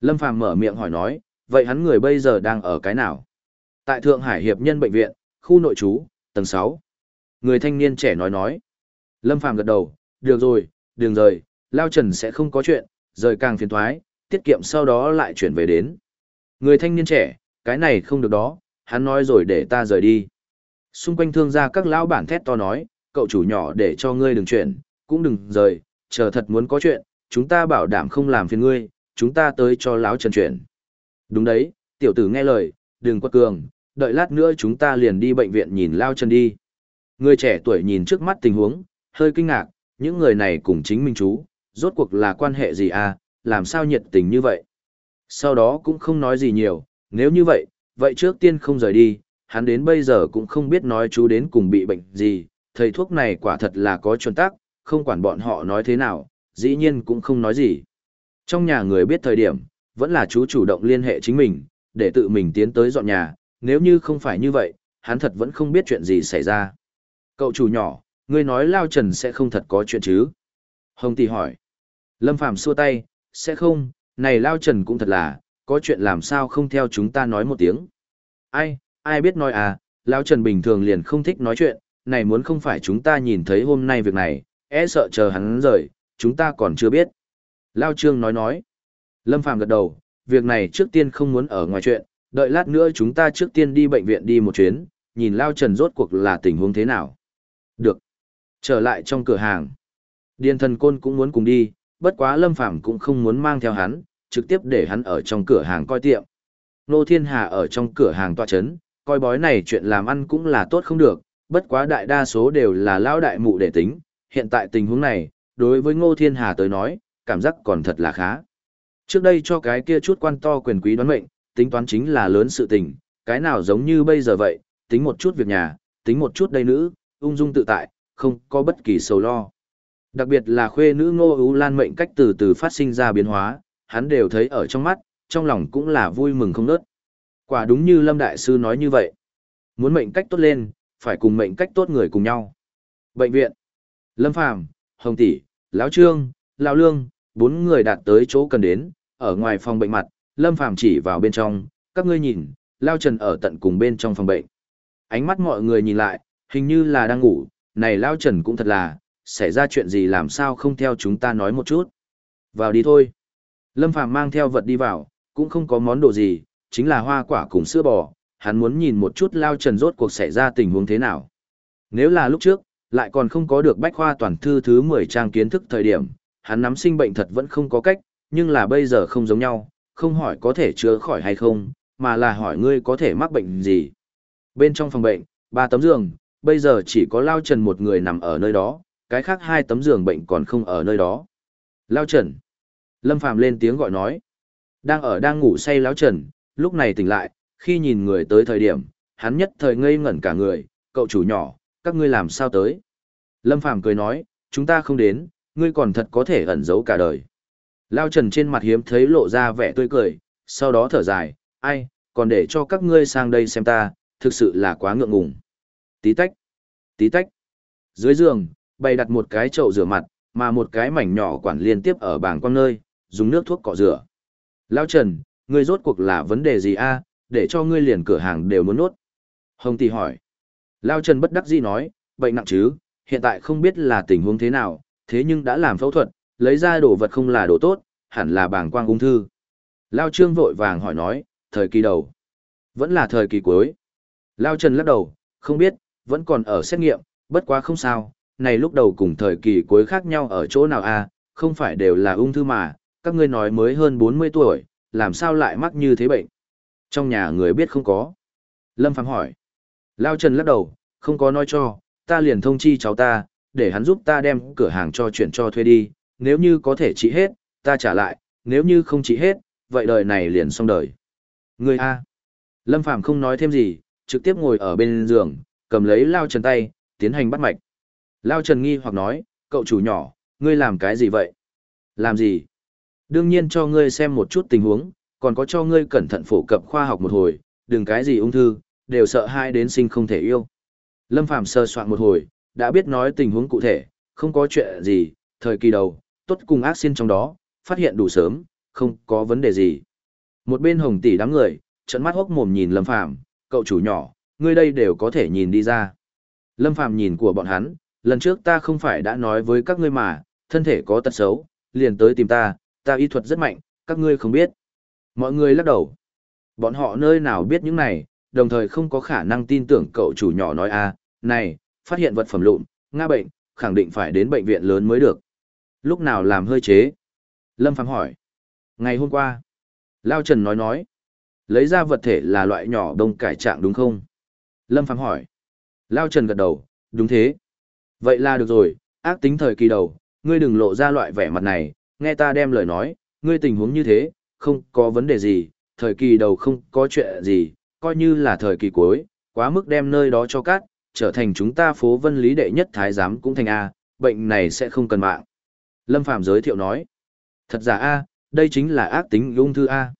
Lâm Phàm mở miệng hỏi nói, vậy hắn người bây giờ đang ở cái nào? Tại Thượng Hải Hiệp Nhân Bệnh viện, khu nội trú, tầng 6. Người thanh niên trẻ nói nói. Lâm Phàm gật đầu, được rồi, đường rời, Lao Trần sẽ không có chuyện, rời càng phiền thoái, tiết kiệm sau đó lại chuyển về đến. Người thanh niên trẻ, cái này không được đó, hắn nói rồi để ta rời đi. Xung quanh thương gia các lão bản thét to nói, cậu chủ nhỏ để cho ngươi đừng chuyển, cũng đừng rời, chờ thật muốn có chuyện, chúng ta bảo đảm không làm phiền ngươi, chúng ta tới cho lão Trần chuyển. Đúng đấy, tiểu tử nghe lời, đừng quất cường, đợi lát nữa chúng ta liền đi bệnh viện nhìn Lao Trần đi. Người trẻ tuổi nhìn trước mắt tình huống, hơi kinh ngạc, những người này cùng chính mình chú, rốt cuộc là quan hệ gì à, làm sao nhiệt tình như vậy. Sau đó cũng không nói gì nhiều, nếu như vậy, vậy trước tiên không rời đi, hắn đến bây giờ cũng không biết nói chú đến cùng bị bệnh gì, thầy thuốc này quả thật là có chuẩn tắc, không quản bọn họ nói thế nào, dĩ nhiên cũng không nói gì. Trong nhà người biết thời điểm, vẫn là chú chủ động liên hệ chính mình, để tự mình tiến tới dọn nhà, nếu như không phải như vậy, hắn thật vẫn không biết chuyện gì xảy ra. Cậu chủ nhỏ, ngươi nói Lao Trần sẽ không thật có chuyện chứ? Hồng Tỷ hỏi. Lâm Phàm xua tay, sẽ không, này Lao Trần cũng thật là, có chuyện làm sao không theo chúng ta nói một tiếng. Ai, ai biết nói à, Lao Trần bình thường liền không thích nói chuyện, này muốn không phải chúng ta nhìn thấy hôm nay việc này, e sợ chờ hắn rời, chúng ta còn chưa biết. Lao Trương nói nói. Lâm Phàm gật đầu, việc này trước tiên không muốn ở ngoài chuyện, đợi lát nữa chúng ta trước tiên đi bệnh viện đi một chuyến, nhìn Lao Trần rốt cuộc là tình huống thế nào. Được. Trở lại trong cửa hàng. Điền thần côn cũng muốn cùng đi, bất quá Lâm Phàm cũng không muốn mang theo hắn, trực tiếp để hắn ở trong cửa hàng coi tiệm. Nô Thiên Hà ở trong cửa hàng tọa chấn, coi bói này chuyện làm ăn cũng là tốt không được, bất quá đại đa số đều là lao đại mụ để tính, hiện tại tình huống này, đối với Ngô Thiên Hà tới nói, cảm giác còn thật là khá. Trước đây cho cái kia chút quan to quyền quý đoán mệnh, tính toán chính là lớn sự tình, cái nào giống như bây giờ vậy, tính một chút việc nhà, tính một chút đây nữ, ung dung tự tại, không có bất kỳ sầu lo. Đặc biệt là khuê nữ Ngô ưu Lan mệnh cách từ từ phát sinh ra biến hóa, hắn đều thấy ở trong mắt, trong lòng cũng là vui mừng không nớt. Quả đúng như Lâm Đại Sư nói như vậy. Muốn mệnh cách tốt lên, phải cùng mệnh cách tốt người cùng nhau. Bệnh viện. Lâm Phàm, Hồng Tỷ, Lão Trương, Lão Lương, bốn người đạt tới chỗ cần đến, ở ngoài phòng bệnh mặt, Lâm Phàm chỉ vào bên trong, các ngươi nhìn, Lao Trần ở tận cùng bên trong phòng bệnh. Ánh mắt mọi người nhìn lại, hình như là đang ngủ, này Lao Trần cũng thật là, xảy ra chuyện gì làm sao không theo chúng ta nói một chút. Vào đi thôi. Lâm Phàm mang theo vật đi vào, cũng không có món đồ gì, chính là hoa quả cùng sữa bò, hắn muốn nhìn một chút Lao Trần rốt cuộc xảy ra tình huống thế nào. Nếu là lúc trước, lại còn không có được bách khoa toàn thư thứ 10 trang kiến thức thời điểm, hắn nắm sinh bệnh thật vẫn không có cách, nhưng là bây giờ không giống nhau, không hỏi có thể chữa khỏi hay không, mà là hỏi ngươi có thể mắc bệnh gì. Bên trong phòng bệnh, ba tấm giường, bây giờ chỉ có Lao Trần một người nằm ở nơi đó, cái khác hai tấm giường bệnh còn không ở nơi đó. Lao Trần. Lâm Phàm lên tiếng gọi nói. Đang ở đang ngủ say Lão Trần, lúc này tỉnh lại, khi nhìn người tới thời điểm, hắn nhất thời ngây ngẩn cả người, cậu chủ nhỏ, các ngươi làm sao tới? Lâm Phàm cười nói, chúng ta không đến, ngươi còn thật có thể ẩn giấu cả đời. Lao Trần trên mặt hiếm thấy lộ ra vẻ tươi cười, sau đó thở dài, ai, còn để cho các ngươi sang đây xem ta, thực sự là quá ngượng ngùng. Tí tách, tí tách. Dưới giường, bày đặt một cái chậu rửa mặt, mà một cái mảnh nhỏ quản liên tiếp ở bảng quang nơi, dùng nước thuốc cọ rửa. Lao Trần, ngươi rốt cuộc là vấn đề gì a? để cho ngươi liền cửa hàng đều muốn nốt. Hồng Tỷ hỏi. Lao Trần bất đắc dĩ nói, bệnh nặng chứ, hiện tại không biết là tình huống thế nào, thế nhưng đã làm phẫu thuật, lấy ra đồ vật không là đồ tốt, hẳn là bảng quang ung thư. Lao Trương vội vàng hỏi nói, thời kỳ đầu, vẫn là thời kỳ cuối. Lao Trần lắc đầu, không biết, vẫn còn ở xét nghiệm, bất quá không sao, này lúc đầu cùng thời kỳ cuối khác nhau ở chỗ nào à, không phải đều là ung thư mà, các ngươi nói mới hơn 40 tuổi, làm sao lại mắc như thế bệnh. Trong nhà người biết không có. Lâm Phạm hỏi. Lao Trần lắc đầu, không có nói cho, ta liền thông chi cháu ta, để hắn giúp ta đem cửa hàng cho chuyển cho thuê đi, nếu như có thể trị hết, ta trả lại, nếu như không trị hết, vậy đời này liền xong đời. Ngươi A. Lâm Phàm không nói thêm gì, trực tiếp ngồi ở bên giường, cầm lấy Lao Trần tay, tiến hành bắt mạch. Lao Trần nghi hoặc nói, cậu chủ nhỏ, ngươi làm cái gì vậy? Làm gì? Đương nhiên cho ngươi xem một chút tình huống, còn có cho ngươi cẩn thận phổ cập khoa học một hồi, đừng cái gì ung thư, đều sợ hai đến sinh không thể yêu. Lâm Phàm sơ soạn một hồi, đã biết nói tình huống cụ thể, không có chuyện gì, thời kỳ đầu, tốt cùng ác xin trong đó, phát hiện đủ sớm, không có vấn đề gì. Một bên hồng tỷ đám người, trận mắt hốc mồm nhìn Lâm Phàm, cậu chủ nhỏ, ngươi đây đều có thể nhìn đi ra. Lâm Phàm nhìn của bọn hắn, lần trước ta không phải đã nói với các ngươi mà, thân thể có tật xấu, liền tới tìm ta, ta y thuật rất mạnh, các ngươi không biết. Mọi người lắc đầu. Bọn họ nơi nào biết những này, đồng thời không có khả năng tin tưởng cậu chủ nhỏ nói a, này, phát hiện vật phẩm lụn, nga bệnh, khẳng định phải đến bệnh viện lớn mới được. Lúc nào làm hơi chế? Lâm Phàm hỏi. Ngày hôm qua. Lao Trần nói nói. Lấy ra vật thể là loại nhỏ đông cải trạng đúng không? Lâm Phàm hỏi. Lao Trần gật đầu, đúng thế. Vậy là được rồi, ác tính thời kỳ đầu, ngươi đừng lộ ra loại vẻ mặt này, nghe ta đem lời nói, ngươi tình huống như thế, không có vấn đề gì, thời kỳ đầu không có chuyện gì, coi như là thời kỳ cuối, quá mức đem nơi đó cho cát, trở thành chúng ta phố vân lý đệ nhất thái giám cũng thành A, bệnh này sẽ không cần mạng. Lâm Phạm giới thiệu nói, thật giả A, đây chính là ác tính ung thư A.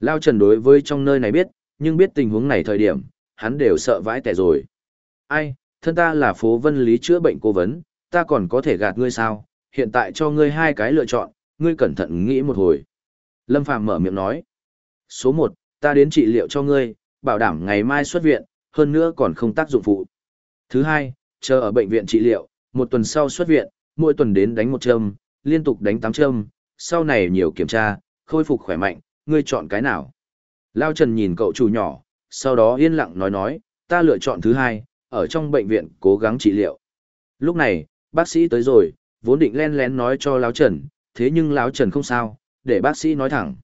Lao Trần đối với trong nơi này biết, nhưng biết tình huống này thời điểm, hắn đều sợ vãi tẻ rồi. Ai, thân ta là phố vân lý chữa bệnh cố vấn, ta còn có thể gạt ngươi sao, hiện tại cho ngươi hai cái lựa chọn, ngươi cẩn thận nghĩ một hồi. Lâm Phàm mở miệng nói. Số một, ta đến trị liệu cho ngươi, bảo đảm ngày mai xuất viện, hơn nữa còn không tác dụng phụ. Thứ hai, chờ ở bệnh viện trị liệu, một tuần sau xuất viện, mỗi tuần đến đánh một châm, liên tục đánh tám châm, sau này nhiều kiểm tra, khôi phục khỏe mạnh, ngươi chọn cái nào? Lao Trần nhìn cậu chủ nhỏ, sau đó yên lặng nói nói, ta lựa chọn thứ hai, ở trong bệnh viện cố gắng trị liệu. Lúc này, bác sĩ tới rồi, vốn định len lén nói cho Lão Trần, thế nhưng Lão Trần không sao, để bác sĩ nói thẳng.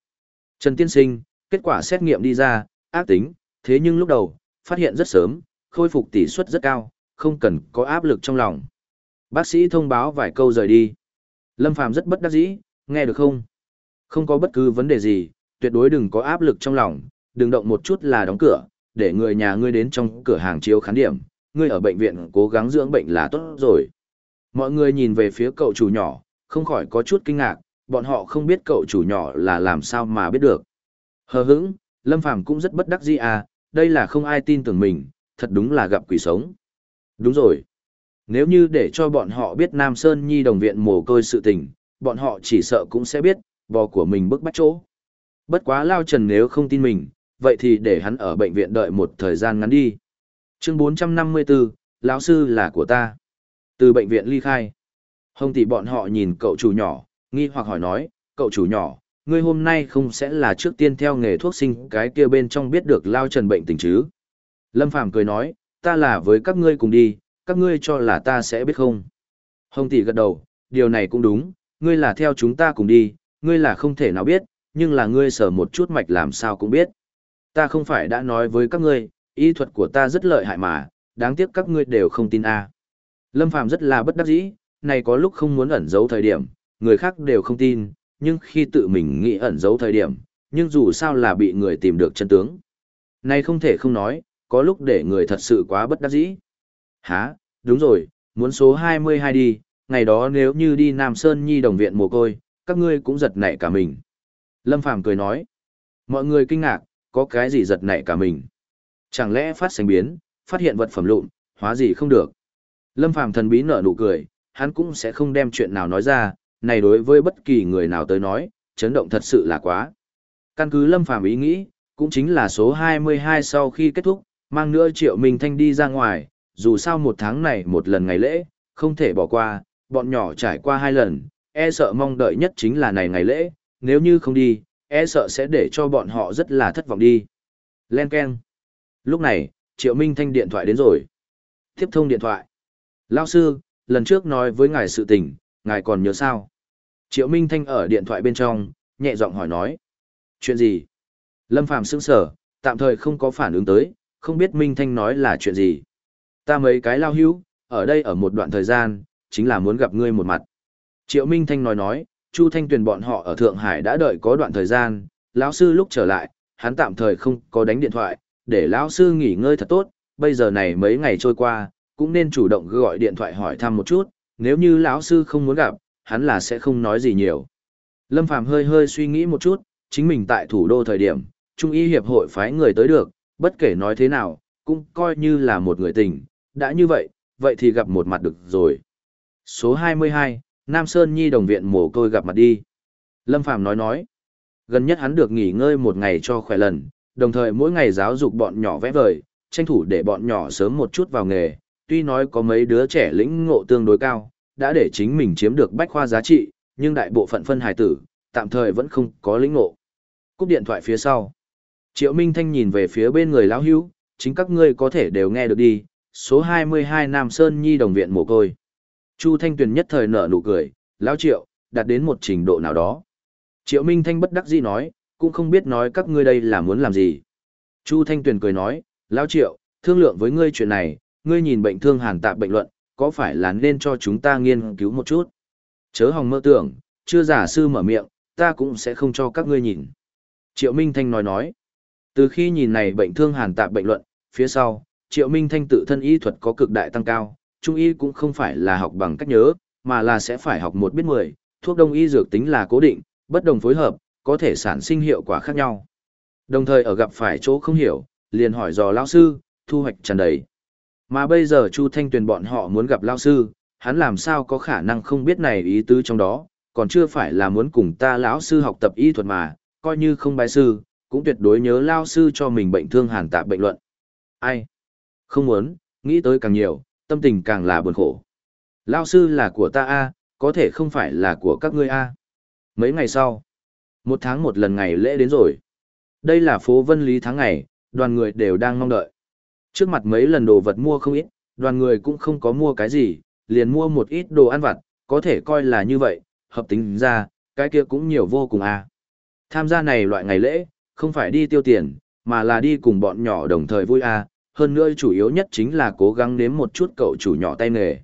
Trần Tiên Sinh, kết quả xét nghiệm đi ra, ác tính, thế nhưng lúc đầu, phát hiện rất sớm, khôi phục tỷ suất rất cao, không cần có áp lực trong lòng. Bác sĩ thông báo vài câu rời đi. Lâm Phàm rất bất đắc dĩ, nghe được không? Không có bất cứ vấn đề gì, tuyệt đối đừng có áp lực trong lòng, đừng động một chút là đóng cửa, để người nhà ngươi đến trong cửa hàng chiếu khán điểm, ngươi ở bệnh viện cố gắng dưỡng bệnh là tốt rồi. Mọi người nhìn về phía cậu chủ nhỏ, không khỏi có chút kinh ngạc, bọn họ không biết cậu chủ nhỏ là làm sao mà biết được. Hờ hững, Lâm Phàm cũng rất bất đắc dĩ à, đây là không ai tin tưởng mình, thật đúng là gặp quỷ sống. Đúng rồi. Nếu như để cho bọn họ biết Nam Sơn Nhi đồng viện mồ côi sự tình, bọn họ chỉ sợ cũng sẽ biết, bò của mình bức bách chỗ. Bất quá Lao Trần nếu không tin mình, vậy thì để hắn ở bệnh viện đợi một thời gian ngắn đi. Chương 454, lão sư là của ta. Từ bệnh viện ly khai. Hồng tỷ bọn họ nhìn cậu chủ nhỏ, nghi hoặc hỏi nói, cậu chủ nhỏ, ngươi hôm nay không sẽ là trước tiên theo nghề thuốc sinh cái kia bên trong biết được lao trần bệnh tình chứ? Lâm Phàm cười nói, ta là với các ngươi cùng đi, các ngươi cho là ta sẽ biết không? Hồng tỷ gật đầu, điều này cũng đúng, ngươi là theo chúng ta cùng đi, ngươi là không thể nào biết, nhưng là ngươi sở một chút mạch làm sao cũng biết. Ta không phải đã nói với các ngươi, y thuật của ta rất lợi hại mà, đáng tiếc các ngươi đều không tin a. Lâm Phàm rất là bất đắc dĩ, này có lúc không muốn ẩn giấu thời điểm, người khác đều không tin, nhưng khi tự mình nghĩ ẩn giấu thời điểm, nhưng dù sao là bị người tìm được chân tướng. Này không thể không nói, có lúc để người thật sự quá bất đắc dĩ. Hả, đúng rồi, muốn số 22 đi, ngày đó nếu như đi Nam Sơn Nhi đồng viện mồ côi, các ngươi cũng giật nảy cả mình. Lâm Phàm cười nói, mọi người kinh ngạc, có cái gì giật nảy cả mình. Chẳng lẽ phát sinh biến, phát hiện vật phẩm lụn, hóa gì không được. Lâm Phàm thần bí nở nụ cười, hắn cũng sẽ không đem chuyện nào nói ra, này đối với bất kỳ người nào tới nói, chấn động thật sự là quá. Căn cứ Lâm Phàm ý nghĩ, cũng chính là số 22 sau khi kết thúc, mang nữa Triệu Minh Thanh đi ra ngoài, dù sao một tháng này một lần ngày lễ, không thể bỏ qua, bọn nhỏ trải qua hai lần, e sợ mong đợi nhất chính là này ngày lễ, nếu như không đi, e sợ sẽ để cho bọn họ rất là thất vọng đi. Len Ken. Lúc này, Triệu Minh Thanh điện thoại đến rồi. Tiếp thông điện thoại. Lao sư, lần trước nói với ngài sự tình, ngài còn nhớ sao? Triệu Minh Thanh ở điện thoại bên trong, nhẹ giọng hỏi nói. Chuyện gì? Lâm Phàm sững sở, tạm thời không có phản ứng tới, không biết Minh Thanh nói là chuyện gì. Ta mấy cái lao hữu, ở đây ở một đoạn thời gian, chính là muốn gặp ngươi một mặt. Triệu Minh Thanh nói nói, Chu Thanh Tuyền bọn họ ở Thượng Hải đã đợi có đoạn thời gian, lão sư lúc trở lại, hắn tạm thời không có đánh điện thoại, để lão sư nghỉ ngơi thật tốt, bây giờ này mấy ngày trôi qua, cũng nên chủ động gọi điện thoại hỏi thăm một chút, nếu như lão sư không muốn gặp, hắn là sẽ không nói gì nhiều. Lâm Phàm hơi hơi suy nghĩ một chút, chính mình tại thủ đô thời điểm, Trung y hiệp hội phái người tới được, bất kể nói thế nào, cũng coi như là một người tình, đã như vậy, vậy thì gặp một mặt được rồi. Số 22, Nam Sơn Nhi đồng viện mồ côi gặp mặt đi. Lâm Phàm nói nói. Gần nhất hắn được nghỉ ngơi một ngày cho khỏe lần, đồng thời mỗi ngày giáo dục bọn nhỏ vẽ vời, tranh thủ để bọn nhỏ sớm một chút vào nghề, tuy nói có mấy đứa trẻ lĩnh ngộ tương đối cao, đã để chính mình chiếm được bách khoa giá trị, nhưng đại bộ phận phân hài tử, tạm thời vẫn không có lĩnh ngộ. Cúp điện thoại phía sau. Triệu Minh Thanh nhìn về phía bên người lão hữu, chính các ngươi có thể đều nghe được đi, số 22 Nam Sơn Nhi đồng viện mồ côi. Chu Thanh Tuyền nhất thời nở nụ cười, lão Triệu, đạt đến một trình độ nào đó. Triệu Minh Thanh bất đắc dĩ nói, cũng không biết nói các ngươi đây là muốn làm gì. Chu Thanh Tuyền cười nói, lão Triệu, thương lượng với ngươi chuyện này, ngươi nhìn bệnh thương hàn tạp bệnh luận, có phải là nên cho chúng ta nghiên cứu một chút? Chớ hòng mơ tưởng, chưa giả sư mở miệng, ta cũng sẽ không cho các ngươi nhìn. Triệu Minh Thanh nói nói, từ khi nhìn này bệnh thương hàn tạp bệnh luận, phía sau, Triệu Minh Thanh tự thân y thuật có cực đại tăng cao, trung y cũng không phải là học bằng cách nhớ, mà là sẽ phải học một biết mười, thuốc đông y dược tính là cố định, bất đồng phối hợp, có thể sản sinh hiệu quả khác nhau. Đồng thời ở gặp phải chỗ không hiểu, liền hỏi dò lão sư, thu hoạch tràn đầy. Mà bây giờ Chu Thanh Tuyền bọn họ muốn gặp lão sư, hắn làm sao có khả năng không biết này ý tứ trong đó, còn chưa phải là muốn cùng ta lão sư học tập y thuật mà, coi như không bài sư, cũng tuyệt đối nhớ lao sư cho mình bệnh thương hàn tạp bệnh luận. Ai? Không muốn, nghĩ tới càng nhiều, tâm tình càng là buồn khổ. lao sư là của ta a, có thể không phải là của các ngươi a. Mấy ngày sau, một tháng một lần ngày lễ đến rồi. Đây là phố Vân Lý tháng ngày, đoàn người đều đang mong đợi. Trước mặt mấy lần đồ vật mua không ít, đoàn người cũng không có mua cái gì, liền mua một ít đồ ăn vặt, có thể coi là như vậy, hợp tính ra, cái kia cũng nhiều vô cùng à. Tham gia này loại ngày lễ, không phải đi tiêu tiền, mà là đi cùng bọn nhỏ đồng thời vui à, hơn nữa chủ yếu nhất chính là cố gắng nếm một chút cậu chủ nhỏ tay nghề.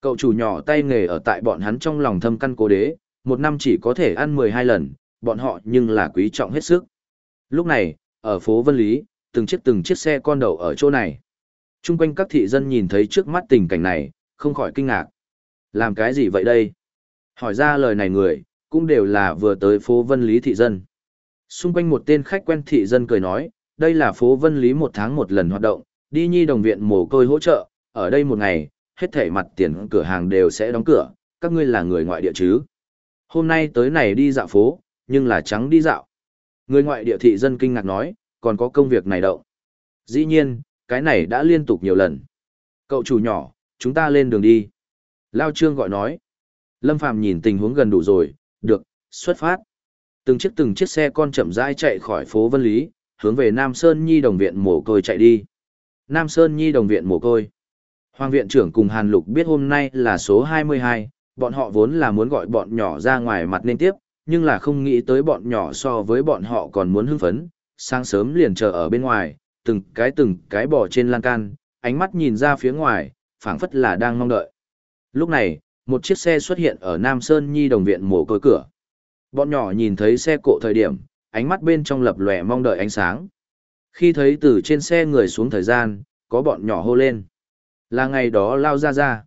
Cậu chủ nhỏ tay nghề ở tại bọn hắn trong lòng thâm căn cố đế, một năm chỉ có thể ăn 12 lần, bọn họ nhưng là quý trọng hết sức. Lúc này, ở phố Vân Lý, từng chiếc từng chiếc xe con đầu ở chỗ này. Trung quanh các thị dân nhìn thấy trước mắt tình cảnh này, không khỏi kinh ngạc. Làm cái gì vậy đây? Hỏi ra lời này người, cũng đều là vừa tới phố Vân Lý thị dân. Xung quanh một tên khách quen thị dân cười nói, đây là phố Vân Lý một tháng một lần hoạt động, đi nhi đồng viện mồ côi hỗ trợ, ở đây một ngày, hết thảy mặt tiền cửa hàng đều sẽ đóng cửa, các ngươi là người ngoại địa chứ. Hôm nay tới này đi dạo phố, nhưng là trắng đi dạo. Người ngoại địa thị dân kinh ngạc nói, còn có công việc này đâu. Dĩ nhiên, cái này đã liên tục nhiều lần. Cậu chủ nhỏ, chúng ta lên đường đi. Lao Trương gọi nói. Lâm Phàm nhìn tình huống gần đủ rồi, được, xuất phát. Từng chiếc từng chiếc xe con chậm rãi chạy khỏi phố Vân Lý, hướng về Nam Sơn Nhi đồng viện mồ côi chạy đi. Nam Sơn Nhi đồng viện mồ côi. Hoàng viện trưởng cùng Hàn Lục biết hôm nay là số 22, bọn họ vốn là muốn gọi bọn nhỏ ra ngoài mặt nên tiếp, nhưng là không nghĩ tới bọn nhỏ so với bọn họ còn muốn hưng phấn, sáng sớm liền chờ ở bên ngoài, từng cái từng cái bò trên lan can, ánh mắt nhìn ra phía ngoài, phảng phất là đang mong đợi. Lúc này, một chiếc xe xuất hiện ở Nam Sơn Nhi đồng viện mồ côi cửa. Bọn nhỏ nhìn thấy xe cộ thời điểm, ánh mắt bên trong lập lòe mong đợi ánh sáng. Khi thấy từ trên xe người xuống thời gian, có bọn nhỏ hô lên. Là ngày đó lao ra ra.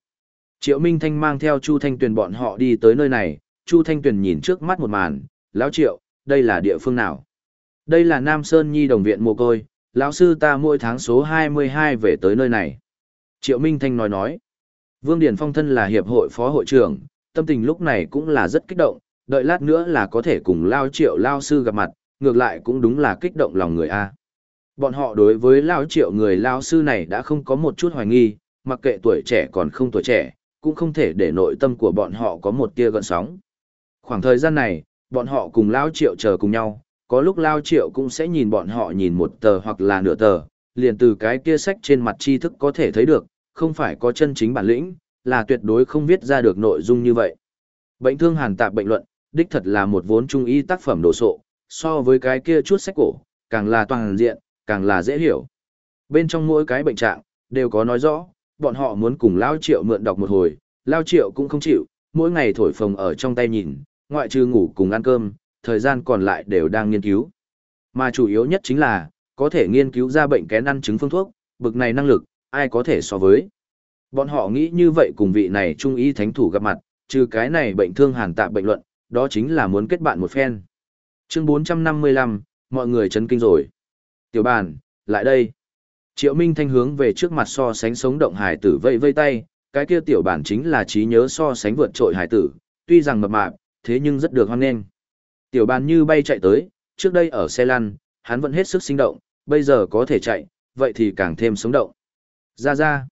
Triệu Minh Thanh mang theo Chu Thanh Tuyền bọn họ đi tới nơi này, Chu Thanh Tuyền nhìn trước mắt một màn, lão Triệu, đây là địa phương nào? Đây là Nam Sơn Nhi đồng viện mồ côi, lão sư ta mỗi tháng số 22 về tới nơi này. Triệu Minh Thanh nói nói. Vương Điển Phong thân là hiệp hội phó hội trưởng, tâm tình lúc này cũng là rất kích động, đợi lát nữa là có thể cùng Lao Triệu Lao Sư gặp mặt, ngược lại cũng đúng là kích động lòng người A. Bọn họ đối với Lao Triệu người Lao Sư này đã không có một chút hoài nghi, mặc kệ tuổi trẻ còn không tuổi trẻ, cũng không thể để nội tâm của bọn họ có một tia gợn sóng. Khoảng thời gian này, bọn họ cùng Lao Triệu chờ cùng nhau, có lúc Lao Triệu cũng sẽ nhìn bọn họ nhìn một tờ hoặc là nửa tờ, liền từ cái kia sách trên mặt tri thức có thể thấy được, không phải có chân chính bản lĩnh, là tuyệt đối không viết ra được nội dung như vậy. Bệnh thương hàn tạp bệnh luận, đích thật là một vốn trung y tác phẩm đồ sộ, so với cái kia chút sách cổ, càng là toàn diện, càng là dễ hiểu. Bên trong mỗi cái bệnh trạng, đều có nói rõ, bọn họ muốn cùng Lao Triệu mượn đọc một hồi, Lao Triệu cũng không chịu, mỗi ngày thổi phồng ở trong tay nhìn, ngoại trừ ngủ cùng ăn cơm, thời gian còn lại đều đang nghiên cứu. Mà chủ yếu nhất chính là, có thể nghiên cứu ra bệnh kén ăn chứng phương thuốc, bực này năng lực, ai có thể so với. Bọn họ nghĩ như vậy cùng vị này trung y thánh thủ gặp mặt, trừ cái này bệnh thương hàn tạ bệnh luận, đó chính là muốn kết bạn một phen. Chương 455, mọi người chấn kinh rồi. Tiểu bàn, lại đây. Triệu Minh Thanh hướng về trước mặt so sánh sống động hải tử vây vây tay, cái kia tiểu bản chính là trí nhớ so sánh vượt trội hải tử, tuy rằng mập mạp, thế nhưng rất được hoan nghênh. Tiểu bàn như bay chạy tới, trước đây ở xe lăn, hắn vẫn hết sức sinh động, bây giờ có thể chạy, vậy thì càng thêm sống động. Ra ra.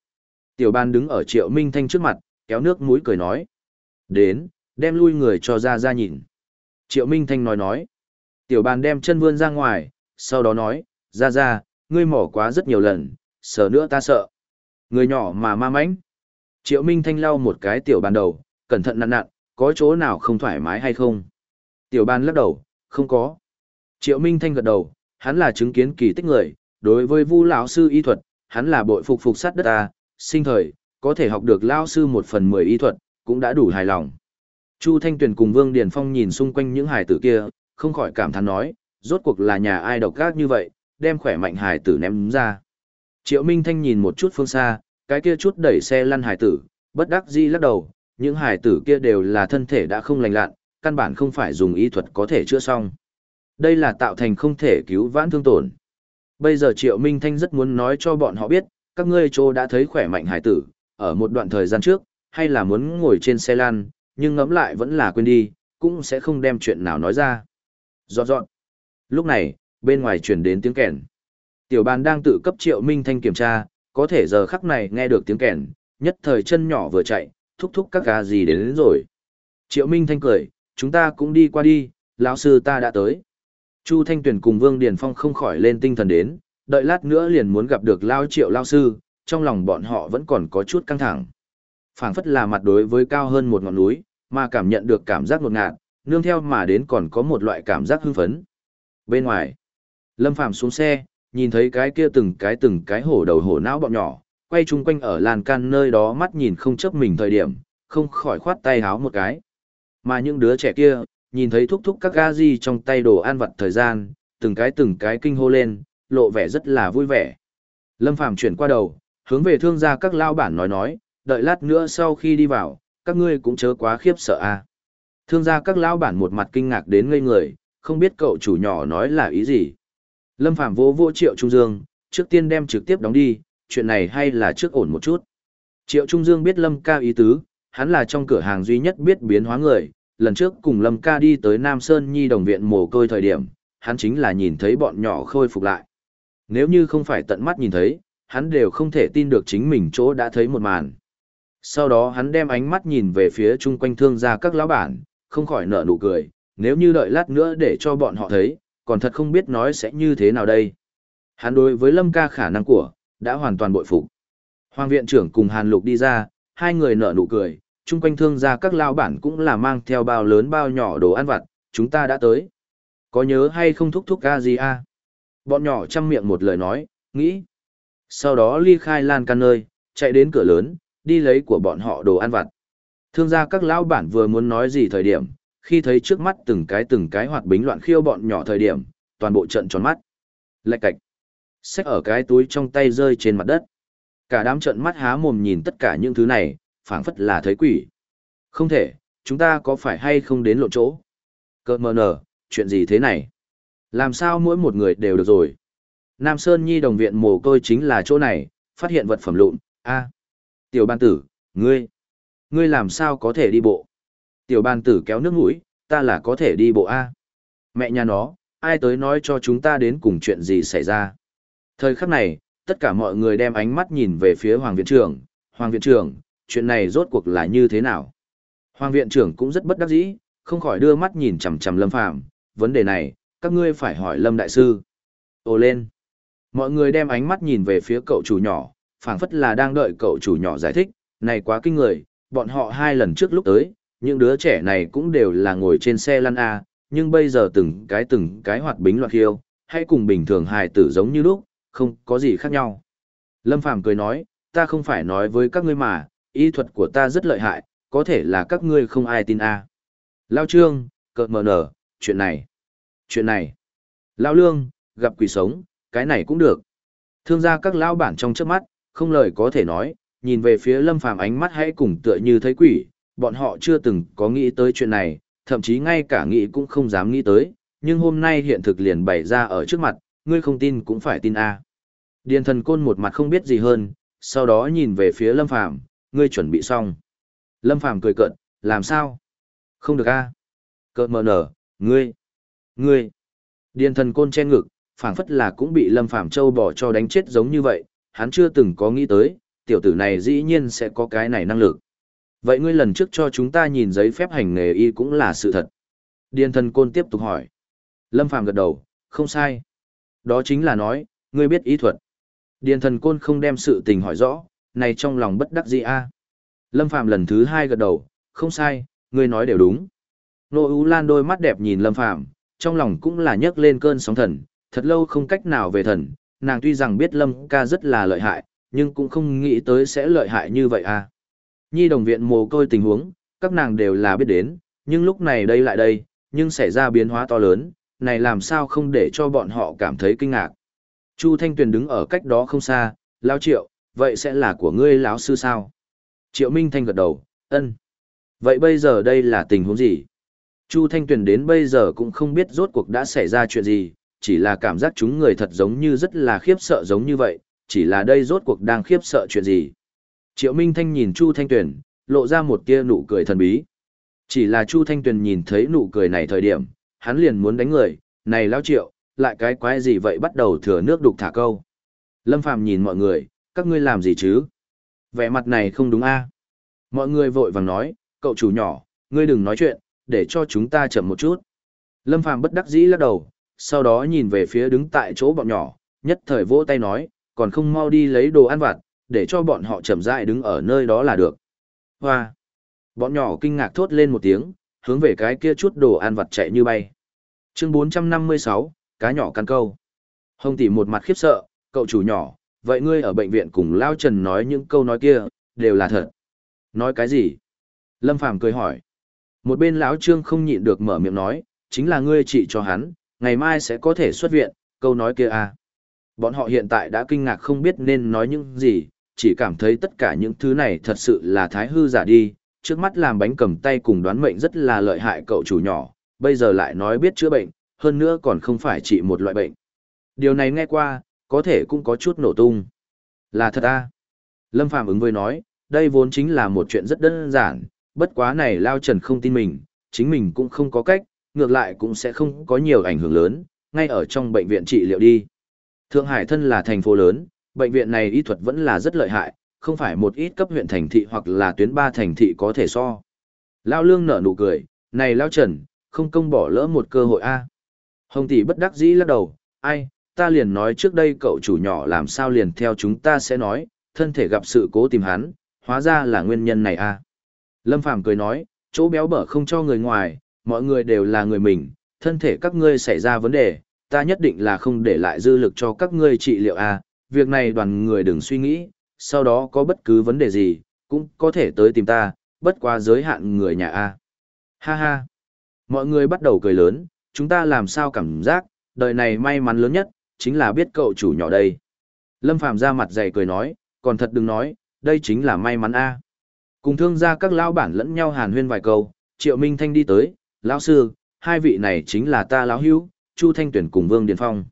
Tiểu bàn đứng ở triệu minh thanh trước mặt, kéo nước mũi cười nói. Đến, đem lui người cho ra ra nhìn. Triệu minh thanh nói nói. Tiểu bàn đem chân vươn ra ngoài, sau đó nói, ra ra, ngươi mỏ quá rất nhiều lần, sợ nữa ta sợ. Người nhỏ mà ma mánh. Triệu minh thanh lau một cái tiểu bàn đầu, cẩn thận nặn nặn, có chỗ nào không thoải mái hay không? Tiểu bàn lắc đầu, không có. Triệu minh thanh gật đầu, hắn là chứng kiến kỳ tích người, đối với vu lão sư y thuật, hắn là bội phục phục sát đất ta, sinh thời, có thể học được lão sư một phần mười y thuật, cũng đã đủ hài lòng. Chu Thanh Tuyền cùng Vương Điền Phong nhìn xung quanh những hài tử kia, không khỏi cảm thán nói, rốt cuộc là nhà ai độc gác như vậy, đem khỏe mạnh hài tử ném ra. Triệu Minh Thanh nhìn một chút phương xa, cái kia chút đẩy xe lăn hài tử, bất đắc dĩ lắc đầu, những hài tử kia đều là thân thể đã không lành lặn, căn bản không phải dùng y thuật có thể chữa xong. Đây là tạo thành không thể cứu vãn thương tổn. Bây giờ Triệu Minh Thanh rất muốn nói cho bọn họ biết, các ngươi chỗ đã thấy khỏe mạnh hải tử, ở một đoạn thời gian trước, hay là muốn ngồi trên xe lan, nhưng ngẫm lại vẫn là quên đi, cũng sẽ không đem chuyện nào nói ra. Dọn dọn. Lúc này, bên ngoài truyền đến tiếng kèn. Tiểu bàn đang tự cấp Triệu Minh Thanh kiểm tra, có thể giờ khắc này nghe được tiếng kèn, nhất thời chân nhỏ vừa chạy, thúc thúc các gà gì đến, đến rồi. Triệu Minh Thanh cười, chúng ta cũng đi qua đi, lão sư ta đã tới. Chu Thanh Tuyền cùng Vương Điền Phong không khỏi lên tinh thần đến, đợi lát nữa liền muốn gặp được Lao Triệu Lao Sư, trong lòng bọn họ vẫn còn có chút căng thẳng phảng phất là mặt đối với cao hơn một ngọn núi, mà cảm nhận được cảm giác ngột ngạt, nương theo mà đến còn có một loại cảm giác hưng phấn. Bên ngoài, Lâm Phàm xuống xe, nhìn thấy cái kia từng cái từng cái hổ đầu hổ não bọn nhỏ, quay chung quanh ở làn can nơi đó mắt nhìn không chấp mình thời điểm, không khỏi khoát tay háo một cái. Mà những đứa trẻ kia, nhìn thấy thúc thúc các ga di trong tay đồ ăn vặt thời gian, từng cái từng cái kinh hô lên, lộ vẻ rất là vui vẻ. Lâm Phàm chuyển qua đầu, hướng về thương gia các lao bản nói nói, đợi lát nữa sau khi đi vào, các ngươi cũng chớ quá khiếp sợ a. À. Thương gia các lao bản một mặt kinh ngạc đến ngây người, không biết cậu chủ nhỏ nói là ý gì. Lâm Phàm vô vô Triệu Trung Dương, trước tiên đem trực tiếp đóng đi, chuyện này hay là trước ổn một chút. Triệu Trung Dương biết Lâm ca ý tứ, hắn là trong cửa hàng duy nhất biết biến hóa người, lần trước cùng Lâm ca đi tới Nam Sơn Nhi đồng viện mồ côi thời điểm, hắn chính là nhìn thấy bọn nhỏ khôi phục lại. Nếu như không phải tận mắt nhìn thấy, hắn đều không thể tin được chính mình chỗ đã thấy một màn. Sau đó hắn đem ánh mắt nhìn về phía chung quanh thương gia các lão bản, không khỏi nở nụ cười, nếu như đợi lát nữa để cho bọn họ thấy, còn thật không biết nói sẽ như thế nào đây. Hắn đối với Lâm ca khả năng của, đã hoàn toàn bội phục. Hoàng viện trưởng cùng Hàn Lục đi ra, hai người nở nụ cười, chung quanh thương gia các lão bản cũng là mang theo bao lớn bao nhỏ đồ ăn vặt, chúng ta đã tới. Có nhớ hay không thúc thúc ca gì à? Bọn nhỏ chăm miệng một lời nói, nghĩ. Sau đó ly khai lan can nơi, chạy đến cửa lớn, đi lấy của bọn họ đồ ăn vặt. Thương gia các lão bản vừa muốn nói gì thời điểm, khi thấy trước mắt từng cái từng cái hoạt bính loạn khiêu bọn nhỏ thời điểm, toàn bộ trận tròn mắt. Lạch cạch. Xách ở cái túi trong tay rơi trên mặt đất. Cả đám trận mắt há mồm nhìn tất cả những thứ này, phảng phất là thấy quỷ. Không thể, chúng ta có phải hay không đến lộ chỗ? Cơ mờ nở, chuyện gì thế này? Làm sao mỗi một người đều được rồi? Nam Sơn Nhi đồng viện mồ côi chính là chỗ này, phát hiện vật phẩm lụn, a Tiểu ban tử, ngươi, ngươi làm sao có thể đi bộ? Tiểu ban tử kéo nước mũi, ta là có thể đi bộ a Mẹ nhà nó, ai tới nói cho chúng ta đến cùng chuyện gì xảy ra? Thời khắc này, tất cả mọi người đem ánh mắt nhìn về phía Hoàng Viện trưởng. Hoàng Viện trưởng, chuyện này rốt cuộc là như thế nào? Hoàng viện trưởng cũng rất bất đắc dĩ, không khỏi đưa mắt nhìn chằm chằm Lâm Phàm, vấn đề này, các ngươi phải hỏi Lâm đại sư. Ồ lên. Mọi người đem ánh mắt nhìn về phía cậu chủ nhỏ, phảng phất là đang đợi cậu chủ nhỏ giải thích, này quá kinh người, bọn họ hai lần trước lúc tới, những đứa trẻ này cũng đều là ngồi trên xe lăn A, nhưng bây giờ từng cái từng cái hoạt bính loạt hiêu, hay cùng bình thường hài tử giống như lúc, không có gì khác nhau. Lâm Phàm cười nói, ta không phải nói với các ngươi mà, y thuật của ta rất lợi hại, có thể là các ngươi không ai tin a. Lao Trương, cợt mờ nở, chuyện này, chuyện này. Lao Lương, gặp quỷ sống, cái này cũng được. Thương gia các lão bản trong trước mắt, không lời có thể nói, nhìn về phía Lâm Phàm ánh mắt hãy cùng tựa như thấy quỷ, bọn họ chưa từng có nghĩ tới chuyện này, thậm chí ngay cả nghĩ cũng không dám nghĩ tới, nhưng hôm nay hiện thực liền bày ra ở trước mặt, ngươi không tin cũng phải tin a. Điền thần côn một mặt không biết gì hơn, sau đó nhìn về phía Lâm Phàm ngươi chuẩn bị xong. Lâm Phàm cười cợt, làm sao? Không được a. À? Cợt mờ nở, ngươi, Ngươi, điền thần côn che ngực, phảng phất là cũng bị Lâm Phàm Châu bỏ cho đánh chết giống như vậy, hắn chưa từng có nghĩ tới, tiểu tử này dĩ nhiên sẽ có cái này năng lực. Vậy ngươi lần trước cho chúng ta nhìn giấy phép hành nghề y cũng là sự thật. Điền thần côn tiếp tục hỏi. Lâm Phàm gật đầu, không sai. Đó chính là nói, ngươi biết ý thuật. Điền thần côn không đem sự tình hỏi rõ, này trong lòng bất đắc dĩ a. Lâm Phàm lần thứ hai gật đầu, không sai, ngươi nói đều đúng. Nô Ú Lan đôi mắt đẹp nhìn Lâm Phàm trong lòng cũng là nhấc lên cơn sóng thần, thật lâu không cách nào về thần, nàng tuy rằng biết Lâm ca rất là lợi hại, nhưng cũng không nghĩ tới sẽ lợi hại như vậy à. Nhi đồng viện mồ côi tình huống, các nàng đều là biết đến, nhưng lúc này đây lại đây, nhưng xảy ra biến hóa to lớn, này làm sao không để cho bọn họ cảm thấy kinh ngạc. Chu Thanh Tuyền đứng ở cách đó không xa, lao triệu, vậy sẽ là của ngươi lão sư sao? Triệu Minh Thanh gật đầu, ân. Vậy bây giờ đây là tình huống gì? Chu Thanh Tuyền đến bây giờ cũng không biết rốt cuộc đã xảy ra chuyện gì, chỉ là cảm giác chúng người thật giống như rất là khiếp sợ giống như vậy, chỉ là đây rốt cuộc đang khiếp sợ chuyện gì. Triệu Minh Thanh nhìn Chu Thanh Tuyền, lộ ra một tia nụ cười thần bí. Chỉ là Chu Thanh Tuyền nhìn thấy nụ cười này thời điểm, hắn liền muốn đánh người, này lão triệu, lại cái quái gì vậy bắt đầu thừa nước đục thả câu. Lâm Phàm nhìn mọi người, các ngươi làm gì chứ? Vẻ mặt này không đúng a Mọi người vội vàng nói, cậu chủ nhỏ, ngươi đừng nói chuyện, để cho chúng ta chậm một chút. Lâm Phàm bất đắc dĩ lắc đầu, sau đó nhìn về phía đứng tại chỗ bọn nhỏ, nhất thời vỗ tay nói, còn không mau đi lấy đồ ăn vặt, để cho bọn họ chậm rãi đứng ở nơi đó là được. Hoa! Bọn nhỏ kinh ngạc thốt lên một tiếng, hướng về cái kia chút đồ ăn vặt chạy như bay. Chương 456, cá nhỏ căn câu. Hồng tỷ một mặt khiếp sợ, cậu chủ nhỏ, vậy ngươi ở bệnh viện cùng Lao Trần nói những câu nói kia, đều là thật. Nói cái gì? Lâm Phàm cười hỏi. Một bên lão Trương không nhịn được mở miệng nói, chính là ngươi trị cho hắn, ngày mai sẽ có thể xuất viện, câu nói kia à. Bọn họ hiện tại đã kinh ngạc không biết nên nói những gì, chỉ cảm thấy tất cả những thứ này thật sự là thái hư giả đi, trước mắt làm bánh cầm tay cùng đoán mệnh rất là lợi hại cậu chủ nhỏ, bây giờ lại nói biết chữa bệnh, hơn nữa còn không phải chỉ một loại bệnh. Điều này nghe qua, có thể cũng có chút nổ tung. Là thật à? Lâm Phàm ứng với nói, đây vốn chính là một chuyện rất đơn giản, bất quá này Lao Trần không tin mình, chính mình cũng không có cách, ngược lại cũng sẽ không có nhiều ảnh hưởng lớn, ngay ở trong bệnh viện trị liệu đi. Thượng Hải thân là thành phố lớn, bệnh viện này y thuật vẫn là rất lợi hại, không phải một ít cấp huyện thành thị hoặc là tuyến ba thành thị có thể so. Lao Lương nở nụ cười, này Lao Trần, không công bỏ lỡ một cơ hội a. Hồng tỷ bất đắc dĩ lắc đầu, ai, ta liền nói trước đây cậu chủ nhỏ làm sao liền theo chúng ta sẽ nói, thân thể gặp sự cố tìm hắn, hóa ra là nguyên nhân này a. Lâm Phàm cười nói, chỗ béo bở không cho người ngoài, mọi người đều là người mình, thân thể các ngươi xảy ra vấn đề, ta nhất định là không để lại dư lực cho các ngươi trị liệu a. Việc này đoàn người đừng suy nghĩ, sau đó có bất cứ vấn đề gì, cũng có thể tới tìm ta, bất quá giới hạn người nhà a. Ha ha. Mọi người bắt đầu cười lớn, chúng ta làm sao cảm giác, đời này may mắn lớn nhất, chính là biết cậu chủ nhỏ đây. Lâm Phàm ra mặt dày cười nói, còn thật đừng nói, đây chính là may mắn a. Cùng thương gia các lão bản lẫn nhau hàn huyên vài câu, Triệu Minh Thanh đi tới, lão sư, hai vị này chính là ta lão hữu, Chu Thanh Tuyển cùng Vương Điền Phong.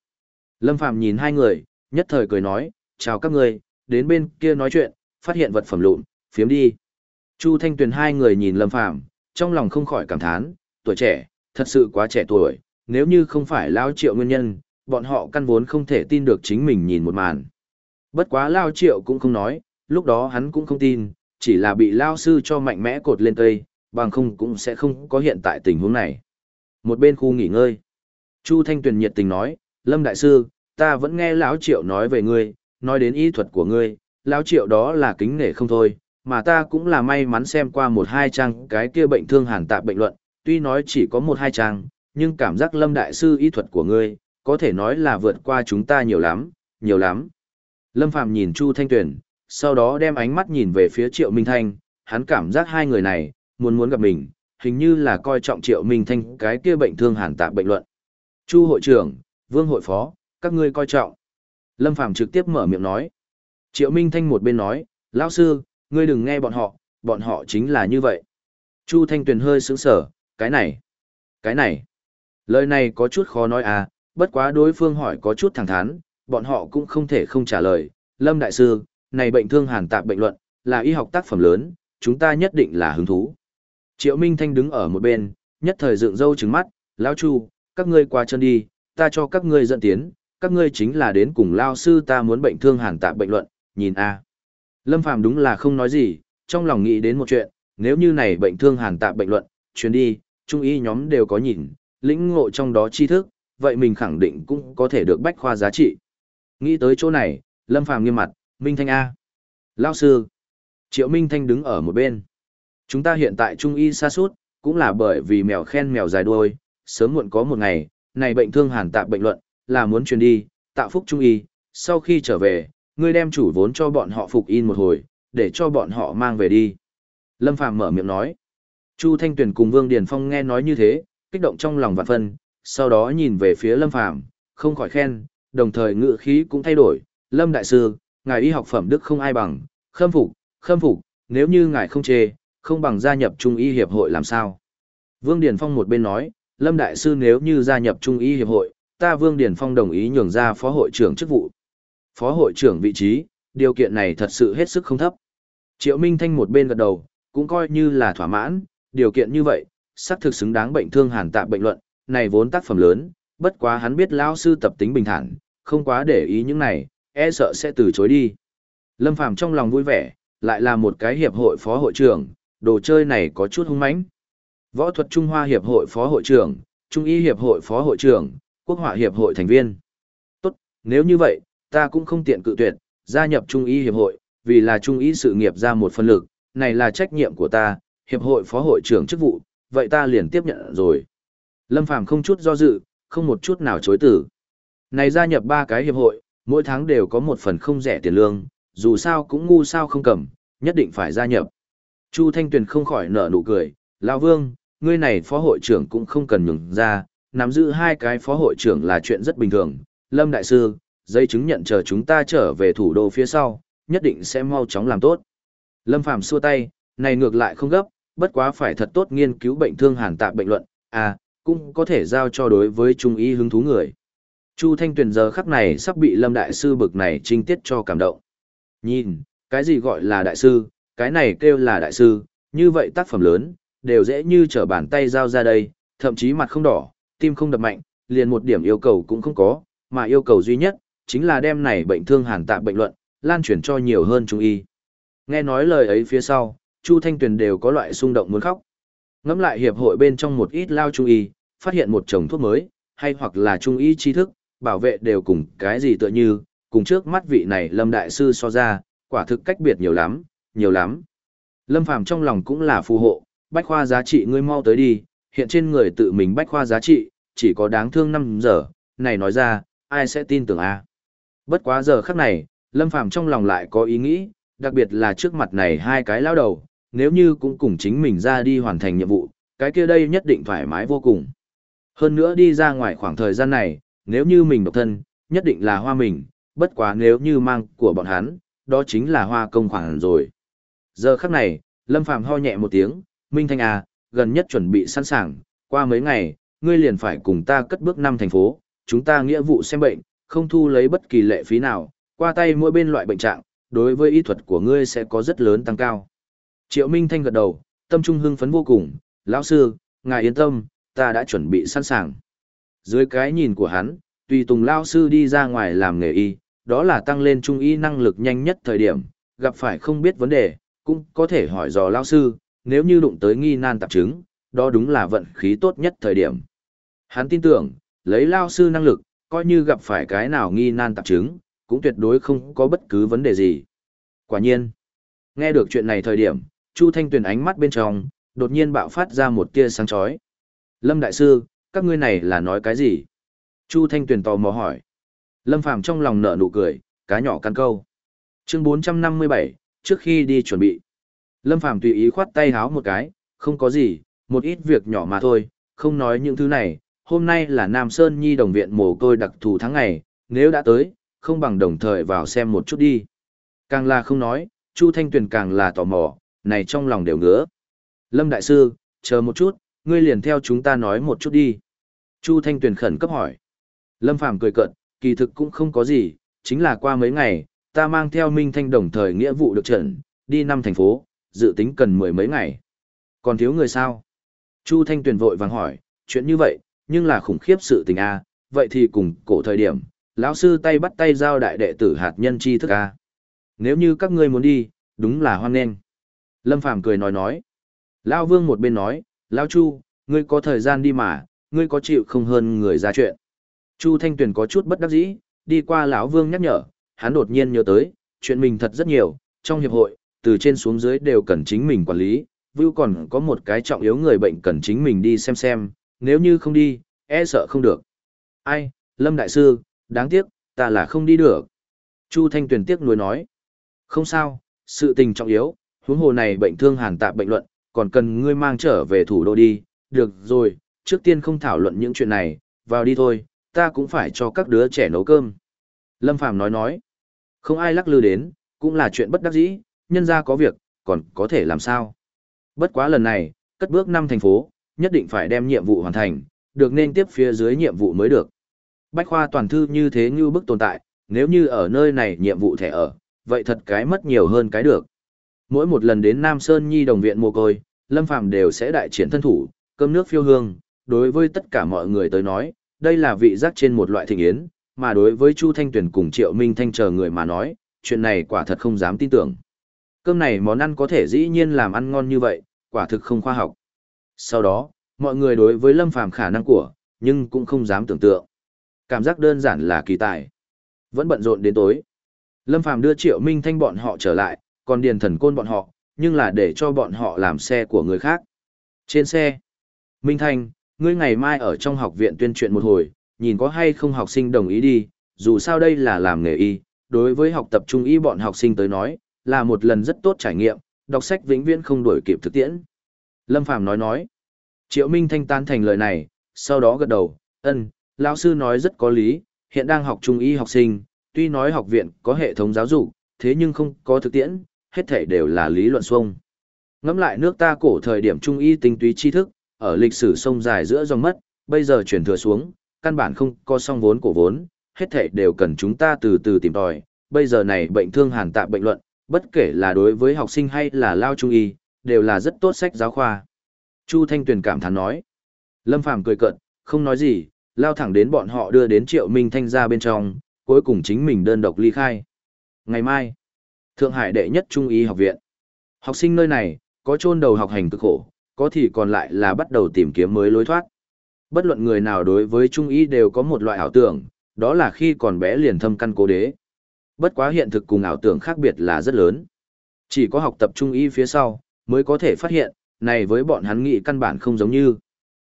Lâm Phàm nhìn hai người, nhất thời cười nói, chào các người, đến bên kia nói chuyện, phát hiện vật phẩm lụn, phiếm đi. Chu Thanh Tuyền hai người nhìn Lâm Phàm, trong lòng không khỏi cảm thán, tuổi trẻ, thật sự quá trẻ tuổi, nếu như không phải Lao Triệu nguyên nhân, bọn họ căn vốn không thể tin được chính mình nhìn một màn. Bất quá Lao Triệu cũng không nói, lúc đó hắn cũng không tin, chỉ là bị Lao Sư cho mạnh mẽ cột lên cây, bằng không cũng sẽ không có hiện tại tình huống này. Một bên khu nghỉ ngơi, Chu Thanh Tuyền nhiệt tình nói, Lâm Đại Sư, ta vẫn nghe lão Triệu nói về ngươi, nói đến y thuật của ngươi, lão Triệu đó là kính nể không thôi, mà ta cũng là may mắn xem qua một hai trang cái kia bệnh thương hàn tạp bệnh luận, tuy nói chỉ có một hai trang, nhưng cảm giác Lâm Đại Sư y thuật của ngươi, có thể nói là vượt qua chúng ta nhiều lắm, nhiều lắm. Lâm Phạm nhìn Chu Thanh Tuyền, sau đó đem ánh mắt nhìn về phía Triệu Minh Thanh, hắn cảm giác hai người này, muốn muốn gặp mình, hình như là coi trọng Triệu Minh Thanh cái kia bệnh thương hàn tạp bệnh luận. Chu hội trưởng, Vương hội phó, các ngươi coi trọng. Lâm Phàm trực tiếp mở miệng nói. Triệu Minh Thanh một bên nói, lão sư, ngươi đừng nghe bọn họ, bọn họ chính là như vậy. Chu Thanh Tuyền hơi sững sờ, cái này, cái này. Lời này có chút khó nói à, bất quá đối phương hỏi có chút thẳng thắn, bọn họ cũng không thể không trả lời. Lâm Đại Sư, này bệnh thương hàn tạp bệnh luận, là y học tác phẩm lớn, chúng ta nhất định là hứng thú. Triệu Minh Thanh đứng ở một bên, nhất thời dựng râu trứng mắt, lão Chu, các ngươi qua chân đi, ta cho các ngươi dẫn tiến, các ngươi chính là đến cùng lao sư ta muốn bệnh thương hàn tạ bệnh luận, nhìn a. Lâm Phàm đúng là không nói gì, trong lòng nghĩ đến một chuyện, nếu như này bệnh thương hàn tạ bệnh luận, chuyến đi, trung y nhóm đều có nhìn, lĩnh ngộ trong đó tri thức, vậy mình khẳng định cũng có thể được bách khoa giá trị. Nghĩ tới chỗ này, Lâm Phàm nghiêm mặt, Minh Thanh A. Lao sư. Triệu Minh Thanh đứng ở một bên. Chúng ta hiện tại trung y xa suốt, cũng là bởi vì mèo khen mèo dài đuôi, sớm muộn có một ngày, này bệnh thương hàn tạp bệnh luận, là muốn truyền đi, tạo phúc trung y, sau khi trở về, ngươi đem chủ vốn cho bọn họ phục in một hồi, để cho bọn họ mang về đi. Lâm Phàm mở miệng nói. Chu Thanh Tuyền cùng Vương Điền Phong nghe nói như thế, kích động trong lòng vạn phân, sau đó nhìn về phía Lâm Phàm, không khỏi khen, đồng thời ngự khí cũng thay đổi, "Lâm đại sư, ngài y học phẩm đức không ai bằng, khâm phục, khâm phục, nếu như ngài không chê, không bằng gia nhập Trung y hiệp hội làm sao?" Vương Điền Phong một bên nói, "Lâm đại sư nếu như gia nhập Trung y hiệp hội, ta Vương Điền Phong đồng ý nhường ra phó hội trưởng chức vụ." Phó hội trưởng vị trí, điều kiện này thật sự hết sức không thấp. Triệu Minh Thanh một bên gật đầu, cũng coi như là thỏa mãn, điều kiện như vậy, xác thực xứng đáng bệnh thương hàn tạ bệnh luận, này vốn tác phẩm lớn, bất quá hắn biết lão sư tập tính bình thản, không quá để ý những này, e sợ sẽ từ chối đi. Lâm Phàm trong lòng vui vẻ, lại là một cái hiệp hội phó hội trưởng, đồ chơi này có chút hung mãnh. Võ thuật Trung Hoa hiệp hội phó hội trưởng, Trung y hiệp hội phó hội trưởng, Quốc họa hiệp hội thành viên. Tốt, nếu như vậy, ta cũng không tiện cự tuyệt, gia nhập Trung y hiệp hội, vì là Trung y sự nghiệp ra một phần lực, này là trách nhiệm của ta, hiệp hội phó hội trưởng chức vụ, vậy ta liền tiếp nhận rồi. Lâm Phàm không chút do dự, không một chút nào chối từ. Này gia nhập ba cái hiệp hội, mỗi tháng đều có một phần không rẻ tiền lương, dù sao cũng ngu sao không cầm, nhất định phải gia nhập. Chu Thanh Tuyền không khỏi nở nụ cười, Lão Vương, ngươi này phó hội trưởng cũng không cần nhường ra, nắm giữ hai cái phó hội trưởng là chuyện rất bình thường. Lâm Đại Sư, giấy chứng nhận chờ chúng ta trở về thủ đô phía sau, nhất định sẽ mau chóng làm tốt. Lâm Phàm xua tay, này ngược lại không gấp, bất quá phải thật tốt nghiên cứu bệnh thương hàn tạp bệnh luận, à, cũng có thể giao cho đối với trung y hứng thú người. Chu Thanh Tuyền giờ khắc này sắp bị Lâm Đại Sư bực này trinh tiết cho cảm động. Nhìn, cái gì gọi là đại sư, cái này kêu là đại sư, như vậy tác phẩm lớn, đều dễ như trở bàn tay giao ra đây, thậm chí mặt không đỏ, tim không đập mạnh, liền một điểm yêu cầu cũng không có, mà yêu cầu duy nhất, chính là đem này bệnh thương hàn tạ bệnh luận, lan truyền cho nhiều hơn trung y. Nghe nói lời ấy phía sau, Chu Thanh Tuyền đều có loại xung động muốn khóc. Ngắm lại hiệp hội bên trong một ít lao trung y, phát hiện một chồng thuốc mới, hay hoặc là trung y tri thức, bảo vệ đều cùng cái gì tựa như, cùng trước mắt vị này Lâm Đại Sư so ra, quả thực cách biệt nhiều lắm, nhiều lắm. Lâm Phàm trong lòng cũng là phù hộ, bách khoa giá trị ngươi mau tới đi, hiện trên người tự mình bách khoa giá trị, chỉ có đáng thương 5 giờ, này nói ra, ai sẽ tin tưởng a? Bất quá giờ khắc này, Lâm Phàm trong lòng lại có ý nghĩ, đặc biệt là trước mặt này hai cái lao đầu, nếu như cũng cùng chính mình ra đi hoàn thành nhiệm vụ, cái kia đây nhất định thoải mái vô cùng. Hơn nữa đi ra ngoài khoảng thời gian này, nếu như mình độc thân, nhất định là hoa mình, bất quá nếu như mang của bọn hắn, đó chính là hoa công khoảng rồi. Giờ khắc này, Lâm Phàm ho nhẹ một tiếng, Minh Thanh à, gần nhất chuẩn bị sẵn sàng, qua mấy ngày, ngươi liền phải cùng ta cất bước năm thành phố, chúng ta nghĩa vụ xem bệnh, không thu lấy bất kỳ lệ phí nào, qua tay mỗi bên loại bệnh trạng, đối với y thuật của ngươi sẽ có rất lớn tăng cao. Triệu Minh Thanh gật đầu, tâm trung hưng phấn vô cùng, lão sư, ngài yên tâm, ta đã chuẩn bị sẵn sàng. Dưới cái nhìn của hắn, tùy tùng lão sư đi ra ngoài làm nghề y, đó là tăng lên trung y năng lực nhanh nhất thời điểm, gặp phải không biết vấn đề, cũng có thể hỏi dò lao sư, nếu như đụng tới nghi nan tạp chứng, đó đúng là vận khí tốt nhất thời điểm. Hắn tin tưởng, lấy lao sư năng lực, coi như gặp phải cái nào nghi nan tạp chứng, cũng tuyệt đối không có bất cứ vấn đề gì. Quả nhiên, nghe được chuyện này thời điểm, Chu Thanh Tuyền ánh mắt bên trong, đột nhiên bạo phát ra một tia sáng chói. Lâm Đại Sư, các ngươi này là nói cái gì? Chu Thanh Tuyền tò mò hỏi. Lâm Phàm trong lòng nở nụ cười, cá nhỏ căn câu. Chương 457, trước khi đi chuẩn bị. Lâm Phàm tùy ý khoát tay háo một cái, không có gì, một ít việc nhỏ mà thôi, không nói những thứ này. Hôm nay là Nam Sơn Nhi đồng viện mồ côi đặc thù tháng ngày, nếu đã tới, không bằng đồng thời vào xem một chút đi. Càng là không nói, Chu Thanh Tuyền càng là tò mò, này trong lòng đều ngứa. Lâm Đại Sư, chờ một chút, ngươi liền theo chúng ta nói một chút đi. Chu Thanh Tuyền khẩn cấp hỏi. Lâm Phàm cười cợt, kỳ thực cũng không có gì, chính là qua mấy ngày, ta mang theo Minh Thanh đồng thời nghĩa vụ được trận, đi năm thành phố, dự tính cần mười mấy ngày. Còn thiếu người sao? Chu Thanh Tuyền vội vàng hỏi, chuyện như vậy, nhưng là khủng khiếp sự tình A, vậy thì cùng cổ thời điểm, lão sư tay bắt tay giao đại đệ tử hạt nhân chi thức A. Nếu như các ngươi muốn đi, đúng là hoan nghênh. Lâm Phàm cười nói nói. Lão Vương một bên nói, Lão Chu, ngươi có thời gian đi mà, ngươi có chịu không hơn người ra chuyện. Chu Thanh Tuyền có chút bất đắc dĩ, đi qua lão Vương nhắc nhở, hắn đột nhiên nhớ tới, chuyện mình thật rất nhiều, trong hiệp hội, từ trên xuống dưới đều cần chính mình quản lý, Vưu còn có một cái trọng yếu người bệnh cần chính mình đi xem xem, nếu như không đi, e sợ không được. Ai, Lâm Đại Sư, đáng tiếc, ta là không đi được. Chu Thanh Tuyền tiếc nuối nói. Không sao, sự tình trọng yếu, huống hồ này bệnh thương hàn tạp bệnh luận, còn cần ngươi mang trở về thủ đô đi. Được rồi, trước tiên không thảo luận những chuyện này, vào đi thôi, ta cũng phải cho các đứa trẻ nấu cơm. Lâm Phàm nói nói. Không ai lắc lư đến, cũng là chuyện bất đắc dĩ, nhân ra có việc, còn có thể làm sao. Bất quá lần này, cất bước năm thành phố, nhất định phải đem nhiệm vụ hoàn thành, được nên tiếp phía dưới nhiệm vụ mới được. Bách khoa toàn thư như thế như bức tồn tại, nếu như ở nơi này nhiệm vụ thẻ ở, vậy thật cái mất nhiều hơn cái được. Mỗi một lần đến Nam Sơn Nhi đồng viện mồ côi, Lâm Phàm đều sẽ đại triển thân thủ, cơm nước phiêu hương, đối với tất cả mọi người tới nói, đây là vị giác trên một loại thịnh yến, mà đối với Chu Thanh Tuyền cùng Triệu Minh Thanh chờ người mà nói, chuyện này quả thật không dám tin tưởng. Cơm này món ăn có thể dĩ nhiên làm ăn ngon như vậy, quả thực không khoa học. Sau đó, mọi người đối với Lâm Phàm khả năng của, nhưng cũng không dám tưởng tượng. Cảm giác đơn giản là kỳ tài. Vẫn bận rộn đến tối. Lâm Phàm đưa Triệu Minh Thanh bọn họ trở lại, còn Điền Thần Côn bọn họ, nhưng là để cho bọn họ làm xe của người khác. Trên xe, Minh Thanh, ngươi ngày mai ở trong học viện tuyên truyền một hồi, nhìn có hay không học sinh đồng ý đi, dù sao đây là làm nghề y, đối với học tập trung y bọn học sinh tới nói, là một lần rất tốt trải nghiệm, đọc sách vĩnh viễn không đổi kịp thực tiễn. Lâm Phàm nói nói. Triệu Minh Thanh tán thành lời này, sau đó gật đầu, ân, lão sư nói rất có lý, hiện đang học trung y học sinh, tuy nói học viện có hệ thống giáo dục, thế nhưng không có thực tiễn, hết thể đều là lý luận xuông. Ngẫm lại nước ta cổ thời điểm trung y tinh túy tri thức, ở lịch sử sông dài giữa dòng mất, bây giờ chuyển thừa xuống, căn bản không có song vốn cổ vốn, hết thảy đều cần chúng ta từ từ tìm tòi. Bây giờ này bệnh thương hàn tạm bệnh luận, bất kể là đối với học sinh hay là lao trung y, đều là rất tốt sách giáo khoa. Chu Thanh Tuyền cảm thán nói. Lâm Phàm cười cợt, không nói gì, lao thẳng đến bọn họ đưa đến Triệu Minh Thanh ra bên trong, cuối cùng chính mình đơn độc ly khai. Ngày mai, Thượng Hải đệ nhất trung y học viện. Học sinh nơi này, có chôn đầu học hành cực khổ, có thì còn lại là bắt đầu tìm kiếm mới lối thoát. Bất luận người nào đối với trung y đều có một loại ảo tưởng, đó là khi còn bé liền thâm căn cố đế. Bất quá hiện thực cùng ảo tưởng khác biệt là rất lớn. Chỉ có học tập trung y phía sau, mới có thể phát hiện, này với bọn hắn nghị căn bản không giống như.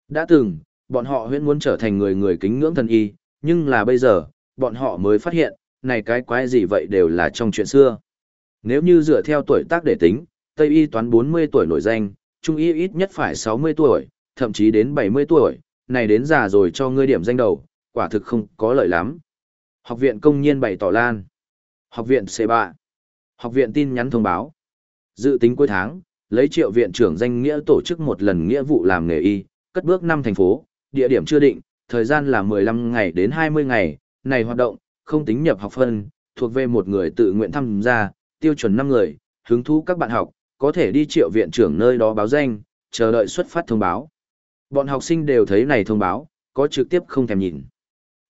Đã từng, bọn họ huyễn muốn trở thành người người kính ngưỡng thần y, nhưng là bây giờ, bọn họ mới phát hiện, này cái quái gì vậy đều là trong chuyện xưa. Nếu như dựa theo tuổi tác để tính, Tây y toán 40 tuổi nổi danh, Trung y ít nhất phải 60 tuổi, thậm chí đến 70 tuổi, này đến già rồi cho ngươi điểm danh đầu, quả thực không có lợi lắm. Học viện công nhiên bày tỏ lan. Học viện C3. Học viện tin nhắn thông báo. Dự tính cuối tháng, lấy triệu viện trưởng danh nghĩa tổ chức một lần nghĩa vụ làm nghề y, cất bước năm thành phố, địa điểm chưa định, thời gian là 15 ngày đến 20 ngày, này hoạt động, không tính nhập học phân, thuộc về một người tự nguyện tham gia, tiêu chuẩn 5 người, hứng thú các bạn học, có thể đi triệu viện trưởng nơi đó báo danh, chờ đợi xuất phát thông báo. Bọn học sinh đều thấy này thông báo, có trực tiếp không thèm nhìn.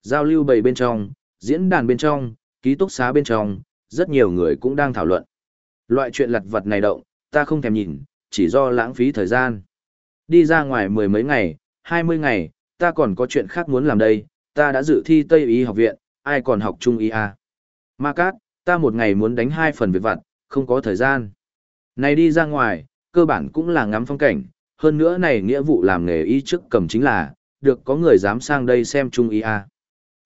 Giao lưu bầy bên trong, diễn đàn bên trong, ký túc xá bên trong, rất nhiều người cũng đang thảo luận. Loại chuyện lặt vật này động, ta không thèm nhìn, chỉ do lãng phí thời gian. Đi ra ngoài mười mấy ngày, hai mươi ngày, ta còn có chuyện khác muốn làm đây, ta đã dự thi Tây Y học viện, ai còn học Trung Y à? Ma Cát, ta một ngày muốn đánh hai phần việc vặt, không có thời gian. Này đi ra ngoài, cơ bản cũng là ngắm phong cảnh, hơn nữa này nghĩa vụ làm nghề y trước cầm chính là, được có người dám sang đây xem Trung Y à.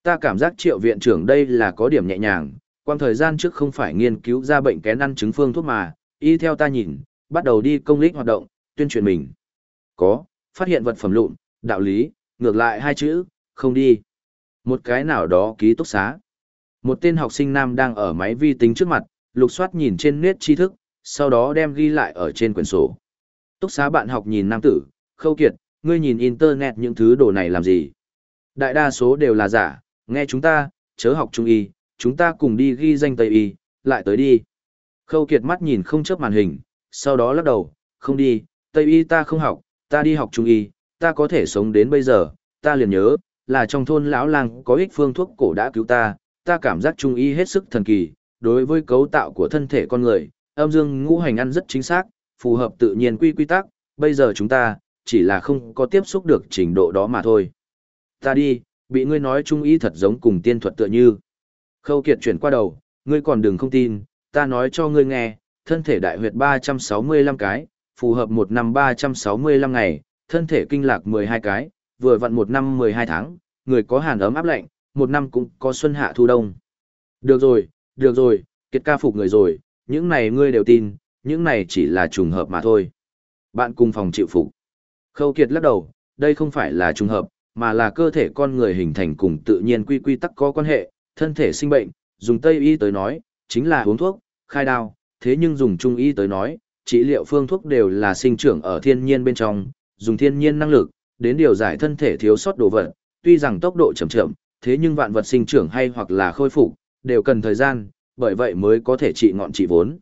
Ta cảm giác triệu viện trưởng đây là có điểm nhẹ nhàng, quan thời gian trước không phải nghiên cứu ra bệnh kén ăn chứng phương thuốc mà, y theo ta nhìn, bắt đầu đi công lích hoạt động, tuyên truyền mình. Có, phát hiện vật phẩm lụn, đạo lý, ngược lại hai chữ, không đi. Một cái nào đó ký túc xá. Một tên học sinh nam đang ở máy vi tính trước mặt, lục soát nhìn trên nét tri thức, sau đó đem ghi lại ở trên quyển sổ. Túc xá bạn học nhìn nam tử, khâu kiệt, ngươi nhìn internet những thứ đồ này làm gì? Đại đa số đều là giả, nghe chúng ta, chớ học trung y, chúng ta cùng đi ghi danh Tây y, lại tới đi. Khâu kiệt mắt nhìn không chớp màn hình, sau đó lắc đầu, không đi, Tây y ta không học, ta đi học trung y, ta có thể sống đến bây giờ, ta liền nhớ, là trong thôn lão lang có ích phương thuốc cổ đã cứu ta, ta cảm giác trung y hết sức thần kỳ, đối với cấu tạo của thân thể con người, âm dương ngũ hành ăn rất chính xác, phù hợp tự nhiên quy quy tắc, bây giờ chúng ta, chỉ là không có tiếp xúc được trình độ đó mà thôi. Ta đi, bị ngươi nói trung ý thật giống cùng tiên thuật tựa như. Khâu Kiệt chuyển qua đầu, ngươi còn đừng không tin, ta nói cho ngươi nghe, thân thể đại huyệt 365 cái, phù hợp một năm 365 ngày, thân thể kinh lạc 12 cái, vừa vặn một năm 12 tháng, người có hàn ấm áp lạnh, một năm cũng có xuân hạ thu đông. Được rồi, được rồi, kiệt ca phục người rồi, những này ngươi đều tin, những này chỉ là trùng hợp mà thôi. Bạn cùng phòng chịu phục. Khâu kiệt lắc đầu, đây không phải là trùng hợp, mà là cơ thể con người hình thành cùng tự nhiên quy quy tắc có quan hệ, thân thể sinh bệnh, dùng Tây y tới nói, chính là uống thuốc, khai đao, thế nhưng dùng Trung y tới nói, trị liệu phương thuốc đều là sinh trưởng ở thiên nhiên bên trong, dùng thiên nhiên năng lực, đến điều giải thân thể thiếu sót đồ vật, tuy rằng tốc độ chậm chậm, thế nhưng vạn vật sinh trưởng hay hoặc là khôi phục, đều cần thời gian, bởi vậy mới có thể trị ngọn trị vốn.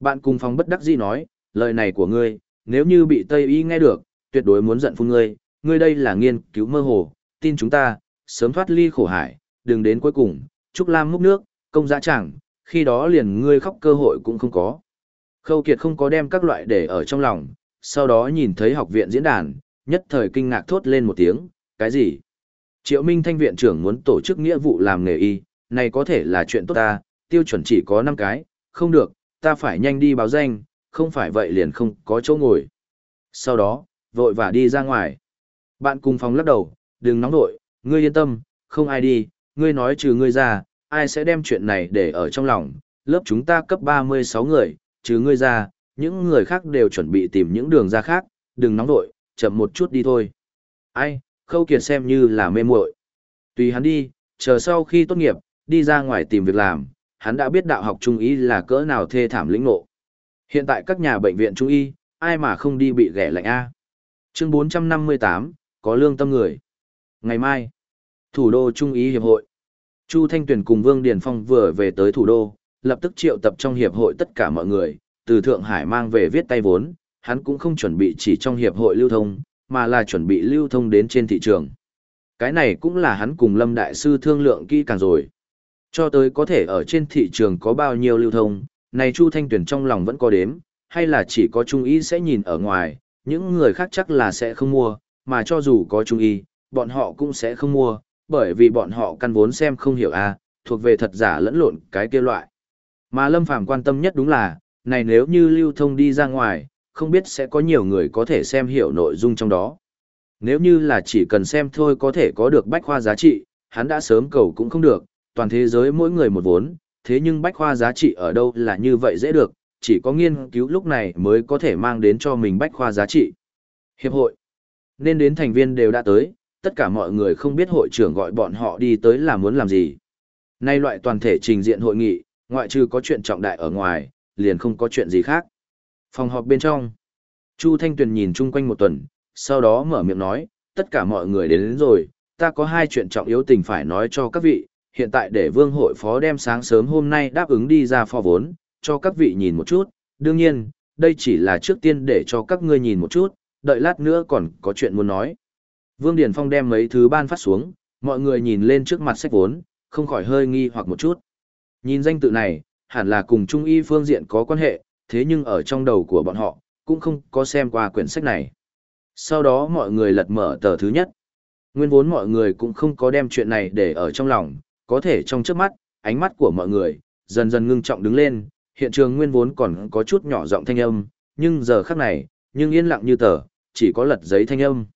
Bạn cùng phòng bất đắc dĩ nói, lời này của ngươi, nếu như bị Tây y nghe được, tuyệt đối muốn giận phun ngươi, ngươi đây là nghiên cứu mơ hồ, tin chúng ta, sớm thoát ly khổ hải, đừng đến cuối cùng, Trúc Lam múc nước, công dã chẳng, khi đó liền ngươi khóc cơ hội cũng không có. Khâu Kiệt không có đem các loại để ở trong lòng, sau đó nhìn thấy học viện diễn đàn, nhất thời kinh ngạc thốt lên một tiếng, cái gì? Triệu Minh Thanh viện trưởng muốn tổ chức nghĩa vụ làm nghề y, này có thể là chuyện tốt ta, tiêu chuẩn chỉ có 5 cái, không được, ta phải nhanh đi báo danh, không phải vậy liền không có chỗ ngồi. Sau đó, vội và đi ra ngoài. Bạn cùng phòng lắc đầu, đừng nóng nội, ngươi yên tâm, không ai đi, ngươi nói trừ ngươi ra, ai sẽ đem chuyện này để ở trong lòng, lớp chúng ta cấp 36 người, trừ ngươi ra, những người khác đều chuẩn bị tìm những đường ra khác, đừng nóng nội, chậm một chút đi thôi. Ai, khâu kiệt xem như là mê muội. Tùy hắn đi, chờ sau khi tốt nghiệp, đi ra ngoài tìm việc làm, hắn đã biết đạo học trung y là cỡ nào thê thảm lĩnh ngộ. Hiện tại các nhà bệnh viện trung y, ai mà không đi bị ghẻ lạnh A. Chương 458, có lương tâm người. Ngày mai, thủ đô Trung y Hiệp hội. Chu Thanh Tuyền cùng Vương Điền Phong vừa về tới thủ đô, lập tức triệu tập trong hiệp hội tất cả mọi người, từ Thượng Hải mang về viết tay vốn, hắn cũng không chuẩn bị chỉ trong hiệp hội lưu thông, mà là chuẩn bị lưu thông đến trên thị trường. Cái này cũng là hắn cùng Lâm Đại Sư thương lượng kỹ càng rồi. Cho tới có thể ở trên thị trường có bao nhiêu lưu thông, này Chu Thanh Tuyền trong lòng vẫn có đếm, hay là chỉ có Trung ý sẽ nhìn ở ngoài, những người khác chắc là sẽ không mua, mà cho dù có Trung ý, bọn họ cũng sẽ không mua, bởi vì bọn họ căn vốn xem không hiểu a, thuộc về thật giả lẫn lộn cái kia loại. Mà Lâm Phàm quan tâm nhất đúng là, này nếu như lưu thông đi ra ngoài, không biết sẽ có nhiều người có thể xem hiểu nội dung trong đó. Nếu như là chỉ cần xem thôi có thể có được bách khoa giá trị, hắn đã sớm cầu cũng không được, toàn thế giới mỗi người một vốn, thế nhưng bách khoa giá trị ở đâu là như vậy dễ được, chỉ có nghiên cứu lúc này mới có thể mang đến cho mình bách khoa giá trị. Hiệp hội, nên đến thành viên đều đã tới, tất cả mọi người không biết hội trưởng gọi bọn họ đi tới là muốn làm gì. Nay loại toàn thể trình diện hội nghị, ngoại trừ có chuyện trọng đại ở ngoài, liền không có chuyện gì khác. Phòng họp bên trong, Chu Thanh Tuyền nhìn chung quanh một tuần, sau đó mở miệng nói, tất cả mọi người đến, đến rồi, ta có hai chuyện trọng yếu tình phải nói cho các vị, hiện tại để vương hội phó đem sáng sớm hôm nay đáp ứng đi ra phò vốn, cho các vị nhìn một chút, đương nhiên, đây chỉ là trước tiên để cho các ngươi nhìn một chút, đợi lát nữa còn có chuyện muốn nói. Vương Điền Phong đem mấy thứ ban phát xuống, mọi người nhìn lên trước mặt sách vốn, không khỏi hơi nghi hoặc một chút. Nhìn danh tự này, hẳn là cùng Trung y phương diện có quan hệ, thế nhưng ở trong đầu của bọn họ, cũng không có xem qua quyển sách này. Sau đó mọi người lật mở tờ thứ nhất. Nguyên vốn mọi người cũng không có đem chuyện này để ở trong lòng, có thể trong trước mắt, ánh mắt của mọi người, dần dần ngưng trọng đứng lên, hiện trường nguyên vốn còn có chút nhỏ giọng thanh âm, nhưng giờ khắc này, nhưng yên lặng như tờ, chỉ có lật giấy thanh âm.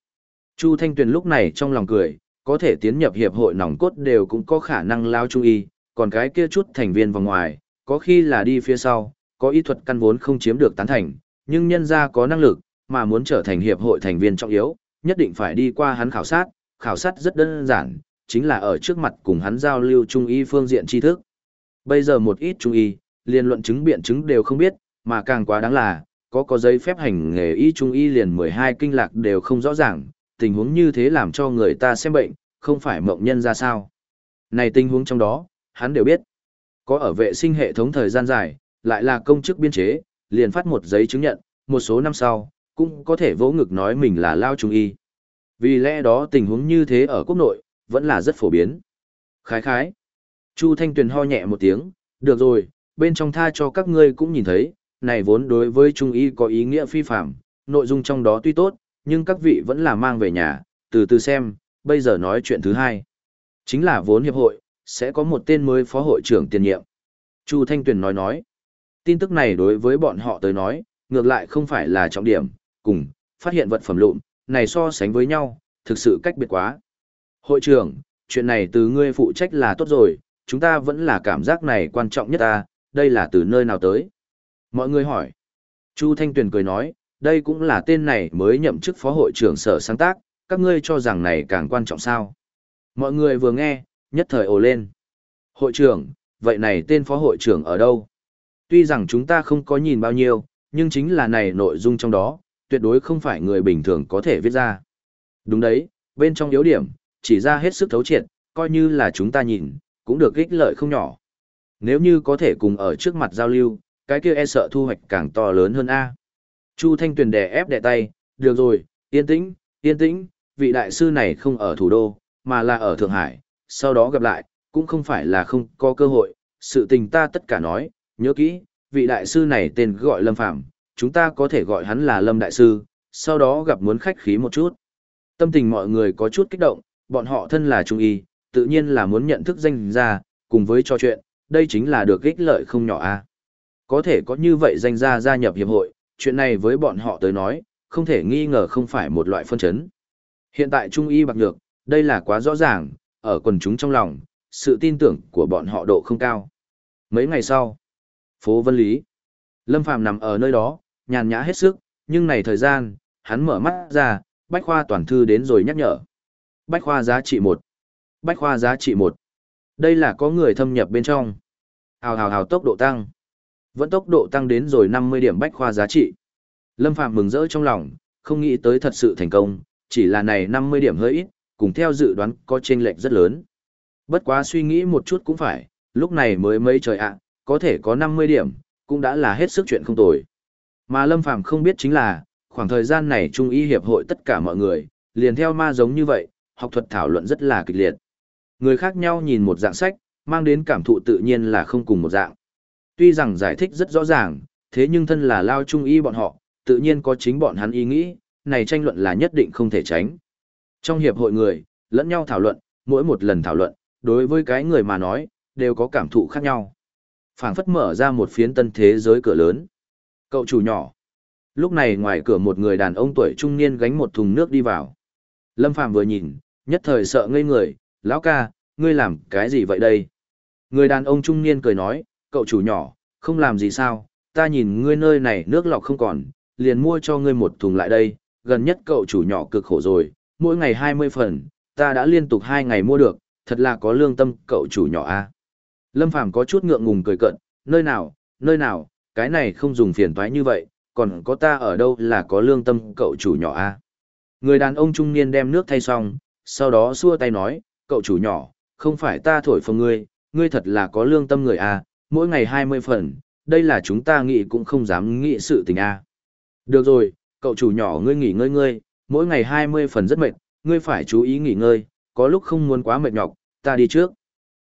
Chu Thanh Tuyền lúc này trong lòng cười, có thể tiến nhập hiệp hội nòng cốt đều cũng có khả năng lao chú ý, còn cái kia chút thành viên vào ngoài, có khi là đi phía sau, có ý thuật căn vốn không chiếm được tán thành, nhưng nhân ra có năng lực, mà muốn trở thành hiệp hội thành viên trọng yếu, nhất định phải đi qua hắn khảo sát, khảo sát rất đơn giản, chính là ở trước mặt cùng hắn giao lưu trung y phương diện tri thức. Bây giờ một ít trung y, liên luận chứng biện chứng đều không biết, mà càng quá đáng là, có có giấy phép hành nghề y trung y liền 12 kinh lạc đều không rõ ràng, tình huống như thế làm cho người ta xem bệnh, không phải mộng nhân ra sao. Này tình huống trong đó, hắn đều biết. Có ở vệ sinh hệ thống thời gian dài, lại là công chức biên chế, liền phát một giấy chứng nhận, một số năm sau, cũng có thể vỗ ngực nói mình là lao trung y. Vì lẽ đó tình huống như thế ở quốc nội, vẫn là rất phổ biến. Khái khái. Chu Thanh Tuyền ho nhẹ một tiếng, được rồi, bên trong tha cho các ngươi cũng nhìn thấy, này vốn đối với Trung Y có ý nghĩa phi phạm, nội dung trong đó tuy tốt, nhưng các vị vẫn là mang về nhà, từ từ xem, bây giờ nói chuyện thứ hai. Chính là vốn hiệp hội, sẽ có một tên mới phó hội trưởng tiền nhiệm. Chu Thanh Tuyền nói nói, tin tức này đối với bọn họ tới nói, ngược lại không phải là trọng điểm, cùng, phát hiện vật phẩm lụn, này so sánh với nhau, thực sự cách biệt quá. Hội trưởng, chuyện này từ ngươi phụ trách là tốt rồi, chúng ta vẫn là cảm giác này quan trọng nhất ta, đây là từ nơi nào tới. Mọi người hỏi. Chu Thanh Tuyền cười nói, đây cũng là tên này mới nhậm chức phó hội trưởng sở sáng tác, các ngươi cho rằng này càng quan trọng sao. Mọi người vừa nghe, nhất thời ồ lên. Hội trưởng, vậy này tên phó hội trưởng ở đâu? Tuy rằng chúng ta không có nhìn bao nhiêu, nhưng chính là này nội dung trong đó, tuyệt đối không phải người bình thường có thể viết ra. Đúng đấy, bên trong yếu điểm, chỉ ra hết sức thấu triệt, coi như là chúng ta nhìn, cũng được ích lợi không nhỏ. Nếu như có thể cùng ở trước mặt giao lưu, cái kia e sợ thu hoạch càng to lớn hơn A. Chu Thanh Tuyền đè ép đè tay, được rồi, yên tĩnh, yên tĩnh, vị đại sư này không ở thủ đô, mà là ở Thượng Hải, sau đó gặp lại, cũng không phải là không có cơ hội, sự tình ta tất cả nói, nhớ kỹ, vị đại sư này tên gọi Lâm Phạm, chúng ta có thể gọi hắn là Lâm Đại Sư, sau đó gặp muốn khách khí một chút. Tâm tình mọi người có chút kích động, bọn họ thân là trung y, tự nhiên là muốn nhận thức danh gia, cùng với trò chuyện, đây chính là được ích lợi không nhỏ a. Có thể có như vậy danh gia gia nhập hiệp hội, chuyện này với bọn họ tới nói, không thể nghi ngờ không phải một loại phân chấn. Hiện tại trung y bạc nhược, đây là quá rõ ràng, ở quần chúng trong lòng, sự tin tưởng của bọn họ độ không cao. Mấy ngày sau, phố Vân Lý, Lâm Phàm nằm ở nơi đó, nhàn nhã hết sức, nhưng này thời gian, hắn mở mắt ra, bách khoa toàn thư đến rồi nhắc nhở. Bách khoa giá trị một, Bách khoa giá trị một. Đây là có người thâm nhập bên trong. Hào hào hào tốc độ tăng. Vẫn tốc độ tăng đến rồi 50 điểm bách khoa giá trị. Lâm Phạm mừng rỡ trong lòng, không nghĩ tới thật sự thành công, chỉ là này 50 điểm hơi ít, cùng theo dự đoán có chênh lệch rất lớn. Bất quá suy nghĩ một chút cũng phải, lúc này mới mấy trời ạ, có thể có 50 điểm, cũng đã là hết sức chuyện không tồi. Mà Lâm Phàm không biết chính là, khoảng thời gian này Trung y hiệp hội tất cả mọi người, liền theo ma giống như vậy, học thuật thảo luận rất là kịch liệt. Người khác nhau nhìn một dạng sách, mang đến cảm thụ tự nhiên là không cùng một dạng. Tuy rằng giải thích rất rõ ràng, thế nhưng thân là lao trung y bọn họ, tự nhiên có chính bọn hắn ý nghĩ, này tranh luận là nhất định không thể tránh. Trong hiệp hội người, lẫn nhau thảo luận, mỗi một lần thảo luận, đối với cái người mà nói, đều có cảm thụ khác nhau. phảng phất mở ra một phiến tân thế giới cửa lớn. Cậu chủ nhỏ. Lúc này ngoài cửa một người đàn ông tuổi trung niên gánh một thùng nước đi vào. Lâm Phàm vừa nhìn, nhất thời sợ ngây người, lão ca, ngươi làm cái gì vậy đây? Người đàn ông trung niên cười nói, cậu chủ nhỏ, không làm gì sao, ta nhìn ngươi nơi này nước lọc không còn, liền mua cho ngươi một thùng lại đây, gần nhất cậu chủ nhỏ cực khổ rồi, mỗi ngày 20 phần, ta đã liên tục hai ngày mua được, thật là có lương tâm cậu chủ nhỏ a. Lâm Phàm có chút ngượng ngùng cười cận, nơi nào, nơi nào, cái này không dùng phiền toái như vậy, còn có ta ở đâu là có lương tâm cậu chủ nhỏ a. Người đàn ông trung niên đem nước thay xong, sau đó xua tay nói, cậu chủ nhỏ, không phải ta thổi phồng ngươi, ngươi thật là có lương tâm người à? mỗi ngày 20 phần, đây là chúng ta nghĩ cũng không dám nghĩ sự tình à? Được rồi, cậu chủ nhỏ ngươi nghỉ ngơi ngươi, mỗi ngày 20 phần rất mệt, ngươi phải chú ý nghỉ ngơi, có lúc không muốn quá mệt nhọc, ta đi trước.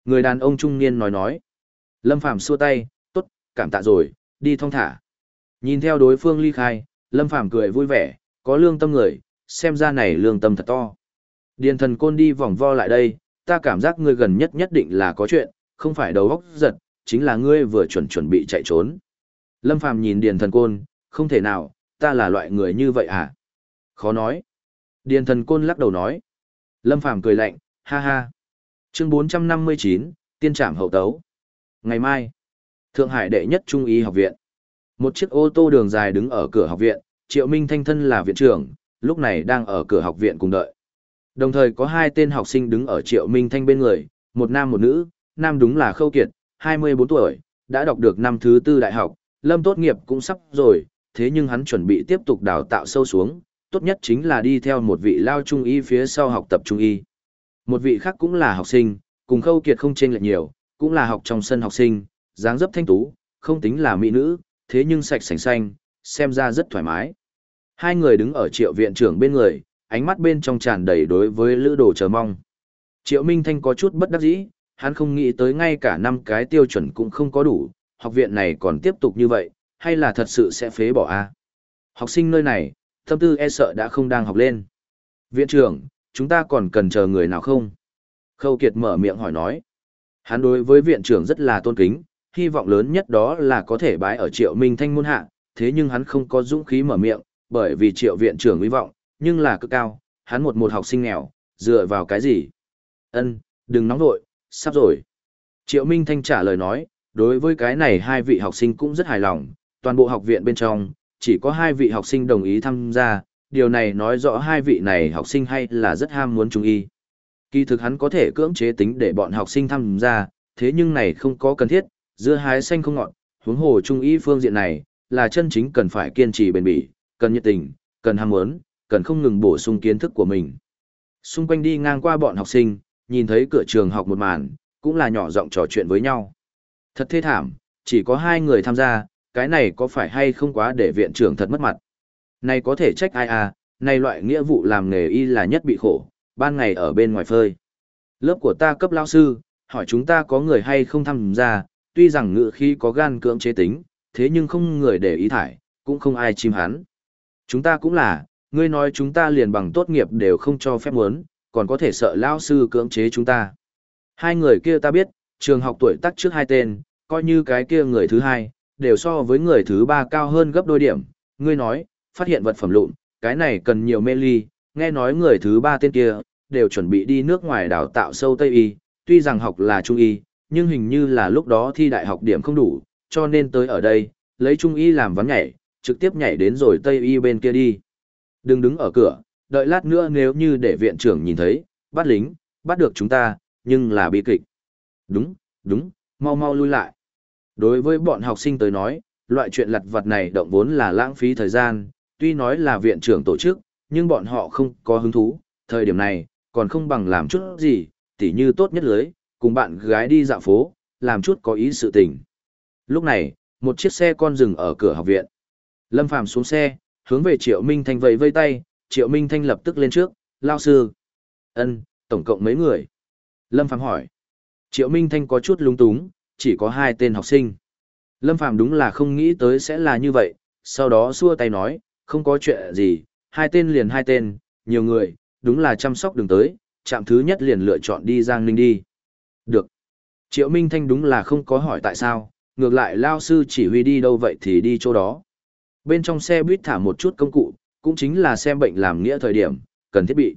Người đàn ông trung niên nói nói. Lâm Phàm xua tay, tốt, cảm tạ rồi, đi thong thả. Nhìn theo đối phương ly khai, Lâm Phàm cười vui vẻ, có lương tâm người, xem ra này lương tâm thật to. Điền thần côn đi vòng vo lại đây, ta cảm giác ngươi gần nhất nhất định là có chuyện, không phải đầu óc giật, chính là ngươi vừa chuẩn chuẩn bị chạy trốn. Lâm Phàm nhìn Điền thần côn, không thể nào, ta là loại người như vậy à? Khó nói. Điền thần côn lắc đầu nói. Lâm Phàm cười lạnh, ha ha. Chương 459, tiên trảm hậu tấu. Ngày mai, Thượng Hải đệ nhất trung y học viện. Một chiếc ô tô đường dài đứng ở cửa học viện, Triệu Minh Thanh thân là viện trưởng, lúc này đang ở cửa học viện cùng đợi. Đồng thời có hai tên học sinh đứng ở Triệu Minh Thanh bên người, một nam một nữ, nam đúng là Khâu Kiệt, 24 tuổi, đã đọc được năm thứ tư đại học, lâm tốt nghiệp cũng sắp rồi, thế nhưng hắn chuẩn bị tiếp tục đào tạo sâu xuống, tốt nhất chính là đi theo một vị lao trung y phía sau học tập trung y. Một vị khác cũng là học sinh, cùng Khâu Kiệt không chênh lệch nhiều, cũng là học trong sân học sinh, dáng dấp thanh tú, không tính là mỹ nữ, thế nhưng sạch sành xanh, xem ra rất thoải mái. Hai người đứng ở triệu viện trưởng bên người, ánh mắt bên trong tràn đầy đối với lữ đồ chờ mong. Triệu Minh Thanh có chút bất đắc dĩ, hắn không nghĩ tới ngay cả năm cái tiêu chuẩn cũng không có đủ, học viện này còn tiếp tục như vậy, hay là thật sự sẽ phế bỏ a? Học sinh nơi này, tâm tư e sợ đã không đang học lên. Viện trưởng, chúng ta còn cần chờ người nào không? Khâu Kiệt mở miệng hỏi nói. Hắn đối với viện trưởng rất là tôn kính, hy vọng lớn nhất đó là có thể bái ở triệu minh thanh môn hạ, thế nhưng hắn không có dũng khí mở miệng, bởi vì triệu viện trưởng hy vọng, nhưng là cực cao, hắn một một học sinh nghèo, dựa vào cái gì? Ân, đừng nóng vội, sắp rồi. Triệu Minh Thanh trả lời nói, đối với cái này hai vị học sinh cũng rất hài lòng, toàn bộ học viện bên trong, chỉ có hai vị học sinh đồng ý tham gia, điều này nói rõ hai vị này học sinh hay là rất ham muốn trung y. Kỳ thực hắn có thể cưỡng chế tính để bọn học sinh tham gia, thế nhưng này không có cần thiết, dưa hái xanh không ngọt, huống hồ trung y phương diện này, là chân chính cần phải kiên trì bền bỉ, cần nhiệt tình, cần ham muốn, cần không ngừng bổ sung kiến thức của mình. Xung quanh đi ngang qua bọn học sinh, nhìn thấy cửa trường học một màn, cũng là nhỏ giọng trò chuyện với nhau. Thật thê thảm, chỉ có hai người tham gia, cái này có phải hay không quá để viện trưởng thật mất mặt. Này có thể trách ai à, này loại nghĩa vụ làm nghề y là nhất bị khổ, ban ngày ở bên ngoài phơi. Lớp của ta cấp lao sư, hỏi chúng ta có người hay không tham gia, tuy rằng ngựa khi có gan cưỡng chế tính, thế nhưng không người để ý thải, cũng không ai chim hắn. Chúng ta cũng là, ngươi nói chúng ta liền bằng tốt nghiệp đều không cho phép muốn, còn có thể sợ lão sư cưỡng chế chúng ta. Hai người kia ta biết, trường học tuổi tác trước hai tên, coi như cái kia người thứ hai, đều so với người thứ ba cao hơn gấp đôi điểm. Ngươi nói, phát hiện vật phẩm lụn, cái này cần nhiều mê ly, nghe nói người thứ ba tên kia, đều chuẩn bị đi nước ngoài đào tạo sâu Tây Y, tuy rằng học là Trung Y, nhưng hình như là lúc đó thi đại học điểm không đủ, cho nên tới ở đây, lấy Trung Y làm vắng nhảy, trực tiếp nhảy đến rồi Tây Y bên kia đi. Đừng đứng ở cửa, đợi lát nữa nếu như để viện trưởng nhìn thấy, bắt lính, bắt được chúng ta, nhưng là bi kịch. Đúng, đúng, mau mau lui lại. Đối với bọn học sinh tới nói, loại chuyện lặt vặt này động vốn là lãng phí thời gian, tuy nói là viện trưởng tổ chức, nhưng bọn họ không có hứng thú, thời điểm này, còn không bằng làm chút gì, tỉ như tốt nhất lưới, cùng bạn gái đi dạo phố, làm chút có ý sự tình. Lúc này, một chiếc xe con dừng ở cửa học viện. Lâm Phàm xuống xe, hướng về Triệu Minh Thanh vẫy vây tay, Triệu Minh Thanh lập tức lên trước, lao sư. ân tổng cộng mấy người? Lâm Phàm hỏi. Triệu Minh Thanh có chút lung túng, chỉ có hai tên học sinh. Lâm Phàm đúng là không nghĩ tới sẽ là như vậy, sau đó xua tay nói, không có chuyện gì, hai tên liền hai tên, nhiều người, đúng là chăm sóc đường tới, chạm thứ nhất liền lựa chọn đi Giang Ninh đi. Được. Triệu Minh Thanh đúng là không có hỏi tại sao, ngược lại lao sư chỉ huy đi đâu vậy thì đi chỗ đó. Bên trong xe buýt thả một chút công cụ, cũng chính là xem bệnh làm nghĩa thời điểm, cần thiết bị.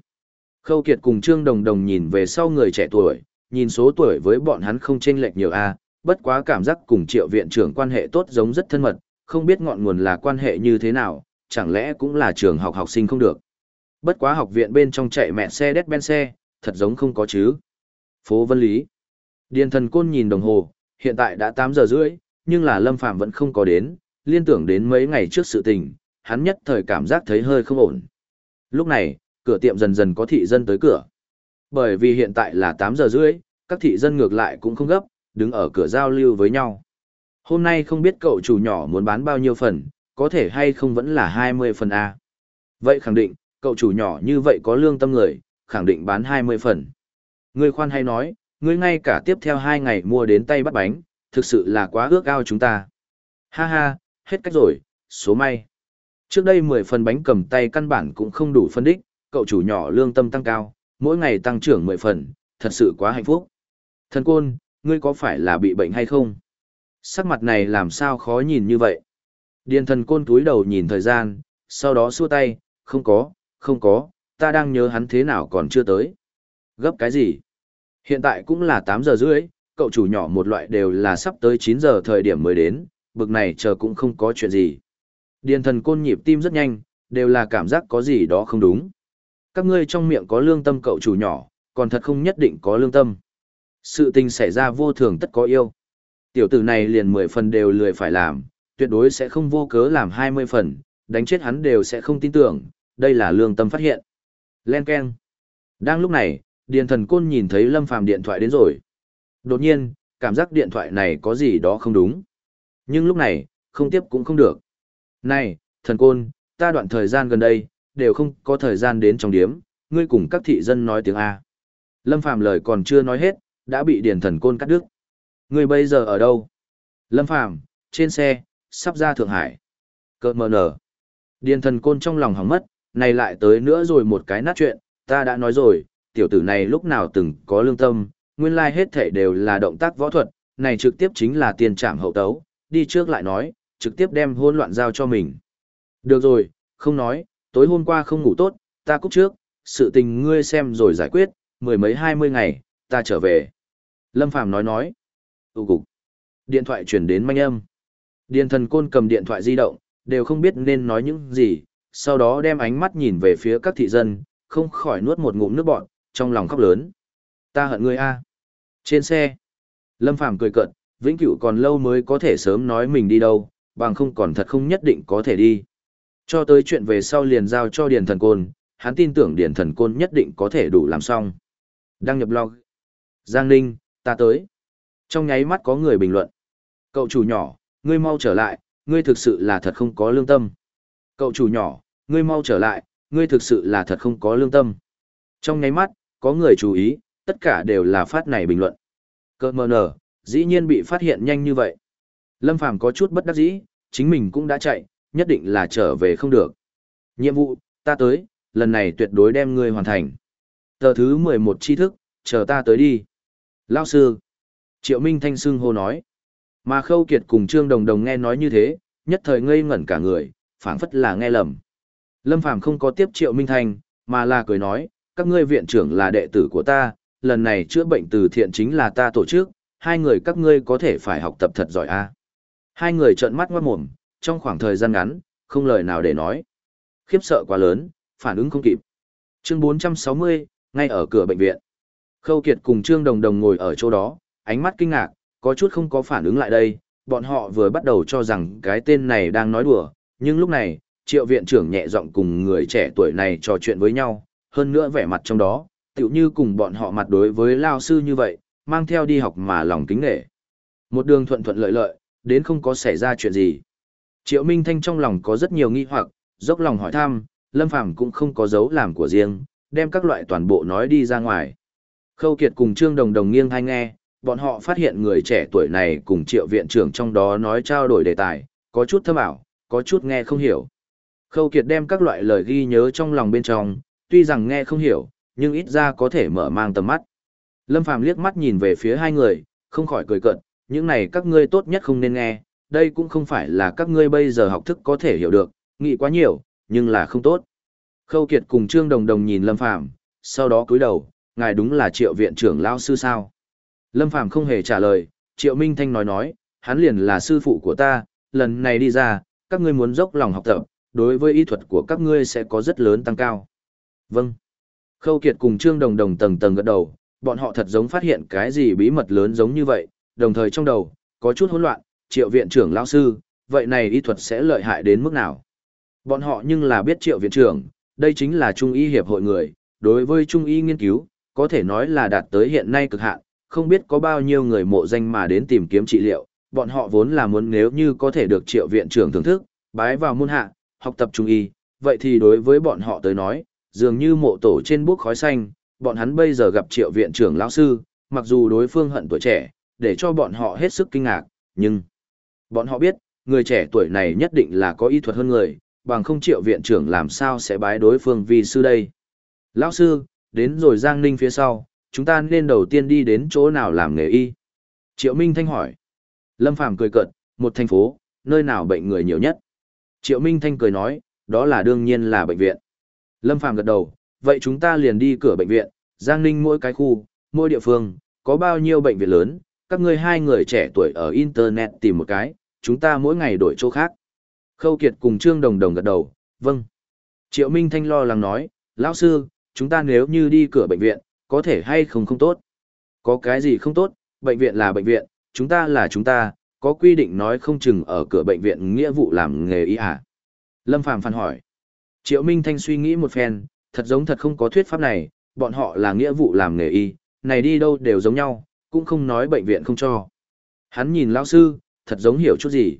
Khâu Kiệt cùng Trương Đồng Đồng nhìn về sau người trẻ tuổi, nhìn số tuổi với bọn hắn không chênh lệch nhiều a, bất quá cảm giác cùng Triệu viện trưởng quan hệ tốt giống rất thân mật, không biết ngọn nguồn là quan hệ như thế nào, chẳng lẽ cũng là trường học học sinh không được. Bất quá học viện bên trong chạy mẹ xe đét ben xe, thật giống không có chứ. Phố Vân Lý. Điền thần côn nhìn đồng hồ, hiện tại đã 8 giờ rưỡi, nhưng là Lâm Phàm vẫn không có đến, liên tưởng đến mấy ngày trước sự tình, hắn nhất thời cảm giác thấy hơi không ổn. Lúc này, cửa tiệm dần dần có thị dân tới cửa. Bởi vì hiện tại là 8 giờ rưỡi, các thị dân ngược lại cũng không gấp, đứng ở cửa giao lưu với nhau. Hôm nay không biết cậu chủ nhỏ muốn bán bao nhiêu phần, có thể hay không vẫn là 20 phần A. Vậy khẳng định, cậu chủ nhỏ như vậy có lương tâm người, khẳng định bán 20 phần. Người khoan hay nói, ngươi ngay cả tiếp theo 2 ngày mua đến tay bắt bánh, thực sự là quá ước ao chúng ta. Ha ha, hết cách rồi, số may. Trước đây 10 phần bánh cầm tay căn bản cũng không đủ phân đích, cậu chủ nhỏ lương tâm tăng cao, mỗi ngày tăng trưởng 10 phần, thật sự quá hạnh phúc. Thần côn, ngươi có phải là bị bệnh hay không? Sắc mặt này làm sao khó nhìn như vậy? Điền thần côn túi đầu nhìn thời gian, sau đó xua tay, không có, không có, ta đang nhớ hắn thế nào còn chưa tới. Gấp cái gì? Hiện tại cũng là 8 giờ rưỡi, cậu chủ nhỏ một loại đều là sắp tới 9 giờ thời điểm mới đến, bực này chờ cũng không có chuyện gì. Điền thần côn nhịp tim rất nhanh, đều là cảm giác có gì đó không đúng. Các ngươi trong miệng có lương tâm cậu chủ nhỏ, còn thật không nhất định có lương tâm. Sự tình xảy ra vô thường tất có yêu. Tiểu tử này liền 10 phần đều lười phải làm, tuyệt đối sẽ không vô cớ làm 20 phần, đánh chết hắn đều sẽ không tin tưởng, đây là lương tâm phát hiện. Len Ken. Đang lúc này, Điền thần côn nhìn thấy Lâm Phàm điện thoại đến rồi. Đột nhiên, cảm giác điện thoại này có gì đó không đúng. Nhưng lúc này, không tiếp cũng không được. Này, thần côn, ta đoạn thời gian gần đây, đều không có thời gian đến trong điếm, ngươi cùng các thị dân nói tiếng A. Lâm Phàm lời còn chưa nói hết, đã bị Điền Thần Côn cắt đứt. Ngươi bây giờ ở đâu? Lâm Phàm trên xe, sắp ra Thượng Hải. cợt mờ nở. Điền Thần Côn trong lòng hỏng mất, này lại tới nữa rồi một cái nát chuyện, ta đã nói rồi, tiểu tử này lúc nào từng có lương tâm, nguyên lai hết thể đều là động tác võ thuật, này trực tiếp chính là tiền trảm hậu tấu, đi trước lại nói, trực tiếp đem hôn loạn giao cho mình. Được rồi, không nói, tối hôm qua không ngủ tốt, ta cúc trước, sự tình ngươi xem rồi giải quyết, mười mấy hai mươi ngày, ta trở về. Lâm Phàm nói nói. Tụ cục. Điện thoại chuyển đến manh âm. Điền thần côn cầm điện thoại di động, đều không biết nên nói những gì, sau đó đem ánh mắt nhìn về phía các thị dân, không khỏi nuốt một ngụm nước bọt, trong lòng khóc lớn. Ta hận ngươi a. Trên xe, Lâm Phàm cười cợt, vĩnh cửu còn lâu mới có thể sớm nói mình đi đâu, bằng không còn thật không nhất định có thể đi. Cho tới chuyện về sau liền giao cho Điền Thần Côn, hắn tin tưởng Điền Thần Côn nhất định có thể đủ làm xong. Đăng nhập blog. Giang Ninh, ta tới. Trong nháy mắt có người bình luận. Cậu chủ nhỏ, ngươi mau trở lại, ngươi thực sự là thật không có lương tâm. Cậu chủ nhỏ, ngươi mau trở lại, ngươi thực sự là thật không có lương tâm. Trong nháy mắt, có người chú ý, tất cả đều là phát này bình luận. Cơ mờ nở, dĩ nhiên bị phát hiện nhanh như vậy. Lâm Phàm có chút bất đắc dĩ, chính mình cũng đã chạy, nhất định là trở về không được. Nhiệm vụ, ta tới, lần này tuyệt đối đem ngươi hoàn thành. Tờ thứ 11 tri thức, chờ ta tới đi. Lao sư. Triệu Minh Thanh Sưng hô nói. Mà Khâu Kiệt cùng Trương Đồng Đồng nghe nói như thế, nhất thời ngây ngẩn cả người, phảng phất là nghe lầm. Lâm Phàm không có tiếp Triệu Minh Thanh, mà là cười nói, các ngươi viện trưởng là đệ tử của ta, lần này chữa bệnh từ thiện chính là ta tổ chức, hai người các ngươi có thể phải học tập thật giỏi a. Hai người trợn mắt ngoắt mồm, trong khoảng thời gian ngắn, không lời nào để nói. Khiếp sợ quá lớn, phản ứng không kịp. Chương 460, ngay ở cửa bệnh viện. Khâu Kiệt cùng Trương Đồng Đồng ngồi ở chỗ đó, ánh mắt kinh ngạc, có chút không có phản ứng lại đây, bọn họ vừa bắt đầu cho rằng cái tên này đang nói đùa, nhưng lúc này, triệu viện trưởng nhẹ giọng cùng người trẻ tuổi này trò chuyện với nhau, hơn nữa vẻ mặt trong đó, tựu như cùng bọn họ mặt đối với lao sư như vậy, mang theo đi học mà lòng kính nghệ. Một đường thuận thuận lợi lợi, đến không có xảy ra chuyện gì. Triệu Minh Thanh trong lòng có rất nhiều nghi hoặc, dốc lòng hỏi thăm, Lâm Phàm cũng không có dấu làm của riêng, đem các loại toàn bộ nói đi ra ngoài. Khâu Kiệt cùng Trương Đồng Đồng nghiêng hay nghe, bọn họ phát hiện người trẻ tuổi này cùng Triệu viện trưởng trong đó nói trao đổi đề tài, có chút thâm ảo, có chút nghe không hiểu. Khâu Kiệt đem các loại lời ghi nhớ trong lòng bên trong, tuy rằng nghe không hiểu, nhưng ít ra có thể mở mang tầm mắt. Lâm Phàm liếc mắt nhìn về phía hai người, không khỏi cười cợt, những này các ngươi tốt nhất không nên nghe, đây cũng không phải là các ngươi bây giờ học thức có thể hiểu được, nghĩ quá nhiều, nhưng là không tốt. Khâu Kiệt cùng Trương Đồng Đồng nhìn Lâm Phàm, sau đó cúi đầu, ngài đúng là Triệu viện trưởng lão sư sao? Lâm Phàm không hề trả lời, Triệu Minh Thanh nói nói, hắn liền là sư phụ của ta, lần này đi ra, các ngươi muốn dốc lòng học tập, đối với y thuật của các ngươi sẽ có rất lớn tăng cao. Vâng. Khâu Kiệt cùng Trương Đồng Đồng tầng tầng gật đầu, bọn họ thật giống phát hiện cái gì bí mật lớn giống như vậy, đồng thời trong đầu, có chút hỗn loạn, triệu viện trưởng lão sư, vậy này y thuật sẽ lợi hại đến mức nào? Bọn họ nhưng là biết triệu viện trưởng, đây chính là trung y hiệp hội người, đối với trung y nghiên cứu, có thể nói là đạt tới hiện nay cực hạn, không biết có bao nhiêu người mộ danh mà đến tìm kiếm trị liệu, bọn họ vốn là muốn nếu như có thể được triệu viện trưởng thưởng thức, bái vào môn hạ, học tập trung y, vậy thì đối với bọn họ tới nói, dường như mộ tổ trên bước khói xanh, bọn hắn bây giờ gặp triệu viện trưởng lão sư, mặc dù đối phương hận tuổi trẻ, để cho bọn họ hết sức kinh ngạc, nhưng bọn họ biết, người trẻ tuổi này nhất định là có y thuật hơn người, bằng không triệu viện trưởng làm sao sẽ bái đối phương vì sư đây. Lão sư, đến rồi Giang Ninh phía sau, chúng ta nên đầu tiên đi đến chỗ nào làm nghề y? Triệu Minh Thanh hỏi. Lâm Phàm cười cợt, một thành phố, nơi nào bệnh người nhiều nhất? Triệu Minh Thanh cười nói, đó là đương nhiên là bệnh viện. Lâm Phàm gật đầu, vậy chúng ta liền đi cửa bệnh viện, Giang Ninh mỗi cái khu, mỗi địa phương, có bao nhiêu bệnh viện lớn, các ngươi hai người trẻ tuổi ở Internet tìm một cái, chúng ta mỗi ngày đổi chỗ khác. Khâu Kiệt cùng Trương Đồng Đồng gật đầu, vâng. Triệu Minh Thanh lo lắng nói, lão sư, chúng ta nếu như đi cửa bệnh viện, có thể hay không không tốt. Có cái gì không tốt, bệnh viện là bệnh viện, chúng ta là chúng ta, có quy định nói không chừng ở cửa bệnh viện nghĩa vụ làm nghề y à. Lâm Phàm phản hỏi. Triệu Minh Thanh suy nghĩ một phen, thật giống thật không có thuyết pháp này, bọn họ là nghĩa vụ làm nghề y, này đi đâu đều giống nhau, cũng không nói bệnh viện không cho. Hắn nhìn lão sư, thật giống hiểu chút gì.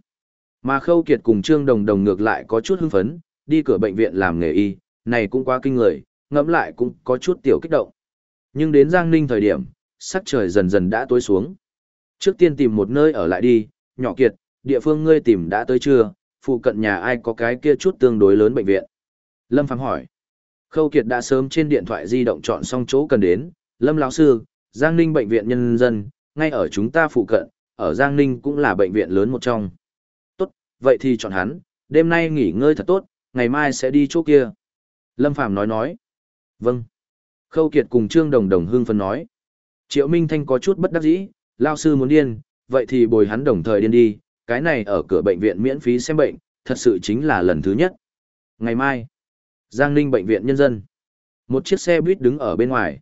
Mà Khâu Kiệt cùng Trương Đồng Đồng ngược lại có chút hưng phấn, đi cửa bệnh viện làm nghề y, Này cũng quá kinh người, ngẫm lại cũng có chút tiểu kích động. Nhưng đến Giang Ninh thời điểm, sắc trời dần dần đã tối xuống. Trước tiên tìm một nơi ở lại đi, nhỏ kiệt, địa phương ngươi tìm đã tới chưa, phụ cận nhà ai có cái kia chút tương đối lớn bệnh viện. Lâm Phàm hỏi. Khâu Kiệt đã sớm trên điện thoại di động chọn xong chỗ cần đến, Lâm lão sư, Giang Ninh bệnh viện nhân dân, ngay ở chúng ta phụ cận, ở Giang Ninh cũng là bệnh viện lớn một trong. Tốt, vậy thì chọn hắn, đêm nay nghỉ ngơi thật tốt, ngày mai sẽ đi chỗ kia. Lâm Phàm nói nói. Vâng. Khâu Kiệt cùng Trương Đồng Đồng hương phân nói. Triệu Minh Thanh có chút bất đắc dĩ, lao sư muốn điên, vậy thì bồi hắn đồng thời điên đi, cái này ở cửa bệnh viện miễn phí xem bệnh, thật sự chính là lần thứ nhất. Ngày mai, Giang Ninh bệnh viện nhân dân. Một chiếc xe buýt đứng ở bên ngoài.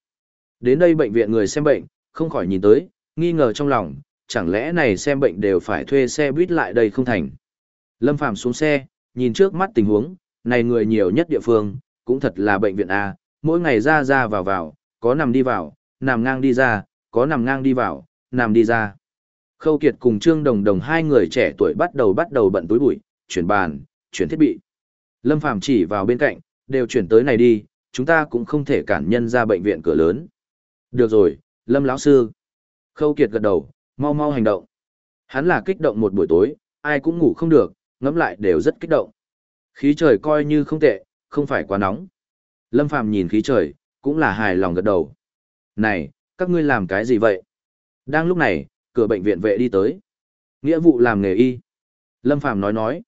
Đến đây bệnh viện người xem bệnh, không khỏi nhìn tới, nghi ngờ trong lòng, chẳng lẽ này xem bệnh đều phải thuê xe buýt lại đây không thành. Lâm Phàm xuống xe, nhìn trước mắt tình huống, này người nhiều nhất địa phương, cũng thật là bệnh viện A, mỗi ngày ra ra vào vào, có nằm đi vào, nằm ngang đi ra, có nằm ngang đi vào, nằm đi ra. Khâu Kiệt cùng Trương Đồng Đồng hai người trẻ tuổi bắt đầu bắt đầu bận túi bụi, chuyển bàn, chuyển thiết bị. Lâm Phàm chỉ vào bên cạnh, đều chuyển tới này đi, chúng ta cũng không thể cản nhân ra bệnh viện cửa lớn. Được rồi, Lâm lão sư. Khâu Kiệt gật đầu, mau mau hành động. Hắn là kích động một buổi tối, ai cũng ngủ không được, ngẫm lại đều rất kích động. Khí trời coi như không tệ, không phải quá nóng. Lâm Phàm nhìn khí trời, cũng là hài lòng gật đầu. Này, các ngươi làm cái gì vậy? Đang lúc này, cửa bệnh viện vệ đi tới. Nghĩa vụ làm nghề y. Lâm Phàm nói nói.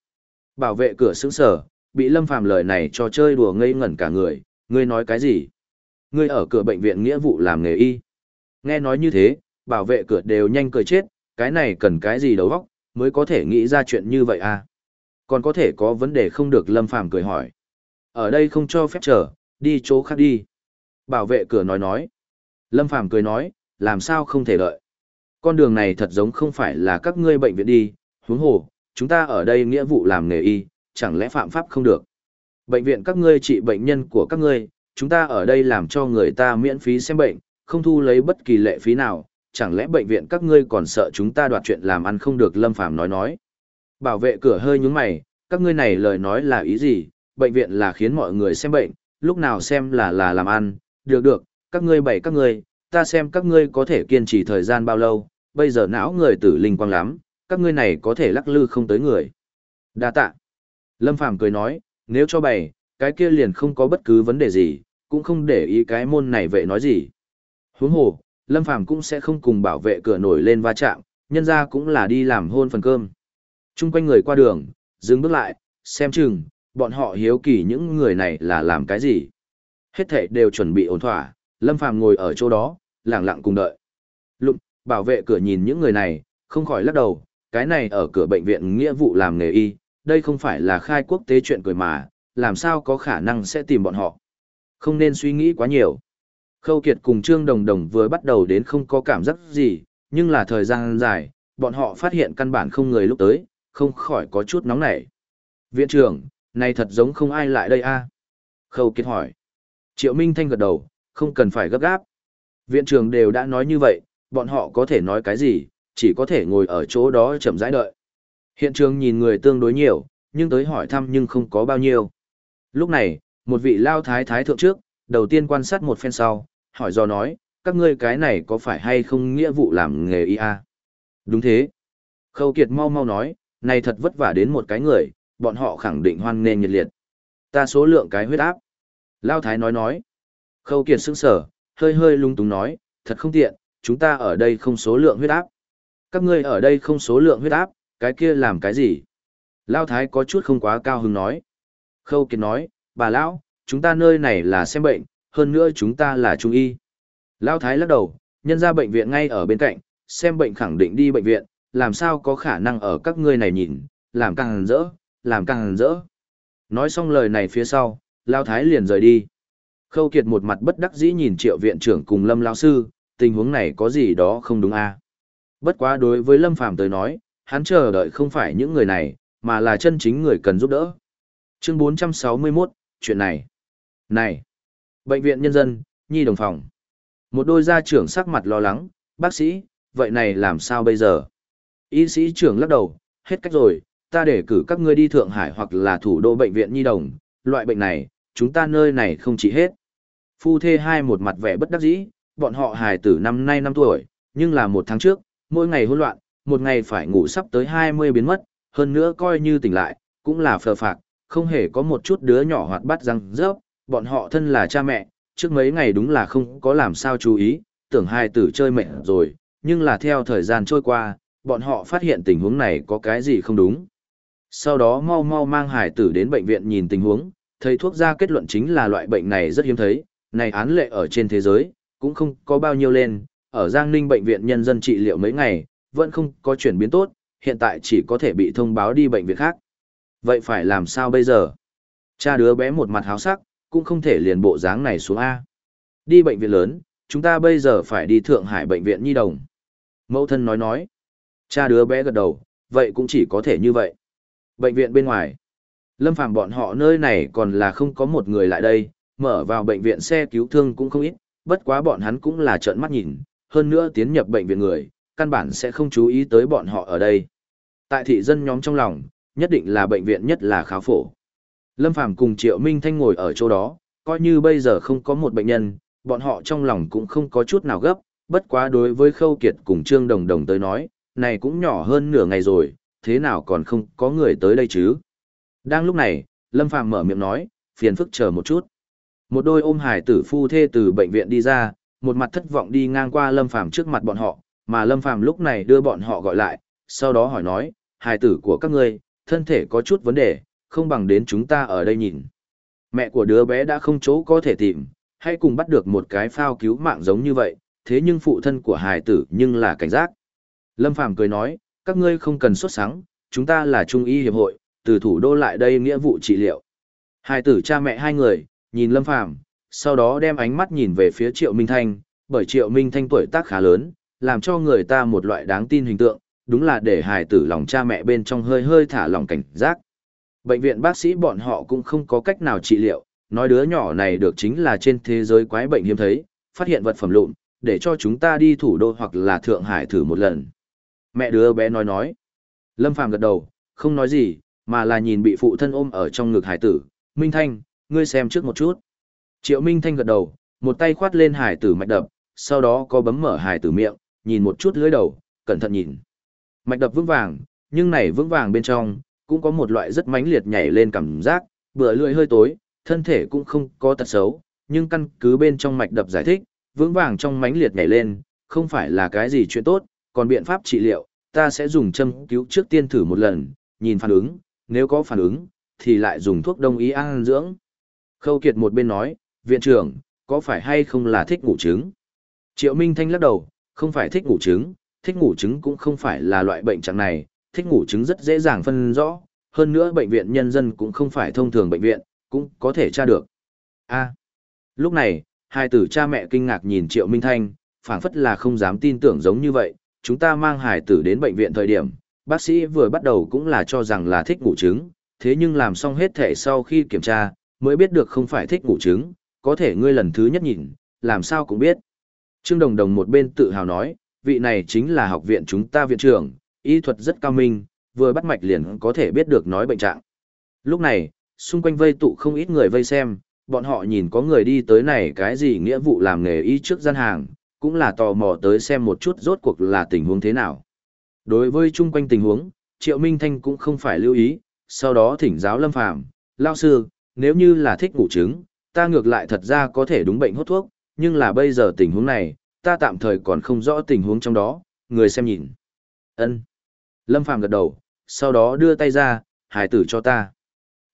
Bảo vệ cửa sững sở, bị Lâm Phàm lời này cho chơi đùa ngây ngẩn cả người, ngươi nói cái gì? Ngươi ở cửa bệnh viện nghĩa vụ làm nghề y. Nghe nói như thế, bảo vệ cửa đều nhanh cười chết, cái này cần cái gì đầu óc mới có thể nghĩ ra chuyện như vậy à? Còn có thể có vấn đề không được Lâm Phàm cười hỏi. Ở đây không cho phép chờ, đi chỗ khác đi. Bảo vệ cửa nói nói. Lâm Phàm cười nói, làm sao không thể đợi. Con đường này thật giống không phải là các ngươi bệnh viện đi, huống hồ, chúng ta ở đây nghĩa vụ làm nghề y, chẳng lẽ phạm pháp không được. Bệnh viện các ngươi trị bệnh nhân của các ngươi, chúng ta ở đây làm cho người ta miễn phí xem bệnh, không thu lấy bất kỳ lệ phí nào, chẳng lẽ bệnh viện các ngươi còn sợ chúng ta đoạt chuyện làm ăn không được Lâm Phàm nói nói. Bảo vệ cửa hơi nhúng mày, các ngươi này lời nói là ý gì, bệnh viện là khiến mọi người xem bệnh, lúc nào xem là là làm ăn, được được, các ngươi bày các ngươi, ta xem các ngươi có thể kiên trì thời gian bao lâu, bây giờ não người tử linh quang lắm, các ngươi này có thể lắc lư không tới người. Đa tạ. Lâm Phàm cười nói, nếu cho bày, cái kia liền không có bất cứ vấn đề gì, cũng không để ý cái môn này vệ nói gì. Huống hồ, Lâm Phàm cũng sẽ không cùng bảo vệ cửa nổi lên va chạm, nhân ra cũng là đi làm hôn phần cơm. Trung quanh người qua đường, dừng bước lại, xem chừng, bọn họ hiếu kỳ những người này là làm cái gì. Hết thảy đều chuẩn bị ổn thỏa, Lâm Phàm ngồi ở chỗ đó, lặng lặng cùng đợi. Lụng, bảo vệ cửa nhìn những người này, không khỏi lắc đầu, cái này ở cửa bệnh viện nghĩa vụ làm nghề y, đây không phải là khai quốc tế chuyện cười mà, làm sao có khả năng sẽ tìm bọn họ. Không nên suy nghĩ quá nhiều. Khâu Kiệt cùng Trương Đồng Đồng vừa bắt đầu đến không có cảm giác gì, nhưng là thời gian dài, bọn họ phát hiện căn bản không người lúc tới, không khỏi có chút nóng nảy. Viện trưởng, này thật giống không ai lại đây a Khâu Kiệt hỏi. Triệu Minh Thanh gật đầu, không cần phải gấp gáp. Viện trưởng đều đã nói như vậy, bọn họ có thể nói cái gì, chỉ có thể ngồi ở chỗ đó chậm rãi đợi. Hiện trường nhìn người tương đối nhiều, nhưng tới hỏi thăm nhưng không có bao nhiêu. Lúc này, một vị lao thái thái thượng trước, đầu tiên quan sát một phen sau, hỏi do nói, các ngươi cái này có phải hay không nghĩa vụ làm nghề y a? Đúng thế. Khâu Kiệt mau mau nói, này thật vất vả đến một cái người, bọn họ khẳng định hoan nghênh nhiệt liệt. Ta số lượng cái huyết áp. Lao Thái nói nói. Khâu Kiệt sững sở, hơi hơi lung túng nói, thật không tiện, chúng ta ở đây không số lượng huyết áp. Các ngươi ở đây không số lượng huyết áp, cái kia làm cái gì? Lao Thái có chút không quá cao hứng nói. Khâu Kiệt nói, bà Lão, chúng ta nơi này là xem bệnh, hơn nữa chúng ta là trung y. Lao Thái lắc đầu, nhân ra bệnh viện ngay ở bên cạnh, xem bệnh khẳng định đi bệnh viện, làm sao có khả năng ở các ngươi này nhìn, làm càng rỡ, làm càng rỡ. Nói xong lời này phía sau, Lao Thái liền rời đi. Khâu Kiệt một mặt bất đắc dĩ nhìn triệu viện trưởng cùng Lâm Lao Sư, tình huống này có gì đó không đúng a à? Bất quá đối với Lâm Phàm tới nói, hắn chờ đợi không phải những người này, mà là chân chính người cần giúp đỡ. Chương 461, chuyện này. Này! Bệnh viện nhân dân, nhi đồng phòng. Một đôi gia trưởng sắc mặt lo lắng, bác sĩ, vậy này làm sao bây giờ? Y sĩ trưởng lắc đầu, hết cách rồi, ta để cử các ngươi đi Thượng Hải hoặc là thủ đô bệnh viện nhi đồng, loại bệnh này, chúng ta nơi này không chỉ hết. Phu thê hai một mặt vẻ bất đắc dĩ, bọn họ hài tử năm nay năm tuổi, nhưng là một tháng trước, mỗi ngày hỗn loạn, một ngày phải ngủ sắp tới 20 biến mất, hơn nữa coi như tỉnh lại, cũng là phờ phạc, không hề có một chút đứa nhỏ hoạt bát răng rớp, bọn họ thân là cha mẹ, trước mấy ngày đúng là không có làm sao chú ý, tưởng hai tử chơi mệt rồi, nhưng là theo thời gian trôi qua, bọn họ phát hiện tình huống này có cái gì không đúng. Sau đó mau mau mang hải tử đến bệnh viện nhìn tình huống, thầy thuốc ra kết luận chính là loại bệnh này rất hiếm thấy, này án lệ ở trên thế giới, cũng không có bao nhiêu lên, ở Giang Ninh bệnh viện nhân dân trị liệu mấy ngày, vẫn không có chuyển biến tốt, hiện tại chỉ có thể bị thông báo đi bệnh viện khác. Vậy phải làm sao bây giờ? Cha đứa bé một mặt háo sắc, cũng không thể liền bộ dáng này xuống A. Đi bệnh viện lớn, chúng ta bây giờ phải đi Thượng Hải bệnh viện Nhi Đồng. Mẫu thân nói nói. Cha đứa bé gật đầu, vậy cũng chỉ có thể như vậy. Bệnh viện bên ngoài. Lâm Phàm bọn họ nơi này còn là không có một người lại đây, mở vào bệnh viện xe cứu thương cũng không ít, bất quá bọn hắn cũng là trợn mắt nhìn, hơn nữa tiến nhập bệnh viện người, căn bản sẽ không chú ý tới bọn họ ở đây. Tại thị dân nhóm trong lòng, nhất định là bệnh viện nhất là khá phổ. Lâm Phàm cùng Triệu Minh Thanh ngồi ở chỗ đó, coi như bây giờ không có một bệnh nhân, bọn họ trong lòng cũng không có chút nào gấp, bất quá đối với Khâu Kiệt cùng Trương Đồng Đồng tới nói, này cũng nhỏ hơn nửa ngày rồi, thế nào còn không có người tới đây chứ? Đang lúc này, Lâm Phàm mở miệng nói, phiền phức chờ một chút. Một đôi ôm hải tử phu thê từ bệnh viện đi ra, một mặt thất vọng đi ngang qua Lâm Phàm trước mặt bọn họ, mà Lâm Phàm lúc này đưa bọn họ gọi lại, sau đó hỏi nói, hải tử của các ngươi, thân thể có chút vấn đề, không bằng đến chúng ta ở đây nhìn. Mẹ của đứa bé đã không chỗ có thể tìm, hay cùng bắt được một cái phao cứu mạng giống như vậy, thế nhưng phụ thân của hải tử nhưng là cảnh giác. Lâm Phàm cười nói, các ngươi không cần xuất sáng, chúng ta là Trung y hiệp hội, từ thủ đô lại đây nghĩa vụ trị liệu. Hải tử cha mẹ hai người, nhìn Lâm Phàm sau đó đem ánh mắt nhìn về phía Triệu Minh Thanh, bởi Triệu Minh Thanh tuổi tác khá lớn, làm cho người ta một loại đáng tin hình tượng, đúng là để hài tử lòng cha mẹ bên trong hơi hơi thả lòng cảnh giác. Bệnh viện bác sĩ bọn họ cũng không có cách nào trị liệu, nói đứa nhỏ này được chính là trên thế giới quái bệnh hiếm thấy, phát hiện vật phẩm lụn, để cho chúng ta đi thủ đô hoặc là Thượng Hải thử một lần. Mẹ đứa bé nói nói. Lâm Phàm gật đầu, không nói gì, mà là nhìn bị phụ thân ôm ở trong ngực hải tử. Minh Thanh, ngươi xem trước một chút. Triệu Minh Thanh gật đầu, một tay khoát lên hải tử mạch đập, sau đó có bấm mở hải tử miệng, nhìn một chút lưới đầu, cẩn thận nhìn. Mạch đập vững vàng, nhưng này vững vàng bên trong, cũng có một loại rất mãnh liệt nhảy lên cảm giác, bữa lưỡi hơi tối, thân thể cũng không có tật xấu, nhưng căn cứ bên trong mạch đập giải thích, vững vàng trong mãnh liệt nhảy lên, không phải là cái gì chuyện tốt, còn biện pháp trị liệu, ta sẽ dùng châm cứu trước tiên thử một lần, nhìn phản ứng, nếu có phản ứng, thì lại dùng thuốc đông y an dưỡng. Khâu Kiệt một bên nói, viện trưởng, có phải hay không là thích ngủ trứng? Triệu Minh Thanh lắc đầu, không phải thích ngủ trứng, thích ngủ trứng cũng không phải là loại bệnh trạng này, thích ngủ trứng rất dễ dàng phân rõ, hơn nữa bệnh viện nhân dân cũng không phải thông thường bệnh viện, cũng có thể tra được. A. lúc này, hai tử cha mẹ kinh ngạc nhìn Triệu Minh Thanh, phảng phất là không dám tin tưởng giống như vậy, chúng ta mang hài tử đến bệnh viện thời điểm, bác sĩ vừa bắt đầu cũng là cho rằng là thích ngủ trứng, thế nhưng làm xong hết thể sau khi kiểm tra, mới biết được không phải thích ngủ trứng, có thể ngươi lần thứ nhất nhìn, làm sao cũng biết. Trương Đồng Đồng một bên tự hào nói, vị này chính là học viện chúng ta viện trưởng, y thuật rất cao minh, vừa bắt mạch liền có thể biết được nói bệnh trạng. Lúc này, xung quanh vây tụ không ít người vây xem, bọn họ nhìn có người đi tới này cái gì nghĩa vụ làm nghề y trước gian hàng, cũng là tò mò tới xem một chút rốt cuộc là tình huống thế nào. Đối với chung quanh tình huống, Triệu Minh Thanh cũng không phải lưu ý, sau đó thỉnh giáo Lâm Phàm, lao sư, nếu như là thích ngủ trứng, ta ngược lại thật ra có thể đúng bệnh hốt thuốc, nhưng là bây giờ tình huống này, ta tạm thời còn không rõ tình huống trong đó, người xem nhìn. Ân. Lâm Phàm gật đầu, sau đó đưa tay ra, hài tử cho ta.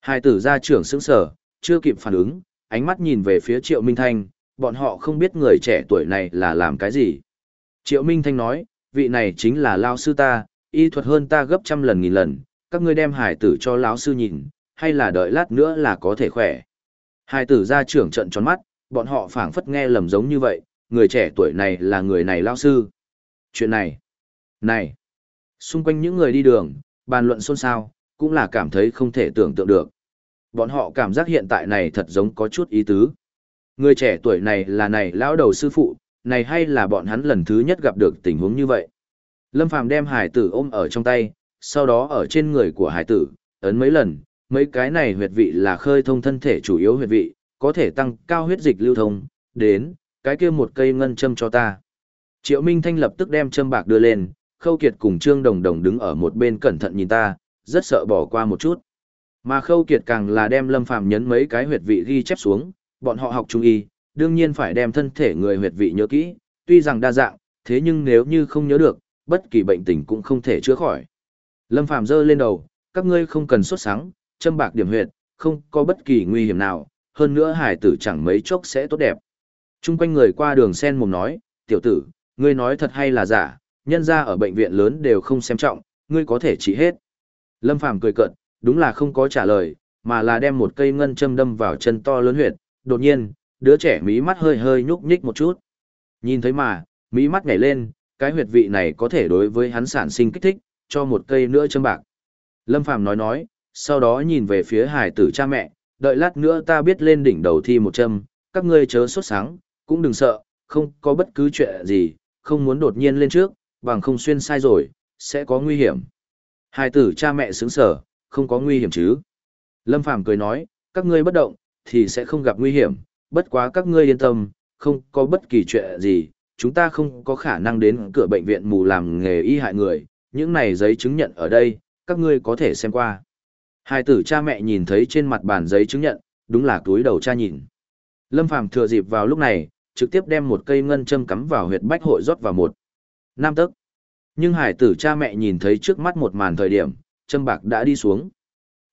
Hài tử ra trưởng sững sở, chưa kịp phản ứng, ánh mắt nhìn về phía Triệu Minh Thanh, bọn họ không biết người trẻ tuổi này là làm cái gì. Triệu Minh Thanh nói, vị này chính là lao sư ta, y thuật hơn ta gấp trăm lần nghìn lần, các ngươi đem hải tử cho lão sư nhìn, hay là đợi lát nữa là có thể khỏe. Hải tử ra trưởng trận tròn mắt, bọn họ phảng phất nghe lầm giống như vậy, người trẻ tuổi này là người này lao sư. Chuyện này, này, xung quanh những người đi đường, bàn luận xôn xao, cũng là cảm thấy không thể tưởng tượng được. Bọn họ cảm giác hiện tại này thật giống có chút ý tứ. Người trẻ tuổi này là này lão đầu sư phụ, này hay là bọn hắn lần thứ nhất gặp được tình huống như vậy. Lâm Phàm đem hải tử ôm ở trong tay, sau đó ở trên người của hải tử, ấn mấy lần, mấy cái này huyệt vị là khơi thông thân thể chủ yếu huyệt vị, có thể tăng cao huyết dịch lưu thông, đến, cái kia một cây ngân châm cho ta. Triệu Minh Thanh lập tức đem châm bạc đưa lên, Khâu Kiệt cùng Trương Đồng Đồng đứng ở một bên cẩn thận nhìn ta, rất sợ bỏ qua một chút. Mà Khâu Kiệt càng là đem Lâm Phàm nhấn mấy cái huyệt vị ghi chép xuống, bọn họ học trung y, đương nhiên phải đem thân thể người huyệt vị nhớ kỹ, tuy rằng đa dạng, thế nhưng nếu như không nhớ được, bất kỳ bệnh tình cũng không thể chữa khỏi. Lâm Phàm giơ lên đầu, các ngươi không cần sốt sáng, châm bạc điểm huyệt, không có bất kỳ nguy hiểm nào, hơn nữa hải tử chẳng mấy chốc sẽ tốt đẹp. Trung quanh người qua đường sen mồm nói, tiểu tử, ngươi nói thật hay là giả, nhân ra ở bệnh viện lớn đều không xem trọng, ngươi có thể trị hết. Lâm Phàm cười cợt, đúng là không có trả lời, mà là đem một cây ngân châm đâm vào chân to lớn huyệt, đột nhiên, đứa trẻ mí mắt hơi hơi nhúc nhích một chút. Nhìn thấy mà, mí mắt nhảy lên, cái huyệt vị này có thể đối với hắn sản sinh kích thích, cho một cây nữa châm bạc. Lâm Phàm nói nói, sau đó nhìn về phía hải tử cha mẹ, đợi lát nữa ta biết lên đỉnh đầu thi một châm, các ngươi chớ sốt sáng, cũng đừng sợ, không có bất cứ chuyện gì, không muốn đột nhiên lên trước, bằng không xuyên sai rồi, sẽ có nguy hiểm. Hai tử cha mẹ sướng sở, không có nguy hiểm chứ. Lâm Phàm cười nói, các ngươi bất động, thì sẽ không gặp nguy hiểm, bất quá các ngươi yên tâm, không có bất kỳ chuyện gì, chúng ta không có khả năng đến cửa bệnh viện mù làm nghề y hại người, những này giấy chứng nhận ở đây, các ngươi có thể xem qua. Hai tử cha mẹ nhìn thấy trên mặt bàn giấy chứng nhận, đúng là túi đầu cha nhìn. Lâm Phàm thừa dịp vào lúc này, trực tiếp đem một cây ngân châm cắm vào huyệt bách hội rót vào một. Nam tức. Nhưng hải tử cha mẹ nhìn thấy trước mắt một màn thời điểm, châm bạc đã đi xuống.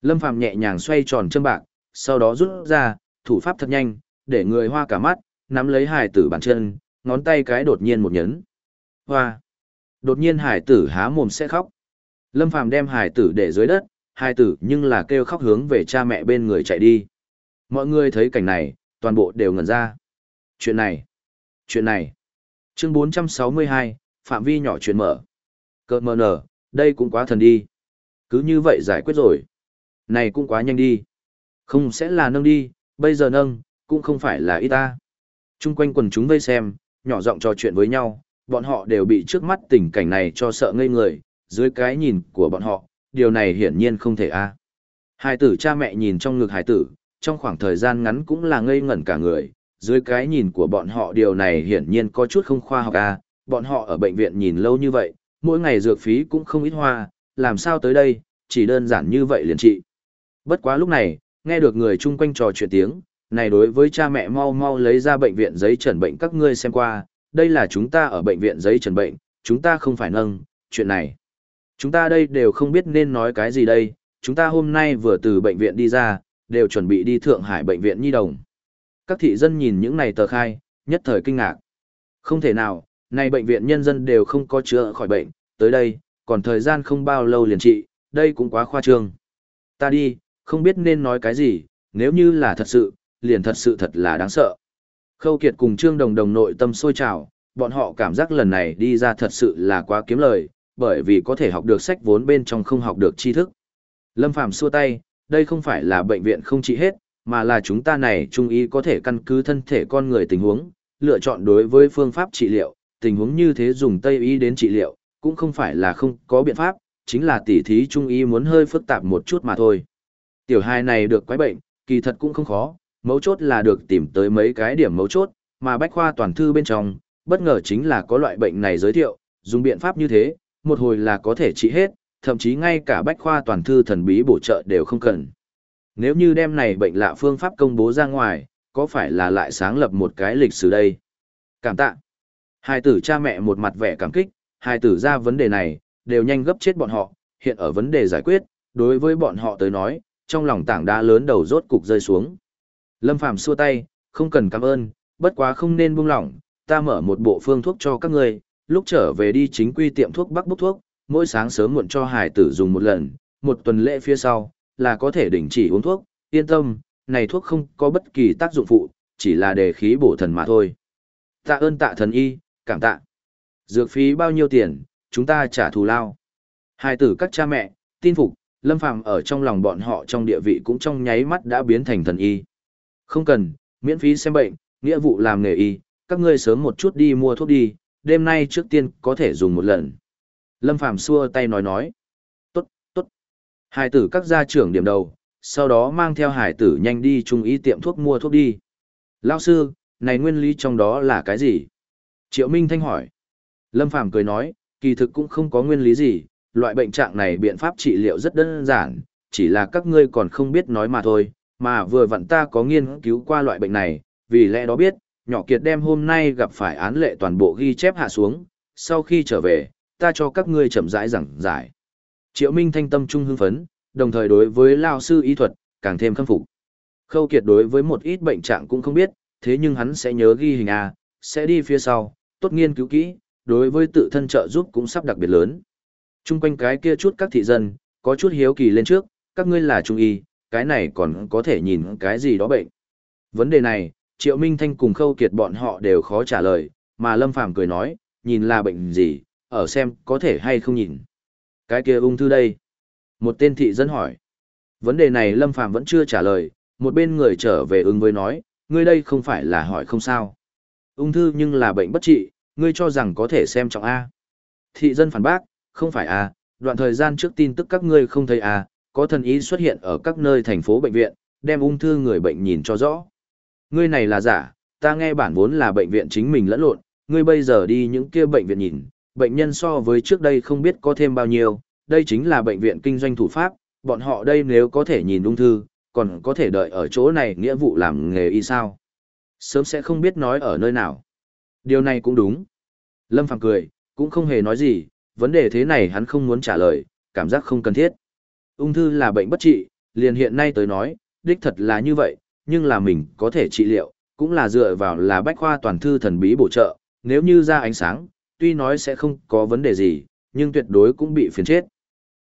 Lâm Phàm nhẹ nhàng xoay tròn châm bạc, sau đó rút ra, thủ pháp thật nhanh, để người hoa cả mắt, nắm lấy hải tử bàn chân, ngón tay cái đột nhiên một nhấn. Hoa! Đột nhiên hải tử há mồm sẽ khóc. Lâm Phàm đem hải tử để dưới đất, hai tử nhưng là kêu khóc hướng về cha mẹ bên người chạy đi. Mọi người thấy cảnh này, toàn bộ đều ngẩn ra. Chuyện này! Chuyện này! Chương 462, phạm vi nhỏ chuyện mở. Cơ mờ nở, đây cũng quá thần đi. Cứ như vậy giải quyết rồi. Này cũng quá nhanh đi. Không sẽ là nâng đi, bây giờ nâng, cũng không phải là ít ta. Trung quanh quần chúng vây xem, nhỏ giọng trò chuyện với nhau, bọn họ đều bị trước mắt tình cảnh này cho sợ ngây người, dưới cái nhìn của bọn họ, điều này hiển nhiên không thể a. À. Hai tử cha mẹ nhìn trong ngực hải tử, trong khoảng thời gian ngắn cũng là ngây ngẩn cả người, dưới cái nhìn của bọn họ điều này hiển nhiên có chút không khoa học a, à. bọn họ ở bệnh viện nhìn lâu như vậy, mỗi ngày dược phí cũng không ít hoa, làm sao tới đây, chỉ đơn giản như vậy liền trị. Bất quá lúc này, nghe được người chung quanh trò chuyện tiếng, này đối với cha mẹ mau mau lấy ra bệnh viện giấy trần bệnh các ngươi xem qua, đây là chúng ta ở bệnh viện giấy trần bệnh, chúng ta không phải nâng, chuyện này. Chúng ta đây đều không biết nên nói cái gì đây, chúng ta hôm nay vừa từ bệnh viện đi ra, đều chuẩn bị đi Thượng Hải bệnh viện Nhi Đồng. Các thị dân nhìn những này tờ khai, nhất thời kinh ngạc. Không thể nào, này bệnh viện nhân dân đều không có chữa khỏi bệnh, tới đây, còn thời gian không bao lâu liền trị, đây cũng quá khoa trương. Ta đi, không biết nên nói cái gì, nếu như là thật sự, liền thật sự thật là đáng sợ. Khâu Kiệt cùng Trương Đồng Đồng nội tâm sôi trào, bọn họ cảm giác lần này đi ra thật sự là quá kiếm lời, bởi vì có thể học được sách vốn bên trong không học được tri thức. Lâm Phàm xua tay, đây không phải là bệnh viện không trị hết, mà là chúng ta này trung y có thể căn cứ thân thể con người tình huống, lựa chọn đối với phương pháp trị liệu, tình huống như thế dùng Tây y đến trị liệu, cũng không phải là không có biện pháp, chính là tỉ thí trung y muốn hơi phức tạp một chút mà thôi. Tiểu hai này được quái bệnh, kỳ thật cũng không khó, mấu chốt là được tìm tới mấy cái điểm mấu chốt, mà bách khoa toàn thư bên trong, bất ngờ chính là có loại bệnh này giới thiệu, dùng biện pháp như thế, một hồi là có thể trị hết, thậm chí ngay cả bách khoa toàn thư thần bí bổ trợ đều không cần. Nếu như đem này bệnh lạ phương pháp công bố ra ngoài, có phải là lại sáng lập một cái lịch sử đây? Cảm tạ. Hai tử cha mẹ một mặt vẻ cảm kích, hai tử ra vấn đề này, đều nhanh gấp chết bọn họ, hiện ở vấn đề giải quyết, đối với bọn họ tới nói, trong lòng tảng đá lớn đầu rốt cục rơi xuống. Lâm Phàm xua tay, không cần cảm ơn, bất quá không nên buông lỏng, ta mở một bộ phương thuốc cho các ngươi, lúc trở về đi chính quy tiệm thuốc bắc bốc thuốc, mỗi sáng sớm muộn cho hải tử dùng một lần, một tuần lễ phía sau, là có thể đình chỉ uống thuốc, yên tâm, này thuốc không có bất kỳ tác dụng phụ, chỉ là đề khí bổ thần mà thôi. Tạ ơn tạ thần y, cảm tạ. Dược phí bao nhiêu tiền, chúng ta trả thù lao. Hai tử các cha mẹ, tin phục, Lâm Phàm ở trong lòng bọn họ trong địa vị cũng trong nháy mắt đã biến thành thần y. Không cần, miễn phí xem bệnh, nghĩa vụ làm nghề y, các ngươi sớm một chút đi mua thuốc đi, đêm nay trước tiên có thể dùng một lần. Lâm Phàm xua tay nói nói. Tốt, tốt. Hải tử các gia trưởng điểm đầu, sau đó mang theo hải tử nhanh đi trung y tiệm thuốc mua thuốc đi. Lao sư, này nguyên lý trong đó là cái gì? Triệu Minh Thanh hỏi. Lâm Phàm cười nói, kỳ thực cũng không có nguyên lý gì, loại bệnh trạng này biện pháp trị liệu rất đơn giản, chỉ là các ngươi còn không biết nói mà thôi, mà vừa vặn ta có nghiên cứu qua loại bệnh này, vì lẽ đó biết, nhỏ kiệt đem hôm nay gặp phải án lệ toàn bộ ghi chép hạ xuống, sau khi trở về, ta cho các ngươi chậm rãi giảng giải. Triệu Minh thanh tâm trung hưng phấn, đồng thời đối với lao sư y thuật, càng thêm khâm phục. Khâu kiệt đối với một ít bệnh trạng cũng không biết, thế nhưng hắn sẽ nhớ ghi hình A, sẽ đi phía sau, tốt nghiên cứu kỹ, đối với tự thân trợ giúp cũng sắp đặc biệt lớn. Trung quanh cái kia chút các thị dân, có chút hiếu kỳ lên trước, các ngươi là trung y, cái này còn có thể nhìn cái gì đó bệnh. Vấn đề này, Triệu Minh Thanh cùng Khâu Kiệt bọn họ đều khó trả lời, mà Lâm Phàm cười nói, nhìn là bệnh gì, ở xem có thể hay không nhìn. Cái kia ung thư đây. Một tên thị dân hỏi. Vấn đề này Lâm Phàm vẫn chưa trả lời, một bên người trở về ứng với nói, ngươi đây không phải là hỏi không sao. Ung thư nhưng là bệnh bất trị, ngươi cho rằng có thể xem trọng A. Thị dân phản bác, không phải A, đoạn thời gian trước tin tức các ngươi không thấy A, có thần ý xuất hiện ở các nơi thành phố bệnh viện, đem ung thư người bệnh nhìn cho rõ. Ngươi này là giả, ta nghe bản vốn là bệnh viện chính mình lẫn lộn, ngươi bây giờ đi những kia bệnh viện nhìn, bệnh nhân so với trước đây không biết có thêm bao nhiêu, đây chính là bệnh viện kinh doanh thủ pháp, bọn họ đây nếu có thể nhìn ung thư, còn có thể đợi ở chỗ này nghĩa vụ làm nghề y sao. Sớm sẽ không biết nói ở nơi nào. Điều này cũng đúng. Lâm Phàm cười, cũng không hề nói gì, vấn đề thế này hắn không muốn trả lời, cảm giác không cần thiết. Ung thư là bệnh bất trị, liền hiện nay tới nói, đích thật là như vậy, nhưng là mình có thể trị liệu, cũng là dựa vào là bách khoa toàn thư thần bí bổ trợ, nếu như ra ánh sáng, tuy nói sẽ không có vấn đề gì, nhưng tuyệt đối cũng bị phiền chết.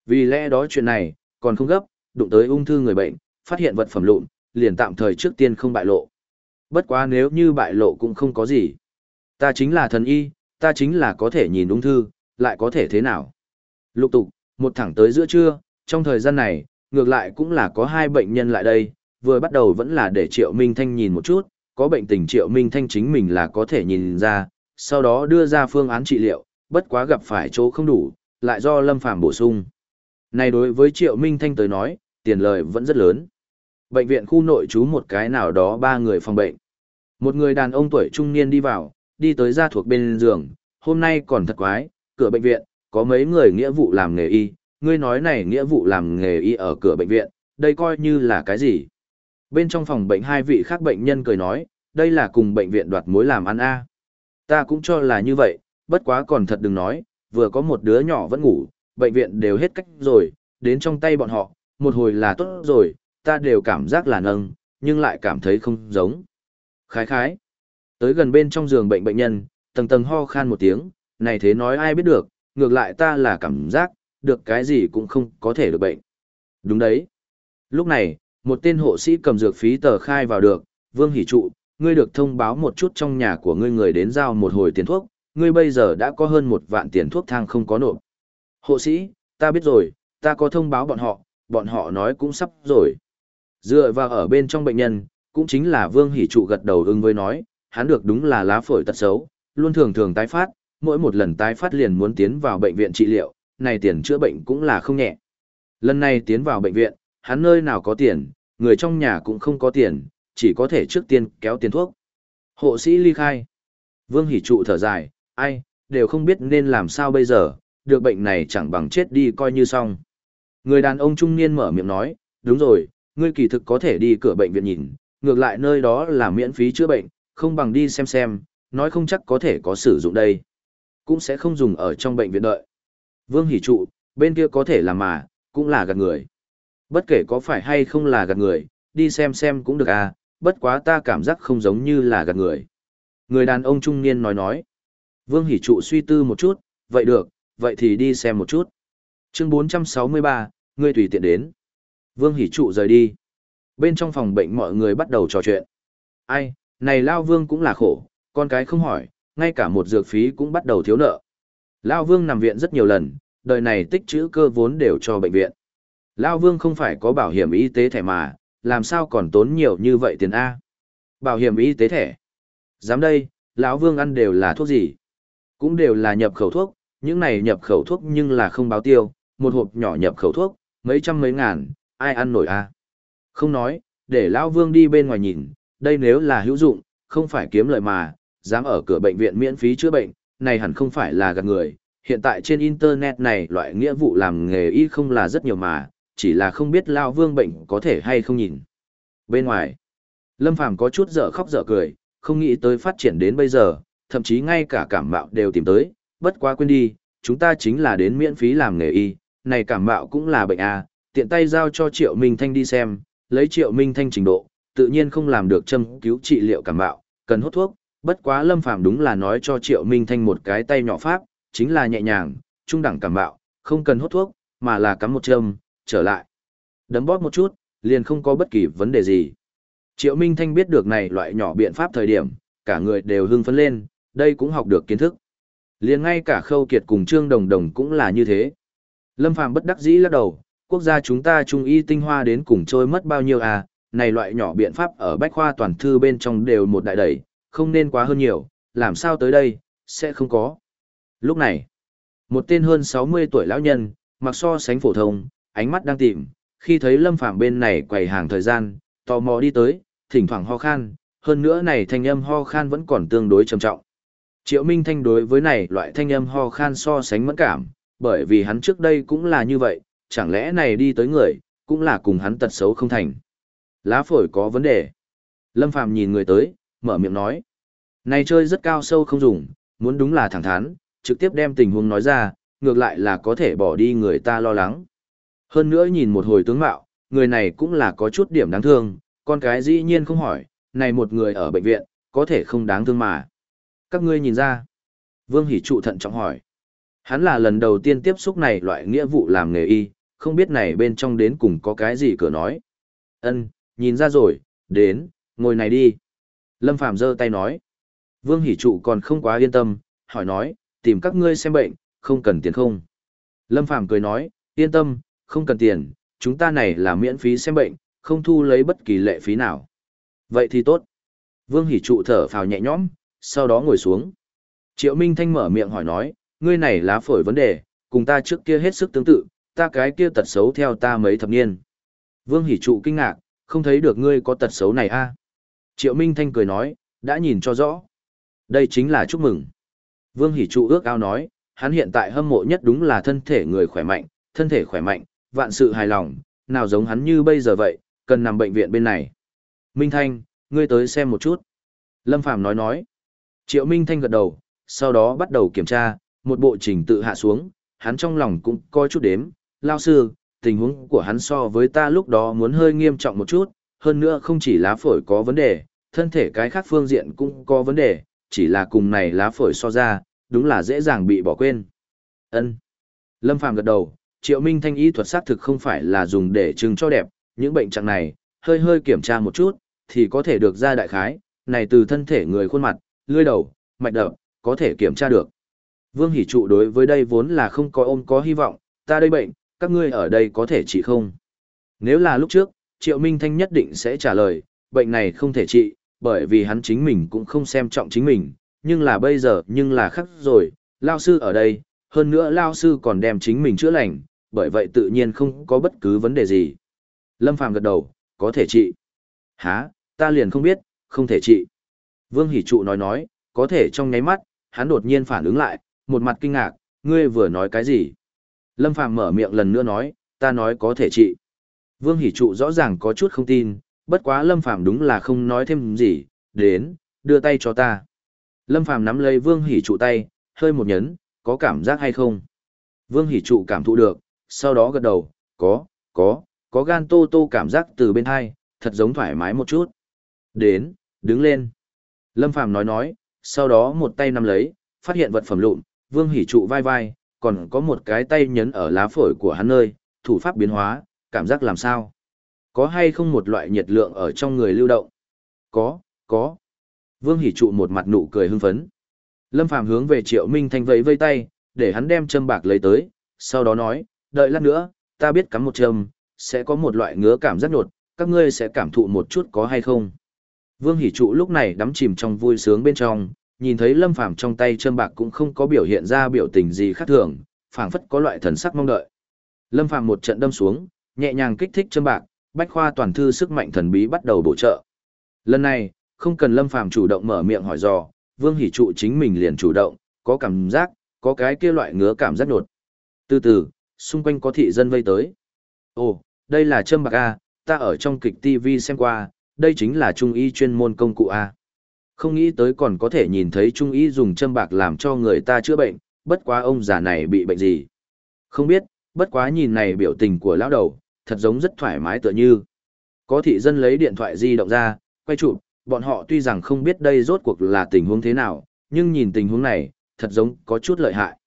Vì lẽ đó chuyện này, còn không gấp, đụng tới ung thư người bệnh, phát hiện vật phẩm lụn, liền tạm thời trước tiên không bại lộ. Bất quá nếu như bại lộ cũng không có gì. Ta chính là thần y, ta chính là có thể nhìn ung thư, lại có thể thế nào. Lục tục, một thẳng tới giữa trưa, trong thời gian này, ngược lại cũng là có hai bệnh nhân lại đây, vừa bắt đầu vẫn là để Triệu Minh Thanh nhìn một chút, có bệnh tình Triệu Minh Thanh chính mình là có thể nhìn ra, sau đó đưa ra phương án trị liệu, bất quá gặp phải chỗ không đủ, lại do Lâm Phàm bổ sung. Này đối với Triệu Minh Thanh tới nói, tiền lợi vẫn rất lớn. Bệnh viện khu nội trú một cái nào đó ba người phòng bệnh. Một người đàn ông tuổi trung niên đi vào, đi tới ra thuộc bên giường, hôm nay còn thật quái, cửa bệnh viện, có mấy người nghĩa vụ làm nghề y, ngươi nói này nghĩa vụ làm nghề y ở cửa bệnh viện, đây coi như là cái gì? Bên trong phòng bệnh hai vị khác bệnh nhân cười nói, đây là cùng bệnh viện đoạt mối làm ăn a. Ta cũng cho là như vậy, bất quá còn thật đừng nói, vừa có một đứa nhỏ vẫn ngủ, bệnh viện đều hết cách rồi, đến trong tay bọn họ, một hồi là tốt rồi, ta đều cảm giác là nâng, nhưng lại cảm thấy không giống. Khái khái. Tới gần bên trong giường bệnh bệnh nhân, tầng tầng ho khan một tiếng, này thế nói ai biết được, ngược lại ta là cảm giác, được cái gì cũng không có thể được bệnh. Đúng đấy. Lúc này, một tên hộ sĩ cầm dược phí tờ khai vào được, Vương Hỷ Trụ, ngươi được thông báo một chút trong nhà của ngươi người đến giao một hồi tiền thuốc, ngươi bây giờ đã có hơn một vạn tiền thuốc thang không có nộp. Hộ sĩ, ta biết rồi, ta có thông báo bọn họ, bọn họ nói cũng sắp rồi. Dựa vào ở bên trong bệnh nhân, cũng chính là Vương Hỷ Trụ gật đầu ưng với nói, hắn được đúng là lá phổi tật xấu, luôn thường thường tái phát, mỗi một lần tái phát liền muốn tiến vào bệnh viện trị liệu, này tiền chữa bệnh cũng là không nhẹ. Lần này tiến vào bệnh viện, hắn nơi nào có tiền, người trong nhà cũng không có tiền, chỉ có thể trước tiên kéo tiền thuốc. Hộ sĩ ly khai. Vương Hỷ Trụ thở dài, ai, đều không biết nên làm sao bây giờ, được bệnh này chẳng bằng chết đi coi như xong. Người đàn ông trung niên mở miệng nói, đúng rồi, ngươi kỳ thực có thể đi cửa bệnh viện nhìn, ngược lại nơi đó là miễn phí chữa bệnh, không bằng đi xem xem, nói không chắc có thể có sử dụng đây. Cũng sẽ không dùng ở trong bệnh viện đợi. Vương Hỷ Trụ, bên kia có thể làm mà, cũng là gạt người. Bất kể có phải hay không là gạt người, đi xem xem cũng được à, bất quá ta cảm giác không giống như là gạt người. Người đàn ông trung niên nói nói. Vương Hỷ Trụ suy tư một chút, vậy được, vậy thì đi xem một chút. Chương 463, ngươi tùy tiện đến. Vương Hỷ Trụ rời đi. Bên trong phòng bệnh mọi người bắt đầu trò chuyện. Ai, này Lao Vương cũng là khổ, con cái không hỏi, ngay cả một dược phí cũng bắt đầu thiếu nợ. Lao Vương nằm viện rất nhiều lần, đời này tích trữ cơ vốn đều cho bệnh viện. Lao Vương không phải có bảo hiểm y tế thẻ mà, làm sao còn tốn nhiều như vậy tiền A. Bảo hiểm y tế thẻ. Dám đây, lão Vương ăn đều là thuốc gì? Cũng đều là nhập khẩu thuốc, những này nhập khẩu thuốc nhưng là không báo tiêu, một hộp nhỏ nhập khẩu thuốc, mấy trăm mấy ngàn, ai ăn nổi A. Không nói, để Lão Vương đi bên ngoài nhìn, đây nếu là hữu dụng, không phải kiếm lợi mà, dám ở cửa bệnh viện miễn phí chữa bệnh, này hẳn không phải là gạt người. Hiện tại trên Internet này loại nghĩa vụ làm nghề y không là rất nhiều mà, chỉ là không biết Lão Vương bệnh có thể hay không nhìn. Bên ngoài, Lâm Phàm có chút dở khóc dở cười, không nghĩ tới phát triển đến bây giờ, thậm chí ngay cả cảm mạo đều tìm tới, bất quá quên đi, chúng ta chính là đến miễn phí làm nghề y, này cảm mạo cũng là bệnh à, tiện tay giao cho Triệu Minh Thanh đi xem, lấy Triệu Minh Thanh trình độ, tự nhiên không làm được châm cứu trị liệu cảm mạo, cần hút thuốc, bất quá Lâm Phàm đúng là nói cho Triệu Minh Thanh một cái tay nhỏ pháp, chính là nhẹ nhàng, trung đẳng cảm mạo, không cần hút thuốc, mà là cắm một châm, trở lại. Đấm bóp một chút, liền không có bất kỳ vấn đề gì. Triệu Minh Thanh biết được này loại nhỏ biện pháp thời điểm, cả người đều hưng phấn lên, đây cũng học được kiến thức. Liền ngay cả Khâu Kiệt cùng Trương Đồng Đồng cũng là như thế. Lâm Phàm bất đắc dĩ lắc đầu, quốc gia chúng ta trung y tinh hoa đến cùng trôi mất bao nhiêu à, này loại nhỏ biện pháp ở bách khoa toàn thư bên trong đều một đại đẩy, không nên quá hơn nhiều, làm sao tới đây, sẽ không có. Lúc này, một tên hơn 60 tuổi lão nhân, mặc so sánh phổ thông, ánh mắt đang tìm, khi thấy Lâm Phàm bên này quầy hàng thời gian, tò mò đi tới, thỉnh thoảng ho khan, hơn nữa này thanh âm ho khan vẫn còn tương đối trầm trọng. Triệu Minh Thanh đối với này loại thanh âm ho khan so sánh mẫn cảm, bởi vì hắn trước đây cũng là như vậy, chẳng lẽ này đi tới người, cũng là cùng hắn tật xấu không thành. Lá phổi có vấn đề. Lâm Phàm nhìn người tới, mở miệng nói. Này chơi rất cao sâu không dùng, muốn đúng là thẳng thắn, trực tiếp đem tình huống nói ra, ngược lại là có thể bỏ đi người ta lo lắng. Hơn nữa nhìn một hồi tướng mạo, người này cũng là có chút điểm đáng thương, con cái dĩ nhiên không hỏi, này một người ở bệnh viện, có thể không đáng thương mà. Các ngươi nhìn ra. Vương Hỷ trụ thận trọng hỏi. Hắn là lần đầu tiên tiếp xúc này loại nghĩa vụ làm nghề y, không biết này bên trong đến cùng có cái gì cửa nói. Ân, nhìn ra rồi, đến, ngồi này đi. Lâm Phàm giơ tay nói. Vương Hỷ trụ còn không quá yên tâm, hỏi nói, tìm các ngươi xem bệnh, không cần tiền không. Lâm Phàm cười nói, yên tâm, không cần tiền, chúng ta này là miễn phí xem bệnh, không thu lấy bất kỳ lệ phí nào. Vậy thì tốt. Vương Hỷ trụ thở phào nhẹ nhõm, sau đó ngồi xuống. Triệu Minh Thanh mở miệng hỏi nói, ngươi này lá phổi vấn đề, cùng ta trước kia hết sức tương tự, ta cái kia tật xấu theo ta mấy thập niên. Vương Hỷ trụ kinh ngạc, không thấy được ngươi có tật xấu này a Triệu Minh Thanh cười nói, đã nhìn cho rõ. Đây chính là chúc mừng. Vương Hỷ trụ ước ao nói, hắn hiện tại hâm mộ nhất đúng là thân thể người khỏe mạnh, thân thể khỏe mạnh, vạn sự hài lòng, nào giống hắn như bây giờ vậy, cần nằm bệnh viện bên này. Minh Thanh, ngươi tới xem một chút. Lâm Phàm nói nói. Triệu Minh Thanh gật đầu, sau đó bắt đầu kiểm tra, một bộ trình tự hạ xuống, hắn trong lòng cũng coi chút đếm, lao sư, tình huống của hắn so với ta lúc đó muốn hơi nghiêm trọng một chút, hơn nữa không chỉ lá phổi có vấn đề, thân thể cái khác phương diện cũng có vấn đề, chỉ là cùng này lá phổi so ra, đúng là dễ dàng bị bỏ quên. Ân. Lâm Phàm gật đầu, Triệu Minh Thanh y thuật xác thực không phải là dùng để trưng cho đẹp, những bệnh trạng này, hơi hơi kiểm tra một chút, thì có thể được ra đại khái, này từ thân thể người khuôn mặt, lưỡi đầu, mạch đập, có thể kiểm tra được. Vương Hỷ Trụ đối với đây vốn là không có ôm có hy vọng, ta đây bệnh, các ngươi ở đây có thể trị không? Nếu là lúc trước, Triệu Minh Thanh nhất định sẽ trả lời, bệnh này không thể trị, bởi vì hắn chính mình cũng không xem trọng chính mình, nhưng là bây giờ nhưng là khác rồi, Lao Sư ở đây, hơn nữa Lao Sư còn đem chính mình chữa lành, bởi vậy tự nhiên không có bất cứ vấn đề gì. Lâm Phàm gật đầu, có thể trị. há, ta liền không biết, không thể trị. Vương Hỷ Trụ nói nói, có thể trong nháy mắt, hắn đột nhiên phản ứng lại, một mặt kinh ngạc, ngươi vừa nói cái gì? Lâm Phàm mở miệng lần nữa nói, ta nói có thể trị. Vương Hỷ Trụ rõ ràng có chút không tin, bất quá Lâm Phàm đúng là không nói thêm gì, đến, đưa tay cho ta. Lâm Phàm nắm lấy Vương Hỷ Trụ tay, hơi một nhấn, có cảm giác hay không? Vương Hỷ Trụ cảm thụ được, sau đó gật đầu, có, có, có gan tô tô cảm giác từ bên hai, thật giống thoải mái một chút. Đến, đứng lên. Lâm Phàm nói nói, sau đó một tay nắm lấy, phát hiện vật phẩm lụn, Vương Hỷ trụ vai vai, còn có một cái tay nhấn ở lá phổi của hắn nơi, thủ pháp biến hóa, cảm giác làm sao? Có hay không một loại nhiệt lượng ở trong người lưu động? Có, có. Vương Hỷ trụ một mặt nụ cười hưng phấn. Lâm Phàm hướng về Triệu Minh Thanh vẫy vây tay, để hắn đem châm bạc lấy tới, sau đó nói, đợi lát nữa, ta biết cắm một châm, sẽ có một loại ngứa cảm giác nột, các ngươi sẽ cảm thụ một chút có hay không. Vương Hỷ Trụ lúc này đắm chìm trong vui sướng bên trong, nhìn thấy Lâm Phàm trong tay châm bạc cũng không có biểu hiện ra biểu tình gì khác thường, phảng phất có loại thần sắc mong đợi. Lâm Phàm một trận đâm xuống, nhẹ nhàng kích thích châm bạc, Bách khoa toàn thư sức mạnh thần bí bắt đầu bổ trợ. Lần này, không cần Lâm Phàm chủ động mở miệng hỏi dò, Vương Hỷ Trụ chính mình liền chủ động, có cảm giác, có cái kia loại ngứa cảm giác nột. Từ từ, xung quanh có thị dân vây tới. Ồ, đây là châm bạc A, ta ở trong kịch TV xem qua, đây chính là trung y chuyên môn công cụ A. Không nghĩ tới còn có thể nhìn thấy trung y dùng châm bạc làm cho người ta chữa bệnh, bất quá ông già này bị bệnh gì. Không biết, bất quá nhìn này biểu tình của lão đầu, thật giống rất thoải mái tựa như. Có thị dân lấy điện thoại di động ra, quay chụp, bọn họ tuy rằng không biết đây rốt cuộc là tình huống thế nào, nhưng nhìn tình huống này, thật giống có chút lợi hại.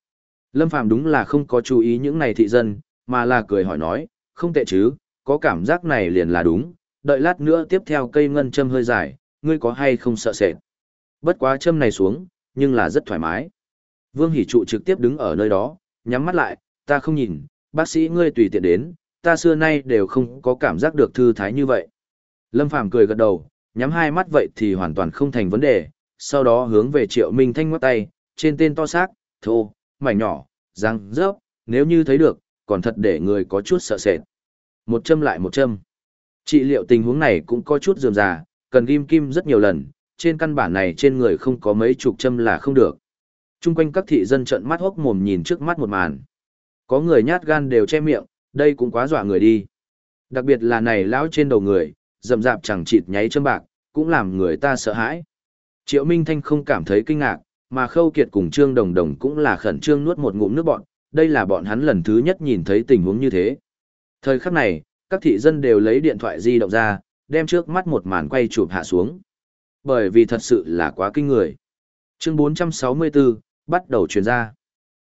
Lâm Phàm đúng là không có chú ý những này thị dân, mà là cười hỏi nói, không tệ chứ, có cảm giác này liền là đúng, đợi lát nữa tiếp theo cây ngân châm hơi dài, ngươi có hay không sợ sệt. Bất quá châm này xuống, nhưng là rất thoải mái. Vương Hỷ Trụ trực tiếp đứng ở nơi đó, nhắm mắt lại, ta không nhìn, bác sĩ ngươi tùy tiện đến, ta xưa nay đều không có cảm giác được thư thái như vậy. Lâm Phàm cười gật đầu, nhắm hai mắt vậy thì hoàn toàn không thành vấn đề, sau đó hướng về Triệu Minh Thanh ngoắc tay, trên tên to xác, thô, mảnh nhỏ, răng, rớp, nếu như thấy được, còn thật để người có chút sợ sệt. Một châm lại một châm. Trị liệu tình huống này cũng có chút dườm già, cần ghim kim rất nhiều lần, trên căn bản này trên người không có mấy chục châm là không được. Trung quanh các thị dân trợn mắt hốc mồm nhìn trước mắt một màn. Có người nhát gan đều che miệng, đây cũng quá dọa người đi. Đặc biệt là này lão trên đầu người, rậm rạp chẳng chịt nháy châm bạc, cũng làm người ta sợ hãi. Triệu Minh Thanh không cảm thấy kinh ngạc, mà Khâu Kiệt cùng Trương Đồng Đồng cũng là khẩn trương nuốt một ngụm nước bọn, đây là bọn hắn lần thứ nhất nhìn thấy tình huống như thế. Thời khắc này, các thị dân đều lấy điện thoại di động ra, đem trước mắt một màn quay chụp hạ xuống. Bởi vì thật sự là quá kinh người. Chương 464, bắt đầu truyền ra.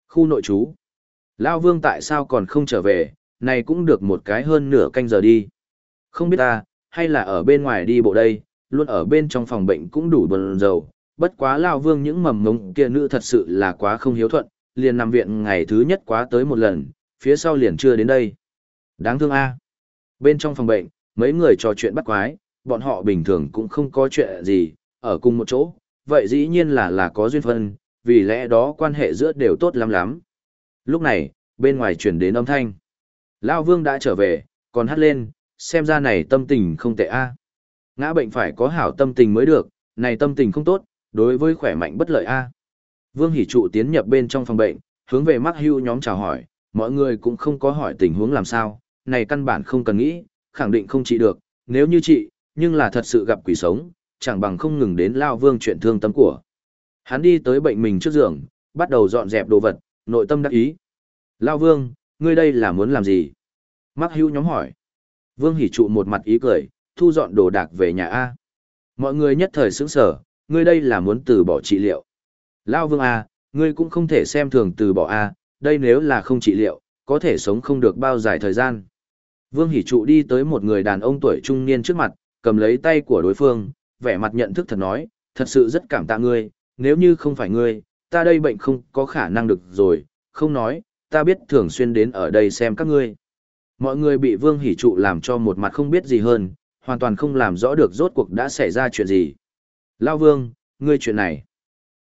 Khu nội trú. Lao Vương tại sao còn không trở về, này cũng được một cái hơn nửa canh giờ đi. Không biết ta, hay là ở bên ngoài đi bộ đây, luôn ở bên trong phòng bệnh cũng đủ bần dầu. Bất quá Lao Vương những mầm ngống kia nữ thật sự là quá không hiếu thuận, liền nằm viện ngày thứ nhất quá tới một lần, phía sau liền chưa đến đây. Đáng thương a. Bên trong phòng bệnh, mấy người trò chuyện bắt quái, bọn họ bình thường cũng không có chuyện gì, ở cùng một chỗ, vậy dĩ nhiên là là có duyên phân, vì lẽ đó quan hệ giữa đều tốt lắm lắm. Lúc này, bên ngoài chuyển đến âm thanh. Lao Vương đã trở về, còn hát lên, xem ra này tâm tình không tệ a. Ngã bệnh phải có hảo tâm tình mới được, này tâm tình không tốt, đối với khỏe mạnh bất lợi a. Vương Hỷ Trụ tiến nhập bên trong phòng bệnh, hướng về Mạc Hưu nhóm chào hỏi, mọi người cũng không có hỏi tình huống làm sao, này căn bản không cần nghĩ, khẳng định không trị được, nếu như trị, nhưng là thật sự gặp quỷ sống, chẳng bằng không ngừng đến Lao Vương chuyện thương tâm của. Hắn đi tới bệnh mình trước giường, bắt đầu dọn dẹp đồ vật, nội tâm đắc ý. Lao Vương, ngươi đây là muốn làm gì? Mắc Hưu nhóm hỏi. Vương Hỷ Trụ một mặt ý cười, thu dọn đồ đạc về nhà A. Mọi người nhất thời sững sở, ngươi đây là muốn từ bỏ trị liệu. Lao Vương A, ngươi cũng không thể xem thường từ bỏ A, đây nếu là không trị liệu, có thể sống không được bao dài thời gian. Vương Hỷ Trụ đi tới một người đàn ông tuổi trung niên trước mặt, cầm lấy tay của đối phương, vẻ mặt nhận thức thật nói, thật sự rất cảm tạ ngươi, nếu như không phải ngươi, ta đây bệnh không có khả năng được rồi, không nói, ta biết thường xuyên đến ở đây xem các ngươi. Mọi người bị Vương Hỷ Trụ làm cho một mặt không biết gì hơn, hoàn toàn không làm rõ được rốt cuộc đã xảy ra chuyện gì. Lao Vương, ngươi chuyện này.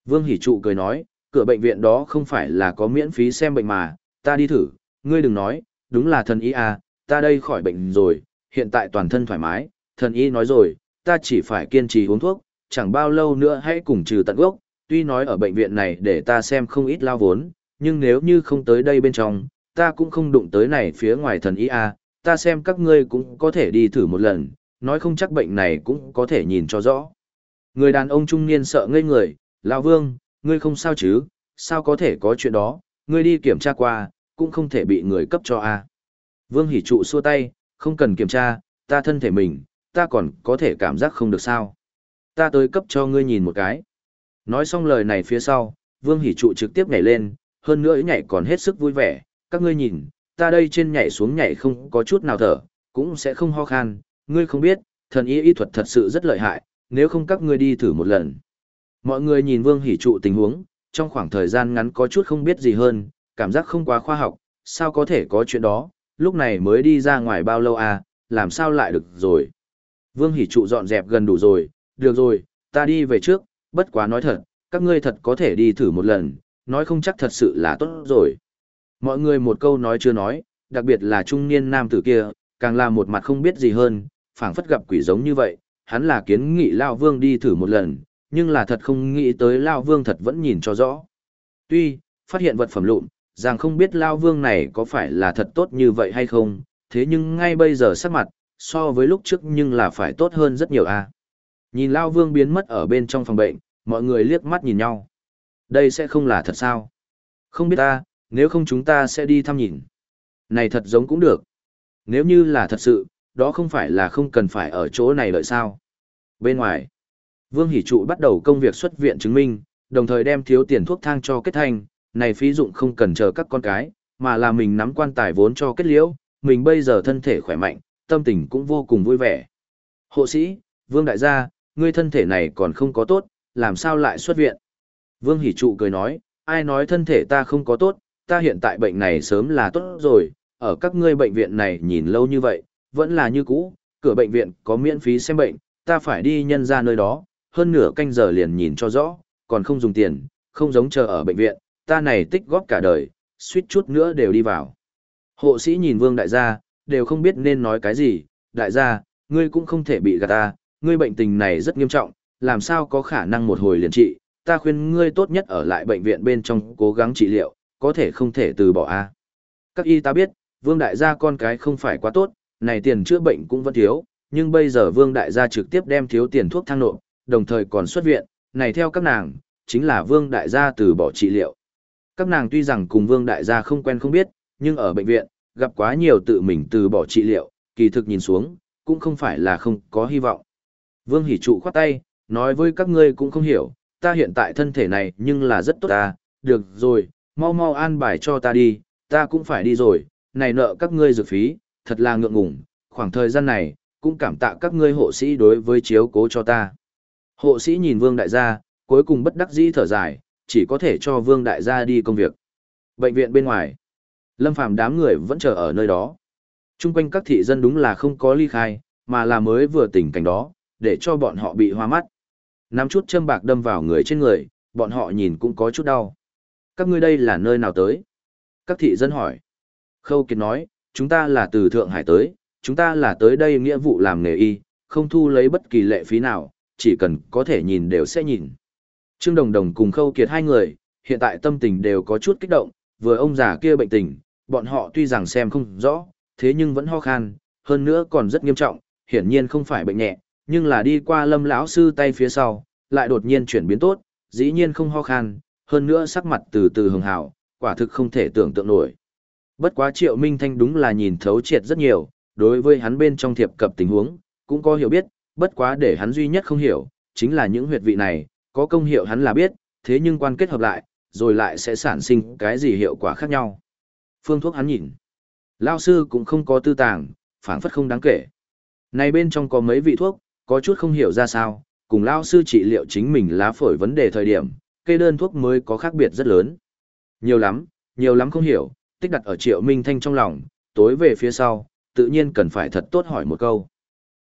Vương Hỷ Trụ cười nói, cửa bệnh viện đó không phải là có miễn phí xem bệnh mà, ta đi thử, ngươi đừng nói, đúng là thần y à, ta đây khỏi bệnh rồi, hiện tại toàn thân thoải mái, thần y nói rồi, ta chỉ phải kiên trì uống thuốc, chẳng bao lâu nữa hãy cùng trừ tận gốc, tuy nói ở bệnh viện này để ta xem không ít lao vốn, nhưng nếu như không tới đây bên trong, ta cũng không đụng tới này phía ngoài thần y à, ta xem các ngươi cũng có thể đi thử một lần, nói không chắc bệnh này cũng có thể nhìn cho rõ. Người đàn ông trung niên sợ ngây người, lão vương, ngươi không sao chứ, sao có thể có chuyện đó, ngươi đi kiểm tra qua, cũng không thể bị người cấp cho a. À. Vương Hỷ Trụ xua tay, không cần kiểm tra, ta thân thể mình, ta còn có thể cảm giác không được sao. Ta tới cấp cho ngươi nhìn một cái. Nói xong lời này phía sau, Vương Hỷ Trụ trực tiếp nhảy lên, hơn nữa nhảy còn hết sức vui vẻ, các ngươi nhìn, ta đây trên nhảy xuống nhảy không có chút nào thở, cũng sẽ không ho khan, ngươi không biết, thần y y thuật thật sự rất lợi hại, nếu không các ngươi đi thử một lần. Mọi người nhìn Vương Hỷ Trụ tình huống, trong khoảng thời gian ngắn có chút không biết gì hơn, cảm giác không quá khoa học, sao có thể có chuyện đó, lúc này mới đi ra ngoài bao lâu à, làm sao lại được rồi. Vương Hỷ Trụ dọn dẹp gần đủ rồi, được rồi, ta đi về trước, bất quá nói thật, các ngươi thật có thể đi thử một lần, nói không chắc thật sự là tốt rồi. Mọi người một câu nói chưa nói, đặc biệt là trung niên nam tử kia, càng là một mặt không biết gì hơn, phảng phất gặp quỷ giống như vậy, hắn là kiến nghị Lao Vương đi thử một lần, nhưng là thật không nghĩ tới Lao Vương thật vẫn nhìn cho rõ. Tuy, phát hiện vật phẩm lụn, rằng không biết Lao Vương này có phải là thật tốt như vậy hay không, thế nhưng ngay bây giờ sắc mặt, so với lúc trước nhưng là phải tốt hơn rất nhiều a. Nhìn Lao Vương biến mất ở bên trong phòng bệnh, mọi người liếc mắt nhìn nhau. Đây sẽ không là thật sao? Không biết ta, nếu không chúng ta sẽ đi thăm nhìn. Này thật giống cũng được. Nếu như là thật sự, đó không phải là không cần phải ở chỗ này lợi sao. Bên ngoài, Vương Hỷ Trụ bắt đầu công việc xuất viện chứng minh, đồng thời đem thiếu tiền thuốc thang cho kết thành, này phí dụng không cần chờ các con cái, mà là mình nắm quan tài vốn cho kết liễu, mình bây giờ thân thể khỏe mạnh, tâm tình cũng vô cùng vui vẻ. Hộ sĩ, Vương Đại gia, ngươi thân thể này còn không có tốt, làm sao lại xuất viện? Vương Hỷ Trụ cười nói, ai nói thân thể ta không có tốt, ta hiện tại bệnh này sớm là tốt rồi, ở các ngươi bệnh viện này nhìn lâu như vậy, vẫn là như cũ, cửa bệnh viện có miễn phí xem bệnh, ta phải đi nhân ra nơi đó, hơn nửa canh giờ liền nhìn cho rõ, còn không dùng tiền, không giống chờ ở bệnh viện, ta này tích góp cả đời, suýt chút nữa đều đi vào. Hộ sĩ nhìn vương đại gia, đều không biết nên nói cái gì, đại gia, ngươi cũng không thể bị gạt ta, ngươi bệnh tình này rất nghiêm trọng, làm sao có khả năng một hồi liền trị, ta khuyên ngươi tốt nhất ở lại bệnh viện bên trong cố gắng trị liệu, có thể không thể từ bỏ a. Các y ta biết, vương đại gia con cái không phải quá tốt, này tiền chữa bệnh cũng vẫn thiếu, nhưng bây giờ vương đại gia trực tiếp đem thiếu tiền thuốc thang nộp, đồng thời còn xuất viện, này theo các nàng, chính là vương đại gia từ bỏ trị liệu. Các nàng tuy rằng cùng vương đại gia không quen không biết, nhưng ở bệnh viện, gặp quá nhiều tự mình từ bỏ trị liệu, kỳ thực nhìn xuống, cũng không phải là không có hy vọng. Vương hỉ trụ khoát tay, nói với các ngươi cũng không hiểu, ta hiện tại thân thể này nhưng là rất tốt ta, được rồi, mau mau an bài cho ta đi, ta cũng phải đi rồi, này nợ các ngươi dược phí, thật là ngượng ngùng, khoảng thời gian này, cũng cảm tạ các ngươi hộ sĩ đối với chiếu cố cho ta. Hộ sĩ nhìn vương đại gia, cuối cùng bất đắc dĩ thở dài, chỉ có thể cho vương đại gia đi công việc. Bệnh viện bên ngoài, lâm phàm đám người vẫn chờ ở nơi đó. Trung quanh các thị dân đúng là không có ly khai, mà là mới vừa tỉnh cảnh đó, để cho bọn họ bị hoa mắt. Nắm chút châm bạc đâm vào người trên người, bọn họ nhìn cũng có chút đau. Các ngươi đây là nơi nào tới? Các thị dân hỏi. Khâu Kiệt nói, chúng ta là từ Thượng Hải tới, chúng ta là tới đây nghĩa vụ làm nghề y, không thu lấy bất kỳ lệ phí nào, chỉ cần có thể nhìn đều sẽ nhìn. Trương Đồng Đồng cùng Khâu Kiệt hai người, hiện tại tâm tình đều có chút kích động, vừa ông già kia bệnh tình, bọn họ tuy rằng xem không rõ, thế nhưng vẫn ho khan, hơn nữa còn rất nghiêm trọng, hiển nhiên không phải bệnh nhẹ, nhưng là đi qua lâm lão sư tay phía sau, lại đột nhiên chuyển biến tốt, dĩ nhiên không ho khan, hơn nữa sắc mặt từ từ hường hào, quả thực không thể tưởng tượng nổi. Bất quá Triệu Minh Thanh đúng là nhìn thấu triệt rất nhiều, đối với hắn bên trong thiệp cập tình huống, cũng có hiểu biết, bất quá để hắn duy nhất không hiểu, chính là những huyệt vị này, có công hiệu hắn là biết, thế nhưng quan kết hợp lại, rồi lại sẽ sản sinh cái gì hiệu quả khác nhau. Phương thuốc hắn nhìn. Lao sư cũng không có tư tàng, phản phất không đáng kể. Này bên trong có mấy vị thuốc, có chút không hiểu ra sao, cùng Lao sư trị liệu chính mình lá phổi vấn đề thời điểm, cây đơn thuốc mới có khác biệt rất lớn. Nhiều lắm, nhiều lắm không hiểu, tích đặt ở triệu minh thanh trong lòng, tối về phía sau, tự nhiên cần phải thật tốt hỏi một câu.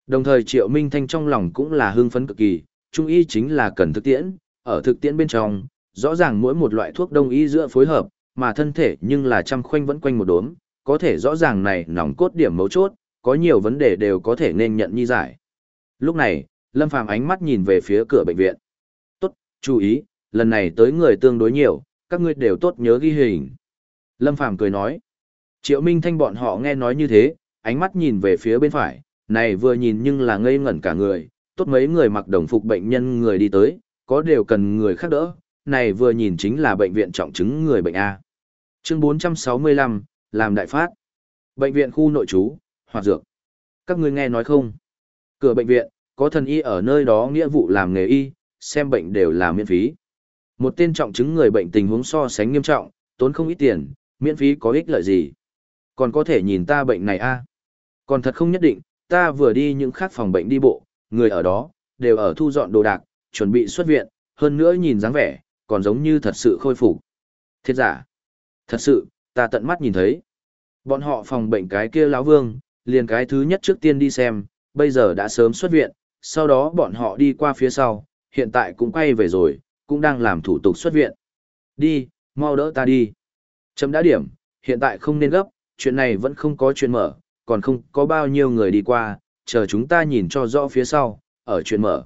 Đồng thời triệu minh thanh trong lòng cũng là hưng phấn cực kỳ, trung y chính là cần thực tiễn, ở thực tiễn bên trong, rõ ràng mỗi một loại thuốc đông y giữa phối hợp, mà thân thể nhưng là trăm khoanh vẫn quanh một đốm, có thể rõ ràng này nòng cốt điểm mấu chốt, có nhiều vấn đề đều có thể nên nhận nhi giải. Lúc này, Lâm Phàm ánh mắt nhìn về phía cửa bệnh viện. Tốt, chú ý, lần này tới người tương đối nhiều, các ngươi đều tốt nhớ ghi hình. Lâm Phàm cười nói. Triệu Minh Thanh bọn họ nghe nói như thế, ánh mắt nhìn về phía bên phải, này vừa nhìn nhưng là ngây ngẩn cả người, tốt mấy người mặc đồng phục bệnh nhân người đi tới, có đều cần người khác đỡ, này vừa nhìn chính là bệnh viện trọng chứng người bệnh A. Chương 465, làm đại phát. Bệnh viện khu nội trú, hoạt dược. Các ngươi nghe nói không? Cửa bệnh viện, có thần y ở nơi đó nghĩa vụ làm nghề y, xem bệnh đều là miễn phí. Một tên trọng chứng người bệnh tình huống so sánh nghiêm trọng, tốn không ít tiền, miễn phí có ích lợi gì. Còn có thể nhìn ta bệnh này a Còn thật không nhất định, ta vừa đi những khác phòng bệnh đi bộ, người ở đó, đều ở thu dọn đồ đạc, chuẩn bị xuất viện, hơn nữa nhìn dáng vẻ, còn giống như thật sự khôi phục. Thiết giả. Thật sự, ta tận mắt nhìn thấy. Bọn họ phòng bệnh cái kia lão vương, liền cái thứ nhất trước tiên đi xem, bây giờ đã sớm xuất viện, sau đó bọn họ đi qua phía sau, hiện tại cũng quay về rồi, cũng đang làm thủ tục xuất viện. Đi, mau đỡ ta đi. Chấm đã điểm, hiện tại không nên gấp, chuyện này vẫn không có chuyện mở, còn không có bao nhiêu người đi qua, chờ chúng ta nhìn cho rõ phía sau, ở chuyện mở.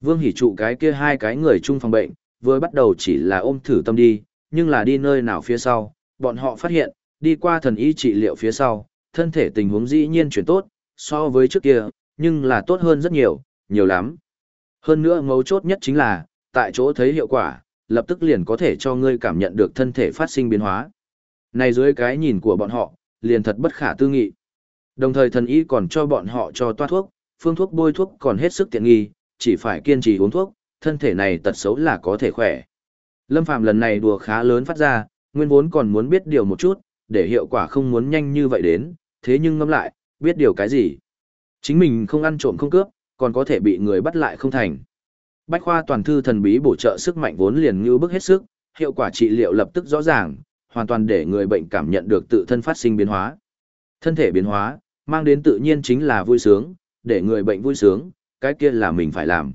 Vương Hỷ trụ cái kia hai cái người chung phòng bệnh, vừa bắt đầu chỉ là ôm thử tâm đi, nhưng là đi nơi nào phía sau, bọn họ phát hiện, đi qua thần y trị liệu phía sau, thân thể tình huống dĩ nhiên chuyển tốt, so với trước kia, nhưng là tốt hơn rất nhiều, nhiều lắm. Hơn nữa mấu chốt nhất chính là, tại chỗ thấy hiệu quả, lập tức liền có thể cho ngươi cảm nhận được thân thể phát sinh biến hóa. Này dưới cái nhìn của bọn họ, liền thật bất khả tư nghị. Đồng thời thần y còn cho bọn họ cho toa thuốc, phương thuốc bôi thuốc còn hết sức tiện nghi, chỉ phải kiên trì uống thuốc, thân thể này tật xấu là có thể khỏe. Lâm Phàm lần này đùa khá lớn phát ra, nguyên vốn còn muốn biết điều một chút, để hiệu quả không muốn nhanh như vậy đến, thế nhưng ngâm lại, biết điều cái gì. Chính mình không ăn trộm không cướp, còn có thể bị người bắt lại không thành. Bách khoa toàn thư thần bí bổ trợ sức mạnh vốn liền như bức hết sức, hiệu quả trị liệu lập tức rõ ràng, hoàn toàn để người bệnh cảm nhận được tự thân phát sinh biến hóa. Thân thể biến hóa, mang đến tự nhiên chính là vui sướng, để người bệnh vui sướng, cái kia là mình phải làm.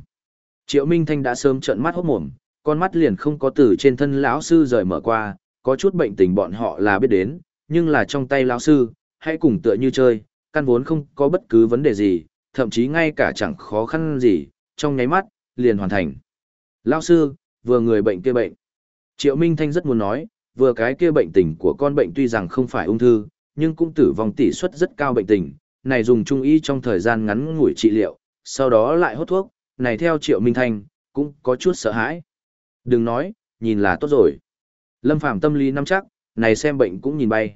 Triệu Minh Thanh đã sớm trợn mắt hốt mồm, con mắt liền không có từ trên thân lão sư rời mở qua, có chút bệnh tình bọn họ là biết đến, nhưng là trong tay lão sư, hãy cùng tựa như chơi, căn vốn không có bất cứ vấn đề gì, thậm chí ngay cả chẳng khó khăn gì, trong nháy mắt, liền hoàn thành. Lão sư, vừa người bệnh kia bệnh. Triệu Minh Thanh rất muốn nói, vừa cái kia bệnh tình của con bệnh tuy rằng không phải ung thư, nhưng cũng tử vong tỷ suất rất cao bệnh tình, này dùng trung y trong thời gian ngắn ngủi trị liệu, sau đó lại hốt thuốc, này theo Triệu Minh Thanh, cũng có chút sợ hãi. Đừng nói, nhìn là tốt rồi. Lâm Phàm tâm lý nắm chắc, này xem bệnh cũng nhìn bay.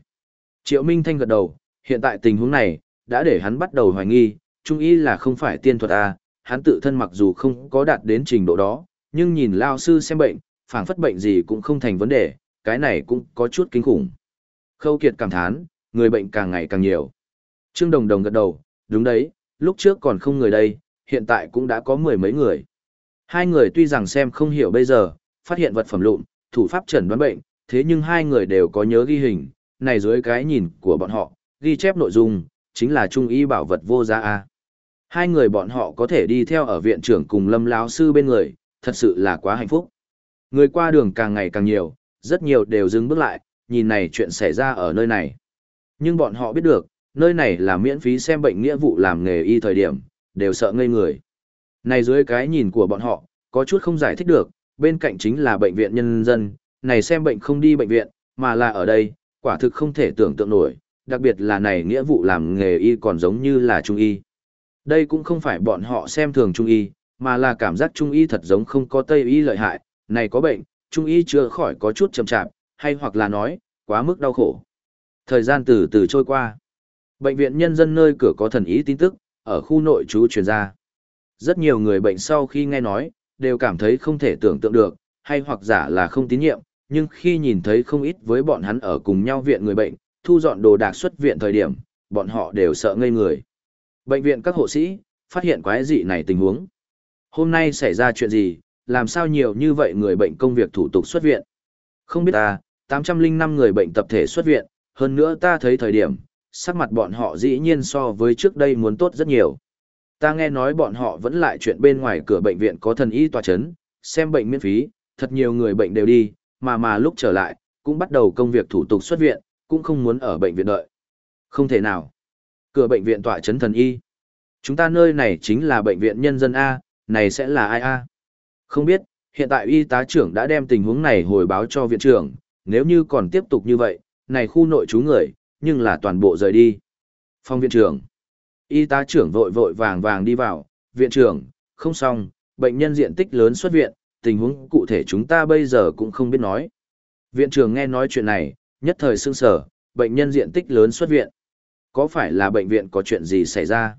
Triệu Minh Thanh gật đầu, hiện tại tình huống này, đã để hắn bắt đầu hoài nghi, trung y là không phải tiên thuật à, hắn tự thân mặc dù không có đạt đến trình độ đó, nhưng nhìn lao sư xem bệnh, phảng phất bệnh gì cũng không thành vấn đề, cái này cũng có chút kinh khủng. Khâu Kiệt cảm thán, người bệnh càng ngày càng nhiều. Trương Đồng Đồng gật đầu, đúng đấy, lúc trước còn không người đây, hiện tại cũng đã có mười mấy người. Hai người tuy rằng xem không hiểu bây giờ, phát hiện vật phẩm lụn, thủ pháp chẩn đoán bệnh, thế nhưng hai người đều có nhớ ghi hình, này dưới cái nhìn của bọn họ, ghi chép nội dung, chính là trung y bảo vật vô giá a. Hai người bọn họ có thể đi theo ở viện trưởng cùng Lâm lão sư bên người, thật sự là quá hạnh phúc. Người qua đường càng ngày càng nhiều, rất nhiều đều dừng bước lại, nhìn này chuyện xảy ra ở nơi này. Nhưng bọn họ biết được, nơi này là miễn phí xem bệnh nghĩa vụ làm nghề y thời điểm, đều sợ ngây người. Này dưới cái nhìn của bọn họ, có chút không giải thích được, bên cạnh chính là bệnh viện nhân dân, này xem bệnh không đi bệnh viện, mà là ở đây, quả thực không thể tưởng tượng nổi, đặc biệt là này nghĩa vụ làm nghề y còn giống như là trung y. Đây cũng không phải bọn họ xem thường trung y, mà là cảm giác trung y thật giống không có tây y lợi hại, này có bệnh, trung y chưa khỏi có chút chậm chạp, hay hoặc là nói, quá mức đau khổ. Thời gian từ từ trôi qua. Bệnh viện nhân dân nơi cửa có thần ý tin tức, ở khu nội trú truyền ra. Rất nhiều người bệnh sau khi nghe nói, đều cảm thấy không thể tưởng tượng được, hay hoặc giả là không tín nhiệm, nhưng khi nhìn thấy không ít với bọn hắn ở cùng nhau viện người bệnh, thu dọn đồ đạc xuất viện thời điểm, bọn họ đều sợ ngây người. Bệnh viện các hộ sĩ, phát hiện quái dị này tình huống. Hôm nay xảy ra chuyện gì, làm sao nhiều như vậy người bệnh công việc thủ tục xuất viện? Không biết ta, 805 người bệnh tập thể xuất viện, hơn nữa ta thấy thời điểm, sắc mặt bọn họ dĩ nhiên so với trước đây muốn tốt rất nhiều. Ta nghe nói bọn họ vẫn lại chuyện bên ngoài cửa bệnh viện có thần y tòa chấn, xem bệnh miễn phí, thật nhiều người bệnh đều đi, mà mà lúc trở lại, cũng bắt đầu công việc thủ tục xuất viện, cũng không muốn ở bệnh viện đợi. Không thể nào. Cửa bệnh viện tòa chấn thần y. Chúng ta nơi này chính là bệnh viện nhân dân A, này sẽ là ai A? Không biết, hiện tại y tá trưởng đã đem tình huống này hồi báo cho viện trưởng, nếu như còn tiếp tục như vậy, này khu nội trú người, nhưng là toàn bộ rời đi. Phong viện trưởng. Y tá trưởng vội vội vàng vàng đi vào, viện trưởng, không xong, bệnh nhân diện tích lớn xuất viện, tình huống cụ thể chúng ta bây giờ cũng không biết nói. Viện trưởng nghe nói chuyện này, nhất thời sương sở, bệnh nhân diện tích lớn xuất viện. Có phải là bệnh viện có chuyện gì xảy ra?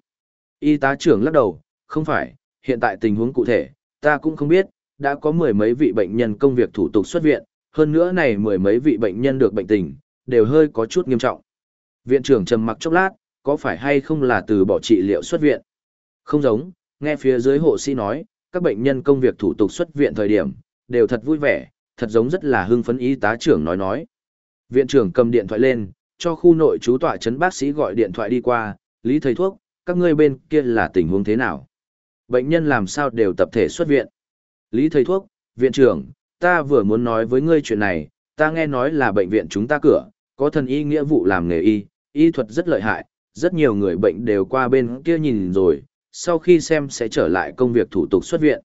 Y tá trưởng lắc đầu, không phải, hiện tại tình huống cụ thể, ta cũng không biết, đã có mười mấy vị bệnh nhân công việc thủ tục xuất viện, hơn nữa này mười mấy vị bệnh nhân được bệnh tình, đều hơi có chút nghiêm trọng. Viện trưởng trầm mặc chốc lát, có phải hay không là từ bỏ trị liệu xuất viện? Không giống, nghe phía dưới hộ sĩ nói, các bệnh nhân công việc thủ tục xuất viện thời điểm, đều thật vui vẻ, thật giống rất là hưng phấn y tá trưởng nói nói. Viện trưởng cầm điện thoại lên, cho khu nội trú tọa chấn bác sĩ gọi điện thoại đi qua, lý thầy thuốc, các ngươi bên kia là tình huống thế nào? Bệnh nhân làm sao đều tập thể xuất viện? Lý thầy thuốc, viện trưởng, ta vừa muốn nói với ngươi chuyện này, ta nghe nói là bệnh viện chúng ta cửa, có thần y nghĩa vụ làm nghề y, y thuật rất lợi hại, rất nhiều người bệnh đều qua bên kia nhìn rồi, sau khi xem sẽ trở lại công việc thủ tục xuất viện.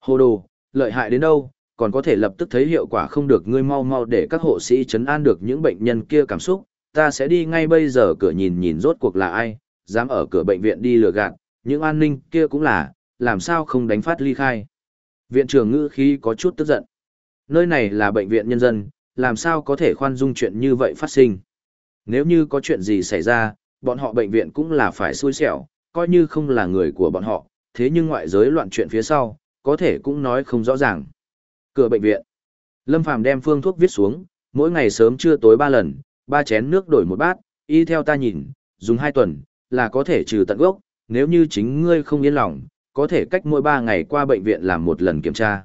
Hồ đồ, lợi hại đến đâu, còn có thể lập tức thấy hiệu quả không được ngươi mau mau để các hộ sĩ chấn an được những bệnh nhân kia cảm xúc, ta sẽ đi ngay bây giờ cửa nhìn nhìn rốt cuộc là ai, dám ở cửa bệnh viện đi lừa gạt, những an ninh kia cũng là, làm sao không đánh phát ly khai. Viện trưởng ngữ khí có chút tức giận. Nơi này là bệnh viện nhân dân, làm sao có thể khoan dung chuyện như vậy phát sinh. Nếu như có chuyện gì xảy ra, bọn họ bệnh viện cũng là phải xui xẻo, coi như không là người của bọn họ, thế nhưng ngoại giới loạn chuyện phía sau, có thể cũng nói không rõ ràng. Cửa bệnh viện. Lâm Phàm đem phương thuốc viết xuống, mỗi ngày sớm trưa tối ba lần, ba chén nước đổi một bát, y theo ta nhìn, dùng hai tuần, là có thể trừ tận gốc, nếu như chính ngươi không yên lòng, có thể cách mỗi ba ngày qua bệnh viện làm một lần kiểm tra.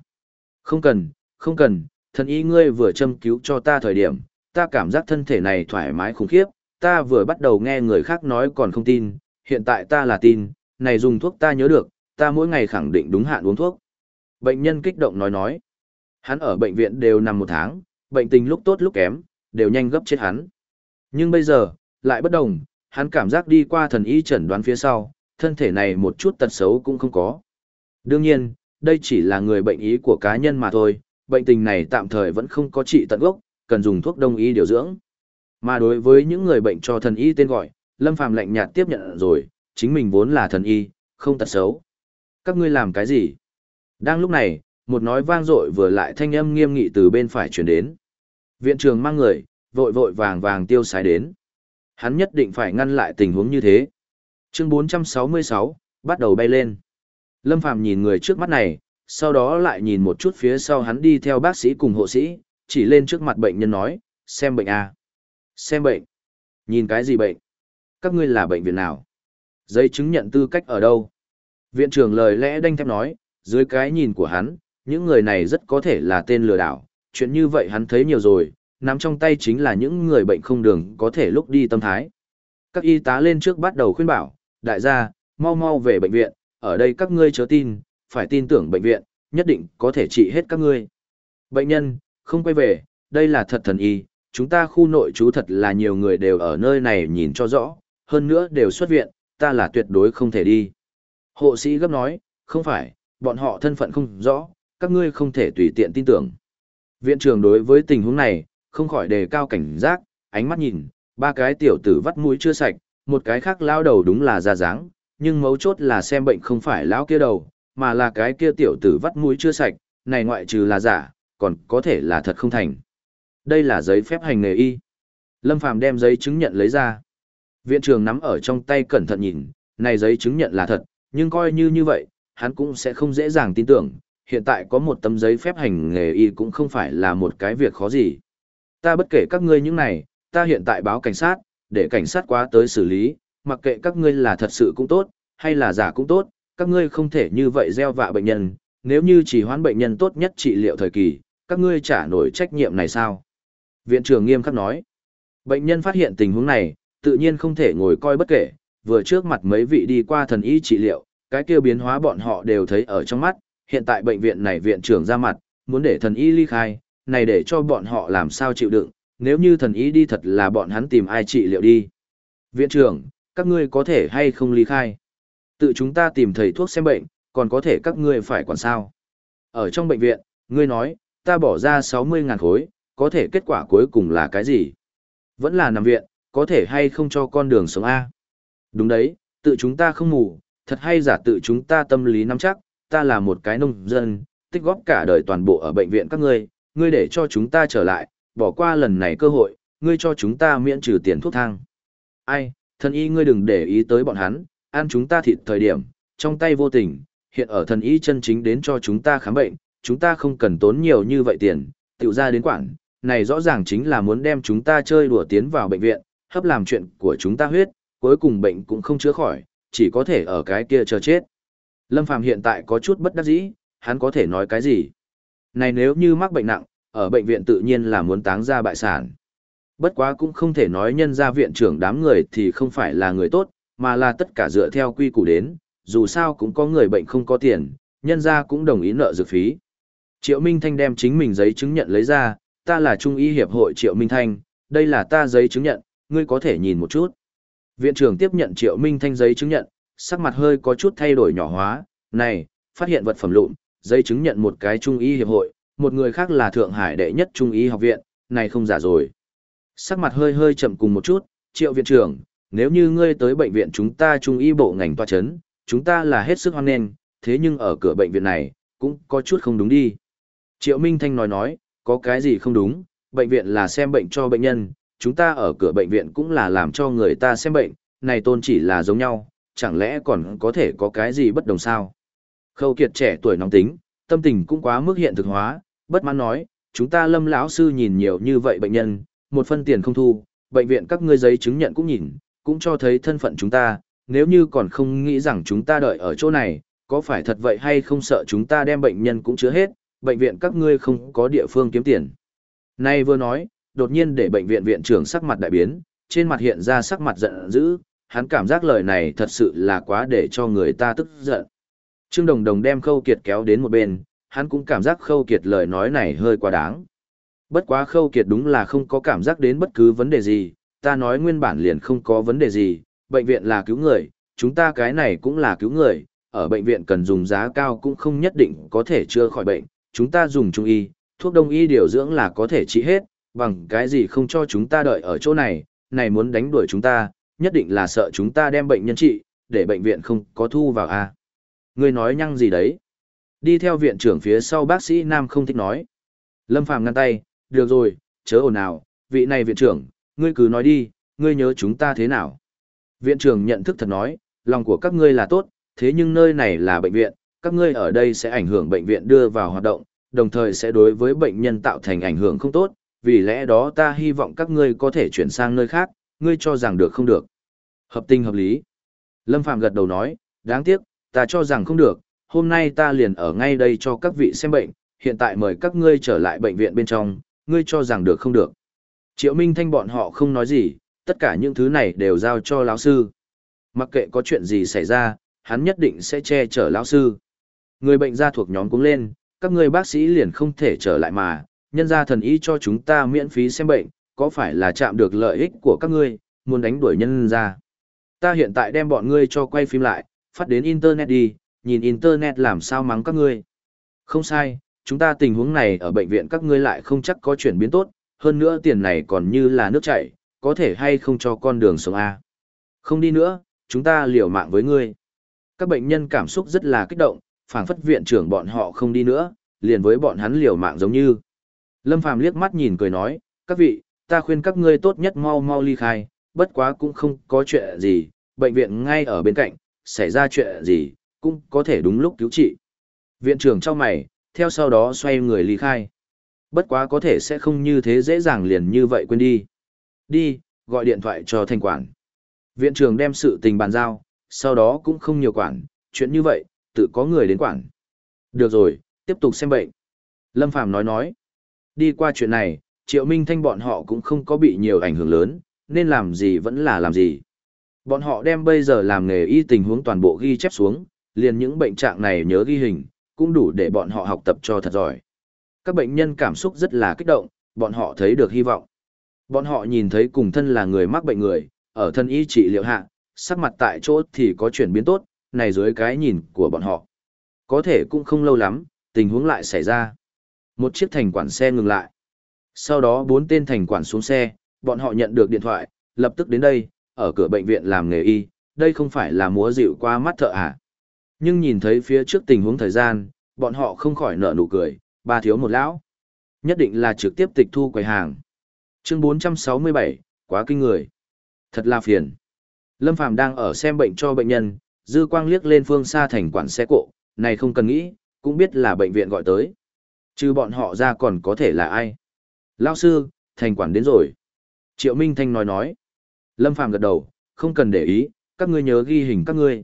Không cần, không cần, thần y ngươi vừa châm cứu cho ta thời điểm, ta cảm giác thân thể này thoải mái khủng khiếp, ta vừa bắt đầu nghe người khác nói còn không tin, hiện tại ta là tin, này dùng thuốc ta nhớ được, ta mỗi ngày khẳng định đúng hạn uống thuốc. Bệnh nhân kích động nói nói, hắn ở bệnh viện đều nằm một tháng, bệnh tình lúc tốt lúc kém, đều nhanh gấp chết hắn. Nhưng bây giờ, lại bất đồng, hắn cảm giác đi qua thần y chẩn đoán phía sau, thân thể này một chút tật xấu cũng không có. Đương nhiên, đây chỉ là người bệnh ý của cá nhân mà thôi, bệnh tình này tạm thời vẫn không có trị tận gốc, cần dùng thuốc đông y điều dưỡng. Mà đối với những người bệnh cho thần y tên gọi, Lâm Phàm lạnh nhạt tiếp nhận rồi, chính mình vốn là thần y, không tật xấu. Các ngươi làm cái gì? Đang lúc này, một nói vang dội vừa lại thanh âm nghiêm nghị từ bên phải truyền đến. Viện trường mang người, vội vội vàng vàng tiêu sái đến. Hắn nhất định phải ngăn lại tình huống như thế. Chương 466, bắt đầu bay lên. Lâm Phàm nhìn người trước mắt này, sau đó lại nhìn một chút phía sau hắn đi theo bác sĩ cùng hộ sĩ, chỉ lên trước mặt bệnh nhân nói, xem bệnh à. Xem bệnh. Nhìn cái gì bệnh? Các ngươi là bệnh viện nào? Giấy chứng nhận tư cách ở đâu? Viện trưởng lời lẽ đanh thép nói, dưới cái nhìn của hắn, những người này rất có thể là tên lừa đảo, chuyện như vậy hắn thấy nhiều rồi, nắm trong tay chính là những người bệnh không đường có thể lúc đi tâm thái. Các y tá lên trước bắt đầu khuyên bảo, đại gia, mau mau về bệnh viện, ở đây các ngươi chớ tin, phải tin tưởng bệnh viện, nhất định có thể trị hết các ngươi. Bệnh nhân, không quay về, đây là thật thần y, chúng ta khu nội trú thật là nhiều người đều ở nơi này nhìn cho rõ, hơn nữa đều xuất viện, ta là tuyệt đối không thể đi. Hộ sĩ gấp nói, không phải, bọn họ thân phận không rõ, các ngươi không thể tùy tiện tin tưởng. Viện trưởng đối với tình huống này, không khỏi đề cao cảnh giác, ánh mắt nhìn, ba cái tiểu tử vắt mũi chưa sạch, một cái khác lao đầu đúng là ra dáng, nhưng mấu chốt là xem bệnh không phải lão kia đầu, mà là cái kia tiểu tử vắt mũi chưa sạch, này ngoại trừ là giả, còn có thể là thật không thành. Đây là giấy phép hành nghề y. Lâm Phàm đem giấy chứng nhận lấy ra. Viện trưởng nắm ở trong tay cẩn thận nhìn, này giấy chứng nhận là thật, nhưng coi như như vậy, hắn cũng sẽ không dễ dàng tin tưởng. Hiện tại có một tấm giấy phép hành nghề y cũng không phải là một cái việc khó gì. Ta bất kể các ngươi những này, ta hiện tại báo cảnh sát, để cảnh sát quá tới xử lý, mặc kệ các ngươi là thật sự cũng tốt, hay là giả cũng tốt, các ngươi không thể như vậy gieo vạ bệnh nhân, nếu như chỉ hoãn bệnh nhân tốt nhất trị liệu thời kỳ, các ngươi trả nổi trách nhiệm này sao? Viện trưởng nghiêm khắc nói, bệnh nhân phát hiện tình huống này, tự nhiên không thể ngồi coi bất kể, vừa trước mặt mấy vị đi qua thần y trị liệu, cái kia biến hóa bọn họ đều thấy ở trong mắt, hiện tại bệnh viện này viện trưởng ra mặt, muốn để thần y ly khai, này để cho bọn họ làm sao chịu đựng, nếu như thần ý đi thật là bọn hắn tìm ai trị liệu đi. Viện trưởng, các ngươi có thể hay không ly khai? Tự chúng ta tìm thầy thuốc xem bệnh, còn có thể các ngươi phải quản sao? Ở trong bệnh viện, ngươi nói, ta bỏ ra 60.000 khối, có thể kết quả cuối cùng là cái gì? Vẫn là nằm viện, có thể hay không cho con đường sống A? Đúng đấy, tự chúng ta không ngủ, thật hay giả tự chúng ta tâm lý nắm chắc, ta là một cái nông dân, tích góp cả đời toàn bộ ở bệnh viện các ngươi, ngươi để cho chúng ta trở lại, bỏ qua lần này cơ hội, ngươi cho chúng ta miễn trừ tiền thuốc thang. Ai, thần y ngươi đừng để ý tới bọn hắn, ăn chúng ta thịt thời điểm, trong tay vô tình, hiện ở thần y chân chính đến cho chúng ta khám bệnh, chúng ta không cần tốn nhiều như vậy tiền, tiểu ra đến quản, này rõ ràng chính là muốn đem chúng ta chơi đùa tiến vào bệnh viện, hấp làm chuyện của chúng ta huyết, cuối cùng bệnh cũng không chữa khỏi, chỉ có thể ở cái kia chờ chết. Lâm Phàm hiện tại có chút bất đắc dĩ, hắn có thể nói cái gì? Này nếu như mắc bệnh nặng, ở bệnh viện tự nhiên là muốn táng ra bại sản. Bất quá cũng không thể nói nhân ra viện trưởng đám người thì không phải là người tốt, mà là tất cả dựa theo quy củ đến, dù sao cũng có người bệnh không có tiền, nhân ra cũng đồng ý nợ dược phí. Triệu Minh Thanh đem chính mình giấy chứng nhận lấy ra, ta là Trung y Hiệp hội Triệu Minh Thanh, đây là ta giấy chứng nhận, ngươi có thể nhìn một chút. Viện trưởng tiếp nhận Triệu Minh Thanh giấy chứng nhận, sắc mặt hơi có chút thay đổi nhỏ hóa, này, phát hiện vật phẩm lụn, giấy chứng nhận một cái trung y hiệp hội, một người khác là Thượng Hải đệ nhất trung y học viện, này không giả rồi. Sắc mặt hơi hơi chậm cùng một chút, Triệu viện trưởng, nếu như ngươi tới bệnh viện chúng ta trung y bộ ngành toa chấn, chúng ta là hết sức hoan nghênh, thế nhưng ở cửa bệnh viện này, cũng có chút không đúng đi. Triệu Minh Thanh nói nói, có cái gì không đúng, bệnh viện là xem bệnh cho bệnh nhân, chúng ta ở cửa bệnh viện cũng là làm cho người ta xem bệnh, này tôn chỉ là giống nhau, chẳng lẽ còn có thể có cái gì bất đồng sao? Khâu Kiệt trẻ tuổi nóng tính, tâm tình cũng quá mức hiện thực hóa, bất mãn nói, chúng ta lâm lão sư nhìn nhiều như vậy bệnh nhân, một phân tiền không thu, bệnh viện các ngươi giấy chứng nhận cũng nhìn, cũng cho thấy thân phận chúng ta, nếu như còn không nghĩ rằng chúng ta đợi ở chỗ này, có phải thật vậy hay không sợ chúng ta đem bệnh nhân cũng chứa hết, bệnh viện các ngươi không có địa phương kiếm tiền. Nay vừa nói, đột nhiên để bệnh viện viện trưởng sắc mặt đại biến, trên mặt hiện ra sắc mặt giận dữ, hắn cảm giác lời này thật sự là quá để cho người ta tức giận. Trương Đồng Đồng đem Khâu Kiệt kéo đến một bên, hắn cũng cảm giác Khâu Kiệt lời nói này hơi quá đáng. Bất quá Khâu Kiệt đúng là không có cảm giác đến bất cứ vấn đề gì, ta nói nguyên bản liền không có vấn đề gì, bệnh viện là cứu người, chúng ta cái này cũng là cứu người, ở bệnh viện cần dùng giá cao cũng không nhất định có thể chữa khỏi bệnh, chúng ta dùng trung y, thuốc đông y điều dưỡng là có thể trị hết, bằng cái gì không cho chúng ta đợi ở chỗ này, này muốn đánh đuổi chúng ta, nhất định là sợ chúng ta đem bệnh nhân trị, để bệnh viện không có thu vào a. À. Ngươi nói nhăng gì đấy? Đi theo viện trưởng phía sau bác sĩ Nam không thích nói. Lâm Phàm ngăn tay, được rồi, chớ ồn nào, vị này viện trưởng, ngươi cứ nói đi, ngươi nhớ chúng ta thế nào? Viện trưởng nhận thức thật nói, lòng của các ngươi là tốt, thế nhưng nơi này là bệnh viện, các ngươi ở đây sẽ ảnh hưởng bệnh viện đưa vào hoạt động, đồng thời sẽ đối với bệnh nhân tạo thành ảnh hưởng không tốt, vì lẽ đó ta hy vọng các ngươi có thể chuyển sang nơi khác, ngươi cho rằng được không được. Hợp tình hợp lý. Lâm phàm gật đầu nói, đáng tiếc, ta cho rằng không được, hôm nay ta liền ở ngay đây cho các vị xem bệnh, hiện tại mời các ngươi trở lại bệnh viện bên trong, ngươi cho rằng được không được. Triệu Minh Thanh bọn họ không nói gì, tất cả những thứ này đều giao cho lão sư. Mặc kệ có chuyện gì xảy ra, hắn nhất định sẽ che chở lão sư. Người bệnh ra thuộc nhóm cũng lên, các ngươi bác sĩ liền không thể trở lại mà, nhân ra thần y cho chúng ta miễn phí xem bệnh, có phải là chạm được lợi ích của các ngươi, muốn đánh đuổi nhân ra. Ta hiện tại đem bọn ngươi cho quay phim lại, phát đến Internet đi, nhìn Internet làm sao mắng các ngươi. Không sai, chúng ta tình huống này ở bệnh viện các ngươi lại không chắc có chuyển biến tốt, hơn nữa tiền này còn như là nước chảy, có thể hay không cho con đường sống A. Không đi nữa, chúng ta liều mạng với ngươi. Các bệnh nhân cảm xúc rất là kích động, phảng phất viện trưởng bọn họ không đi nữa, liền với bọn hắn liều mạng giống như. Lâm Phàm liếc mắt nhìn cười nói, các vị, ta khuyên các ngươi tốt nhất mau mau ly khai, bất quá cũng không có chuyện gì, bệnh viện ngay ở bên cạnh, xảy ra chuyện gì, cũng có thể đúng lúc cứu trị. Viện trưởng cho mày, theo sau đó xoay người ly khai. Bất quá có thể sẽ không như thế dễ dàng liền như vậy quên đi. Đi, gọi điện thoại cho thanh quản. Viện trưởng đem sự tình bàn giao, sau đó cũng không nhiều quản, chuyện như vậy, tự có người đến quản. Được rồi, tiếp tục xem bệnh. Lâm Phàm nói nói. Đi qua chuyện này, Triệu Minh Thanh bọn họ cũng không có bị nhiều ảnh hưởng lớn, nên làm gì vẫn là làm gì. Bọn họ đem bây giờ làm nghề y tình huống toàn bộ ghi chép xuống, liền những bệnh trạng này nhớ ghi hình, cũng đủ để bọn họ học tập cho thật giỏi. Các bệnh nhân cảm xúc rất là kích động, bọn họ thấy được hy vọng. Bọn họ nhìn thấy cùng thân là người mắc bệnh người, ở thân y trị liệu hạ, sắc mặt tại chỗ thì có chuyển biến tốt, này dưới cái nhìn của bọn họ. Có thể cũng không lâu lắm, tình huống lại xảy ra. Một chiếc thành quản xe ngừng lại. Sau đó bốn tên thành quản xuống xe, bọn họ nhận được điện thoại, lập tức đến đây, ở cửa bệnh viện làm nghề y, đây không phải là múa dịu qua mắt thợ à. Nhưng nhìn thấy phía trước tình huống thời gian, bọn họ không khỏi nở nụ cười, ba thiếu một lão. Nhất định là trực tiếp tịch thu quầy hàng. Chương 467, quá kinh người. Thật là phiền. Lâm Phàm đang ở xem bệnh cho bệnh nhân, dư quang liếc lên phương xa thành quản xe cộ, này không cần nghĩ, cũng biết là bệnh viện gọi tới. Chứ bọn họ ra còn có thể là ai? Lao sư, thành quản đến rồi. Triệu Minh Thanh nói nói. Lâm Phàm gật đầu, không cần để ý, các ngươi nhớ ghi hình các ngươi.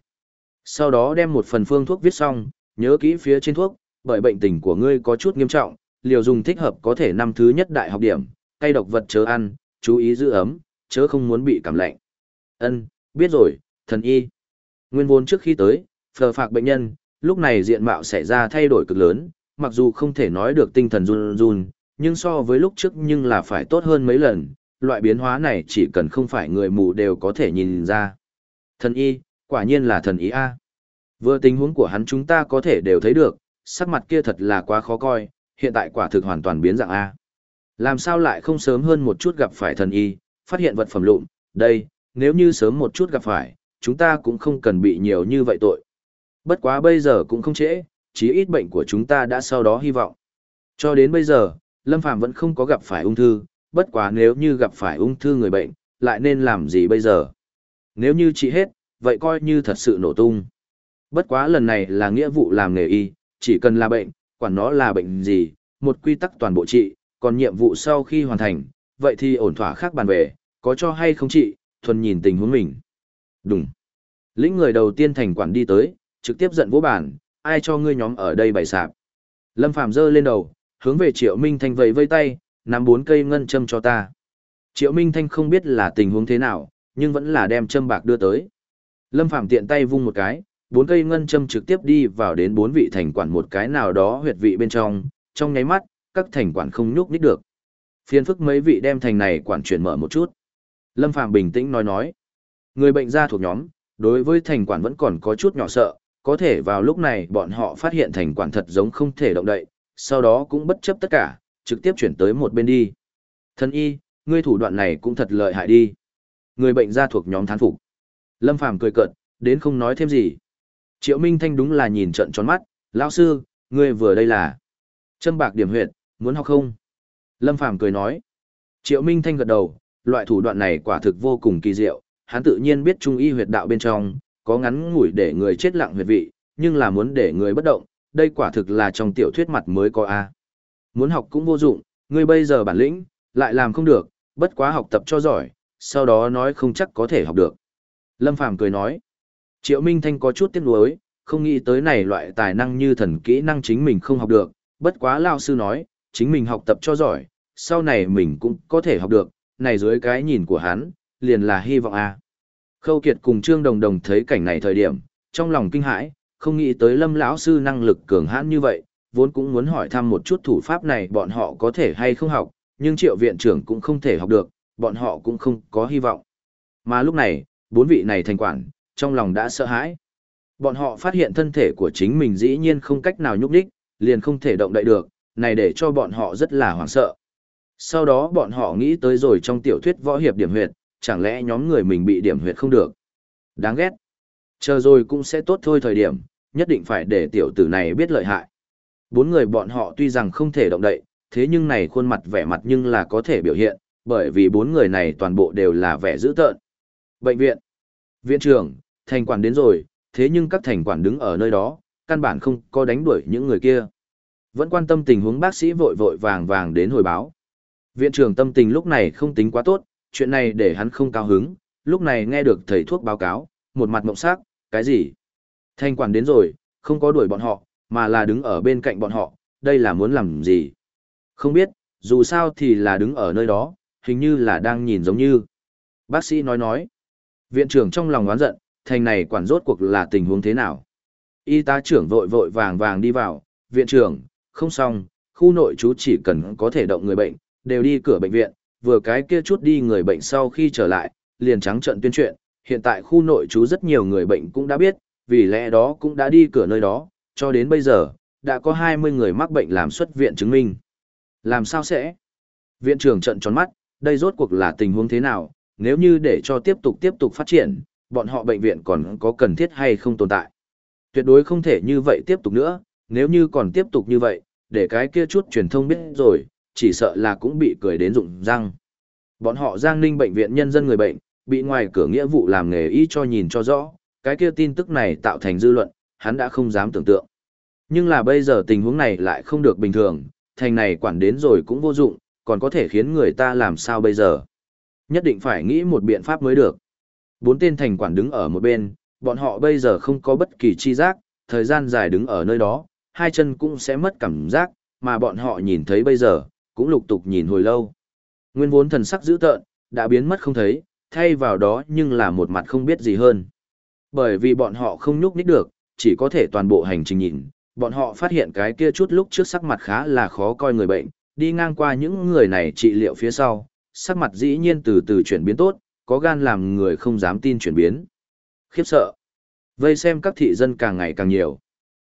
Sau đó đem một phần phương thuốc viết xong, nhớ kỹ phía trên thuốc, bởi bệnh tình của ngươi có chút nghiêm trọng, liều dùng thích hợp có thể năm thứ nhất đại học điểm, cây độc vật chớ ăn, chú ý giữ ấm, chớ không muốn bị cảm lạnh. Ân, biết rồi, thần y. Nguyên vốn trước khi tới, phờ phạc bệnh nhân, lúc này diện mạo xảy ra thay đổi cực lớn, mặc dù không thể nói được tinh thần run run, nhưng so với lúc trước nhưng là phải tốt hơn mấy lần, loại biến hóa này chỉ cần không phải người mù đều có thể nhìn ra. Thần y, quả nhiên là thần ý A. Vừa tình huống của hắn chúng ta có thể đều thấy được, sắc mặt kia thật là quá khó coi, hiện tại quả thực hoàn toàn biến dạng A. Làm sao lại không sớm hơn một chút gặp phải thần y, phát hiện vật phẩm lụn, đây, nếu như sớm một chút gặp phải, chúng ta cũng không cần bị nhiều như vậy tội. Bất quá bây giờ cũng không trễ, chí ít bệnh của chúng ta đã sau đó hy vọng. Cho đến bây giờ, Lâm Phàm vẫn không có gặp phải ung thư, bất quá nếu như gặp phải ung thư người bệnh, lại nên làm gì bây giờ? Nếu như trị hết, vậy coi như thật sự nổ tung. Bất quá lần này là nghĩa vụ làm nghề y, chỉ cần là bệnh, quản nó là bệnh gì, một quy tắc toàn bộ trị, còn nhiệm vụ sau khi hoàn thành, vậy thì ổn thỏa khác bàn về, có cho hay không trị, thuần nhìn tình huống mình. Đúng. Lĩnh người đầu tiên thành quản đi tới, trực tiếp giận vỗ bản, ai cho ngươi nhóm ở đây bày sạp. Lâm Phàm giơ lên đầu, hướng về Triệu Minh Thanh vẫy vây tay, nắm bốn cây ngân châm cho ta. Triệu Minh Thanh không biết là tình huống thế nào, nhưng vẫn là đem châm bạc đưa tới. Lâm Phàm tiện tay vung một cái, bốn cây ngân châm trực tiếp đi vào đến bốn vị thành quản một cái nào đó huyệt vị bên trong, trong nháy mắt, các thành quản không nhúc nhích được. Phiên phức mấy vị đem thành này quản chuyển mở một chút. Lâm Phàm bình tĩnh nói nói. Người bệnh gia thuộc nhóm, đối với thành quản vẫn còn có chút nhỏ sợ, có thể vào lúc này bọn họ phát hiện thành quản thật giống không thể động đậy, sau đó cũng bất chấp tất cả, trực tiếp chuyển tới một bên đi. Thân y, ngươi thủ đoạn này cũng thật lợi hại đi. Người bệnh gia thuộc nhóm thán phục. Lâm Phàm cười cợt, đến không nói thêm gì. Triệu Minh Thanh đúng là nhìn trận tròn mắt, lão sư, ngươi vừa đây là châm bạc điểm huyệt, muốn học không? Lâm Phàm cười nói. Triệu Minh Thanh gật đầu, loại thủ đoạn này quả thực vô cùng kỳ diệu, hắn tự nhiên biết trung y huyệt đạo bên trong, có ngắn ngủi để người chết lặng huyệt vị, nhưng là muốn để người bất động, đây quả thực là trong tiểu thuyết mặt mới có A. Muốn học cũng vô dụng, ngươi bây giờ bản lĩnh, lại làm không được, bất quá học tập cho giỏi, sau đó nói không chắc có thể học được. Lâm Phàm cười nói, Triệu Minh Thanh có chút tiếc nuối, không nghĩ tới này loại tài năng như thần kỹ năng chính mình không học được, bất quá lao sư nói, chính mình học tập cho giỏi, sau này mình cũng có thể học được, này dưới cái nhìn của hắn, liền là hy vọng a. Khâu Kiệt cùng Trương Đồng Đồng thấy cảnh này thời điểm, trong lòng kinh hãi, không nghĩ tới Lâm lão sư năng lực cường hãn như vậy, vốn cũng muốn hỏi thăm một chút thủ pháp này bọn họ có thể hay không học, nhưng Triệu viện trưởng cũng không thể học được, bọn họ cũng không có hy vọng. Mà lúc này, bốn vị này thành quản, trong lòng đã sợ hãi. Bọn họ phát hiện thân thể của chính mình dĩ nhiên không cách nào nhúc đích, liền không thể động đậy được, này để cho bọn họ rất là hoảng sợ. Sau đó bọn họ nghĩ tới rồi trong tiểu thuyết võ hiệp điểm huyệt, chẳng lẽ nhóm người mình bị điểm huyệt không được. Đáng ghét. Chờ rồi cũng sẽ tốt thôi thời điểm, nhất định phải để tiểu tử này biết lợi hại. Bốn người bọn họ tuy rằng không thể động đậy, thế nhưng này khuôn mặt vẻ mặt nhưng là có thể biểu hiện, bởi vì bốn người này toàn bộ đều là vẻ dữ tợn. Bệnh viện, viện trưởng, thành quản đến rồi, thế nhưng các thành quản đứng ở nơi đó, căn bản không có đánh đuổi những người kia. Vẫn quan tâm tình huống bác sĩ vội vội vàng vàng đến hồi báo. Viện trưởng tâm tình lúc này không tính quá tốt, chuyện này để hắn không cao hứng, lúc này nghe được thầy thuốc báo cáo, một mặt mộng sắc, cái gì? thành quản đến rồi, không có đuổi bọn họ, mà là đứng ở bên cạnh bọn họ, đây là muốn làm gì? Không biết, dù sao thì là đứng ở nơi đó, hình như là đang nhìn giống như. Bác sĩ nói nói. Viện trưởng trong lòng oán giận, thành này quản rốt cuộc là tình huống thế nào? Y tá trưởng vội vội vàng vàng đi vào, viện trưởng, không xong, khu nội chú chỉ cần có thể động người bệnh, đều đi cửa bệnh viện, vừa cái kia chút đi người bệnh sau khi trở lại, liền trắng trận tuyên truyền, hiện tại khu nội trú rất nhiều người bệnh cũng đã biết, vì lẽ đó cũng đã đi cửa nơi đó, cho đến bây giờ, đã có 20 người mắc bệnh làm xuất viện chứng minh. Làm sao sẽ? Viện trưởng trận tròn mắt, đây rốt cuộc là tình huống thế nào, nếu như để cho tiếp tục tiếp tục phát triển, bọn họ bệnh viện còn có cần thiết hay không tồn tại. Tuyệt đối không thể như vậy tiếp tục nữa, nếu như còn tiếp tục như vậy, để cái kia chút truyền thông biết rồi, chỉ sợ là cũng bị cười đến rụng răng. Bọn họ Giang Ninh bệnh viện nhân dân người bệnh, bị ngoài cửa nghĩa vụ làm nghề y cho nhìn cho rõ, cái kia tin tức này tạo thành dư luận, hắn đã không dám tưởng tượng. Nhưng là bây giờ tình huống này lại không được bình thường, thành này quản đến rồi cũng vô dụng, còn có thể khiến người ta làm sao bây giờ. Nhất định phải nghĩ một biện pháp mới được. Bốn tên thành quản đứng ở một bên, bọn họ bây giờ không có bất kỳ chi giác, thời gian dài đứng ở nơi đó, hai chân cũng sẽ mất cảm giác, mà bọn họ nhìn thấy bây giờ, cũng lục tục nhìn hồi lâu. Nguyên vốn thần sắc dữ tợn, đã biến mất không thấy, thay vào đó nhưng là một mặt không biết gì hơn. Bởi vì bọn họ không nhúc nhích được, chỉ có thể toàn bộ hành trình nhìn, bọn họ phát hiện cái kia chút lúc trước sắc mặt khá là khó coi người bệnh, đi ngang qua những người này trị liệu phía sau, sắc mặt dĩ nhiên từ từ chuyển biến tốt, có gan làm người không dám tin chuyển biến. Khiếp sợ. Vây xem các thị dân càng ngày càng nhiều.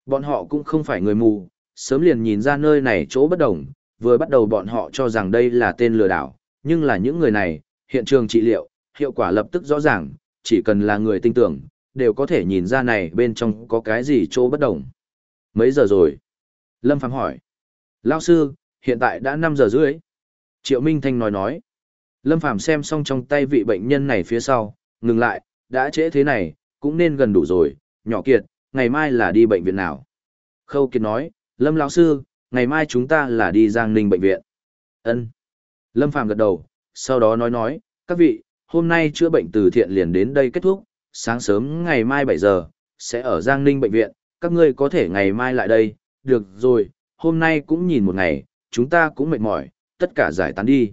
Bọn họ cũng không phải người mù, sớm liền nhìn ra nơi này chỗ bất đồng, vừa bắt đầu bọn họ cho rằng đây là tên lừa đảo, nhưng là những người này, hiện trường trị liệu, hiệu quả lập tức rõ ràng, chỉ cần là người tin tưởng, đều có thể nhìn ra này bên trong có cái gì chỗ bất đồng. Mấy giờ rồi? Lâm Phàm hỏi. Lao sư, hiện tại đã 5 giờ rưỡi. Triệu Minh Thanh nói nói. Lâm Phàm xem xong trong tay vị bệnh nhân này phía sau, ngừng lại, đã trễ thế này, cũng nên gần đủ rồi, nhỏ kiệt, ngày mai là đi bệnh viện nào? Khâu Kiệt nói, Lâm lão sư, ngày mai chúng ta là đi Giang Ninh bệnh viện. Ân. Lâm Phàm gật đầu, sau đó nói nói, các vị, hôm nay chữa bệnh từ thiện liền đến đây kết thúc, sáng sớm ngày mai 7 giờ, sẽ ở Giang Ninh bệnh viện, các ngươi có thể ngày mai lại đây, được rồi, hôm nay cũng nhìn một ngày, chúng ta cũng mệt mỏi, tất cả giải tán đi.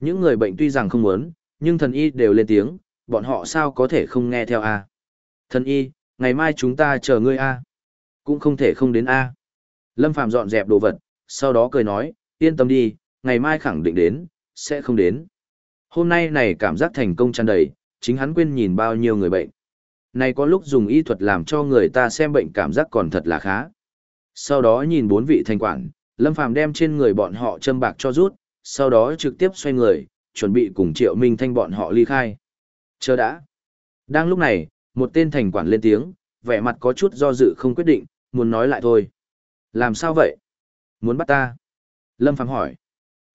Những người bệnh tuy rằng không muốn, nhưng thần y đều lên tiếng, bọn họ sao có thể không nghe theo a? Thần y, ngày mai chúng ta chờ ngươi a. Cũng không thể không đến a. Lâm Phàm dọn dẹp đồ vật, sau đó cười nói, yên tâm đi, ngày mai khẳng định đến, sẽ không đến. Hôm nay này cảm giác thành công tràn đầy, chính hắn quên nhìn bao nhiêu người bệnh. Này có lúc dùng y thuật làm cho người ta xem bệnh cảm giác còn thật là khá. Sau đó nhìn bốn vị thành quản, Lâm Phàm đem trên người bọn họ châm bạc cho rút, sau đó trực tiếp xoay người, chuẩn bị cùng Triệu Minh Thanh bọn họ ly khai. Chờ đã. Đang lúc này, một tên thành quản lên tiếng, vẻ mặt có chút do dự không quyết định, muốn nói lại thôi. Làm sao vậy? Muốn bắt ta? Lâm Phàm hỏi.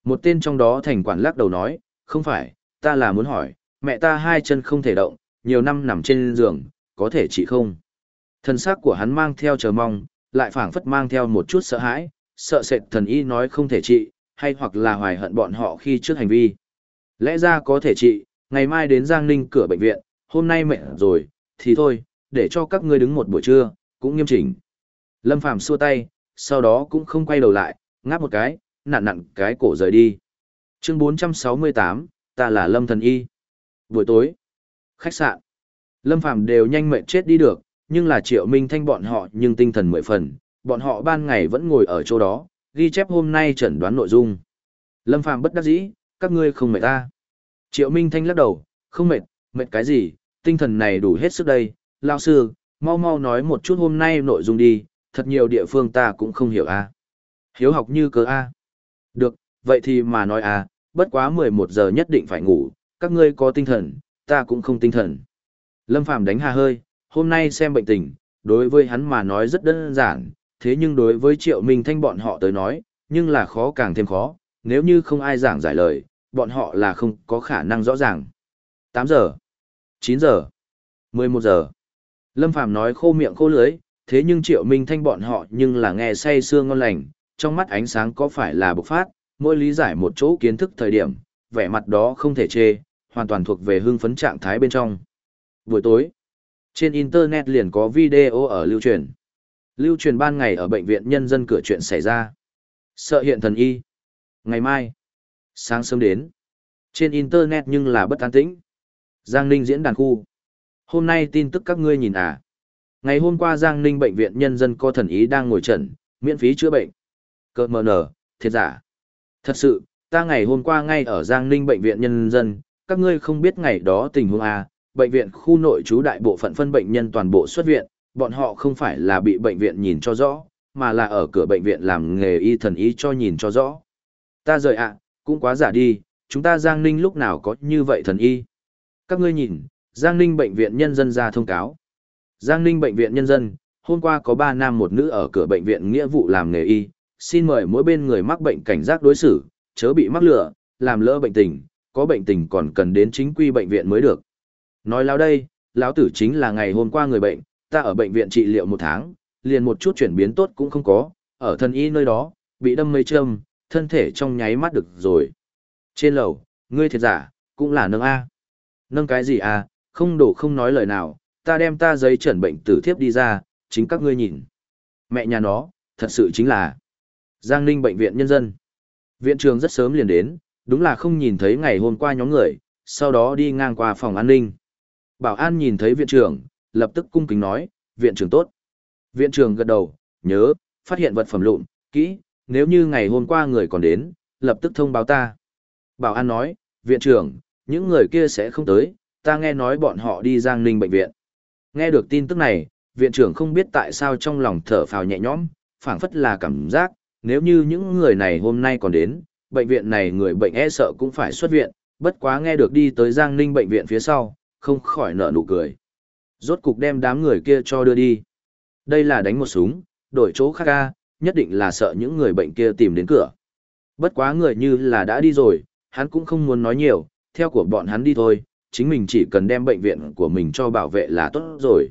Một tên trong đó thành quản lắc đầu nói, không phải, ta là muốn hỏi, mẹ ta hai chân không thể động, nhiều năm nằm trên giường, có thể trị không? Thân xác của hắn mang theo chờ mong, lại phảng phất mang theo một chút sợ hãi, sợ sệt thần y nói không thể trị, hay hoặc là hoài hận bọn họ khi trước hành vi. Lẽ ra có thể trị, ngày mai đến Giang Ninh cửa bệnh viện, hôm nay mẹ rồi, thì thôi, để cho các ngươi đứng một buổi trưa, cũng nghiêm chỉnh. Lâm Phàm xua tay, sau đó cũng không quay đầu lại, ngáp một cái, nặn nặn cái cổ rời đi. Chương 468, ta là Lâm Thần Y. Buổi tối, khách sạn. Lâm Phàm đều nhanh mệt chết đi được, nhưng là Triệu Minh Thanh bọn họ nhưng tinh thần mười phần, bọn họ ban ngày vẫn ngồi ở chỗ đó, ghi chép hôm nay chẩn đoán nội dung. Lâm Phàm bất đắc dĩ, các ngươi không mệt ta. Triệu Minh Thanh lắc đầu, không mệt, mệt cái gì, tinh thần này đủ hết sức đây, lao sư, mau mau nói một chút hôm nay nội dung đi, thật nhiều địa phương ta cũng không hiểu a. Hiếu học như cớ a. Được, vậy thì mà nói a, bất quá 11 giờ nhất định phải ngủ, các ngươi có tinh thần, ta cũng không tinh thần. Lâm Phàm đánh hà hơi, hôm nay xem bệnh tình, đối với hắn mà nói rất đơn giản, thế nhưng đối với Triệu Minh Thanh bọn họ tới nói, nhưng là khó càng thêm khó, nếu như không ai giảng giải lời, bọn họ là không có khả năng rõ ràng. 8 giờ, 9 giờ, 11 giờ. Lâm Phàm nói khô miệng khô lưới, thế nhưng Triệu Minh Thanh bọn họ nhưng là nghe say sương ngon lành, trong mắt ánh sáng có phải là bộc phát, mỗi lý giải một chỗ kiến thức thời điểm, vẻ mặt đó không thể chê, hoàn toàn thuộc về hưng phấn trạng thái bên trong. Buổi tối, trên Internet liền có video ở lưu truyền. Lưu truyền ban ngày ở bệnh viện nhân dân cửa chuyện xảy ra. Sợ hiện thần y. Ngày mai, sáng sớm đến. Trên Internet nhưng là bất an tĩnh. Giang Ninh diễn đàn khu. Hôm nay tin tức các ngươi nhìn à. Ngày hôm qua Giang Ninh bệnh viện nhân dân có thần ý đang ngồi trận, miễn phí chữa bệnh. Cơ mờ nở, thiệt giả. Thật sự, ta ngày hôm qua ngay ở Giang Ninh bệnh viện nhân dân, các ngươi không biết ngày đó tình huống à, bệnh viện khu nội trú đại bộ phận phân bệnh nhân toàn bộ xuất viện, bọn họ không phải là bị bệnh viện nhìn cho rõ, mà là ở cửa bệnh viện làm nghề y thần y cho nhìn cho rõ. Ta rời ạ, cũng quá giả đi, chúng ta Giang Ninh lúc nào có như vậy thần y. Các ngươi nhìn, Giang Ninh bệnh viện nhân dân ra thông cáo. Giang Ninh bệnh viện nhân dân, hôm qua có 3 nam một nữ ở cửa bệnh viện nghĩa vụ làm nghề y, xin mời mỗi bên người mắc bệnh cảnh giác đối xử, chớ bị mắc lừa, làm lỡ bệnh tình, có bệnh tình còn cần đến chính quy bệnh viện mới được. Nói lão đây, lão tử chính là ngày hôm qua người bệnh, ta ở bệnh viện trị liệu một tháng, liền một chút chuyển biến tốt cũng không có, ở thân y nơi đó, bị đâm mấy châm, thân thể trong nháy mắt được rồi. Trên lầu, ngươi thiệt giả, cũng là nâng A. Nâng cái gì A, không đổ không nói lời nào, ta đem ta giấy chuẩn bệnh tử thiếp đi ra, chính các ngươi nhìn. Mẹ nhà nó, thật sự chính là Giang Ninh Bệnh viện Nhân dân. Viện trường rất sớm liền đến, đúng là không nhìn thấy ngày hôm qua nhóm người, sau đó đi ngang qua phòng an ninh. Bảo an nhìn thấy viện trưởng, lập tức cung kính nói, viện trưởng tốt. Viện trưởng gật đầu, nhớ, phát hiện vật phẩm lụn, kỹ, nếu như ngày hôm qua người còn đến, lập tức thông báo ta. Bảo an nói, viện trưởng, những người kia sẽ không tới, ta nghe nói bọn họ đi Giang Ninh bệnh viện. Nghe được tin tức này, viện trưởng không biết tại sao trong lòng thở phào nhẹ nhõm, phảng phất là cảm giác, nếu như những người này hôm nay còn đến, bệnh viện này người bệnh e sợ cũng phải xuất viện, bất quá nghe được đi tới Giang Ninh bệnh viện phía sau, không khỏi nở nụ cười. Rốt cục đem đám người kia cho đưa đi. Đây là đánh một súng, đổi chỗ khác ca, nhất định là sợ những người bệnh kia tìm đến cửa. Bất quá người như là đã đi rồi, hắn cũng không muốn nói nhiều, theo của bọn hắn đi thôi, chính mình chỉ cần đem bệnh viện của mình cho bảo vệ là tốt rồi.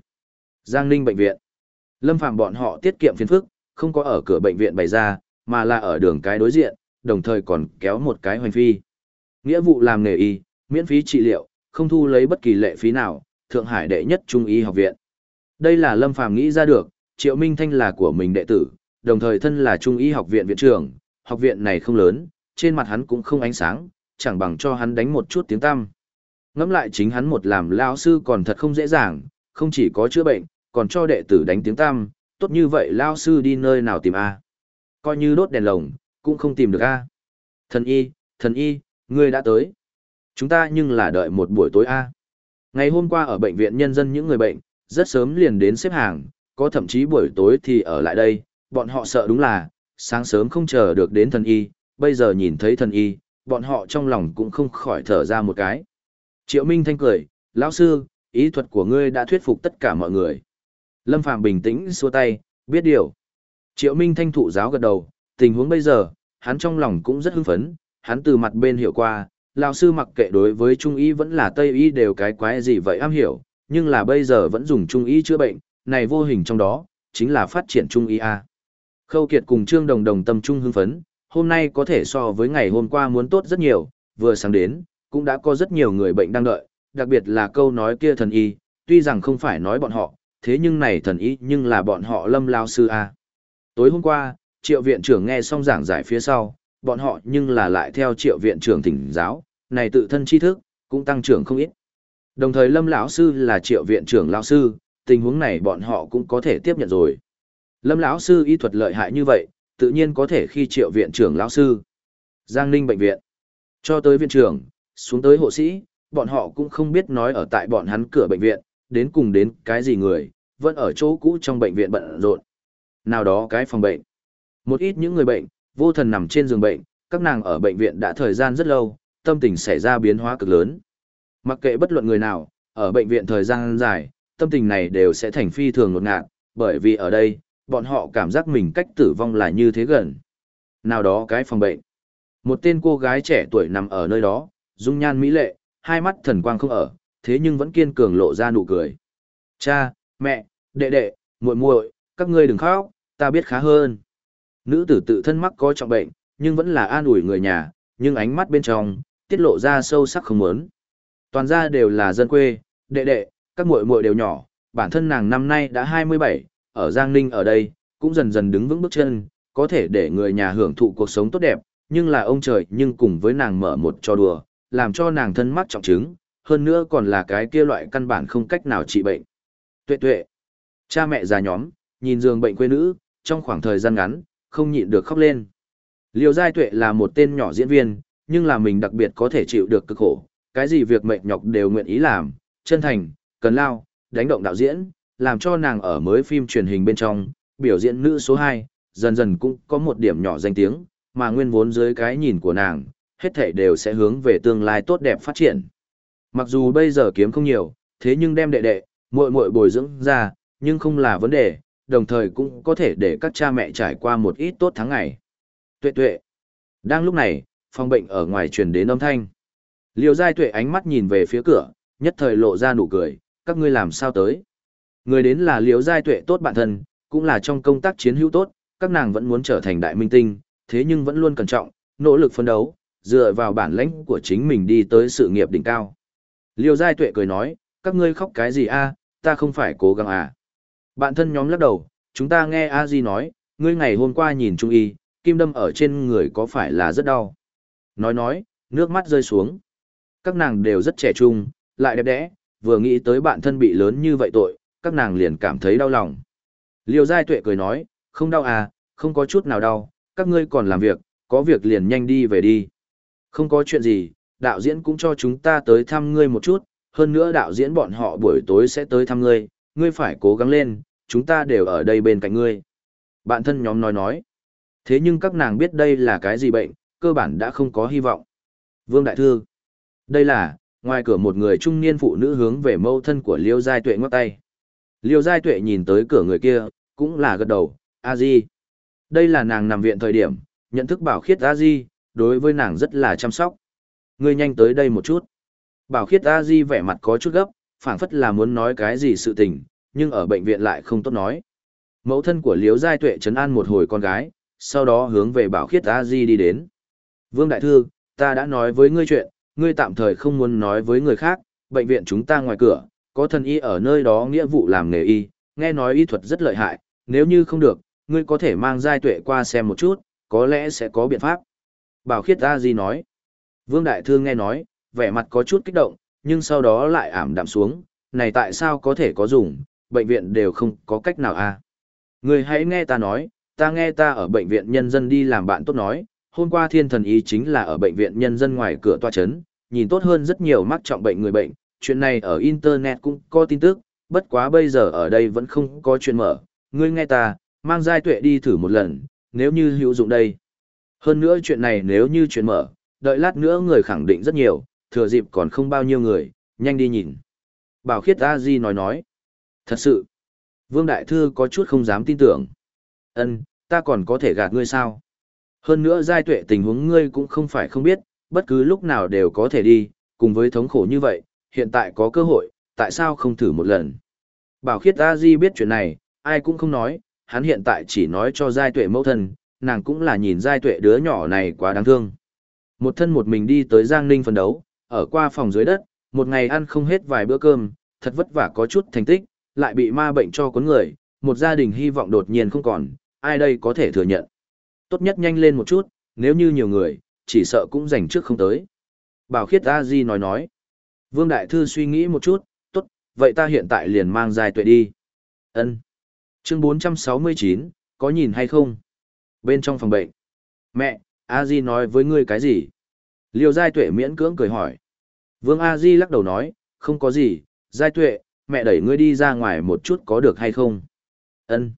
Giang Ninh bệnh viện. Lâm Phàm bọn họ tiết kiệm phiền phức, không có ở cửa bệnh viện bày ra, mà là ở đường cái đối diện, đồng thời còn kéo một cái hoành phi. Nghĩa vụ làm nghề y, miễn phí trị liệu, không thu lấy bất kỳ lệ phí nào, Thượng Hải đệ nhất trung y học viện. Đây là Lâm Phàm nghĩ ra được, Triệu Minh Thanh là của mình đệ tử, đồng thời thân là trung y học viện viện trưởng, học viện này không lớn, trên mặt hắn cũng không ánh sáng, chẳng bằng cho hắn đánh một chút tiếng tăm. Ngẫm lại chính hắn một làm lao sư còn thật không dễ dàng, không chỉ có chữa bệnh, còn cho đệ tử đánh tiếng tăm, tốt như vậy lao sư đi nơi nào tìm a? Coi như đốt đèn lồng, cũng không tìm được a. Thần y, thần y, ngươi đã tới. Chúng ta nhưng là đợi một buổi tối a. Ngày hôm qua ở bệnh viện nhân dân những người bệnh, rất sớm liền đến xếp hàng, có thậm chí buổi tối thì ở lại đây, bọn họ sợ đúng là, sáng sớm không chờ được đến thần y, bây giờ nhìn thấy thần y, bọn họ trong lòng cũng không khỏi thở ra một cái. Triệu Minh Thanh cười, lão sư, ý thuật của ngươi đã thuyết phục tất cả mọi người. Lâm Phạm bình tĩnh xua tay, biết điều. Triệu Minh Thanh thụ giáo gật đầu, tình huống bây giờ, hắn trong lòng cũng rất hưng phấn, hắn từ mặt bên hiểu qua, lão sư mặc kệ đối với trung y vẫn là tây y đều cái quái gì vậy am hiểu, nhưng là bây giờ vẫn dùng trung y chữa bệnh, này vô hình trong đó, chính là phát triển trung y a. Khâu Kiệt cùng Trương Đồng Đồng tâm trung hưng phấn, hôm nay có thể so với ngày hôm qua muốn tốt rất nhiều, vừa sáng đến, cũng đã có rất nhiều người bệnh đang đợi, đặc biệt là câu nói kia thần y, tuy rằng không phải nói bọn họ, thế nhưng này thần y nhưng là bọn họ lâm lao sư A. Tối hôm qua, triệu viện trưởng nghe xong giảng giải phía sau, bọn họ nhưng là lại theo triệu viện trưởng thỉnh giáo, này tự thân tri thức, cũng tăng trưởng không ít. Đồng thời lâm lão sư là triệu viện trưởng lão sư, tình huống này bọn họ cũng có thể tiếp nhận rồi. Lâm lão sư y thuật lợi hại như vậy, tự nhiên có thể khi triệu viện trưởng lão sư. Giang Ninh bệnh viện. Cho tới viện trưởng, xuống tới hộ sĩ, bọn họ cũng không biết nói ở tại bọn hắn cửa bệnh viện, đến cùng đến cái gì người, vẫn ở chỗ cũ trong bệnh viện bận rộn. Nào đó cái phòng bệnh. Một ít những người bệnh, vô thần nằm trên giường bệnh, các nàng ở bệnh viện đã thời gian rất lâu, tâm tình xảy ra biến hóa cực lớn. Mặc kệ bất luận người nào, ở bệnh viện thời gian dài, tâm tình này đều sẽ thành phi thường ngột ngạt, bởi vì ở đây, bọn họ cảm giác mình cách tử vong là như thế gần. Nào đó cái phòng bệnh. Một tên cô gái trẻ tuổi nằm ở nơi đó, dung nhan mỹ lệ, hai mắt thần quang không ở, thế nhưng vẫn kiên cường lộ ra nụ cười. Cha, mẹ, đệ đệ, muội muội, các ngươi đừng khóc, ta biết khá hơn. Nữ tử tự thân mắc có trọng bệnh, nhưng vẫn là an ủi người nhà, nhưng ánh mắt bên trong, tiết lộ ra sâu sắc không muốn. Toàn gia đều là dân quê, đệ đệ, các muội muội đều nhỏ, bản thân nàng năm nay đã 27, ở Giang Ninh ở đây, cũng dần dần đứng vững bước chân, có thể để người nhà hưởng thụ cuộc sống tốt đẹp, nhưng là ông trời nhưng cùng với nàng mở một trò đùa, làm cho nàng thân mắc trọng chứng, hơn nữa còn là cái kia loại căn bản không cách nào trị bệnh. Tuệ tuệ, cha mẹ già nhóm, nhìn giường bệnh quê nữ, trong khoảng thời gian ngắn, không nhịn được khóc lên. Liêu Giai Tuệ là một tên nhỏ diễn viên, nhưng là mình đặc biệt có thể chịu được cực khổ, cái gì việc mệt nhọc đều nguyện ý làm, chân thành, cần lao, đánh động đạo diễn, làm cho nàng ở mới phim truyền hình bên trong, biểu diễn nữ số 2, dần dần cũng có một điểm nhỏ danh tiếng, mà nguyên vốn dưới cái nhìn của nàng, hết thảy đều sẽ hướng về tương lai tốt đẹp phát triển. Mặc dù bây giờ kiếm không nhiều, thế nhưng đem đệ đệ, muội muội bồi dưỡng ra, nhưng không là vấn đề, đồng thời cũng có thể để các cha mẹ trải qua một ít tốt tháng ngày. Tuệ tuệ. Đang lúc này, phòng bệnh ở ngoài truyền đến âm thanh. Liêu giai tuệ ánh mắt nhìn về phía cửa, nhất thời lộ ra nụ cười, các ngươi làm sao tới. Người đến là liêu giai tuệ tốt bản thân, cũng là trong công tác chiến hữu tốt, các nàng vẫn muốn trở thành đại minh tinh, thế nhưng vẫn luôn cẩn trọng, nỗ lực phấn đấu, dựa vào bản lãnh của chính mình đi tới sự nghiệp đỉnh cao. Liêu Giai Tuệ cười nói, các ngươi khóc cái gì a? ta không phải cố gắng à. Bạn thân nhóm lắc đầu, chúng ta nghe a di nói, ngươi ngày hôm qua nhìn trung y, kim đâm ở trên người có phải là rất đau. Nói nói, nước mắt rơi xuống. Các nàng đều rất trẻ trung, lại đẹp đẽ, vừa nghĩ tới bạn thân bị lớn như vậy tội, các nàng liền cảm thấy đau lòng. Liêu Giai Tuệ cười nói, không đau à, không có chút nào đau, các ngươi còn làm việc, có việc liền nhanh đi về đi. Không có chuyện gì, đạo diễn cũng cho chúng ta tới thăm ngươi một chút, hơn nữa đạo diễn bọn họ buổi tối sẽ tới thăm ngươi, ngươi phải cố gắng lên, chúng ta đều ở đây bên cạnh ngươi. Bạn thân nhóm nói nói. Thế nhưng các nàng biết đây là cái gì bệnh, cơ bản đã không có hy vọng. Vương Đại Thư. Đây là, ngoài cửa một người trung niên phụ nữ hướng về mâu thân của Liêu Giai Tuệ ngoắc tay. Liêu Giai Tuệ nhìn tới cửa người kia, cũng là gật đầu, a di Đây là nàng nằm viện thời điểm, nhận thức bảo khiết a di đối với nàng rất là chăm sóc. Ngươi nhanh tới đây một chút. Bảo khiết a di vẻ mặt có chút gấp, phảng phất là muốn nói cái gì sự tình, nhưng ở bệnh viện lại không tốt nói. Mẫu thân của Liễu Giai Tuệ trấn an một hồi con gái, sau đó hướng về Bảo Khiết A Di đi đến. Vương Đại Thư, ta đã nói với ngươi chuyện, ngươi tạm thời không muốn nói với người khác, bệnh viện chúng ta ngoài cửa, có thần y ở nơi đó nghĩa vụ làm nghề y, nghe nói y thuật rất lợi hại, nếu như không được, ngươi có thể mang Giai Tuệ qua xem một chút, có lẽ sẽ có biện pháp. Bảo Khiết A Di nói. Vương Đại Thư nghe nói, vẻ mặt có chút kích động, nhưng sau đó lại ảm đạm xuống, này tại sao có thể có dùng, bệnh viện đều không có cách nào a à? Người hãy nghe ta nói, ta nghe ta ở bệnh viện nhân dân đi làm bạn tốt nói, hôm qua thiên thần y chính là ở bệnh viện nhân dân ngoài cửa tòa chấn, nhìn tốt hơn rất nhiều mắc trọng bệnh người bệnh, chuyện này ở Internet cũng có tin tức, bất quá bây giờ ở đây vẫn không có chuyện mở, ngươi nghe ta, mang giai tuệ đi thử một lần, nếu như hữu dụng đây. Hơn nữa chuyện này nếu như chuyện mở, đợi lát nữa người khẳng định rất nhiều, thừa dịp còn không bao nhiêu người, nhanh đi nhìn. Bảo khiết A Di nói nói. Thật sự, Vương Đại Thư có chút không dám tin tưởng. Ân, ta còn có thể gạt ngươi sao? Hơn nữa giai tuệ tình huống ngươi cũng không phải không biết, bất cứ lúc nào đều có thể đi, cùng với thống khổ như vậy, hiện tại có cơ hội, tại sao không thử một lần? Bảo khiết A Di biết chuyện này, ai cũng không nói, hắn hiện tại chỉ nói cho giai tuệ mẫu thân, nàng cũng là nhìn giai tuệ đứa nhỏ này quá đáng thương. Một thân một mình đi tới Giang Ninh phân đấu, ở qua phòng dưới đất, một ngày ăn không hết vài bữa cơm, thật vất vả có chút thành tích, lại bị ma bệnh cho cuốn người, một gia đình hy vọng đột nhiên không còn, ai đây có thể thừa nhận. Tốt nhất nhanh lên một chút, nếu như nhiều người, chỉ sợ cũng dành trước không tới. Bảo khiết A Di nói nói. Vương Đại Thư suy nghĩ một chút, tốt, vậy ta hiện tại liền mang dài tuệ đi. ân Chương 469, có nhìn hay không? Bên trong phòng bệnh. Mẹ, A Di nói với ngươi cái gì? Liêu Giai Tuệ miễn cưỡng cười hỏi. Vương A Di lắc đầu nói, không có gì, Giai Tuệ, mẹ đẩy ngươi đi ra ngoài một chút có được hay không? Ân.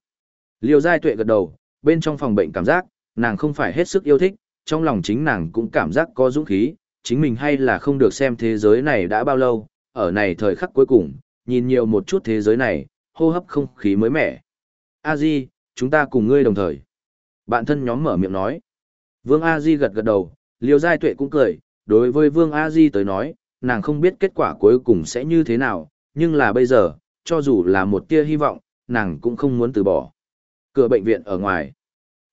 Liêu Giai Tuệ gật đầu, bên trong phòng bệnh cảm giác, nàng không phải hết sức yêu thích, trong lòng chính nàng cũng cảm giác có dũng khí, chính mình hay là không được xem thế giới này đã bao lâu, ở này thời khắc cuối cùng, nhìn nhiều một chút thế giới này, hô hấp không khí mới mẻ. A Di, chúng ta cùng ngươi đồng thời. Bạn thân nhóm mở miệng nói. Vương A Di gật gật đầu, Liêu Giai Tuệ cũng cười, đối với Vương A Di tới nói, nàng không biết kết quả cuối cùng sẽ như thế nào, nhưng là bây giờ, cho dù là một tia hy vọng, nàng cũng không muốn từ bỏ. Cửa bệnh viện ở ngoài.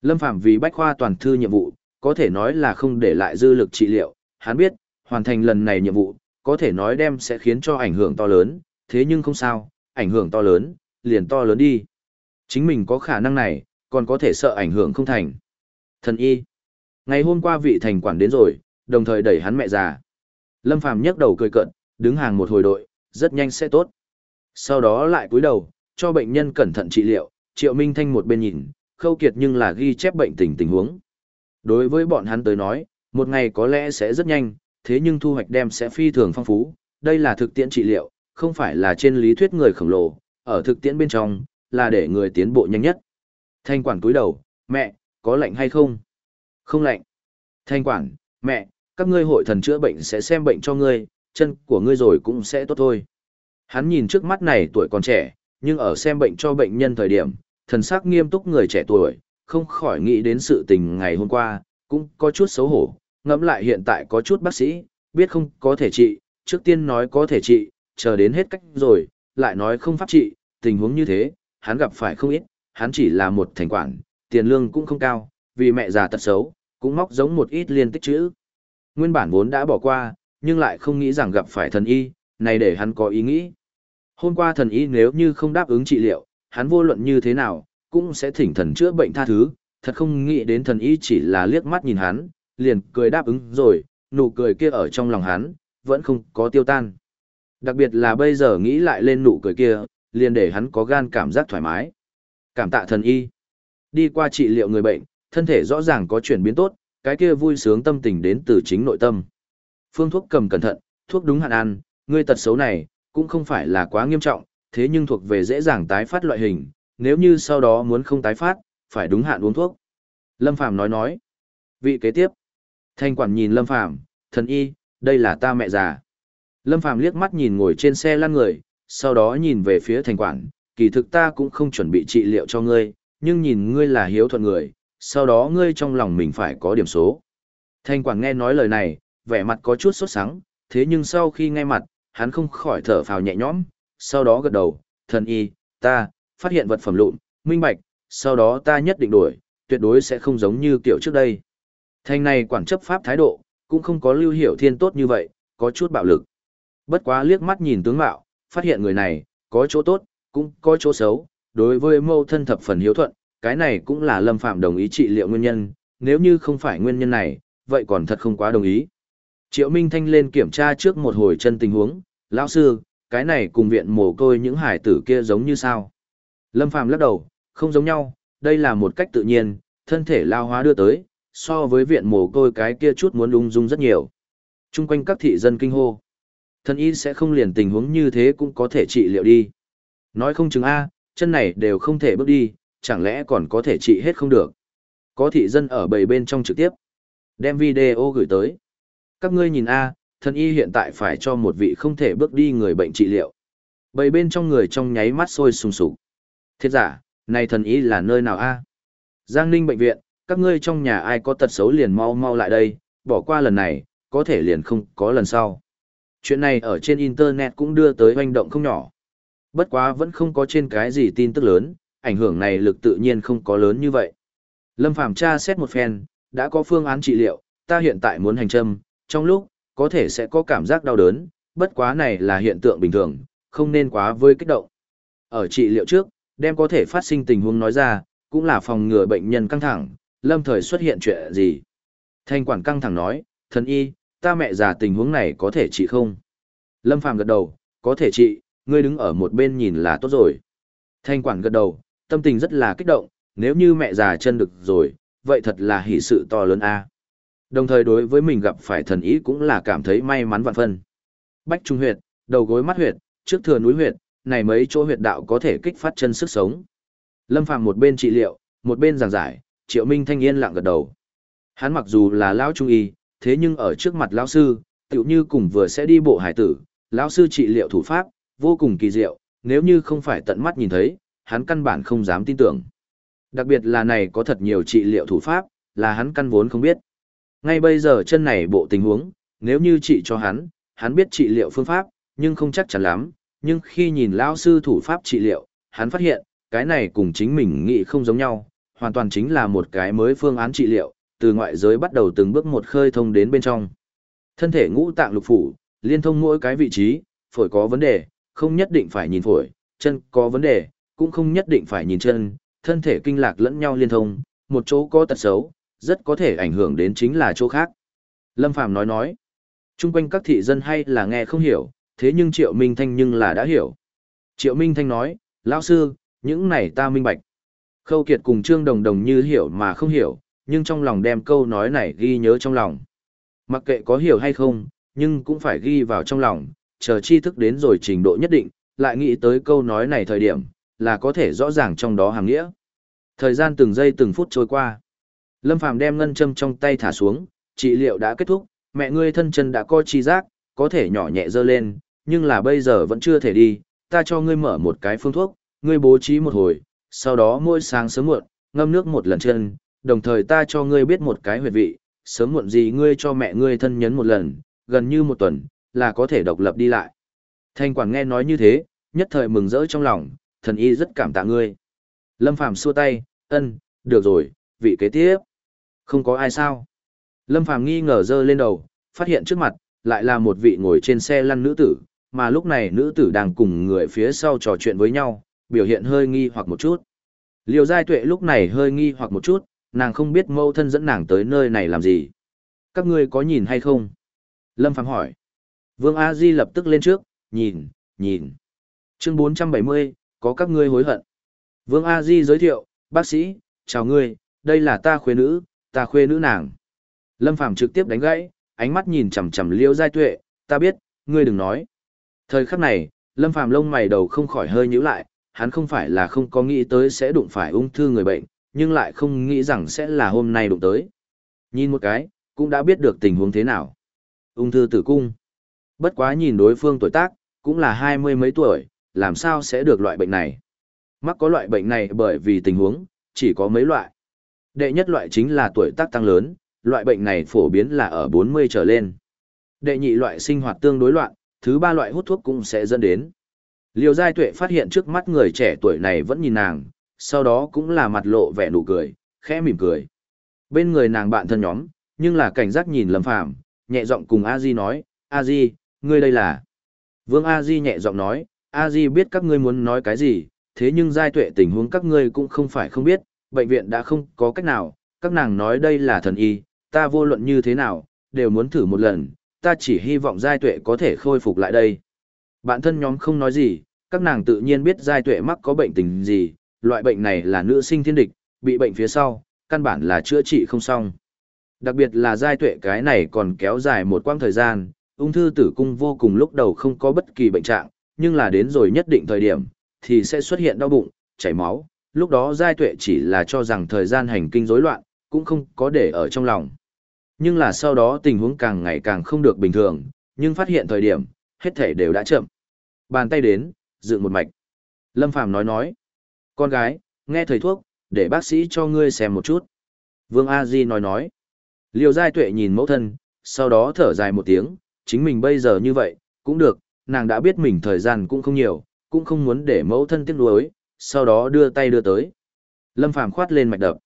Lâm Phạm vì bách khoa toàn thư nhiệm vụ, có thể nói là không để lại dư lực trị liệu, hắn biết, hoàn thành lần này nhiệm vụ, có thể nói đem sẽ khiến cho ảnh hưởng to lớn, thế nhưng không sao, ảnh hưởng to lớn, liền to lớn đi. Chính mình có khả năng này, còn có thể sợ ảnh hưởng không thành. Thần y. Ngày hôm qua vị thành quản đến rồi, đồng thời đẩy hắn mẹ già. Lâm Phàm nhấc đầu cười cận, đứng hàng một hồi đội, rất nhanh sẽ tốt. Sau đó lại cúi đầu, cho bệnh nhân cẩn thận trị liệu, Triệu Minh Thanh một bên nhìn, khâu kiệt nhưng là ghi chép bệnh tình tình huống. Đối với bọn hắn tới nói, một ngày có lẽ sẽ rất nhanh, thế nhưng thu hoạch đem sẽ phi thường phong phú, đây là thực tiễn trị liệu, không phải là trên lý thuyết người khổng lồ, ở thực tiễn bên trong, là để người tiến bộ nhanh nhất. Thanh quản cúi đầu, mẹ, có lạnh hay không? Không lạnh. Thanh quản, mẹ, các ngươi hội thần chữa bệnh sẽ xem bệnh cho ngươi, chân của ngươi rồi cũng sẽ tốt thôi. Hắn nhìn trước mắt này tuổi còn trẻ, nhưng ở xem bệnh cho bệnh nhân thời điểm, thần sắc nghiêm túc người trẻ tuổi, không khỏi nghĩ đến sự tình ngày hôm qua, cũng có chút xấu hổ, ngẫm lại hiện tại có chút bác sĩ, biết không có thể trị, trước tiên nói có thể trị, chờ đến hết cách rồi, lại nói không pháp trị, tình huống như thế, hắn gặp phải không ít, hắn chỉ là một thành quản, tiền lương cũng không cao, vì mẹ già tật xấu, cũng móc giống một ít liên tích chữ. Nguyên bản vốn đã bỏ qua, nhưng lại không nghĩ rằng gặp phải thần y, này để hắn có ý nghĩ. Hôm qua thần y nếu như không đáp ứng trị liệu, hắn vô luận như thế nào, cũng sẽ thỉnh thần chữa bệnh tha thứ, thật không nghĩ đến thần y chỉ là liếc mắt nhìn hắn, liền cười đáp ứng rồi, nụ cười kia ở trong lòng hắn, vẫn không có tiêu tan. Đặc biệt là bây giờ nghĩ lại lên nụ cười kia, liền để hắn có gan cảm giác thoải mái. Cảm tạ thần y. Đi qua trị liệu người bệnh, thân thể rõ ràng có chuyển biến tốt, cái kia vui sướng tâm tình đến từ chính nội tâm. Phương thuốc cầm cẩn thận, thuốc đúng hạn ăn, ngươi tật xấu này, cũng không phải là quá nghiêm trọng, thế nhưng thuộc về dễ dàng tái phát loại hình, nếu như sau đó muốn không tái phát, phải đúng hạn uống thuốc. Lâm Phàm nói nói. Vị kế tiếp. Thanh quản nhìn Lâm Phàm thần y, đây là ta mẹ già. Lâm Phàm liếc mắt nhìn ngồi trên xe lăn người, sau đó nhìn về phía thành quản, kỳ thực ta cũng không chuẩn bị trị liệu cho ngươi, nhưng nhìn ngươi là hiếu thuận người, sau đó ngươi trong lòng mình phải có điểm số. Thanh quản nghe nói lời này, vẻ mặt có chút sốt sắng, thế nhưng sau khi nghe mặt, hắn không khỏi thở phào nhẹ nhõm, sau đó gật đầu, thần y, ta, phát hiện vật phẩm lụn, minh bạch, sau đó ta nhất định đổi, tuyệt đối sẽ không giống như kiểu trước đây. Thanh này quản chấp pháp thái độ, cũng không có lưu hiểu thiên tốt như vậy, có chút bạo lực. Bất quá liếc mắt nhìn tướng mạo, phát hiện người này, có chỗ tốt, cũng có chỗ xấu, đối với mâu thân thập phần hiếu thuận, cái này cũng là lâm phạm đồng ý trị liệu nguyên nhân, nếu như không phải nguyên nhân này, vậy còn thật không quá đồng ý. Triệu Minh Thanh lên kiểm tra trước một hồi chân tình huống, lão sư, cái này cùng viện mồ côi những hải tử kia giống như sao? Lâm phạm lắc đầu, không giống nhau, đây là một cách tự nhiên, thân thể lao hóa đưa tới, so với viện mồ côi cái kia chút muốn lung dung rất nhiều. Trung quanh các thị dân kinh hô. Thân y sẽ không liền tình huống như thế cũng có thể trị liệu đi. Nói không chừng A, chân này đều không thể bước đi, chẳng lẽ còn có thể trị hết không được. Có thị dân ở bầy bên trong trực tiếp. Đem video gửi tới. Các ngươi nhìn A, thân y hiện tại phải cho một vị không thể bước đi người bệnh trị liệu. Bầy bên trong người trong nháy mắt sôi sùng sục. Thiết giả, này thần y là nơi nào A? Giang Ninh bệnh viện, các ngươi trong nhà ai có tật xấu liền mau mau lại đây, bỏ qua lần này, có thể liền không có lần sau. Chuyện này ở trên Internet cũng đưa tới hoành động không nhỏ. Bất quá vẫn không có trên cái gì tin tức lớn, ảnh hưởng này lực tự nhiên không có lớn như vậy. Lâm Phàm tra xét một phen, đã có phương án trị liệu, ta hiện tại muốn hành châm, trong lúc, có thể sẽ có cảm giác đau đớn, bất quá này là hiện tượng bình thường, không nên quá với kích động. Ở trị liệu trước, đem có thể phát sinh tình huống nói ra, cũng là phòng ngừa bệnh nhân căng thẳng, lâm thời xuất hiện chuyện gì. Thanh quản căng thẳng nói, thần y, ta mẹ già tình huống này có thể trị không? Lâm Phàm gật đầu, có thể trị, ngươi đứng ở một bên nhìn là tốt rồi. Thanh quản gật đầu, tâm tình rất là kích động, nếu như mẹ già chân được rồi, vậy thật là hỷ sự to lớn a. Đồng thời đối với mình gặp phải thần ý cũng là cảm thấy may mắn vạn phân. Bách trung huyệt, đầu gối mắt huyệt, trước thừa núi huyệt, này mấy chỗ huyệt đạo có thể kích phát chân sức sống. Lâm Phàm một bên trị liệu, một bên giảng giải, Triệu Minh thanh yên lặng gật đầu. Hắn mặc dù là lão trung y, thế nhưng ở trước mặt lão sư, tựu như cùng vừa sẽ đi bộ hải tử, lão sư trị liệu thủ pháp, vô cùng kỳ diệu, nếu như không phải tận mắt nhìn thấy, hắn căn bản không dám tin tưởng. Đặc biệt là này có thật nhiều trị liệu thủ pháp, là hắn căn vốn không biết. Ngay bây giờ chân này bộ tình huống, nếu như trị cho hắn, hắn biết trị liệu phương pháp, nhưng không chắc chắn lắm, nhưng khi nhìn lão sư thủ pháp trị liệu, hắn phát hiện, cái này cùng chính mình nghĩ không giống nhau, hoàn toàn chính là một cái mới phương án trị liệu, từ ngoại giới bắt đầu từng bước một khơi thông đến bên trong. Thân thể ngũ tạng lục phủ, liên thông mỗi cái vị trí, phổi có vấn đề, không nhất định phải nhìn phổi, chân có vấn đề, cũng không nhất định phải nhìn chân, thân thể kinh lạc lẫn nhau liên thông, một chỗ có tật xấu, rất có thể ảnh hưởng đến chính là chỗ khác. Lâm Phàm nói nói, chung quanh các thị dân hay là nghe không hiểu, thế nhưng Triệu Minh Thanh nhưng là đã hiểu. Triệu Minh Thanh nói, lão sư, những này ta minh bạch. Khâu Kiệt cùng Trương Đồng Đồng như hiểu mà không hiểu, nhưng trong lòng đem câu nói này ghi nhớ trong lòng. Mặc kệ có hiểu hay không, nhưng cũng phải ghi vào trong lòng, chờ tri thức đến rồi trình độ nhất định, lại nghĩ tới câu nói này thời điểm, là có thể rõ ràng trong đó hàng nghĩa. Thời gian từng giây từng phút trôi qua. Lâm Phàm đem ngân châm trong tay thả xuống, trị liệu đã kết thúc, mẹ ngươi thân chân đã coi chi giác, có thể nhỏ nhẹ dơ lên, nhưng là bây giờ vẫn chưa thể đi, ta cho ngươi mở một cái phương thuốc, ngươi bố trí một hồi, sau đó mỗi sáng sớm muộn, ngâm nước một lần chân, đồng thời ta cho ngươi biết một cái huyệt vị, sớm muộn gì ngươi cho mẹ ngươi thân nhấn một lần, gần như một tuần, là có thể độc lập đi lại. Thanh quản nghe nói như thế, nhất thời mừng rỡ trong lòng, thần y rất cảm tạ ngươi. Lâm Phàm xua tay, ân, được rồi, vị kế tiếp. Không có ai sao. Lâm Phàm nghi ngờ dơ lên đầu, phát hiện trước mặt, lại là một vị ngồi trên xe lăn nữ tử, mà lúc này nữ tử đang cùng người phía sau trò chuyện với nhau, biểu hiện hơi nghi hoặc một chút. Liêu Giai Tuệ lúc này hơi nghi hoặc một chút, nàng không biết mâu thân dẫn nàng tới nơi này làm gì. Các ngươi có nhìn hay không? Lâm Phàm hỏi. Vương A Di lập tức lên trước, nhìn, nhìn. Chương 470, có các ngươi hối hận. Vương A Di giới thiệu, bác sĩ, chào ngươi, đây là ta khuê nữ, ta khuê nữ nàng. Lâm Phàm trực tiếp đánh gãy, ánh mắt nhìn chằm chằm Liêu Giai Tuệ, ta biết, ngươi đừng nói. Thời khắc này, Lâm Phàm lông mày đầu không khỏi hơi nhíu lại, hắn không phải là không có nghĩ tới sẽ đụng phải ung thư người bệnh, nhưng lại không nghĩ rằng sẽ là hôm nay đụng tới. Nhìn một cái, cũng đã biết được tình huống thế nào. Ung thư tử cung. Bất quá nhìn đối phương tuổi tác, cũng là hai mươi mấy tuổi, làm sao sẽ được loại bệnh này. Mắc có loại bệnh này bởi vì tình huống, chỉ có mấy loại. Đệ nhất loại chính là tuổi tác tăng lớn, loại bệnh này phổ biến là ở 40 trở lên. Đệ nhị loại sinh hoạt tương đối loạn, thứ ba loại hút thuốc cũng sẽ dẫn đến. liều Giai Tuệ phát hiện trước mắt người trẻ tuổi này vẫn nhìn nàng, sau đó cũng là mặt lộ vẻ nụ cười, khẽ mỉm cười. Bên người nàng bạn thân nhóm, nhưng là cảnh giác nhìn Lâm Phàm, nhẹ giọng cùng A Di nói, A Di, ngươi đây là. Vương A Di nhẹ giọng nói, A Di biết các ngươi muốn nói cái gì, thế nhưng Giai Tuệ tình huống các ngươi cũng không phải không biết, bệnh viện đã không có cách nào, các nàng nói đây là thần y, ta vô luận như thế nào, đều muốn thử một lần, ta chỉ hy vọng giai tuệ có thể khôi phục lại đây. Bạn thân nhóm không nói gì, các nàng tự nhiên biết giai tuệ mắc có bệnh tình gì, loại bệnh này là nữ sinh thiên địch, bị bệnh phía sau, căn bản là chữa trị không xong. Đặc biệt là giai tuệ cái này còn kéo dài một quãng thời gian, ung thư tử cung vô cùng lúc đầu không có bất kỳ bệnh trạng, nhưng là đến rồi nhất định thời điểm, thì sẽ xuất hiện đau bụng, chảy máu, lúc đó giai tuệ chỉ là cho rằng thời gian hành kinh rối loạn, cũng không có để ở trong lòng. Nhưng là sau đó tình huống càng ngày càng không được bình thường, nhưng phát hiện thời điểm, hết thể đều đã chậm. Bàn tay đến, dựng một mạch. Lâm Phàm nói nói. Con gái, nghe thầy thuốc, để bác sĩ cho ngươi xem một chút. Vương A Di nói nói. Liêu Giai Tuệ nhìn mẫu thân, sau đó thở dài một tiếng, chính mình bây giờ như vậy, cũng được, nàng đã biết mình thời gian cũng không nhiều, cũng không muốn để mẫu thân tiếc nuối, sau đó đưa tay đưa tới. Lâm Phàm khoát lên mạch đập.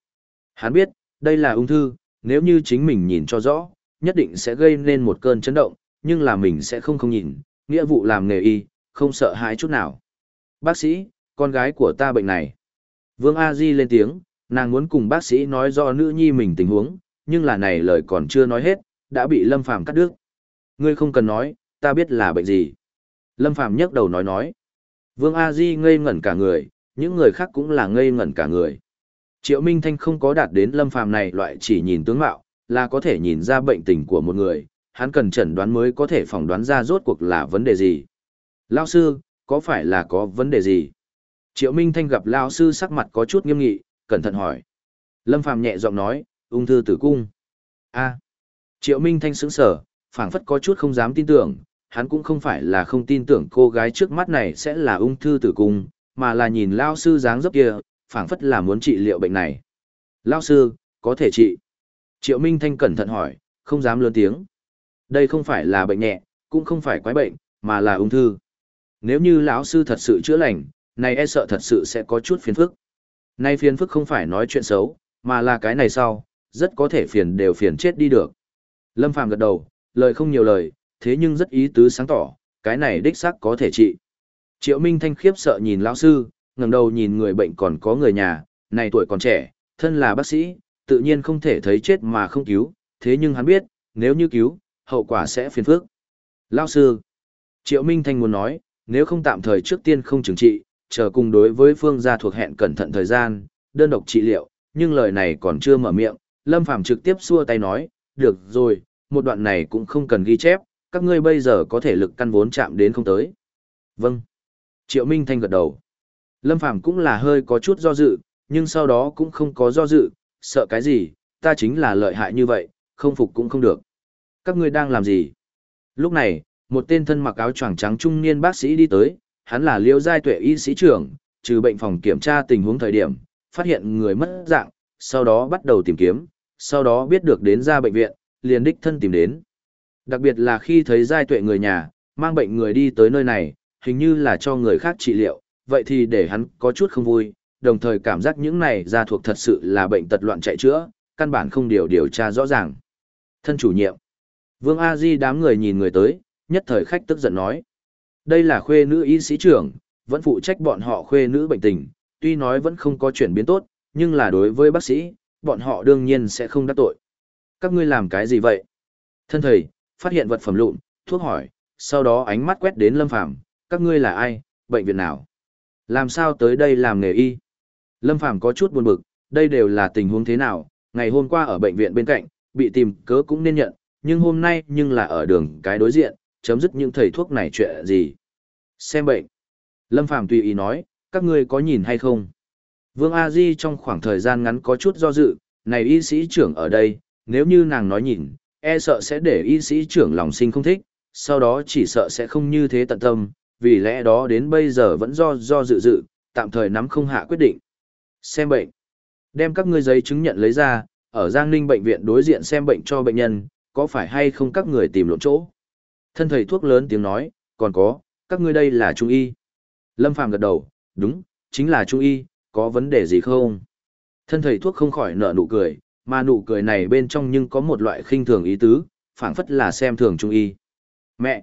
Hắn biết, đây là ung thư, nếu như chính mình nhìn cho rõ, nhất định sẽ gây nên một cơn chấn động, nhưng là mình sẽ không không nhìn, nghĩa vụ làm nghề y, không sợ hãi chút nào. Bác sĩ, con gái của ta bệnh này. Vương A Di lên tiếng, nàng muốn cùng bác sĩ nói rõ nữ nhi mình tình huống, nhưng là này lời còn chưa nói hết, đã bị Lâm Phàm cắt đứt. Ngươi không cần nói, ta biết là bệnh gì. Lâm Phàm nhấc đầu nói nói. Vương A Di ngây ngẩn cả người, những người khác cũng là ngây ngẩn cả người. Triệu Minh Thanh không có đạt đến lâm phàm này loại chỉ nhìn tướng mạo, là có thể nhìn ra bệnh tình của một người, hắn cần chẩn đoán mới có thể phỏng đoán ra rốt cuộc là vấn đề gì. Lao sư, có phải là có vấn đề gì? Triệu Minh Thanh gặp Lao sư sắc mặt có chút nghiêm nghị, cẩn thận hỏi. Lâm phàm nhẹ giọng nói, ung thư tử cung. a Triệu Minh Thanh sững sở, phảng phất có chút không dám tin tưởng, hắn cũng không phải là không tin tưởng cô gái trước mắt này sẽ là ung thư tử cung, mà là nhìn Lao sư dáng dấp kia, phảng phất là muốn trị liệu bệnh này. Lao sư, có thể trị. Triệu Minh Thanh cẩn thận hỏi, không dám lớn tiếng. Đây không phải là bệnh nhẹ, cũng không phải quái bệnh, mà là ung thư. Nếu như lão sư thật sự chữa lành, này e sợ thật sự sẽ có chút phiền phức. Nay phiền phức không phải nói chuyện xấu, mà là cái này sau, rất có thể phiền đều phiền chết đi được. Lâm Phàm gật đầu, lời không nhiều lời, thế nhưng rất ý tứ sáng tỏ, cái này đích xác có thể trị. Triệu Minh Thanh khiếp sợ nhìn lão sư, ngẩng đầu nhìn người bệnh còn có người nhà, này tuổi còn trẻ, thân là bác sĩ, tự nhiên không thể thấy chết mà không cứu, thế nhưng hắn biết, nếu như cứu, hậu quả sẽ phiền phức. lão sư, Triệu Minh Thanh muốn nói, nếu không tạm thời trước tiên không chứng trị, chờ cùng đối với phương gia thuộc hẹn cẩn thận thời gian, đơn độc trị liệu, nhưng lời này còn chưa mở miệng, Lâm Phàm trực tiếp xua tay nói, được rồi, một đoạn này cũng không cần ghi chép, các ngươi bây giờ có thể lực căn vốn chạm đến không tới. Vâng. Triệu Minh Thanh gật đầu. Lâm Phàm cũng là hơi có chút do dự, nhưng sau đó cũng không có do dự, sợ cái gì, ta chính là lợi hại như vậy, không phục cũng không được. Các ngươi đang làm gì? Lúc này, một tên thân mặc áo choàng trắng trung niên bác sĩ đi tới, hắn là Liễu Giai Tuệ y sĩ trưởng, trừ bệnh phòng kiểm tra tình huống thời điểm, phát hiện người mất dạng, sau đó bắt đầu tìm kiếm, sau đó biết được đến ra bệnh viện, liền đích thân tìm đến. Đặc biệt là khi thấy Giai Tuệ người nhà, mang bệnh người đi tới nơi này, hình như là cho người khác trị liệu, vậy thì để hắn có chút không vui, đồng thời cảm giác những này ra thuộc thật sự là bệnh tật loạn chạy chữa, căn bản không điều điều tra rõ ràng. Thân chủ nhiệm. Vương A Di đám người nhìn người tới, nhất thời khách tức giận nói. Đây là khuê nữ y sĩ trưởng, vẫn phụ trách bọn họ khuê nữ bệnh tình, tuy nói vẫn không có chuyển biến tốt, nhưng là đối với bác sĩ, bọn họ đương nhiên sẽ không đắc tội. Các ngươi làm cái gì vậy? Thân thầy, phát hiện vật phẩm lụn, thuốc hỏi, sau đó ánh mắt quét đến Lâm Phàm các ngươi là ai, bệnh viện nào? Làm sao tới đây làm nghề y? Lâm Phàm có chút buồn bực, đây đều là tình huống thế nào, ngày hôm qua ở bệnh viện bên cạnh, bị tìm cớ cũng nên nhận, nhưng hôm nay nhưng là ở đường cái đối diện, chấm dứt những thầy thuốc này chuyện gì. Xem bệnh. Lâm Phàm tùy ý nói, các ngươi có nhìn hay không? Vương A Di trong khoảng thời gian ngắn có chút do dự, này y sĩ trưởng ở đây, nếu như nàng nói nhìn, e sợ sẽ để y sĩ trưởng lòng sinh không thích, sau đó chỉ sợ sẽ không như thế tận tâm, vì lẽ đó đến bây giờ vẫn do do dự dự, tạm thời nắm không hạ quyết định. Xem bệnh. Đem các ngươi giấy chứng nhận lấy ra, ở Giang Ninh bệnh viện đối diện xem bệnh cho bệnh nhân, có phải hay không các người tìm lộn chỗ. Thân thầy thuốc lớn tiếng nói, còn có, các ngươi đây là trung y. Lâm Phàm gật đầu, đúng, chính là trung y, có vấn đề gì không? Thân thầy thuốc không khỏi nở nụ cười, mà nụ cười này bên trong nhưng có một loại khinh thường ý tứ, phảng phất là xem thường trung y. Mẹ!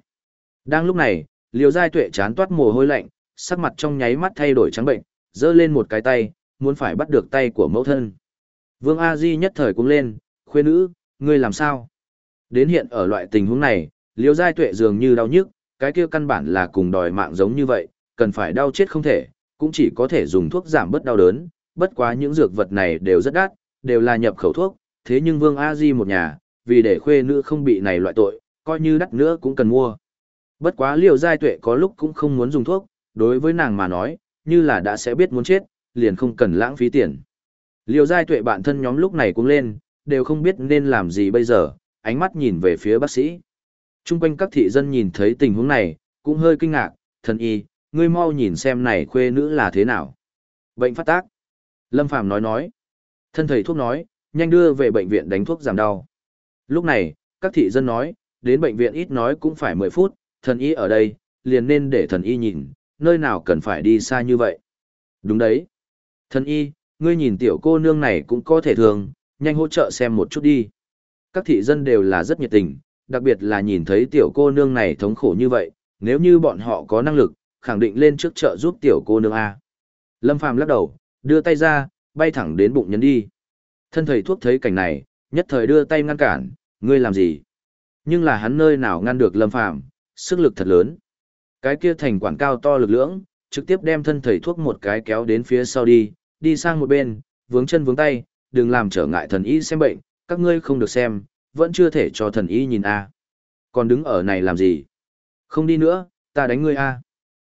Đang lúc này, liều giai tuệ chán toát mồ hôi lạnh, sắc mặt trong nháy mắt thay đổi trắng bệnh, giơ lên một cái tay, muốn phải bắt được tay của mẫu thân. Vương A Di nhất thời cũng lên, khuê nữ, ngươi làm sao? Đến hiện ở loại tình huống này, liều giai tuệ dường như đau nhức, cái kia căn bản là cùng đòi mạng giống như vậy, cần phải đau chết không thể, cũng chỉ có thể dùng thuốc giảm bớt đau đớn, bất quá những dược vật này đều rất đắt, đều là nhập khẩu thuốc, thế nhưng Vương A Di một nhà, vì để khuê nữ không bị này loại tội, coi như đắt nữa cũng cần mua. Bất quá Liễu giai tuệ có lúc cũng không muốn dùng thuốc, đối với nàng mà nói, như là đã sẽ biết muốn chết, liền không cần lãng phí tiền. Liễu giai tuệ bản thân nhóm lúc này cũng lên, đều không biết nên làm gì bây giờ, ánh mắt nhìn về phía bác sĩ. Trung quanh các thị dân nhìn thấy tình huống này, cũng hơi kinh ngạc, thần y, ngươi mau nhìn xem này khuê nữ là thế nào. Bệnh phát tác. Lâm Phàm nói nói. Thân thầy thuốc nói, nhanh đưa về bệnh viện đánh thuốc giảm đau. Lúc này, các thị dân nói, đến bệnh viện ít nói cũng phải 10 phút, thần y ở đây, liền nên để thần y nhìn, nơi nào cần phải đi xa như vậy. Đúng đấy. Thần y, ngươi nhìn tiểu cô nương này cũng có thể thường, nhanh hỗ trợ xem một chút đi. Các thị dân đều là rất nhiệt tình, đặc biệt là nhìn thấy tiểu cô nương này thống khổ như vậy, nếu như bọn họ có năng lực, khẳng định lên trước chợ giúp tiểu cô nương A. Lâm Phàm lắc đầu, đưa tay ra, bay thẳng đến bụng nhấn đi. Thân thầy thuốc thấy cảnh này, nhất thời đưa tay ngăn cản, ngươi làm gì? Nhưng là hắn nơi nào ngăn được Lâm Phàm sức lực thật lớn. Cái kia thành quản cao to lực lưỡng, trực tiếp đem thân thầy thuốc một cái kéo đến phía sau đi, đi sang một bên, vướng chân vướng tay, đừng làm trở ngại thần y xem bệnh, các ngươi không được xem, vẫn chưa thể cho thần y nhìn a. Còn đứng ở này làm gì? Không đi nữa, ta đánh ngươi a.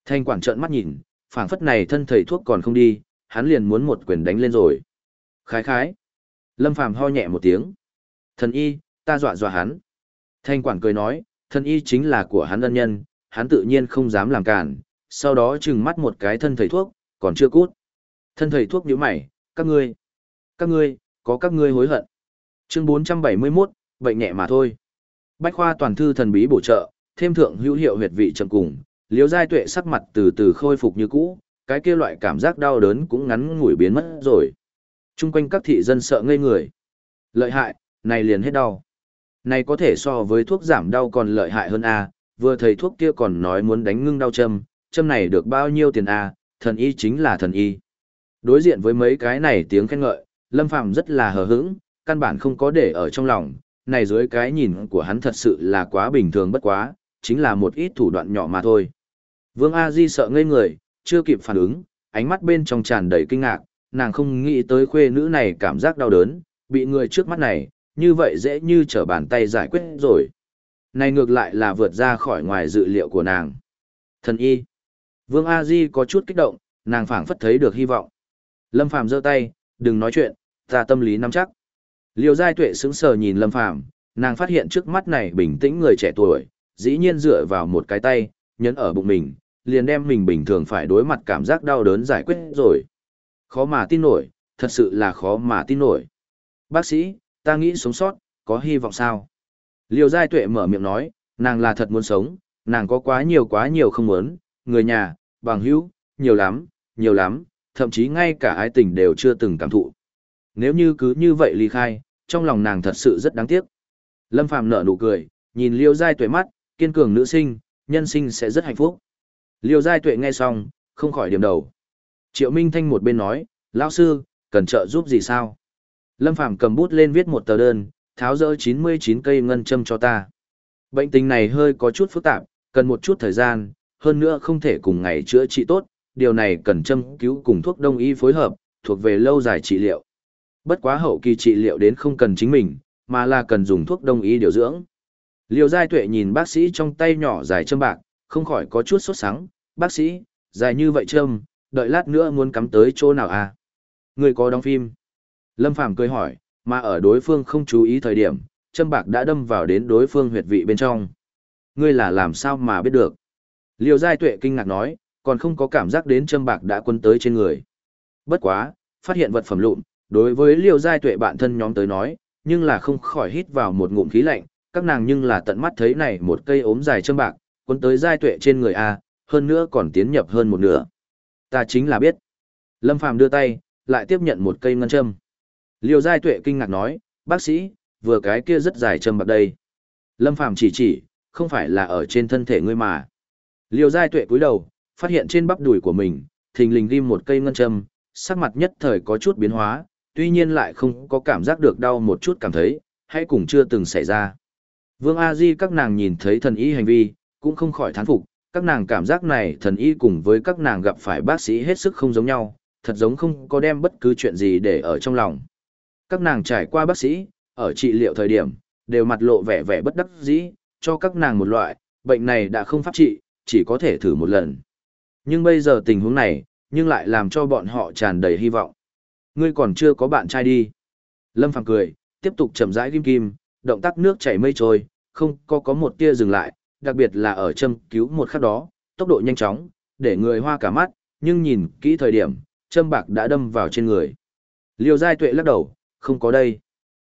Thanh quản trợn mắt nhìn, phảng phất này thân thầy thuốc còn không đi, hắn liền muốn một quyền đánh lên rồi. Khái khái. Lâm Phàm ho nhẹ một tiếng. Thần y, ta dọa dọa hắn. Thanh quản cười nói, thần y chính là của hắn ân nhân, hắn tự nhiên không dám làm cản, sau đó trừng mắt một cái thân thầy thuốc, còn chưa cút. Thân thầy thuốc nhíu mày, các ngươi, các ngươi, có các ngươi hối hận. Chương 471, bệnh nhẹ mà thôi. Bách khoa toàn thư thần bí bổ trợ, thêm thượng hữu hiệu huyệt vị trầm cùng, liếu giai tuệ sắc mặt từ từ khôi phục như cũ, cái kia loại cảm giác đau đớn cũng ngắn ngủi biến mất rồi. Trung quanh các thị dân sợ ngây người. Lợi hại, này liền hết đau. Này có thể so với thuốc giảm đau còn lợi hại hơn a, vừa thầy thuốc kia còn nói muốn đánh ngưng đau châm, châm này được bao nhiêu tiền a, thần y chính là thần y. Đối diện với mấy cái này tiếng khen ngợi, Lâm Phàm rất là hờ hững, căn bản không có để ở trong lòng, này dưới cái nhìn của hắn thật sự là quá bình thường bất quá, chính là một ít thủ đoạn nhỏ mà thôi. Vương A Di sợ ngây người, chưa kịp phản ứng, ánh mắt bên trong tràn đầy kinh ngạc, nàng không nghĩ tới khuê nữ này cảm giác đau đớn, bị người trước mắt này, như vậy dễ như trở bàn tay giải quyết rồi. Này ngược lại là vượt ra khỏi ngoài dự liệu của nàng. Thần y. Vương A Di có chút kích động, nàng phảng phất thấy được hy vọng. Lâm Phàm giơ tay, đừng nói chuyện, ta tâm lý nắm chắc. Liêu Giai Tuệ sững sờ nhìn Lâm Phàm, nàng phát hiện trước mắt này bình tĩnh người trẻ tuổi, dĩ nhiên dựa vào một cái tay, nhấn ở bụng mình, liền đem mình bình thường phải đối mặt cảm giác đau đớn giải quyết rồi. Khó mà tin nổi, thật sự là khó mà tin nổi. Bác sĩ, ta nghĩ sống sót, có hy vọng sao? Liêu Giai Tuệ mở miệng nói, nàng là thật muốn sống, nàng có quá nhiều quá nhiều không muốn, người nhà, bằng hữu, nhiều lắm, nhiều lắm, thậm chí ngay cả ái tình đều chưa từng cảm thụ. Nếu như cứ như vậy ly khai, trong lòng nàng thật sự rất đáng tiếc. Lâm Phàm nở nụ cười, nhìn Liêu Giai Tuệ mắt, kiên cường nữ sinh, nhân sinh sẽ rất hạnh phúc. Liêu Giai Tuệ nghe xong, không khỏi điểm đầu. Triệu Minh Thanh một bên nói, lão sư, cần trợ giúp gì sao? Lâm Phàm cầm bút lên viết một tờ đơn, tháo rỡ 99 cây ngân châm cho ta. Bệnh tình này hơi có chút phức tạp, cần một chút thời gian, hơn nữa không thể cùng ngày chữa trị tốt, điều này cần châm cứu cùng thuốc đông y phối hợp, thuộc về lâu dài trị liệu. Bất quá hậu kỳ trị liệu đến không cần chính mình, mà là cần dùng thuốc đông y điều dưỡng. Liêu Giai Tuệ nhìn bác sĩ trong tay nhỏ dài châm bạc, không khỏi có chút sốt sắng. Bác sĩ, dài như vậy trâm, đợi lát nữa muốn cắm tới chỗ nào à? Người có đóng phim. Lâm Phàm cười hỏi, mà ở đối phương không chú ý thời điểm, châm bạc đã đâm vào đến đối phương huyệt vị bên trong. Ngươi là làm sao mà biết được? Liêu Giai Tuệ kinh ngạc nói, còn không có cảm giác đến châm bạc đã quân tới trên người. Bất quá, phát hiện vật phẩm lụn, đối với Liêu Giai Tuệ bạn thân nhóm tới nói, nhưng là không khỏi hít vào một ngụm khí lạnh, các nàng nhưng là tận mắt thấy này một cây ốm dài châm bạc, cuốn tới Giai Tuệ trên người A, hơn nữa còn tiến nhập hơn một nửa. Ta chính là biết. Lâm Phàm đưa tay, lại tiếp nhận một cây ngân châm. Liêu Giai Tuệ kinh ngạc nói, bác sĩ, vừa cái kia rất dài châm bạc đây. Lâm Phàm chỉ chỉ, không phải là ở trên thân thể ngươi mà. Liêu Giai Tuệ cúi đầu, phát hiện trên bắp đùi của mình, thình lình ghim một cây ngân châm, sắc mặt nhất thời có chút biến hóa, tuy nhiên lại không có cảm giác được đau một chút cảm thấy, hay cùng chưa từng xảy ra. Vương A Di các nàng nhìn thấy thần ý hành vi, cũng không khỏi thán phục, các nàng cảm giác này thần y cùng với các nàng gặp phải bác sĩ hết sức không giống nhau, thật giống không có đem bất cứ chuyện gì để ở trong lòng. Các nàng trải qua bác sĩ, ở trị liệu thời điểm, đều mặt lộ vẻ vẻ bất đắc dĩ, cho các nàng một loại, bệnh này đã không pháp trị, chỉ có thể thử một lần. Nhưng bây giờ tình huống này, nhưng lại làm cho bọn họ tràn đầy hy vọng. Ngươi còn chưa có bạn trai đi. Lâm Phàm cười, tiếp tục chậm rãi kim kim, động tác nước chảy mây trôi, không có có một tia dừng lại, đặc biệt là ở châm cứu một khắc đó, tốc độ nhanh chóng, để người hoa cả mắt, nhưng nhìn kỹ thời điểm, châm bạc đã đâm vào trên người. Liêu Giai Tuệ lắc đầu, không có đây.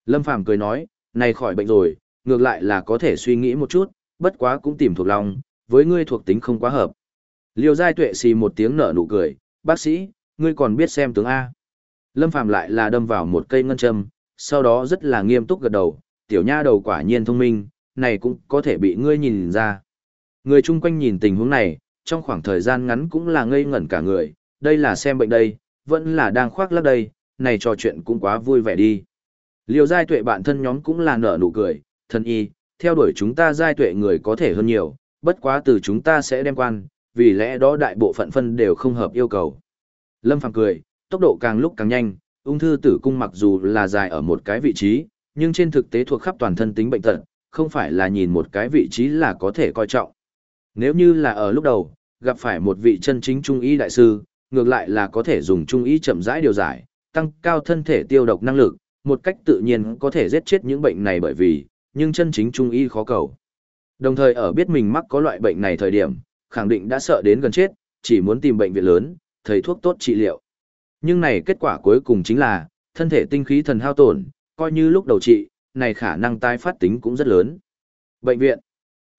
Lâm Phàm cười nói, này khỏi bệnh rồi, ngược lại là có thể suy nghĩ một chút, bất quá cũng tìm thuộc lòng, với ngươi thuộc tính không quá hợp. Liêu Giai Tuệ xì một tiếng nở nụ cười, bác sĩ, ngươi còn biết xem tướng A. Lâm Phàm lại là đâm vào một cây ngân châm, sau đó rất là nghiêm túc gật đầu, tiểu nha đầu quả nhiên thông minh, này cũng có thể bị ngươi nhìn ra. Người chung quanh nhìn tình huống này, trong khoảng thời gian ngắn cũng là ngây ngẩn cả người, đây là xem bệnh đây, vẫn là đang khoác lắc đây, này trò chuyện cũng quá vui vẻ đi. liều giai tuệ bạn thân nhóm cũng là nở nụ cười, thân y, theo đuổi chúng ta giai tuệ người có thể hơn nhiều, bất quá từ chúng ta sẽ đem quan, vì lẽ đó đại bộ phận phân đều không hợp yêu cầu. Lâm Phàm cười, tốc độ càng lúc càng nhanh, ung thư tử cung mặc dù là dài ở một cái vị trí, nhưng trên thực tế thuộc khắp toàn thân tính bệnh tật, không phải là nhìn một cái vị trí là có thể coi trọng. Nếu như là ở lúc đầu, gặp phải một vị chân chính trung y đại sư, ngược lại là có thể dùng trung y chậm rãi điều giải, tăng cao thân thể tiêu độc năng lực, một cách tự nhiên có thể giết chết những bệnh này bởi vì, nhưng chân chính trung y khó cầu. Đồng thời ở biết mình mắc có loại bệnh này thời điểm, khẳng định đã sợ đến gần chết, chỉ muốn tìm bệnh viện lớn, thầy thuốc tốt trị liệu. Nhưng này kết quả cuối cùng chính là, thân thể tinh khí thần hao tổn, coi như lúc đầu trị, này khả năng tái phát tính cũng rất lớn. Bệnh viện,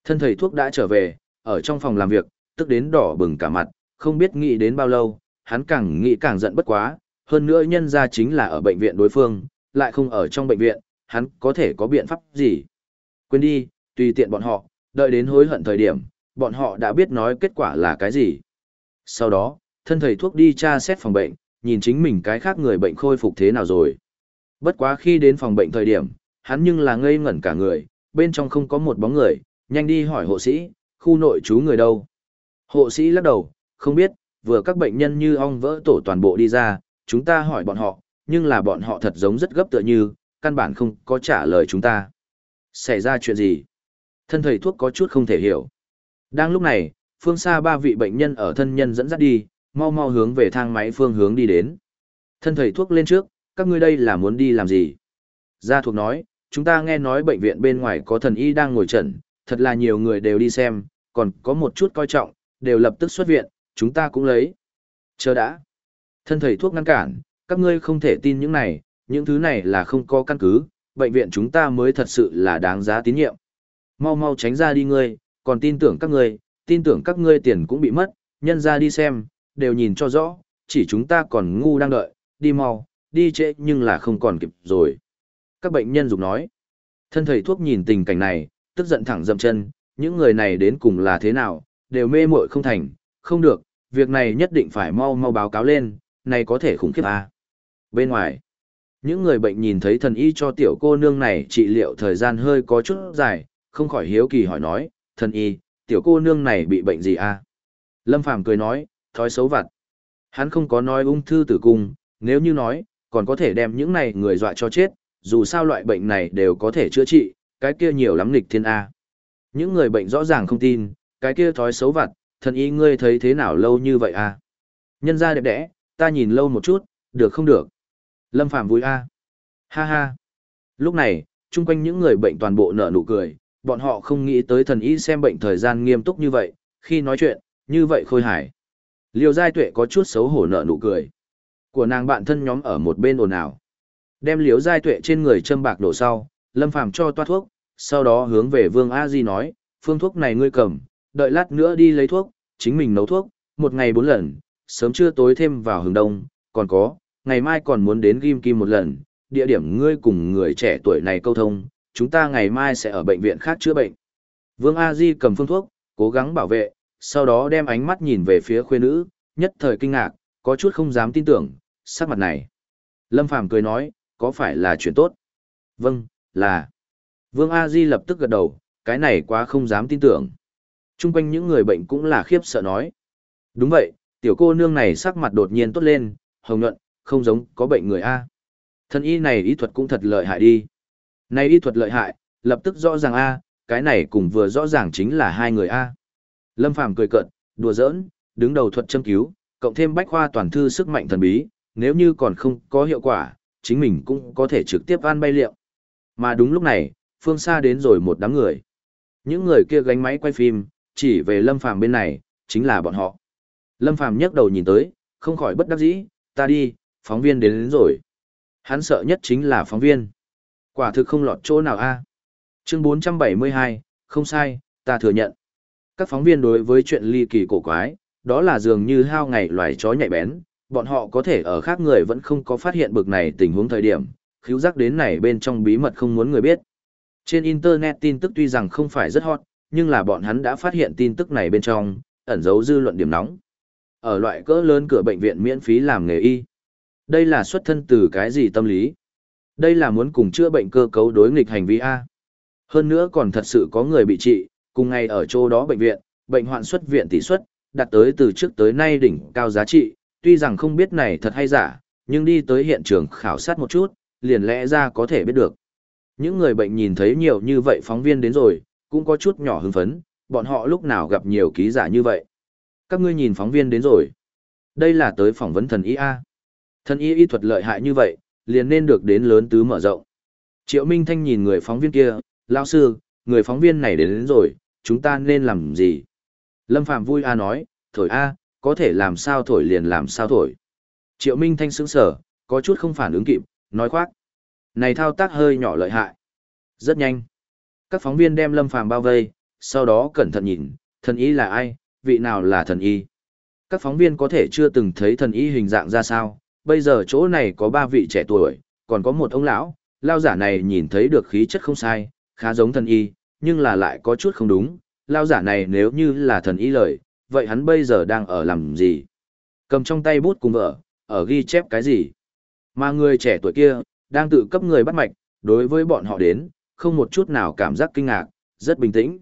thân thầy thuốc đã trở về, ở trong phòng làm việc, tức đến đỏ bừng cả mặt, không biết nghĩ đến bao lâu, hắn càng nghĩ càng giận bất quá, hơn nữa nhân ra chính là ở bệnh viện đối phương, lại không ở trong bệnh viện, hắn có thể có biện pháp gì. Quên đi, tùy tiện bọn họ, đợi đến hối hận thời điểm, bọn họ đã biết nói kết quả là cái gì. Sau đó, thân thầy thuốc đi tra xét phòng bệnh, nhìn chính mình cái khác người bệnh khôi phục thế nào rồi. Bất quá khi đến phòng bệnh thời điểm, hắn nhưng là ngây ngẩn cả người, bên trong không có một bóng người, nhanh đi hỏi hộ sĩ, khu nội trú người đâu. Hộ sĩ lắc đầu, không biết, vừa các bệnh nhân như ong vỡ tổ toàn bộ đi ra, chúng ta hỏi bọn họ, nhưng là bọn họ thật giống rất gấp tựa như, căn bản không có trả lời chúng ta. Xảy ra chuyện gì? Thân thầy thuốc có chút không thể hiểu. Đang lúc này, phương xa ba vị bệnh nhân ở thân nhân dẫn dắt đi, mau mau hướng về thang máy phương hướng đi đến. Thân thầy thuốc lên trước, các ngươi đây là muốn đi làm gì? Gia thuộc nói, chúng ta nghe nói bệnh viện bên ngoài có thần y đang ngồi trận, thật là nhiều người đều đi xem, còn có một chút coi trọng, đều lập tức xuất viện, chúng ta cũng lấy. Chờ đã. Thân thầy thuốc ngăn cản, các ngươi không thể tin những này, những thứ này là không có căn cứ, bệnh viện chúng ta mới thật sự là đáng giá tín nhiệm. Mau mau tránh ra đi ngươi, còn tin tưởng các ngươi, tin tưởng các ngươi tiền cũng bị mất, nhân ra đi xem, đều nhìn cho rõ, chỉ chúng ta còn ngu đang đợi, đi mau, đi trễ nhưng là không còn kịp rồi. Các bệnh nhân dùng nói, thân thầy thuốc nhìn tình cảnh này, tức giận thẳng dậm chân, những người này đến cùng là thế nào, đều mê muội không thành, không được, việc này nhất định phải mau mau báo cáo lên, này có thể khủng khiếp à. Bên ngoài, những người bệnh nhìn thấy thần y cho tiểu cô nương này trị liệu thời gian hơi có chút dài, không khỏi hiếu kỳ hỏi nói, thần y, tiểu cô nương này bị bệnh gì à? Lâm Phàm cười nói, thói xấu vặt. Hắn không có nói ung thư tử cung, nếu như nói, còn có thể đem những này người dọa cho chết, dù sao loại bệnh này đều có thể chữa trị, cái kia nhiều lắm nghịch thiên A. Những người bệnh rõ ràng không tin, cái kia thói xấu vặt, thần y ngươi thấy thế nào lâu như vậy a? Nhân ra đẹp đẽ, ta nhìn lâu một chút, được không được? Lâm Phạm vui a. Ha ha. Lúc này, chung quanh những người bệnh toàn bộ nở nụ cười, bọn họ không nghĩ tới thần y xem bệnh thời gian nghiêm túc như vậy, khi nói chuyện, như vậy khôi hài. Liêu Giai Tuệ có chút xấu hổ nở nụ cười. Của nàng bạn thân nhóm ở một bên ồn ào. Đem liếu Giai Tuệ trên người châm bạc đổ sau, Lâm Phàm cho toa thuốc, sau đó hướng về Vương A Di nói, phương thuốc này ngươi cầm, đợi lát nữa đi lấy thuốc, chính mình nấu thuốc, một ngày bốn lần, sớm trưa tối thêm vào hướng đông, còn có, ngày mai còn muốn đến Kim Kim một lần, địa điểm ngươi cùng người trẻ tuổi này câu thông, chúng ta ngày mai sẽ ở bệnh viện khác chữa bệnh. Vương A Di cầm phương thuốc, cố gắng bảo vệ, sau đó đem ánh mắt nhìn về phía khuê nữ, nhất thời kinh ngạc, có chút không dám tin tưởng, sắc mặt này. Lâm Phàm cười nói, có phải là chuyện tốt? Vâng, là. Vương A Di lập tức gật đầu, cái này quá không dám tin tưởng. Trung quanh những người bệnh cũng là khiếp sợ nói. Đúng vậy, tiểu cô nương này sắc mặt đột nhiên tốt lên, hồng nhuận, không giống có bệnh người A. Thân y này y thuật cũng thật lợi hại đi. Này y thuật lợi hại, lập tức rõ ràng A, cái này cùng vừa rõ ràng chính là hai người A. Lâm Phàm cười cợt, đùa giỡn, đứng đầu thuật châm cứu, cộng thêm bách khoa toàn thư sức mạnh thần bí, nếu như còn không có hiệu quả, chính mình cũng có thể trực tiếp ăn bay liệu. Mà đúng lúc này, phương xa đến rồi một đám người. Những người kia gánh máy quay phim, chỉ về Lâm Phàm bên này, chính là bọn họ. Lâm Phàm nhấc đầu nhìn tới, không khỏi bất đắc dĩ, ta đi, phóng viên đến, đến rồi. Hắn sợ nhất chính là phóng viên. Quả thực không lọt chỗ nào a. Chương 472, không sai, ta thừa nhận. Các phóng viên đối với chuyện ly kỳ cổ quái, đó là dường như hao ngày loài chó nhạy bén, bọn họ có thể ở khác người vẫn không có phát hiện bực này tình huống thời điểm, khiếu giác đến này bên trong bí mật không muốn người biết. Trên Internet tin tức tuy rằng không phải rất hot, nhưng là bọn hắn đã phát hiện tin tức này bên trong, ẩn giấu dư luận điểm nóng. Ở loại cỡ lớn cửa bệnh viện miễn phí làm nghề y. Đây là xuất thân từ cái gì tâm lý? Đây là muốn cùng chữa bệnh cơ cấu đối nghịch hành vi A. Hơn nữa còn thật sự có người bị trị, cùng ngày ở chỗ đó bệnh viện, bệnh hoạn xuất viện tỷ suất, đạt tới từ trước tới nay đỉnh cao giá trị, tuy rằng không biết này thật hay giả, nhưng đi tới hiện trường khảo sát một chút, liền lẽ ra có thể biết được. Những người bệnh nhìn thấy nhiều như vậy phóng viên đến rồi, cũng có chút nhỏ hưng phấn, bọn họ lúc nào gặp nhiều ký giả như vậy. Các ngươi nhìn phóng viên đến rồi. Đây là tới phỏng vấn thần y A. Thần y y thuật lợi hại như vậy, liền nên được đến lớn tứ mở rộng. Triệu Minh Thanh nhìn người phóng viên kia, lão sư, người phóng viên này đến, đến rồi, chúng ta nên làm gì? Lâm Phạm vui A nói, thổi A, có thể làm sao thổi liền làm sao thổi. Triệu Minh Thanh sững sở, có chút không phản ứng kịp, nói khoác. Này thao tác hơi nhỏ lợi hại. Rất nhanh. Các phóng viên đem Lâm Phàm bao vây, sau đó cẩn thận nhìn, thần y là ai, vị nào là thần y. Các phóng viên có thể chưa từng thấy thần y hình dạng ra sao, bây giờ chỗ này có ba vị trẻ tuổi, còn có một ông lão, lao giả này nhìn thấy được khí chất không sai, khá giống thần y, nhưng là lại có chút không đúng, lao giả này nếu như là thần y lời, vậy hắn bây giờ đang ở làm gì? Cầm trong tay bút cùng vợ, ở ghi chép cái gì? Mà người trẻ tuổi kia, đang tự cấp người bắt mạch, đối với bọn họ đến, không một chút nào cảm giác kinh ngạc, rất bình tĩnh.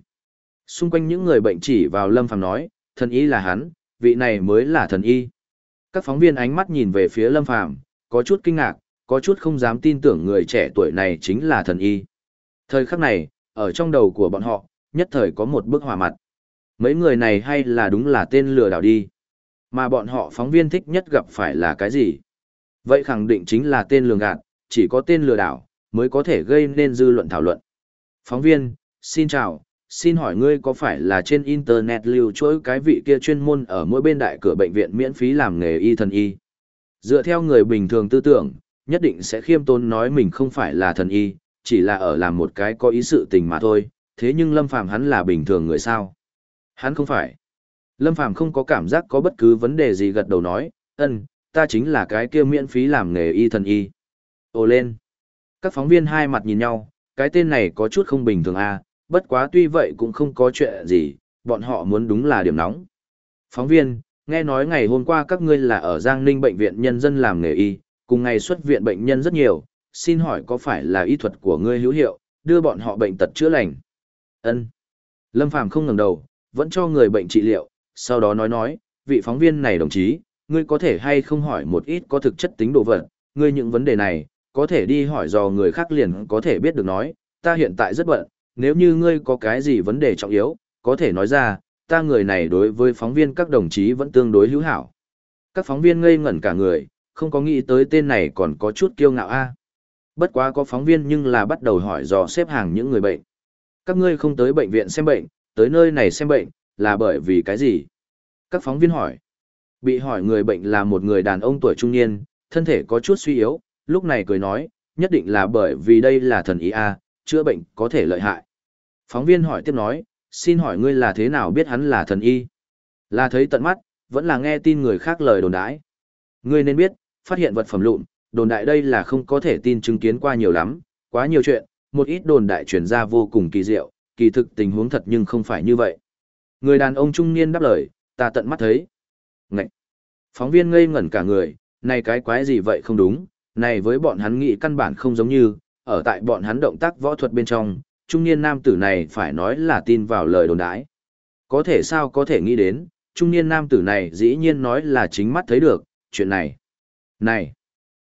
Xung quanh những người bệnh chỉ vào Lâm Phàm nói, thần y là hắn, vị này mới là thần y. Các phóng viên ánh mắt nhìn về phía Lâm Phàm, có chút kinh ngạc, có chút không dám tin tưởng người trẻ tuổi này chính là thần y. Thời khắc này, ở trong đầu của bọn họ, nhất thời có một bức hòa mặt. Mấy người này hay là đúng là tên lừa đảo đi. Mà bọn họ phóng viên thích nhất gặp phải là cái gì? Vậy khẳng định chính là tên lường gạt, chỉ có tên lừa đảo, mới có thể gây nên dư luận thảo luận. Phóng viên, xin chào, xin hỏi ngươi có phải là trên Internet lưu trỗi cái vị kia chuyên môn ở mỗi bên đại cửa bệnh viện miễn phí làm nghề y thần y? Dựa theo người bình thường tư tưởng, nhất định sẽ khiêm tốn nói mình không phải là thần y, chỉ là ở làm một cái có ý sự tình mà thôi, thế nhưng Lâm Phàm hắn là bình thường người sao? Hắn không phải. Lâm Phàm không có cảm giác có bất cứ vấn đề gì gật đầu nói, ân, ta chính là cái kia miễn phí làm nghề y thần y. Ồ lên. Các phóng viên hai mặt nhìn nhau, cái tên này có chút không bình thường à, bất quá tuy vậy cũng không có chuyện gì, bọn họ muốn đúng là điểm nóng. Phóng viên, nghe nói ngày hôm qua các ngươi là ở Giang Ninh Bệnh viện Nhân dân làm nghề y, cùng ngày xuất viện bệnh nhân rất nhiều, xin hỏi có phải là y thuật của ngươi hữu hiệu, đưa bọn họ bệnh tật chữa lành? Ân. Lâm Phàm không ngẩng đầu, vẫn cho người bệnh trị liệu, sau đó nói nói, vị phóng viên này đồng chí, ngươi có thể hay không hỏi một ít có thực chất tính đồ vật, ngươi những vấn đề này, có thể đi hỏi dò người khác liền có thể biết được nói, ta hiện tại rất bận, nếu như ngươi có cái gì vấn đề trọng yếu, có thể nói ra, ta người này đối với phóng viên các đồng chí vẫn tương đối hữu hảo. Các phóng viên ngây ngẩn cả người, không có nghĩ tới tên này còn có chút kiêu ngạo a. À. Bất quá có phóng viên nhưng là bắt đầu hỏi dò xếp hàng những người bệnh. Các ngươi không tới bệnh viện xem bệnh, tới nơi này xem bệnh, là bởi vì cái gì? Các phóng viên hỏi. Bị hỏi người bệnh là một người đàn ông tuổi trung niên, thân thể có chút suy yếu, lúc này cười nói, nhất định là bởi vì đây là thần ý a, chữa bệnh có thể lợi hại. Phóng viên hỏi tiếp nói, xin hỏi ngươi là thế nào biết hắn là thần y? Là thấy tận mắt, vẫn là nghe tin người khác lời đồn đãi. Ngươi nên biết, phát hiện vật phẩm lụn, đồn đại đây là không có thể tin chứng kiến qua nhiều lắm, quá nhiều chuyện, một ít đồn đại truyền ra vô cùng kỳ diệu, kỳ thực tình huống thật nhưng không phải như vậy. Người đàn ông trung niên đáp lời, ta tận mắt thấy. Ngậy! Phóng viên ngây ngẩn cả người, này cái quái gì vậy không đúng, này với bọn hắn nghĩ căn bản không giống như, ở tại bọn hắn động tác võ thuật bên trong, trung niên nam tử này phải nói là tin vào lời đồn đãi. Có thể sao có thể nghĩ đến, trung niên nam tử này dĩ nhiên nói là chính mắt thấy được, chuyện này. Này!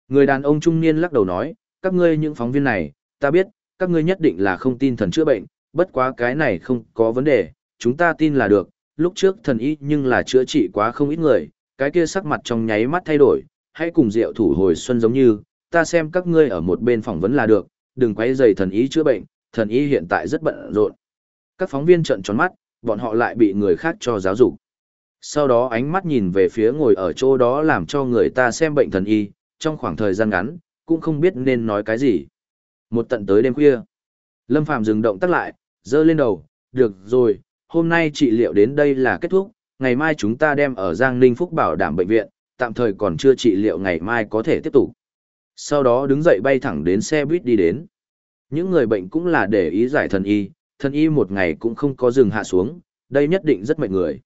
Người đàn ông trung niên lắc đầu nói, các ngươi những phóng viên này, ta biết, các ngươi nhất định là không tin thần chữa bệnh, bất quá cái này không có vấn đề, chúng ta tin là được, lúc trước thần y nhưng là chữa trị quá không ít người, cái kia sắc mặt trong nháy mắt thay đổi, hãy cùng rượu thủ hồi xuân giống như, ta xem các ngươi ở một bên phỏng vấn là được, đừng quay dày thần y chữa bệnh, thần y hiện tại rất bận rộn. Các phóng viên trợn tròn mắt, bọn họ lại bị người khác cho giáo dục. Sau đó ánh mắt nhìn về phía ngồi ở chỗ đó làm cho người ta xem bệnh thần y, trong khoảng thời gian ngắn, cũng không biết nên nói cái gì. Một tận tới đêm khuya, Lâm Phàm dừng động tắt lại, dơ lên đầu, được rồi, hôm nay trị liệu đến đây là kết thúc, ngày mai chúng ta đem ở Giang Ninh Phúc bảo đảm bệnh viện, tạm thời còn chưa trị liệu ngày mai có thể tiếp tục. Sau đó đứng dậy bay thẳng đến xe buýt đi đến. Những người bệnh cũng là để ý giải thần y, thần y một ngày cũng không có dừng hạ xuống, đây nhất định rất mệt người.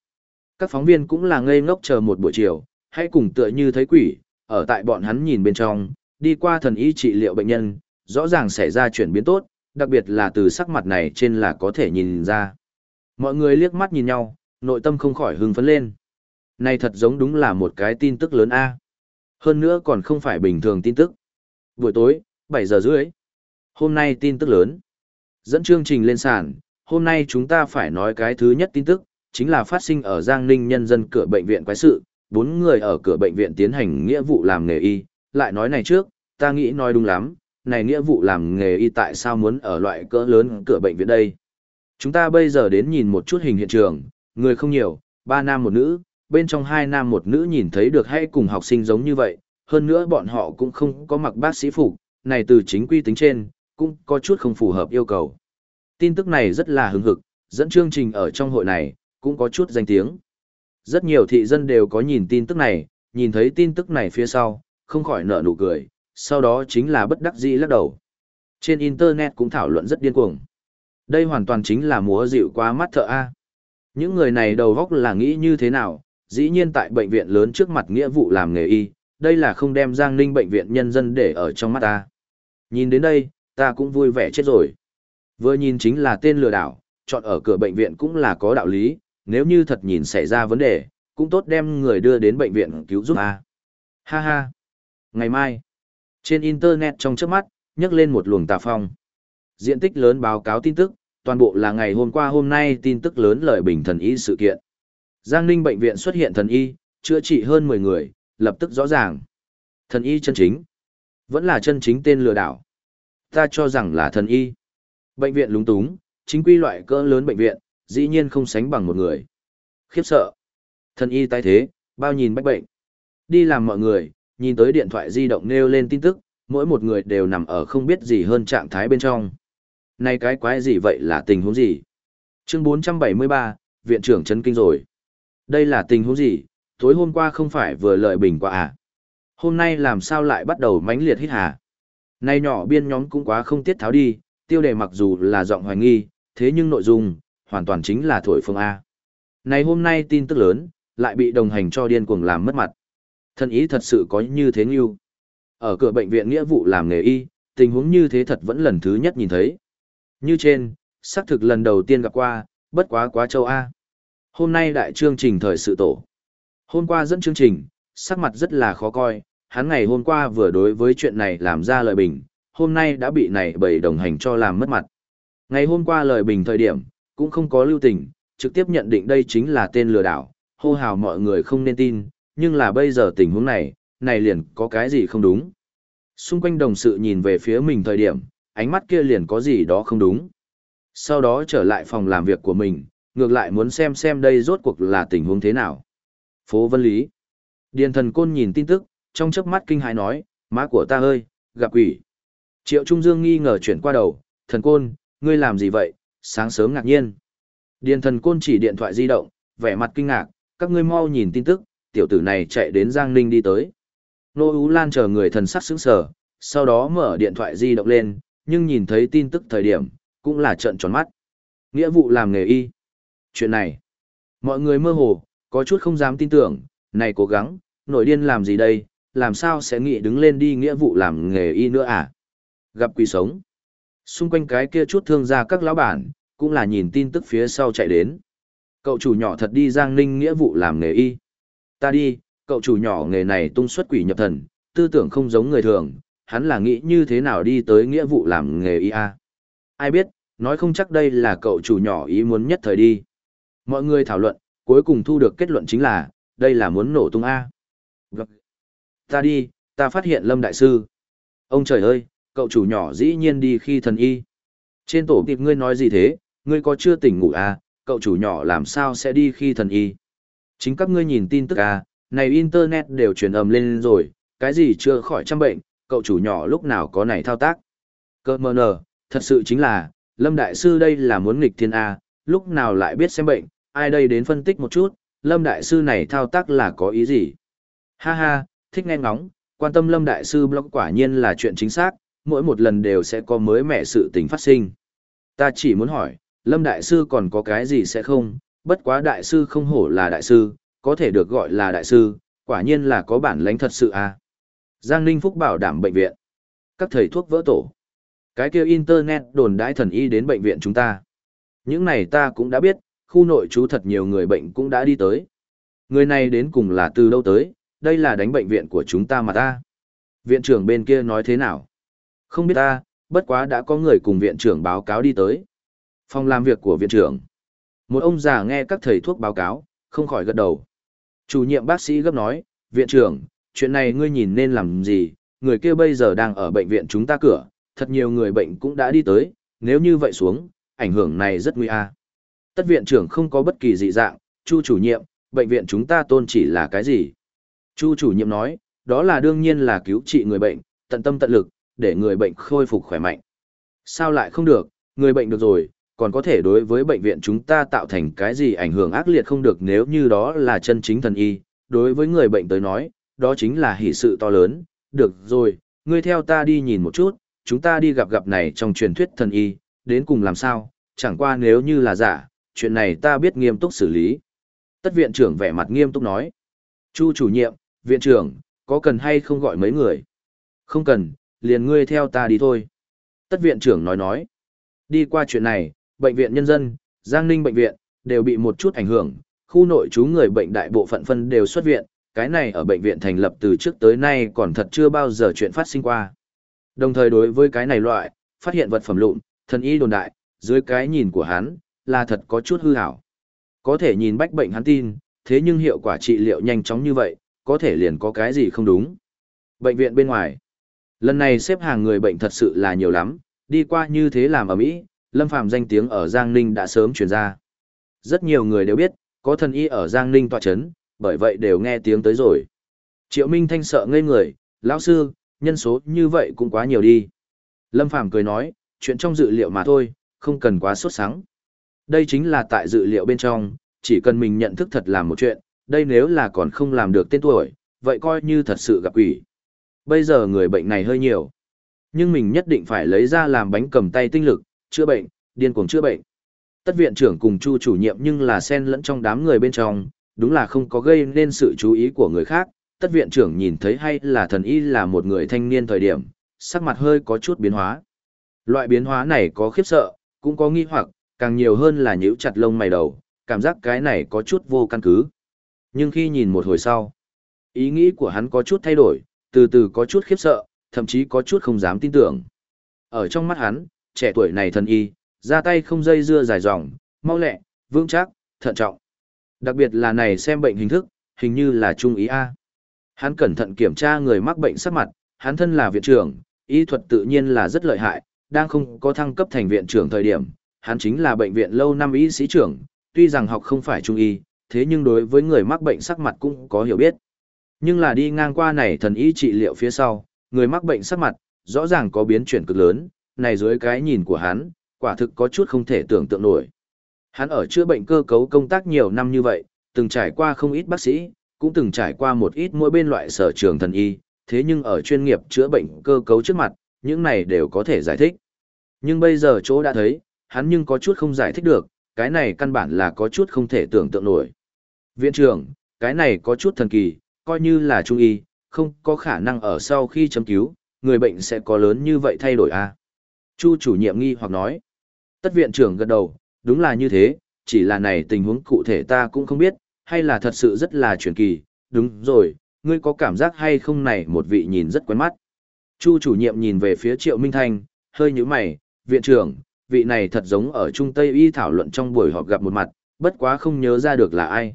Các phóng viên cũng là ngây ngốc chờ một buổi chiều, hãy cùng tựa như thấy quỷ, ở tại bọn hắn nhìn bên trong, đi qua thần y trị liệu bệnh nhân, rõ ràng xảy ra chuyển biến tốt, đặc biệt là từ sắc mặt này trên là có thể nhìn ra. Mọi người liếc mắt nhìn nhau, nội tâm không khỏi hưng phấn lên. Này thật giống đúng là một cái tin tức lớn A. Hơn nữa còn không phải bình thường tin tức. Buổi tối, 7 giờ rưỡi. Hôm nay tin tức lớn. Dẫn chương trình lên sàn, hôm nay chúng ta phải nói cái thứ nhất tin tức, chính là phát sinh ở Giang Ninh nhân dân cửa bệnh viện quái sự, bốn người ở cửa bệnh viện tiến hành nghĩa vụ làm nghề y, lại nói này trước, ta nghĩ nói đúng lắm, này nghĩa vụ làm nghề y tại sao muốn ở loại cỡ lớn cửa bệnh viện đây. Chúng ta bây giờ đến nhìn một chút hình hiện trường, người không nhiều, ba nam một nữ, bên trong hai nam một nữ nhìn thấy được hay cùng học sinh giống như vậy, hơn nữa bọn họ cũng không có mặc bác sĩ phục, này từ chính quy tính trên, cũng có chút không phù hợp yêu cầu. Tin tức này rất là hứng hực, dẫn chương trình ở trong hội này, cũng có chút danh tiếng. Rất nhiều thị dân đều có nhìn tin tức này, nhìn thấy tin tức này phía sau, không khỏi nở nụ cười, sau đó chính là bất đắc dĩ lắc đầu. Trên Internet cũng thảo luận rất điên cuồng. Đây hoàn toàn chính là múa dịu quá mắt thợ A. Những người này đầu góc là nghĩ như thế nào, dĩ nhiên tại bệnh viện lớn trước mặt nghĩa vụ làm nghề y, đây là không đem Giang Ninh bệnh viện nhân dân để ở trong mắt ta. Nhìn đến đây, ta cũng vui vẻ chết rồi. Vừa nhìn chính là tên lừa đảo, chọn ở cửa bệnh viện cũng là có đạo lý, nếu như thật nhìn xảy ra vấn đề, cũng tốt đem người đưa đến bệnh viện cứu giúp a. Ha ha. Ngày mai, trên internet trong chớp mắt, nhấc lên một luồng tà phong. Diện tích lớn báo cáo tin tức, toàn bộ là ngày hôm qua hôm nay tin tức lớn lời bình thần y sự kiện. Giang Ninh bệnh viện xuất hiện thần y, chữa trị hơn 10 người, lập tức rõ ràng. Thần y chân chính, vẫn là chân chính tên lừa đảo. Ta cho rằng là thần y. Bệnh viện lúng túng, chính quy loại cỡ lớn bệnh viện, dĩ nhiên không sánh bằng một người. Khiếp sợ. Thần y tái thế, bao nhìn bách bệnh. Đi làm mọi người, nhìn tới điện thoại di động nêu lên tin tức, mỗi một người đều nằm ở không biết gì hơn trạng thái bên trong. Này cái quái gì vậy là tình huống gì? Chương 473, viện trưởng chấn kinh rồi. Đây là tình huống gì? Tối hôm qua không phải vừa lợi bình qua à? Hôm nay làm sao lại bắt đầu mãnh liệt hít hà? Này nhỏ biên nhóm cũng quá không tiết tháo đi, tiêu đề mặc dù là giọng hoài nghi, thế nhưng nội dung, hoàn toàn chính là thổi phồng A. Này hôm nay tin tức lớn, lại bị đồng hành cho điên cuồng làm mất mặt. Thân ý thật sự có như thế như. Ở cửa bệnh viện nghĩa vụ làm nghề y, tình huống như thế thật vẫn lần thứ nhất nhìn thấy. Như trên, xác thực lần đầu tiên gặp qua, bất quá quá châu A. Hôm nay đại chương trình thời sự tổ. Hôm qua dẫn chương trình, sắc mặt rất là khó coi, hắn ngày hôm qua vừa đối với chuyện này làm ra lời bình, hôm nay đã bị này bảy đồng hành cho làm mất mặt. Ngày hôm qua lời bình thời điểm, cũng không có lưu tình, trực tiếp nhận định đây chính là tên lừa đảo, hô hào mọi người không nên tin, nhưng là bây giờ tình huống này, này liền có cái gì không đúng. Xung quanh đồng sự nhìn về phía mình thời điểm, ánh mắt kia liền có gì đó không đúng. Sau đó trở lại phòng làm việc của mình, ngược lại muốn xem xem đây rốt cuộc là tình huống thế nào. Phố Vân Lý. Điền thần côn nhìn tin tức, trong chớp mắt kinh hãi nói, má của ta ơi, gặp quỷ. Triệu Trung Dương nghi ngờ chuyển qua đầu, thần côn, ngươi làm gì vậy, sáng sớm ngạc nhiên. Điền thần côn chỉ điện thoại di động, vẻ mặt kinh ngạc, các ngươi mau nhìn tin tức, tiểu tử này chạy đến Giang Ninh đi tới. Nô Ú Lan chờ người thần sắc sững sờ, sau đó mở điện thoại di động lên, nhưng nhìn thấy tin tức thời điểm, cũng là trợn tròn mắt. Nghĩa vụ làm nghề y. Chuyện này, mọi người mơ hồ, có chút không dám tin tưởng, này cố gắng, nổi điên làm gì đây, làm sao sẽ nghĩ đứng lên đi nghĩa vụ làm nghề y nữa à? Gặp quỷ sống. Xung quanh cái kia chút thương gia các lão bản, cũng là nhìn tin tức phía sau chạy đến. Cậu chủ nhỏ thật đi Giang Ninh nghĩa vụ làm nghề y. Ta đi, cậu chủ nhỏ nghề này tung xuất quỷ nhập thần, tư tưởng không giống người thường, hắn là nghĩ như thế nào đi tới nghĩa vụ làm nghề y a. Ai biết, nói không chắc đây là cậu chủ nhỏ ý muốn nhất thời đi. Mọi người thảo luận, cuối cùng thu được kết luận chính là, đây là muốn nổ tung A. Ta đi, ta phát hiện Lâm Đại Sư. Ông trời ơi, cậu chủ nhỏ dĩ nhiên đi khi thần y. Trên tổ tiệp ngươi nói gì thế, ngươi có chưa tỉnh ngủ à, cậu chủ nhỏ làm sao sẽ đi khi thần y. Chính các ngươi nhìn tin tức à, này internet đều truyền ầm lên rồi, cái gì chưa khỏi trăm bệnh, cậu chủ nhỏ lúc nào có này thao tác. Cơ mờ nờ, thật sự chính là, Lâm Đại Sư đây là muốn nghịch thiên A, lúc nào lại biết xem bệnh, ai đây đến phân tích một chút, Lâm Đại Sư này thao tác là có ý gì? Ha ha, thích nghe ngóng, quan tâm Lâm Đại Sư blog quả nhiên là chuyện chính xác, mỗi một lần đều sẽ có mới mẻ sự tình phát sinh. Ta chỉ muốn hỏi, Lâm Đại Sư còn có cái gì sẽ không, bất quá Đại Sư không hổ là Đại Sư, có thể được gọi là Đại Sư, quả nhiên là có bản lãnh thật sự à. Giang Ninh Phúc bảo đảm bệnh viện. Các thầy thuốc vỡ tổ. Cái kia Internet đồn đãi thần y đến bệnh viện chúng ta. Những này ta cũng đã biết, khu nội trú thật nhiều người bệnh cũng đã đi tới. Người này đến cùng là từ đâu tới, đây là đánh bệnh viện của chúng ta mà ta. Viện trưởng bên kia nói thế nào? Không biết ta, bất quá đã có người cùng viện trưởng báo cáo đi tới. Phòng làm việc của viện trưởng. Một ông già nghe các thầy thuốc báo cáo, không khỏi gật đầu. Chủ nhiệm bác sĩ gấp nói, viện trưởng, chuyện này ngươi nhìn nên làm gì, người kia bây giờ đang ở bệnh viện chúng ta cửa, thật nhiều người bệnh cũng đã đi tới, nếu như vậy xuống, ảnh hưởng này rất nguy a. Tất viện trưởng không có bất kỳ dị dạng, Chu chủ nhiệm, bệnh viện chúng ta tôn chỉ là cái gì? Chu chủ nhiệm nói, đó là đương nhiên là cứu trị người bệnh, tận tâm tận lực, để người bệnh khôi phục khỏe mạnh. Sao lại không được, người bệnh được rồi, còn có thể đối với bệnh viện chúng ta tạo thành cái gì ảnh hưởng ác liệt không được nếu như đó là chân chính thần y, đối với người bệnh tới nói, đó chính là hỷ sự to lớn, được rồi, ngươi theo ta đi nhìn một chút, chúng ta đi gặp gặp này trong truyền thuyết thần y, đến cùng làm sao, chẳng qua nếu như là giả, chuyện này ta biết nghiêm túc xử lý. Tất viện trưởng vẻ mặt nghiêm túc nói. Chu chủ nhiệm, viện trưởng, có cần hay không gọi mấy người? Không cần, liền ngươi theo ta đi thôi. Tất viện trưởng nói nói. Đi qua chuyện này, bệnh viện nhân dân, Giang Ninh bệnh viện, đều bị một chút ảnh hưởng, khu nội trú người bệnh đại bộ phận phân đều xuất viện, cái này ở bệnh viện thành lập từ trước tới nay còn thật chưa bao giờ chuyện phát sinh qua. Đồng thời đối với cái này loại, phát hiện vật phẩm lụn, thần y đồn đại, dưới cái nhìn của hắn, là thật có chút hư hảo. Có thể nhìn bách bệnh hắn tin, thế nhưng hiệu quả trị liệu nhanh chóng như vậy, có thể liền có cái gì không đúng. Bệnh viện bên ngoài, lần này xếp hàng người bệnh thật sự là nhiều lắm, đi qua như thế làm ở Mỹ, Lâm Phàm danh tiếng ở Giang Ninh đã sớm truyền ra. Rất nhiều người đều biết, có thần y ở Giang Ninh tọa chấn, bởi vậy đều nghe tiếng tới rồi. Triệu Minh Thanh sợ ngây người, lão sư, nhân số như vậy cũng quá nhiều đi. Lâm Phàm cười nói, chuyện trong dự liệu mà thôi, không cần quá sốt sắng. Đây chính là tại dự liệu bên trong, chỉ cần mình nhận thức thật làm một chuyện, đây nếu là còn không làm được tên tuổi, vậy coi như thật sự gặp quỷ. Bây giờ người bệnh này hơi nhiều, nhưng mình nhất định phải lấy ra làm bánh cầm tay tinh lực, chữa bệnh, điên cuồng chữa bệnh. Tất viện trưởng cùng chu chủ nhiệm nhưng là xen lẫn trong đám người bên trong, đúng là không có gây nên sự chú ý của người khác. Tất viện trưởng nhìn thấy hay là thần y là một người thanh niên thời điểm, sắc mặt hơi có chút biến hóa. Loại biến hóa này có khiếp sợ, cũng có nghi hoặc, càng nhiều hơn là nhíu chặt lông mày đầu, cảm giác cái này có chút vô căn cứ. Nhưng khi nhìn một hồi sau, ý nghĩ của hắn có chút thay đổi, từ từ có chút khiếp sợ, thậm chí có chút không dám tin tưởng. Ở trong mắt hắn, trẻ tuổi này thần y, Ra tay không dây dưa dài dòng, mau lẹ, vững chắc, thận trọng. Đặc biệt là này xem bệnh hình thức, hình như là trung ý A. Hắn cẩn thận kiểm tra người mắc bệnh sắc mặt, hắn thân là viện trưởng, y thuật tự nhiên là rất lợi hại, đang không có thăng cấp thành viện trưởng thời điểm, hắn chính là bệnh viện lâu năm y sĩ trưởng, tuy rằng học không phải trung y, thế nhưng đối với người mắc bệnh sắc mặt cũng có hiểu biết. Nhưng là đi ngang qua này thần y trị liệu phía sau, người mắc bệnh sắc mặt, rõ ràng có biến chuyển cực lớn, này dưới cái nhìn của hắn, quả thực có chút không thể tưởng tượng nổi. Hắn ở chữa bệnh cơ cấu công tác nhiều năm như vậy, từng trải qua không ít bác sĩ, cũng từng trải qua một ít mỗi bên loại sở trường thần y, thế nhưng ở chuyên nghiệp chữa bệnh cơ cấu trước mặt, những này đều có thể giải thích. Nhưng bây giờ chỗ đã thấy, hắn nhưng có chút không giải thích được, cái này căn bản là có chút không thể tưởng tượng nổi. Viện trưởng, cái này có chút thần kỳ, coi như là trung y, không có khả năng ở sau khi chấm cứu, người bệnh sẽ có lớn như vậy thay đổi à? Chu chủ nhiệm nghi hoặc nói. Tất viện trưởng gật đầu, đúng là như thế, chỉ là này tình huống cụ thể ta cũng không biết, hay là thật sự rất là truyền kỳ, đúng rồi, ngươi có cảm giác hay không này một vị nhìn rất quen mắt. Chu chủ nhiệm nhìn về phía Triệu Minh Thanh, hơi nhíu mày, viện trưởng, vị này thật giống ở Trung Tây Y thảo luận trong buổi họp gặp một mặt, bất quá không nhớ ra được là ai.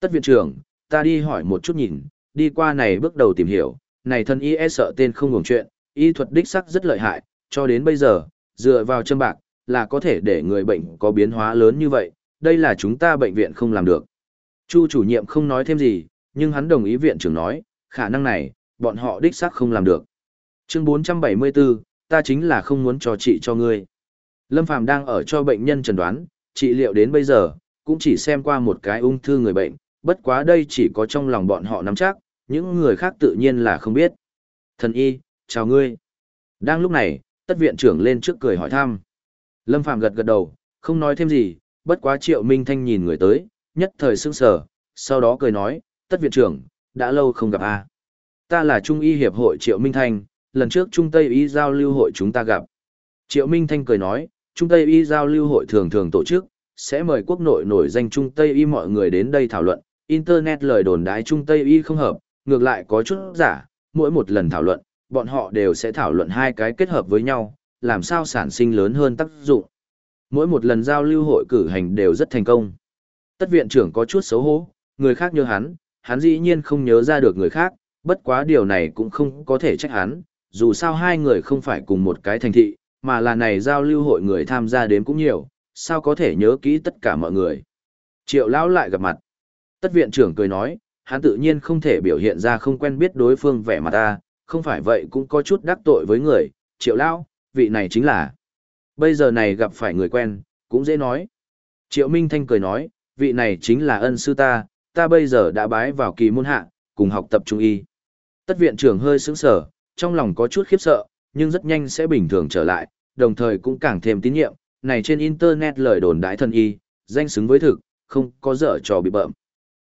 Tất viện trưởng, ta đi hỏi một chút nhìn, đi qua này bước đầu tìm hiểu, này thân y e sợ tên không ngủng chuyện, y thuật đích sắc rất lợi hại, cho đến bây giờ, dựa vào châm bạc, là có thể để người bệnh có biến hóa lớn như vậy, đây là chúng ta bệnh viện không làm được. Chu chủ nhiệm không nói thêm gì, nhưng hắn đồng ý viện trưởng nói, khả năng này, bọn họ đích xác không làm được. Chương 474, ta chính là không muốn cho trị cho ngươi. Lâm Phàm đang ở cho bệnh nhân chẩn đoán, trị liệu đến bây giờ, cũng chỉ xem qua một cái ung thư người bệnh, bất quá đây chỉ có trong lòng bọn họ nắm chắc, những người khác tự nhiên là không biết. Thần y, chào ngươi. Đang lúc này, tất viện trưởng lên trước cười hỏi thăm. Lâm Phàm gật gật đầu, không nói thêm gì, bất quá Triệu Minh Thanh nhìn người tới, nhất thời sững sờ, sau đó cười nói, tất viện trưởng, đã lâu không gặp a. Ta là Trung y hiệp hội Triệu Minh Thanh, lần trước Trung Tây y giao lưu hội chúng ta gặp. Triệu Minh Thanh cười nói, Trung Tây y giao lưu hội thường thường tổ chức, sẽ mời quốc nội nổi danh Trung Tây y mọi người đến đây thảo luận, Internet lời đồn đái Trung Tây y không hợp, ngược lại có chút giả, mỗi một lần thảo luận, bọn họ đều sẽ thảo luận hai cái kết hợp với nhau, làm sao sản sinh lớn hơn tác dụng. Mỗi một lần giao lưu hội cử hành đều rất thành công. Tất viện trưởng có chút xấu hổ, người khác nhớ hắn, hắn dĩ nhiên không nhớ ra được người khác, bất quá điều này cũng không có thể trách hắn, dù sao hai người không phải cùng một cái thành thị, mà là này giao lưu hội người tham gia đến cũng nhiều, sao có thể nhớ kỹ tất cả mọi người. Triệu lão lại gặp mặt. Tất viện trưởng cười nói, hắn tự nhiên không thể biểu hiện ra không quen biết đối phương vẻ mặt ta, không phải vậy cũng có chút đắc tội với người. Triệu lão, vị này chính là. Bây giờ này gặp phải người quen, cũng dễ nói. Triệu Minh Thanh cười nói, vị này chính là ân sư ta, ta bây giờ đã bái vào kỳ môn hạ, cùng học tập trung y. Tất viện trưởng hơi sững sờ, trong lòng có chút khiếp sợ, nhưng rất nhanh sẽ bình thường trở lại, đồng thời cũng càng thêm tín nhiệm, này trên internet lời đồn đãi thân y, danh xứng với thực, không có dở trò bị bợm.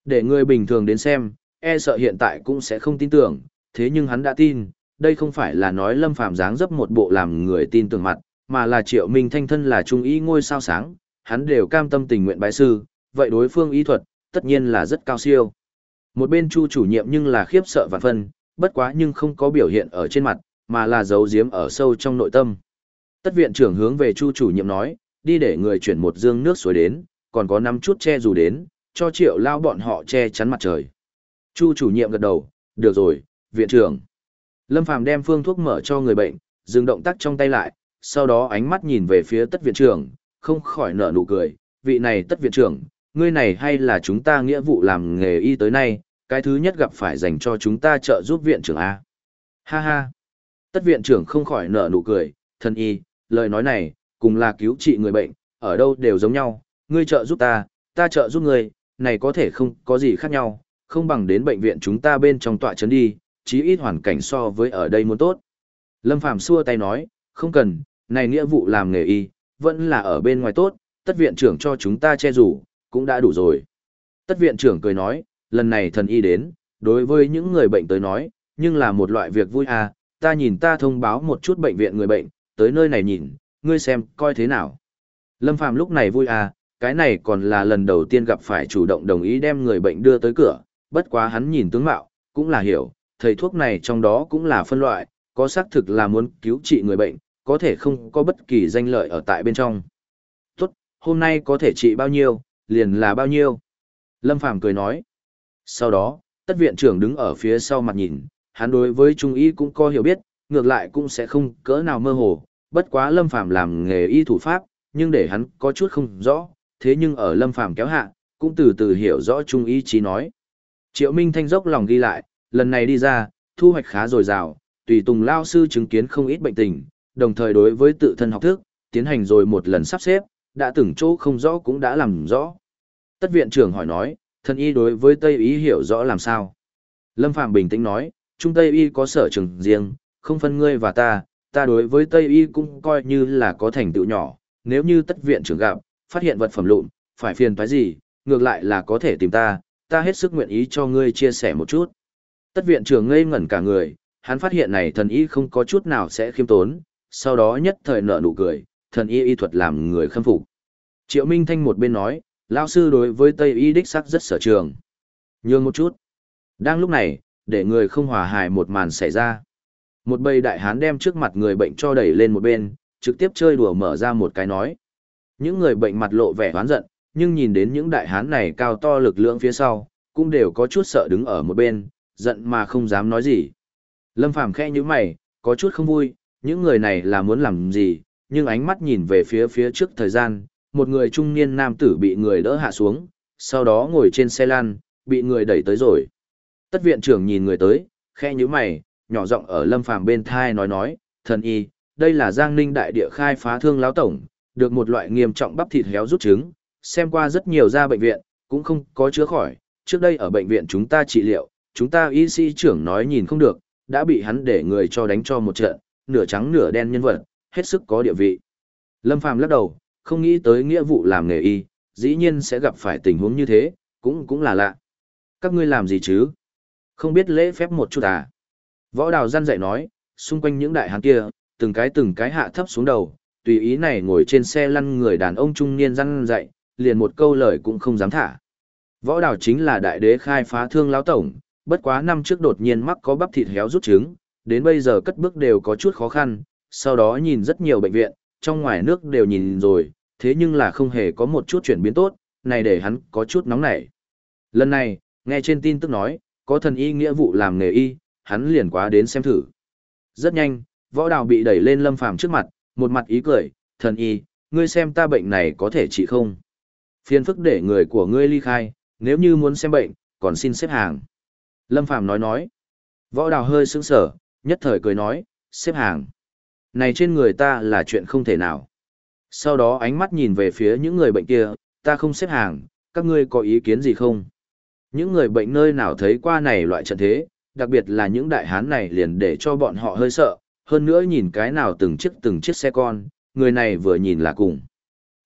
Để người bình thường đến xem, e sợ hiện tại cũng sẽ không tin tưởng, thế nhưng hắn đã tin, đây không phải là nói Lâm Phàm dáng dấp một bộ làm người tin tưởng mặt, mà là Triệu Minh Thanh thân là trung ý ngôi sao sáng, hắn đều cam tâm tình nguyện bái sư, vậy đối phương y thuật, tất nhiên là rất cao siêu. Một bên Chu chủ nhiệm nhưng là khiếp sợ vạn phân, bất quá nhưng không có biểu hiện ở trên mặt, mà là giấu giếm ở sâu trong nội tâm. Tất viện trưởng hướng về Chu chủ nhiệm nói, đi để người chuyển một dương nước suối đến, còn có năm chút che dù đến, cho triệu lao bọn họ che chắn mặt trời. Chu chủ nhiệm gật đầu, được rồi, viện trưởng. Lâm Phàm đem phương thuốc mở cho người bệnh, dừng động tác trong tay lại, sau đó ánh mắt nhìn về phía tất viện trưởng, không khỏi nở nụ cười, vị này tất viện trưởng, ngươi này hay là chúng ta nghĩa vụ làm nghề y tới nay, cái thứ nhất gặp phải dành cho chúng ta trợ giúp viện trưởng A. Ha ha. Tất viện trưởng không khỏi nở nụ cười, thân y, lời nói này, cùng là cứu trị người bệnh, ở đâu đều giống nhau, ngươi trợ giúp ta, ta trợ giúp ngươi, này có thể không có gì khác nhau, không bằng đến bệnh viện chúng ta bên trong tọa chấn đi, chí ít hoàn cảnh so với ở đây muốn tốt. Lâm Phàm xua tay nói, không cần, này nghĩa vụ làm nghề y, vẫn là ở bên ngoài tốt, tất viện trưởng cho chúng ta che rủ, cũng đã đủ rồi. Tất viện trưởng cười nói, lần này thần y đến, đối với những người bệnh tới nói, nhưng là một loại việc vui à, ta nhìn ta thông báo một chút bệnh viện người bệnh, tới nơi này nhìn, ngươi xem, coi thế nào. Lâm Phàm lúc này vui à, cái này còn là lần đầu tiên gặp phải chủ động đồng ý đem người bệnh đưa tới cửa, bất quá hắn nhìn tướng mạo, cũng là hiểu, thầy thuốc này trong đó cũng là phân loại, có xác thực là muốn cứu trị người bệnh, có thể không có bất kỳ danh lợi ở tại bên trong. hôm nay có thể trị bao nhiêu, liền là bao nhiêu. Lâm Phàm cười nói. Sau đó, tất viện trưởng đứng ở phía sau mặt nhìn, hắn đối với trung y cũng có hiểu biết, ngược lại cũng sẽ không cỡ nào mơ hồ, bất quá Lâm Phàm làm nghề y thủ pháp, nhưng để hắn có chút không rõ, thế nhưng ở Lâm Phàm kéo hạ, cũng từ từ hiểu rõ trung y chí nói. Triệu Minh Thanh dốc lòng ghi lại, lần này đi ra, thu hoạch khá dồi dào, tùy tùng lao sư chứng kiến không ít bệnh tình, đồng thời đối với tự thân học thức, tiến hành rồi một lần sắp xếp, đã từng chỗ không rõ cũng đã làm rõ. Tất viện trưởng hỏi nói, thân y đối với Tây y hiểu rõ làm sao? Lâm Phạm bình tĩnh nói, Trung Tây y có sở trường riêng, không phân ngươi và ta, ta đối với Tây y cũng coi như là có thành tựu nhỏ, nếu như tất viện trưởng gặp, phát hiện vật phẩm lụn, phải phiền phải gì, ngược lại là có thể tìm ta, ta hết sức nguyện ý cho ngươi chia sẻ một chút. Tất viện trưởng ngây ngẩn cả người, hắn phát hiện này thần y không có chút nào sẽ khiêm tốn, sau đó nhất thời nở nụ cười, thần y y thuật làm người khâm phục. Triệu Minh Thanh một bên nói, lão sư đối với Tây y đích sắc rất sở trường. Nhường một chút. Đang lúc này, để người không hòa hài một màn xảy ra. Một bầy đại hán đem trước mặt người bệnh cho đẩy lên một bên, trực tiếp chơi đùa mở ra một cái nói. Những người bệnh mặt lộ vẻ oán giận, nhưng nhìn đến những đại hán này cao to lực lượng phía sau, cũng đều có chút sợ đứng ở một bên, giận mà không dám nói gì. Lâm Phàm khẽ như mày, có chút không vui, những người này là muốn làm gì, nhưng ánh mắt nhìn về phía phía trước thời gian, một người trung niên nam tử bị người đỡ hạ xuống, sau đó ngồi trên xe lăn, bị người đẩy tới rồi. Tất viện trưởng nhìn người tới, khẽ như mày, nhỏ giọng ở Lâm Phàm bên thai nói nói, thần y, đây là Giang Ninh đại địa khai phá thương lão tổng, được một loại nghiêm trọng bắp thịt héo rút trứng, xem qua rất nhiều ra bệnh viện, cũng không có chữa khỏi, trước đây ở bệnh viện chúng ta trị liệu, chúng ta y sĩ trưởng nói nhìn không được, đã bị hắn để người cho đánh cho một trận, nửa trắng nửa đen nhân vật, hết sức có địa vị. Lâm Phàm lắc đầu, không nghĩ tới nghĩa vụ làm nghề y, dĩ nhiên sẽ gặp phải tình huống như thế, cũng cũng là lạ. Các ngươi làm gì chứ? Không biết lễ phép một chút à? Võ đào gian dạy nói, xung quanh những đại hán kia, từng cái từng cái hạ thấp xuống đầu, tùy ý này ngồi trên xe lăn người đàn ông trung niên răn dạy, liền một câu lời cũng không dám thả. Võ đào chính là đại đế khai phá thương lão tổng, bất quá năm trước đột nhiên mắc có bắp thịt héo rút trứng, đến bây giờ cất bước đều có chút khó khăn, sau đó nhìn rất nhiều bệnh viện, trong ngoài nước đều nhìn rồi, thế nhưng là không hề có một chút chuyển biến tốt, này để hắn có chút nóng nảy. Lần này, nghe trên tin tức nói, có thần y nghĩa vụ làm nghề y, hắn liền quá đến xem thử. Rất nhanh, võ đào bị đẩy lên lâm phàm trước mặt, một mặt ý cười, thần y, ngươi xem ta bệnh này có thể trị không? Phiền phức để người của ngươi ly khai, nếu như muốn xem bệnh, còn xin xếp hàng. Lâm Phàm nói nói. Võ đào hơi sững sở, nhất thời cười nói, xếp hàng. Này trên người ta là chuyện không thể nào. Sau đó ánh mắt nhìn về phía những người bệnh kia, ta không xếp hàng, các ngươi có ý kiến gì không? Những người bệnh nơi nào thấy qua này loại trận thế, đặc biệt là những đại hán này liền để cho bọn họ hơi sợ, hơn nữa nhìn cái nào từng chiếc từng chiếc xe con, người này vừa nhìn là cùng.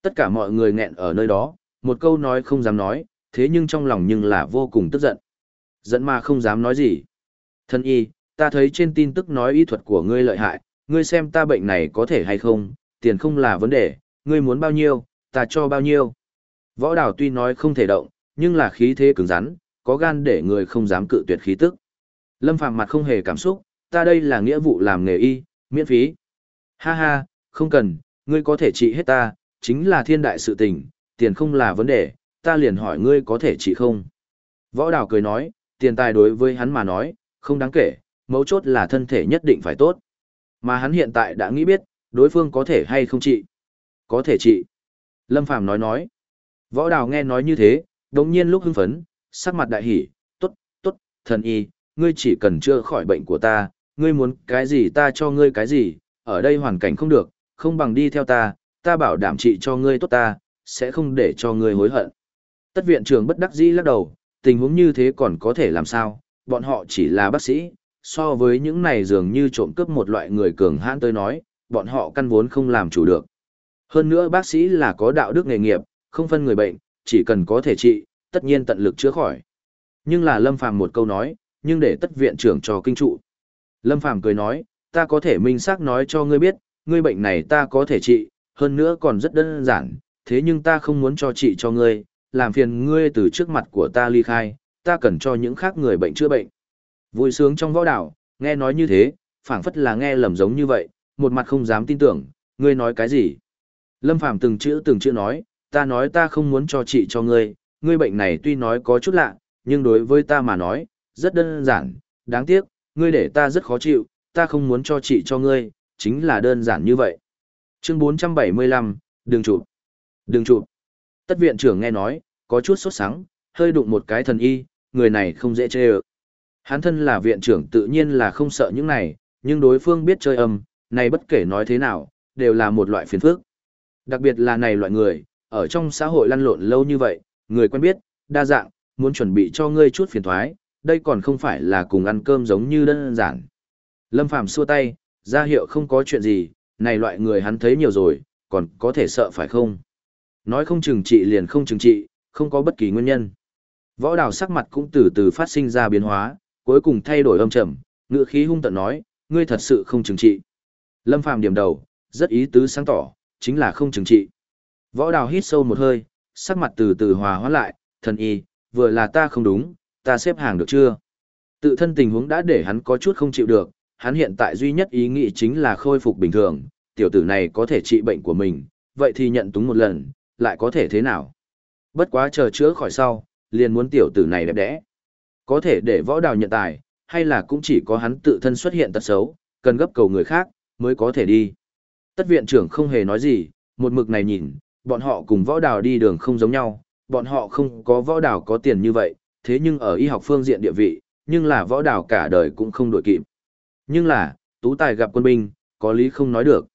Tất cả mọi người nghẹn ở nơi đó, một câu nói không dám nói, thế nhưng trong lòng nhưng là vô cùng tức giận. Giận mà không dám nói gì. Thân y, ta thấy trên tin tức nói y thuật của ngươi lợi hại, ngươi xem ta bệnh này có thể hay không, tiền không là vấn đề, ngươi muốn bao nhiêu, ta cho bao nhiêu. Võ đảo tuy nói không thể động, nhưng là khí thế cứng rắn, có gan để người không dám cự tuyệt khí tức. Lâm Phàm mặt không hề cảm xúc, ta đây là nghĩa vụ làm nghề y, miễn phí. Ha ha, không cần, ngươi có thể trị hết ta, chính là thiên đại sự tình, tiền không là vấn đề, ta liền hỏi ngươi có thể trị không. Võ đảo cười nói, tiền tài đối với hắn mà nói, không đáng kể, mấu chốt là thân thể nhất định phải tốt. Mà hắn hiện tại đã nghĩ biết, đối phương có thể hay không trị. Có thể trị. Lâm Phàm nói nói. Võ đào nghe nói như thế, đồng nhiên lúc hưng phấn, sắc mặt đại hỉ, tốt, tốt, thần y, ngươi chỉ cần chữa khỏi bệnh của ta, ngươi muốn cái gì ta cho ngươi cái gì, ở đây hoàn cảnh không được, không bằng đi theo ta, ta bảo đảm trị cho ngươi tốt ta, sẽ không để cho ngươi hối hận. Tất viện trưởng bất đắc dĩ lắc đầu, tình huống như thế còn có thể làm sao, bọn họ chỉ là bác sĩ, so với những này dường như trộm cướp một loại người cường hãn tới nói, bọn họ căn vốn không làm chủ được. Hơn nữa bác sĩ là có đạo đức nghề nghiệp, không phân người bệnh, chỉ cần có thể trị, tất nhiên tận lực chữa khỏi. Nhưng là Lâm Phàm một câu nói, nhưng để tất viện trưởng cho kinh trụ. Lâm Phàm cười nói, ta có thể minh xác nói cho ngươi biết, ngươi bệnh này ta có thể trị, hơn nữa còn rất đơn giản, thế nhưng ta không muốn cho trị cho ngươi, làm phiền ngươi từ trước mặt của ta ly khai, ta cần cho những khác người bệnh chữa bệnh. Vui sướng trong võ đảo, nghe nói như thế, phảng phất là nghe lầm giống như vậy, một mặt không dám tin tưởng, ngươi nói cái gì. Lâm Phàm từng chữ từng chữ nói, ta nói ta không muốn cho trị cho ngươi, ngươi bệnh này tuy nói có chút lạ, nhưng đối với ta mà nói, rất đơn giản, đáng tiếc, ngươi để ta rất khó chịu, ta không muốn cho trị cho ngươi, chính là đơn giản như vậy. Chương 475, đừng chụp. Đừng chụp. Tất viện trưởng nghe nói, có chút sốt sắng, hơi đụng một cái thần y, người này không dễ chơi ợ. Hắn thân là viện trưởng tự nhiên là không sợ những này, nhưng đối phương biết chơi âm, này bất kể nói thế nào, đều là một loại phiền phức. Đặc biệt là này loại người, ở trong xã hội lăn lộn lâu như vậy, người quen biết, đa dạng, muốn chuẩn bị cho ngươi chút phiền thoái, đây còn không phải là cùng ăn cơm giống như đơn giản. Lâm Phàm xua tay, ra hiệu không có chuyện gì, này loại người hắn thấy nhiều rồi, còn có thể sợ phải không? Nói không chừng trị liền không chừng trị, không có bất kỳ nguyên nhân. Võ đào sắc mặt cũng từ từ phát sinh ra biến hóa, cuối cùng thay đổi âm trầm, ngựa khí hung tận nói, ngươi thật sự không chừng trị. Lâm Phàm điểm đầu, rất ý tứ sáng tỏ, chính là không chừng trị. Võ đào hít sâu một hơi, sắc mặt từ từ hòa hóa lại, thần y, vừa là ta không đúng, ta xếp hàng được chưa? Tự thân tình huống đã để hắn có chút không chịu được, hắn hiện tại duy nhất ý nghĩ chính là khôi phục bình thường, tiểu tử này có thể trị bệnh của mình, vậy thì nhận túng một lần, lại có thể thế nào? Bất quá chờ chữa khỏi sau, liền muốn tiểu tử này đẹp đẽ. Có thể để võ đào nhận tài, hay là cũng chỉ có hắn tự thân xuất hiện tật xấu, cần gấp cầu người khác, mới có thể đi. Tất viện trưởng không hề nói gì, một mực này nhìn, bọn họ cùng võ đào đi đường không giống nhau, bọn họ không có võ đào có tiền như vậy, thế nhưng ở y học phương diện địa vị, nhưng là võ đào cả đời cũng không đổi kịp. Nhưng là, tú tài gặp quân binh, có lý không nói được.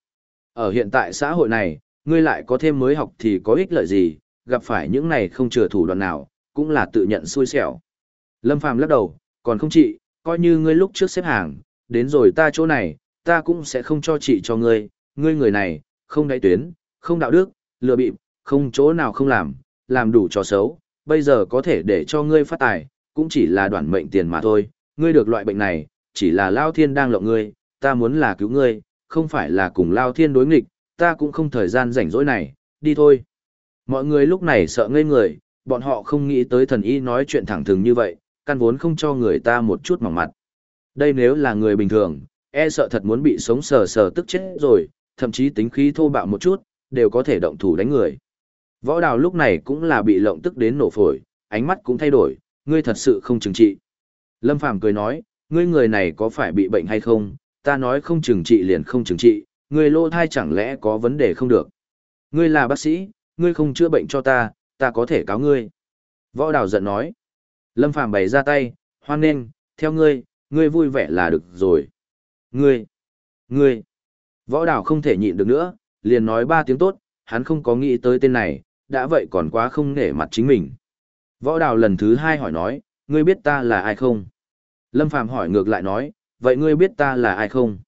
Ở hiện tại xã hội này, ngươi lại có thêm mới học thì có ích lợi gì, gặp phải những này không chừa thủ đoạn nào, cũng là tự nhận xui xẻo. Lâm Phàm lắc đầu, còn không chị, coi như ngươi lúc trước xếp hàng, đến rồi ta chỗ này, ta cũng sẽ không cho chị cho ngươi, ngươi người này, không đáy tuyến, không đạo đức, lừa bịp, không chỗ nào không làm, làm đủ trò xấu, bây giờ có thể để cho ngươi phát tài, cũng chỉ là đoạn mệnh tiền mà thôi, ngươi được loại bệnh này, chỉ là Lao Thiên đang lộng ngươi, ta muốn là cứu ngươi, không phải là cùng Lao Thiên đối nghịch, ta cũng không thời gian rảnh rỗi này, đi thôi. Mọi người lúc này sợ ngây người, bọn họ không nghĩ tới thần y nói chuyện thẳng thừng như vậy, căn vốn không cho người ta một chút mỏng mặt. Đây nếu là người bình thường, e sợ thật muốn bị sống sờ sờ tức chết rồi, thậm chí tính khí thô bạo một chút, đều có thể động thủ đánh người. Võ đào lúc này cũng là bị lộng tức đến nổ phổi, ánh mắt cũng thay đổi, ngươi thật sự không chừng trị. Lâm Phàm cười nói, ngươi người này có phải bị bệnh hay không, ta nói không chừng trị liền không chừng trị, Người lô thai chẳng lẽ có vấn đề không được. Ngươi là bác sĩ, ngươi không chữa bệnh cho ta, ta có thể cáo ngươi. Võ đào giận nói. Lâm Phàm bày ra tay, hoan nghênh, theo ngươi, ngươi vui vẻ là được rồi. Ngươi, ngươi. Võ đào không thể nhịn được nữa, liền nói ba tiếng tốt, hắn không có nghĩ tới tên này, đã vậy còn quá không nể mặt chính mình. Võ đào lần thứ hai hỏi nói, ngươi biết ta là ai không? Lâm Phàm hỏi ngược lại nói, vậy ngươi biết ta là ai không?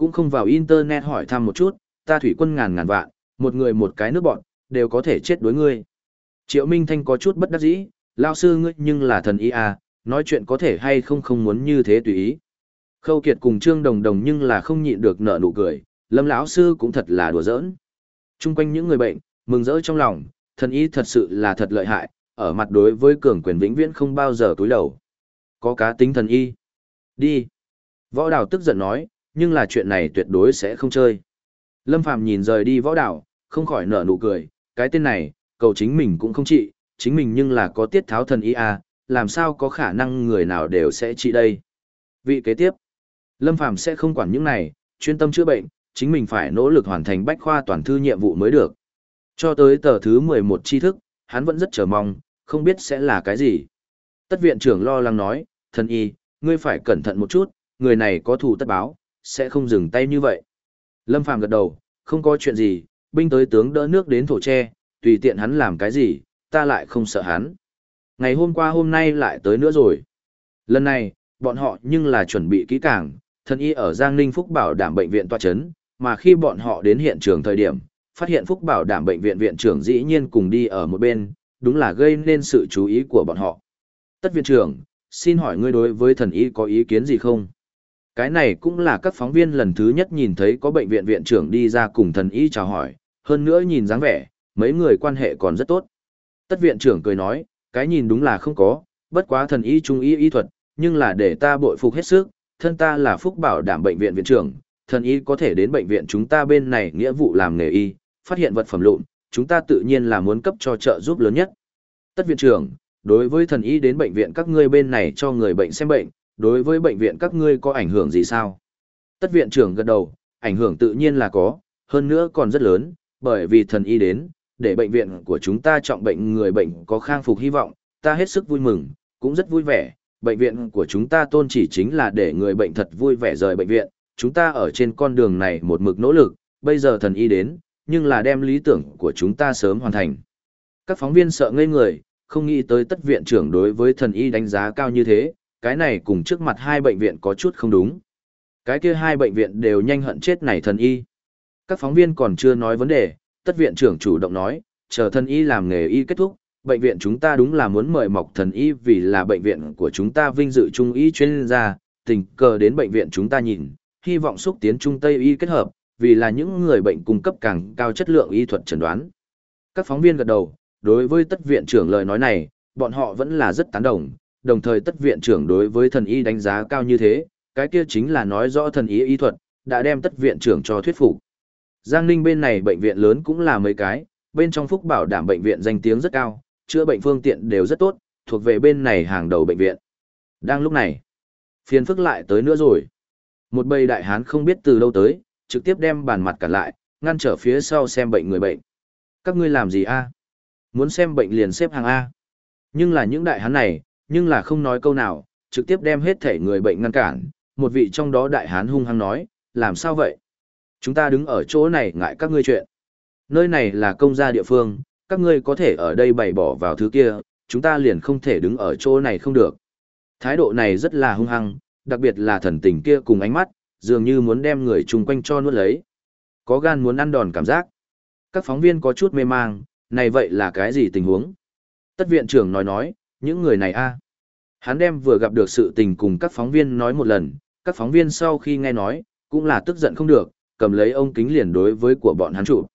Cũng không vào internet hỏi thăm một chút, ta thủy quân ngàn ngàn vạn, một người một cái nước bọn, đều có thể chết đối ngươi. Triệu Minh Thanh có chút bất đắc dĩ, lao sư ngươi nhưng là thần ý à, nói chuyện có thể hay không không muốn như thế tùy ý. Khâu Kiệt cùng Trương Đồng Đồng nhưng là không nhịn được nở nụ cười, Lâm lão sư cũng thật là đùa giỡn. Trung quanh những người bệnh, mừng rỡ trong lòng, thần y thật sự là thật lợi hại, ở mặt đối với cường quyền vĩnh viễn không bao giờ túi đầu. Có cá tính thần y. Đi. Võ đào tức giận nói, nhưng là chuyện này tuyệt đối sẽ không chơi. Lâm Phàm nhìn rời đi võ đảo, không khỏi nở nụ cười, cái tên này, cầu chính mình cũng không trị, chính mình nhưng là có tiết tháo thần y à, làm sao có khả năng người nào đều sẽ trị đây. Vị kế tiếp, Lâm Phàm sẽ không quản những này, chuyên tâm chữa bệnh, chính mình phải nỗ lực hoàn thành bách khoa toàn thư nhiệm vụ mới được. Cho tới tờ thứ 11 tri thức, hắn vẫn rất chờ mong, không biết sẽ là cái gì. Tất viện trưởng lo lắng nói, thần y, ngươi phải cẩn thận một chút, người này có thù tất báo, sẽ không dừng tay như vậy. Lâm Phàm gật đầu, không có chuyện gì, binh tới tướng đỡ nước đến thổ tre, tùy tiện hắn làm cái gì, ta lại không sợ hắn. Ngày hôm qua hôm nay lại tới nữa rồi. Lần này, bọn họ nhưng là chuẩn bị kỹ càng, thần y ở Giang Ninh Phúc bảo đảm bệnh viện tòa chấn, mà khi bọn họ đến hiện trường thời điểm, phát hiện Phúc bảo đảm bệnh viện viện trưởng dĩ nhiên cùng đi ở một bên, đúng là gây nên sự chú ý của bọn họ. Tất viện trưởng, xin hỏi ngươi đối với thần y có ý kiến gì không? Cái này cũng là các phóng viên lần thứ nhất nhìn thấy có bệnh viện viện trưởng đi ra cùng thần y chào hỏi, hơn nữa nhìn dáng vẻ, mấy người quan hệ còn rất tốt. Tất viện trưởng cười nói, cái nhìn đúng là không có, bất quá thần y trung y y thuật, nhưng là để ta bội phục hết sức, thân ta là phúc bảo đảm bệnh viện viện trưởng, thần y có thể đến bệnh viện chúng ta bên này nghĩa vụ làm nghề y, phát hiện vật phẩm lụn, chúng ta tự nhiên là muốn cấp cho trợ giúp lớn nhất. Tất viện trưởng, đối với thần y đến bệnh viện các ngươi bên này cho người bệnh xem bệnh, đối với bệnh viện các ngươi có ảnh hưởng gì sao? Tất viện trưởng gật đầu, ảnh hưởng tự nhiên là có, hơn nữa còn rất lớn, bởi vì thần y đến, để bệnh viện của chúng ta trọng bệnh người bệnh có khang phục hy vọng, ta hết sức vui mừng, cũng rất vui vẻ. Bệnh viện của chúng ta tôn chỉ chính là để người bệnh thật vui vẻ rời bệnh viện, chúng ta ở trên con đường này một mực nỗ lực, bây giờ thần y đến, nhưng là đem lý tưởng của chúng ta sớm hoàn thành. Các phóng viên sợ ngây người, không nghĩ tới tất viện trưởng đối với thần y đánh giá cao như thế, cái này cùng trước mặt hai bệnh viện có chút không đúng. Cái kia hai bệnh viện đều nhanh hận chết này thần y. Các phóng viên còn chưa nói vấn đề, tất viện trưởng chủ động nói, chờ thần y làm nghề y kết thúc, bệnh viện chúng ta đúng là muốn mời mọc thần y vì là bệnh viện của chúng ta vinh dự trung y chuyên gia, tình cờ đến bệnh viện chúng ta nhìn, hy vọng xúc tiến trung tây y kết hợp, vì là những người bệnh cung cấp càng cao chất lượng y thuật chẩn đoán. Các phóng viên gật đầu, đối với tất viện trưởng lời nói này, bọn họ vẫn là rất tán đồng, đồng thời tất viện trưởng đối với thần y đánh giá cao như thế, cái kia chính là nói rõ thần y y thuật, đã đem tất viện trưởng cho thuyết phục. Giang Ninh bên này bệnh viện lớn cũng là mấy cái, bên trong phúc bảo đảm bệnh viện danh tiếng rất cao, chữa bệnh phương tiện đều rất tốt, thuộc về bên này hàng đầu bệnh viện. Đang lúc này, phiền phức lại tới nữa rồi. Một bầy đại hán không biết từ đâu tới, trực tiếp đem bàn mặt cả lại, ngăn trở phía sau xem bệnh người bệnh. Các ngươi làm gì a? Muốn xem bệnh liền xếp hàng A. Nhưng là những đại hán này, nhưng là không nói câu nào, trực tiếp đem hết thể người bệnh ngăn cản. Một vị trong đó đại hán hung hăng nói, làm sao vậy? Chúng ta đứng ở chỗ này ngại các ngươi chuyện. Nơi này là công gia địa phương, các ngươi có thể ở đây bày bỏ vào thứ kia, chúng ta liền không thể đứng ở chỗ này không được. Thái độ này rất là hung hăng, đặc biệt là thần tình kia cùng ánh mắt, dường như muốn đem người chung quanh cho nuốt lấy. Có gan muốn ăn đòn cảm giác. Các phóng viên có chút mê mang, này vậy là cái gì tình huống? Tất viện trưởng nói nói, những người này a Hắn đem vừa gặp được sự tình cùng các phóng viên nói một lần, các phóng viên sau khi nghe nói, cũng là tức giận không được, cầm lấy ông kính liền đối với của bọn hắn chụp.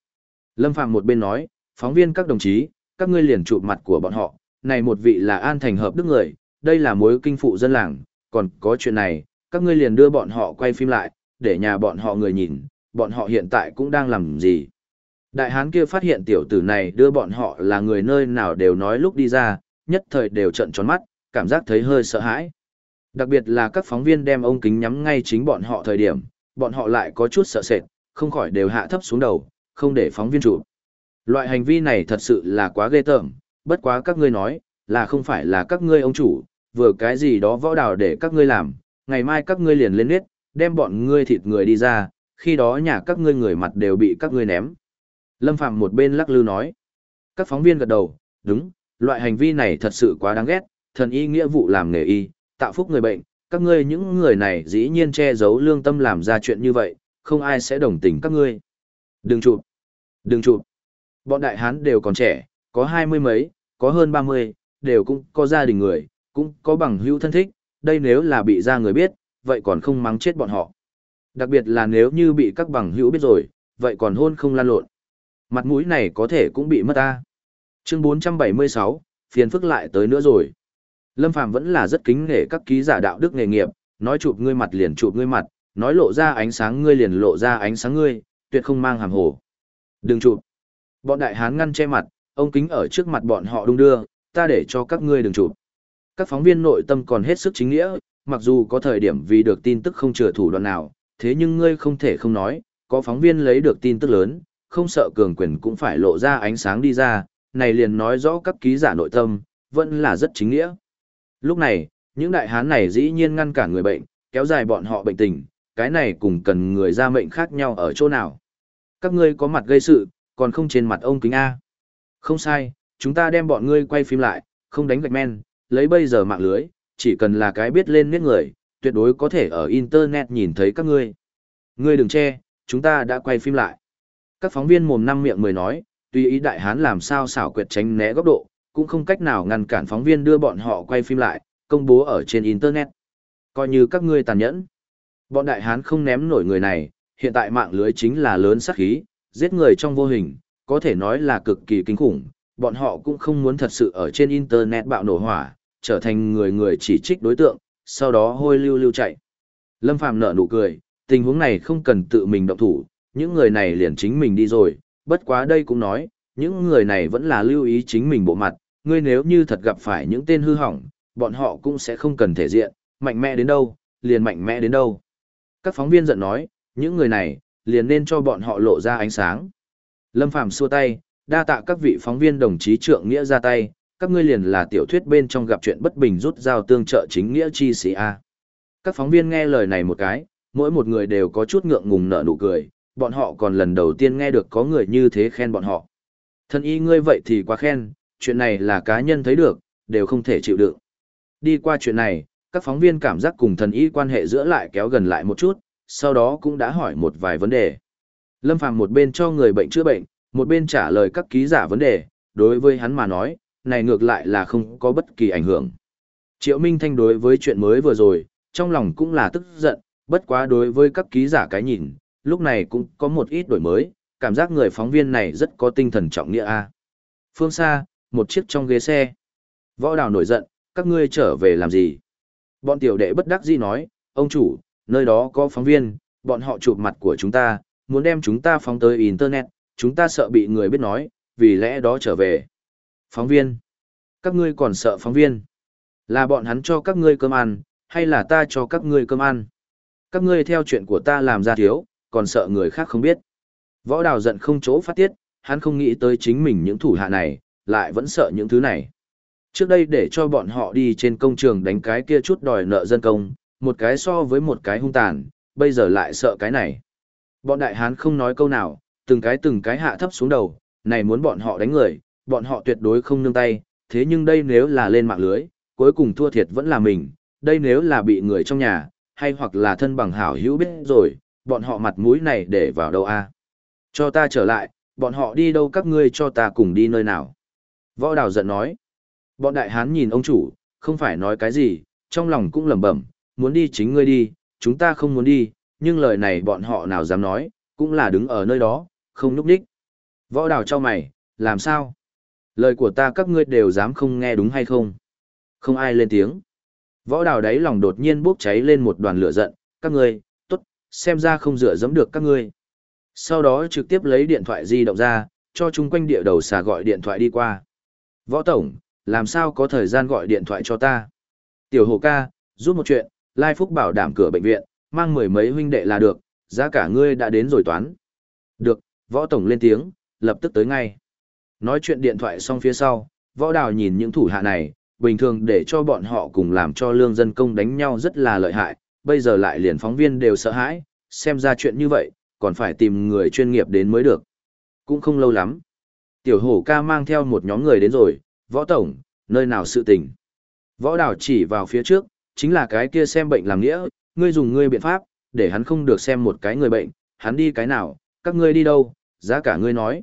Lâm Phạm một bên nói, phóng viên các đồng chí, các ngươi liền chụp mặt của bọn họ, này một vị là an thành hợp đức người, đây là mối kinh phụ dân làng, còn có chuyện này, các ngươi liền đưa bọn họ quay phim lại, để nhà bọn họ người nhìn, bọn họ hiện tại cũng đang làm gì. Đại hán kia phát hiện tiểu tử này đưa bọn họ là người nơi nào đều nói lúc đi ra, nhất thời đều trợn tròn mắt, cảm giác thấy hơi sợ hãi. Đặc biệt là các phóng viên đem ống kính nhắm ngay chính bọn họ thời điểm, bọn họ lại có chút sợ sệt, không khỏi đều hạ thấp xuống đầu, không để phóng viên chụp. Loại hành vi này thật sự là quá ghê tởm, bất quá các ngươi nói, là không phải là các ngươi ông chủ, vừa cái gì đó võ đào để các ngươi làm, ngày mai các ngươi liền lên nết, đem bọn ngươi thịt người đi ra, khi đó nhà các ngươi người mặt đều bị các ngươi ném. Lâm Phạm một bên lắc lư nói. Các phóng viên gật đầu, đúng, loại hành vi này thật sự quá đáng ghét, thần y nghĩa vụ làm nghề y, tạo phúc người bệnh, các ngươi những người này dĩ nhiên che giấu lương tâm làm ra chuyện như vậy, không ai sẽ đồng tình các ngươi. Đừng chụp, đừng chụp. Bọn đại hán đều còn trẻ, có hai mươi mấy, có hơn ba mươi, đều cũng có gia đình người, cũng có bằng hữu thân thích, đây nếu là bị ra người biết, vậy còn không mắng chết bọn họ. Đặc biệt là nếu như bị các bằng hữu biết rồi, vậy còn hôn không lan lộn. Mặt mũi này có thể cũng bị mất ta. Chương 476, phiền phức lại tới nữa rồi. Lâm Phàm vẫn là rất kính nể các ký giả đạo đức nghề nghiệp, nói chụp ngươi mặt liền chụp ngươi mặt, nói lộ ra ánh sáng ngươi liền lộ ra ánh sáng ngươi, tuyệt không mang hàm hồ. Đừng chụp. Bọn đại hán ngăn che mặt, ông kính ở trước mặt bọn họ đung đưa, ta để cho các ngươi đừng chụp. Các phóng viên nội tâm còn hết sức chính nghĩa, mặc dù có thời điểm vì được tin tức không chừa thủ đoạn nào, thế nhưng ngươi không thể không nói, có phóng viên lấy được tin tức lớn, không sợ cường quyền cũng phải lộ ra ánh sáng đi ra, này liền nói rõ các ký giả nội tâm, vẫn là rất chính nghĩa. Lúc này, những đại hán này dĩ nhiên ngăn cản người bệnh, kéo dài bọn họ bệnh tình, cái này cùng cần người ra mệnh khác nhau ở chỗ nào. Các ngươi có mặt gây sự, còn không trên mặt ông kính A. Không sai, chúng ta đem bọn ngươi quay phim lại, không đánh gạch men, lấy bây giờ mạng lưới, chỉ cần là cái biết lên miết người, tuyệt đối có thể ở Internet nhìn thấy các ngươi. Ngươi đừng che, chúng ta đã quay phim lại. Các phóng viên mồm năm miệng mười nói, Tuy ý đại hán làm sao xảo quyệt tránh né góc độ, cũng không cách nào ngăn cản phóng viên đưa bọn họ quay phim lại, công bố ở trên Internet. Coi như các ngươi tàn nhẫn. Bọn đại hán không ném nổi người này, hiện tại mạng lưới chính là lớn sát khí, giết người trong vô hình, có thể nói là cực kỳ kinh khủng. Bọn họ cũng không muốn thật sự ở trên Internet bạo nổ hỏa, trở thành người người chỉ trích đối tượng, sau đó hôi lưu lưu chạy. Lâm Phàm nở nụ cười, tình huống này không cần tự mình động thủ, những người này liền chính mình đi rồi, bất quá đây cũng nói, những người này vẫn là lưu ý chính mình bộ mặt, ngươi nếu như thật gặp phải những tên hư hỏng, bọn họ cũng sẽ không cần thể diện, mạnh mẽ đến đâu, liền mạnh mẽ đến đâu. Các phóng viên giận nói, những người này, liền nên cho bọn họ lộ ra ánh sáng. Lâm Phàm xua tay, đa tạ các vị phóng viên đồng chí trượng nghĩa ra tay, các ngươi liền là tiểu thuyết bên trong gặp chuyện bất bình rút dao tương trợ chính nghĩa chi sĩ A. Các phóng viên nghe lời này một cái, mỗi một người đều có chút ngượng ngùng nở nụ cười, bọn họ còn lần đầu tiên nghe được có người như thế khen bọn họ. Thân y ngươi vậy thì quá khen, chuyện này là cá nhân thấy được, đều không thể chịu đựng. Đi qua chuyện này, các phóng viên cảm giác cùng thần y quan hệ giữa lại kéo gần lại một chút, sau đó cũng đã hỏi một vài vấn đề. Lâm Phàm một bên cho người bệnh chữa bệnh, một bên trả lời các ký giả vấn đề, đối với hắn mà nói, này ngược lại là không có bất kỳ ảnh hưởng. Triệu Minh Thanh đối với chuyện mới vừa rồi, trong lòng cũng là tức giận, bất quá đối với các ký giả cái nhìn, lúc này cũng có một ít đổi mới, cảm giác người phóng viên này rất có tinh thần trọng nghĩa a. Phương xa, một chiếc trong ghế xe. Võ Đào nổi giận, các ngươi trở về làm gì? Bọn tiểu đệ bất đắc dĩ nói, ông chủ, nơi đó có phóng viên, bọn họ chụp mặt của chúng ta, muốn đem chúng ta phóng tới Internet, chúng ta sợ bị người biết nói, vì lẽ đó trở về. Phóng viên. Các ngươi còn sợ phóng viên. Là bọn hắn cho các ngươi cơm ăn, hay là ta cho các ngươi cơm ăn? Các ngươi theo chuyện của ta làm ra thiếu, còn sợ người khác không biết. Võ đào giận không chỗ phát tiết, hắn không nghĩ tới chính mình những thủ hạ này, lại vẫn sợ những thứ này. Trước đây để cho bọn họ đi trên công trường đánh cái kia chút đòi nợ dân công, một cái so với một cái hung tàn, bây giờ lại sợ cái này. Bọn đại hán không nói câu nào, từng cái từng cái hạ thấp xuống đầu, này muốn bọn họ đánh người, bọn họ tuyệt đối không nương tay, thế nhưng đây nếu là lên mạng lưới, cuối cùng thua thiệt vẫn là mình, đây nếu là bị người trong nhà, hay hoặc là thân bằng hảo hữu biết rồi, bọn họ mặt mũi này để vào đâu a? Cho ta trở lại, bọn họ đi đâu các ngươi cho ta cùng đi nơi nào. Võ đào giận nói. Bọn đại hán nhìn ông chủ, không phải nói cái gì, trong lòng cũng lẩm bẩm, muốn đi chính ngươi đi, chúng ta không muốn đi, nhưng lời này bọn họ nào dám nói, cũng là đứng ở nơi đó, không núp đích. Võ đào cho mày, làm sao? Lời của ta các ngươi đều dám không nghe đúng hay không? Không ai lên tiếng. Võ đào đáy lòng đột nhiên bốc cháy lên một đoàn lửa giận, các ngươi, xem ra không dựa dẫm được các ngươi. Sau đó trực tiếp lấy điện thoại di động ra, cho chung quanh địa đầu xà gọi điện thoại đi qua. Võ Tổng, làm sao có thời gian gọi điện thoại cho ta? Tiểu Hồ ca, giúp một chuyện, Lai Phúc bảo đảm cửa bệnh viện, mang mười mấy huynh đệ là được, giá cả ngươi đã đến rồi toán. Được, Võ Tổng lên tiếng, lập tức tới ngay. Nói chuyện điện thoại xong phía sau, Võ Đào nhìn những thủ hạ này, bình thường để cho bọn họ cùng làm cho lương dân công đánh nhau rất là lợi hại, bây giờ lại liền phóng viên đều sợ hãi, xem ra chuyện như vậy, còn phải tìm người chuyên nghiệp đến mới được. Cũng không lâu lắm. Tiểu hổ ca mang theo một nhóm người đến rồi, võ tổng, nơi nào sự tình. Võ đảo chỉ vào phía trước, chính là cái kia xem bệnh làm nghĩa, ngươi dùng ngươi biện pháp, để hắn không được xem một cái người bệnh, hắn đi cái nào, các ngươi đi đâu, giá cả ngươi nói.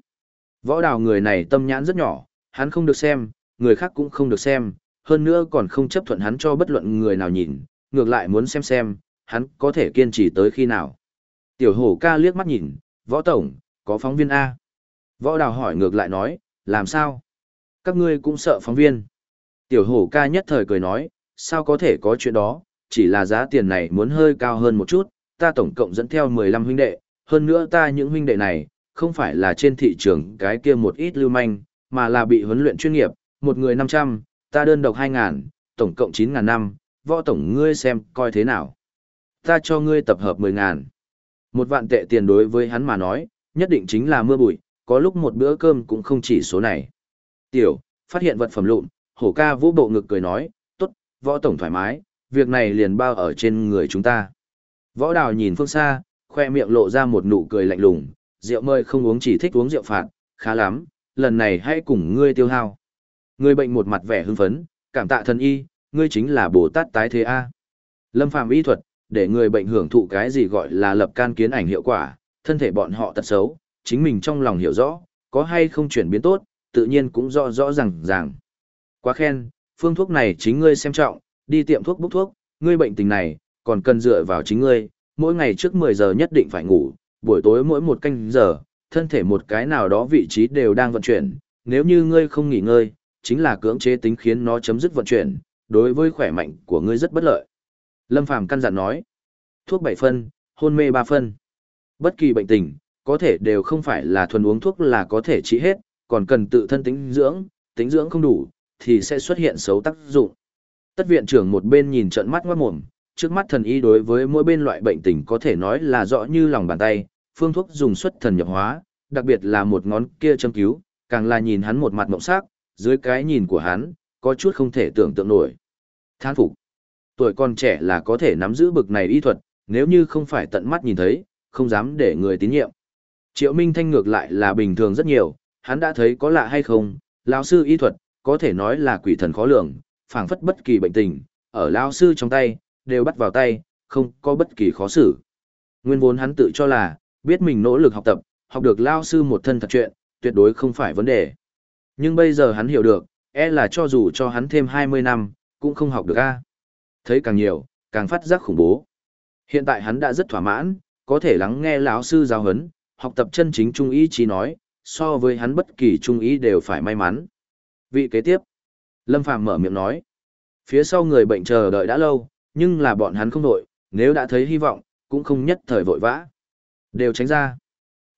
Võ đảo người này tâm nhãn rất nhỏ, hắn không được xem, người khác cũng không được xem, hơn nữa còn không chấp thuận hắn cho bất luận người nào nhìn, ngược lại muốn xem xem, hắn có thể kiên trì tới khi nào. Tiểu hổ ca liếc mắt nhìn, võ tổng, có phóng viên A. Võ đào hỏi ngược lại nói, làm sao? Các ngươi cũng sợ phóng viên. Tiểu hổ ca nhất thời cười nói, sao có thể có chuyện đó, chỉ là giá tiền này muốn hơi cao hơn một chút, ta tổng cộng dẫn theo 15 huynh đệ, hơn nữa ta những huynh đệ này, không phải là trên thị trường cái kia một ít lưu manh, mà là bị huấn luyện chuyên nghiệp, một người 500, ta đơn độc 2.000, tổng cộng 9.000 năm, võ tổng ngươi xem coi thế nào. Ta cho ngươi tập hợp mười ngàn, Một vạn tệ tiền đối với hắn mà nói, nhất định chính là mưa bụi, có lúc một bữa cơm cũng không chỉ số này. Tiểu, phát hiện vật phẩm lụn, hổ ca vũ bộ ngực cười nói, tốt, võ tổng thoải mái, việc này liền bao ở trên người chúng ta. Võ đào nhìn phương xa, khoe miệng lộ ra một nụ cười lạnh lùng, rượu mời không uống chỉ thích uống rượu phạt, khá lắm, lần này hãy cùng ngươi tiêu hao. Người bệnh một mặt vẻ hưng phấn, cảm tạ thần y, ngươi chính là Bồ Tát tái thế A. Lâm phàm y thuật, để người bệnh hưởng thụ cái gì gọi là lập can kiến ảnh hiệu quả, thân thể bọn họ tật xấu, chính mình trong lòng hiểu rõ, có hay không chuyển biến tốt, tự nhiên cũng rõ rõ ràng ràng. Quá khen, phương thuốc này chính ngươi xem trọng, đi tiệm thuốc bốc thuốc, ngươi bệnh tình này, còn cần dựa vào chính ngươi, mỗi ngày trước 10 giờ nhất định phải ngủ, buổi tối mỗi một canh giờ, thân thể một cái nào đó vị trí đều đang vận chuyển, nếu như ngươi không nghỉ ngơi, chính là cưỡng chế tính khiến nó chấm dứt vận chuyển, đối với khỏe mạnh của ngươi rất bất lợi. Lâm Phàm căn dặn nói, thuốc 7 phân, hôn mê 3 phân. Bất kỳ bệnh tình, có thể đều không phải là thuần uống thuốc là có thể trị hết, còn cần tự thân tính dưỡng, tính dưỡng không đủ, thì sẽ xuất hiện xấu tác dụng. Tất viện trưởng một bên nhìn trận mắt ngoát mồm, trước mắt thần y đối với mỗi bên loại bệnh tình có thể nói là rõ như lòng bàn tay, phương thuốc dùng xuất thần nhập hóa, đặc biệt là một ngón kia châm cứu, càng là nhìn hắn một mặt mộng sắc, dưới cái nhìn của hắn, có chút không thể tưởng tượng nổi. Thán phục. Tuổi còn trẻ là có thể nắm giữ bực này y thuật, nếu như không phải tận mắt nhìn thấy, không dám để người tín nhiệm. Triệu Minh Thanh ngược lại là bình thường rất nhiều, hắn đã thấy có lạ hay không, lão sư y thuật, có thể nói là quỷ thần khó lường, phảng phất bất kỳ bệnh tình, ở lão sư trong tay, đều bắt vào tay, không có bất kỳ khó xử. Nguyên vốn hắn tự cho là, biết mình nỗ lực học tập, học được lão sư một thân thật chuyện, tuyệt đối không phải vấn đề. Nhưng bây giờ hắn hiểu được, e là cho dù cho hắn thêm 20 năm, cũng không học được a. Thấy càng nhiều, càng phát giác khủng bố. Hiện tại hắn đã rất thỏa mãn, có thể lắng nghe lão sư giáo huấn, học tập chân chính trung ý chỉ nói, so với hắn bất kỳ trung ý đều phải may mắn. Vị kế tiếp, Lâm Phàm mở miệng nói, phía sau người bệnh chờ đợi đã lâu, nhưng là bọn hắn không đội, nếu đã thấy hy vọng, cũng không nhất thời vội vã. Đều tránh ra.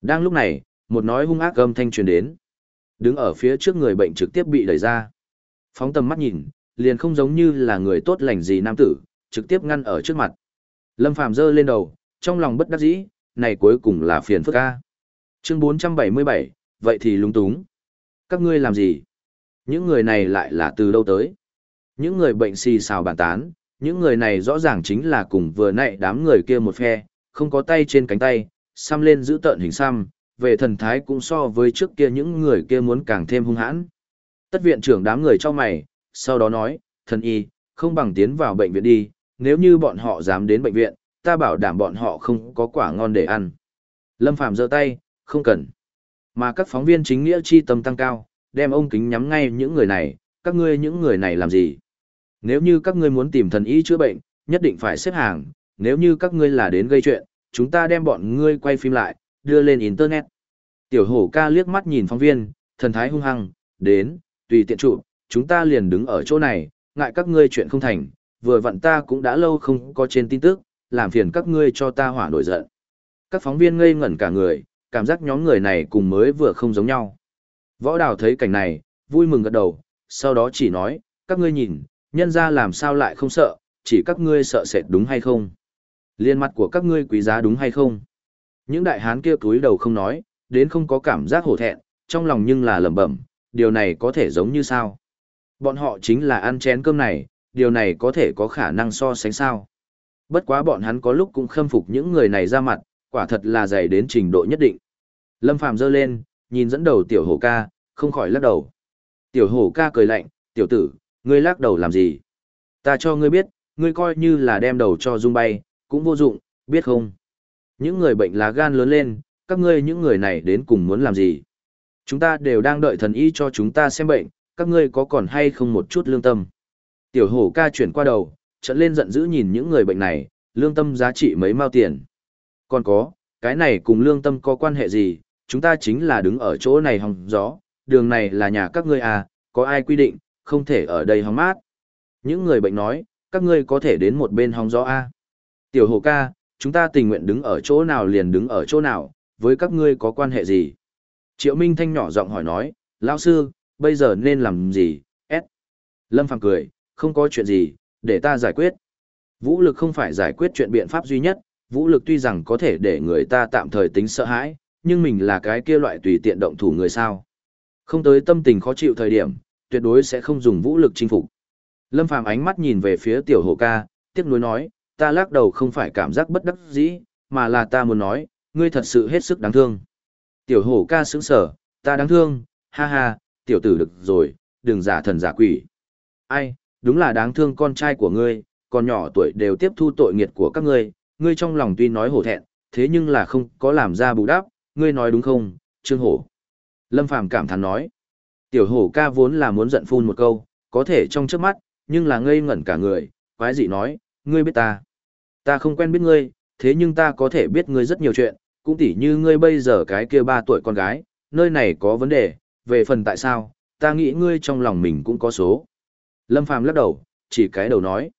Đang lúc này, một nói hung ác âm thanh truyền đến. Đứng ở phía trước người bệnh trực tiếp bị đẩy ra. Phóng tầm mắt nhìn, liền không giống như là người tốt lành gì nam tử, trực tiếp ngăn ở trước mặt. Lâm Phàm giơ lên đầu, trong lòng bất đắc dĩ, này cuối cùng là phiền phức a. Chương 477, vậy thì lúng túng. Các ngươi làm gì? Những người này lại là từ đâu tới? Những người bệnh xì xào bàn tán, những người này rõ ràng chính là cùng vừa nãy đám người kia một phe, không có tay trên cánh tay, xăm lên giữ tợn hình xăm, về thần thái cũng so với trước kia những người kia muốn càng thêm hung hãn. Tất viện trưởng đám người cho mày, sau đó nói, thần y, không bằng tiến vào bệnh viện đi, nếu như bọn họ dám đến bệnh viện, ta bảo đảm bọn họ không có quả ngon để ăn. Lâm Phàm giơ tay, không cần. Mà các phóng viên chính nghĩa chi tâm tăng cao, đem ông kính nhắm ngay những người này, các ngươi những người này làm gì? Nếu như các ngươi muốn tìm thần y chữa bệnh, nhất định phải xếp hàng, nếu như các ngươi là đến gây chuyện, chúng ta đem bọn ngươi quay phim lại, đưa lên Internet. Tiểu hổ ca liếc mắt nhìn phóng viên, thần thái hung hăng, đến, tùy tiện trụ, chúng ta liền đứng ở chỗ này, ngại các ngươi chuyện không thành, vừa vặn ta cũng đã lâu không có trên tin tức, làm phiền các ngươi cho ta hỏa nổi giận. Các phóng viên ngây ngẩn cả người, cảm giác nhóm người này cùng mới vừa không giống nhau. Võ đào thấy cảnh này, vui mừng gật đầu, sau đó chỉ nói, các ngươi nhìn, nhân ra làm sao lại không sợ, chỉ các ngươi sợ sệt đúng hay không. Liên mặt của các ngươi quý giá đúng hay không. Những đại hán kia cúi đầu không nói, đến không có cảm giác hổ thẹn, trong lòng nhưng là lẩm bẩm, điều này có thể giống như sao. Bọn họ chính là ăn chén cơm này, điều này có thể có khả năng so sánh sao. Bất quá bọn hắn có lúc cũng khâm phục những người này ra mặt, quả thật là dày đến trình độ nhất định. Lâm Phàm giơ lên, nhìn dẫn đầu tiểu hổ ca, không khỏi lắc đầu. Tiểu hổ ca cười lạnh, tiểu tử, ngươi lắc đầu làm gì? Ta cho ngươi biết, ngươi coi như là đem đầu cho dung bay, cũng vô dụng, biết không? Những người bệnh lá gan lớn lên, các ngươi những người này đến cùng muốn làm gì? Chúng ta đều đang đợi thần y cho chúng ta xem bệnh, các ngươi có còn hay không một chút lương tâm? Tiểu hổ ca chuyển qua đầu, trận lên giận dữ nhìn những người bệnh này, lương tâm giá trị mấy mao tiền. Còn có, cái này cùng lương tâm có quan hệ gì, chúng ta chính là đứng ở chỗ này hòng gió, đường này là nhà các ngươi à, có ai quy định, không thể ở đây hóng mát. Những người bệnh nói, các ngươi có thể đến một bên hóng gió à. Tiểu hồ ca, chúng ta tình nguyện đứng ở chỗ nào liền đứng ở chỗ nào, với các ngươi có quan hệ gì? Triệu Minh Thanh nhỏ giọng hỏi nói, lão sư, bây giờ nên làm gì? S. Lâm Phàm cười, không có chuyện gì, để ta giải quyết. Vũ lực không phải giải quyết chuyện biện pháp duy nhất, vũ lực tuy rằng có thể để người ta tạm thời tính sợ hãi, nhưng mình là cái kia loại tùy tiện động thủ người sao. Không tới tâm tình khó chịu thời điểm, tuyệt đối sẽ không dùng vũ lực chinh phục. Lâm Phàm ánh mắt nhìn về phía tiểu hồ ca, tiếc nuối nói, ta lắc đầu không phải cảm giác bất đắc dĩ, mà là ta muốn nói, ngươi thật sự hết sức đáng thương. Tiểu hổ ca sững sở, ta đáng thương, ha ha, tiểu tử được rồi, đừng giả thần giả quỷ. Ai, đúng là đáng thương con trai của ngươi, còn nhỏ tuổi đều tiếp thu tội nghiệt của các ngươi, ngươi trong lòng tuy nói hổ thẹn, thế nhưng là không có làm ra bù đắp, ngươi nói đúng không, Trương Hổ. Lâm Phàm cảm thán nói, tiểu hổ ca vốn là muốn giận phun một câu, có thể trong trước mắt, nhưng là ngây ngẩn cả người, quái dị nói, ngươi biết ta. Ta không quen biết ngươi, thế nhưng ta có thể biết ngươi rất nhiều chuyện, cũng tỉ như ngươi bây giờ cái kia ba tuổi con gái, nơi này có vấn đề, về phần tại sao, ta nghĩ ngươi trong lòng mình cũng có số. Lâm Phàm lắc đầu, chỉ cái đầu nói.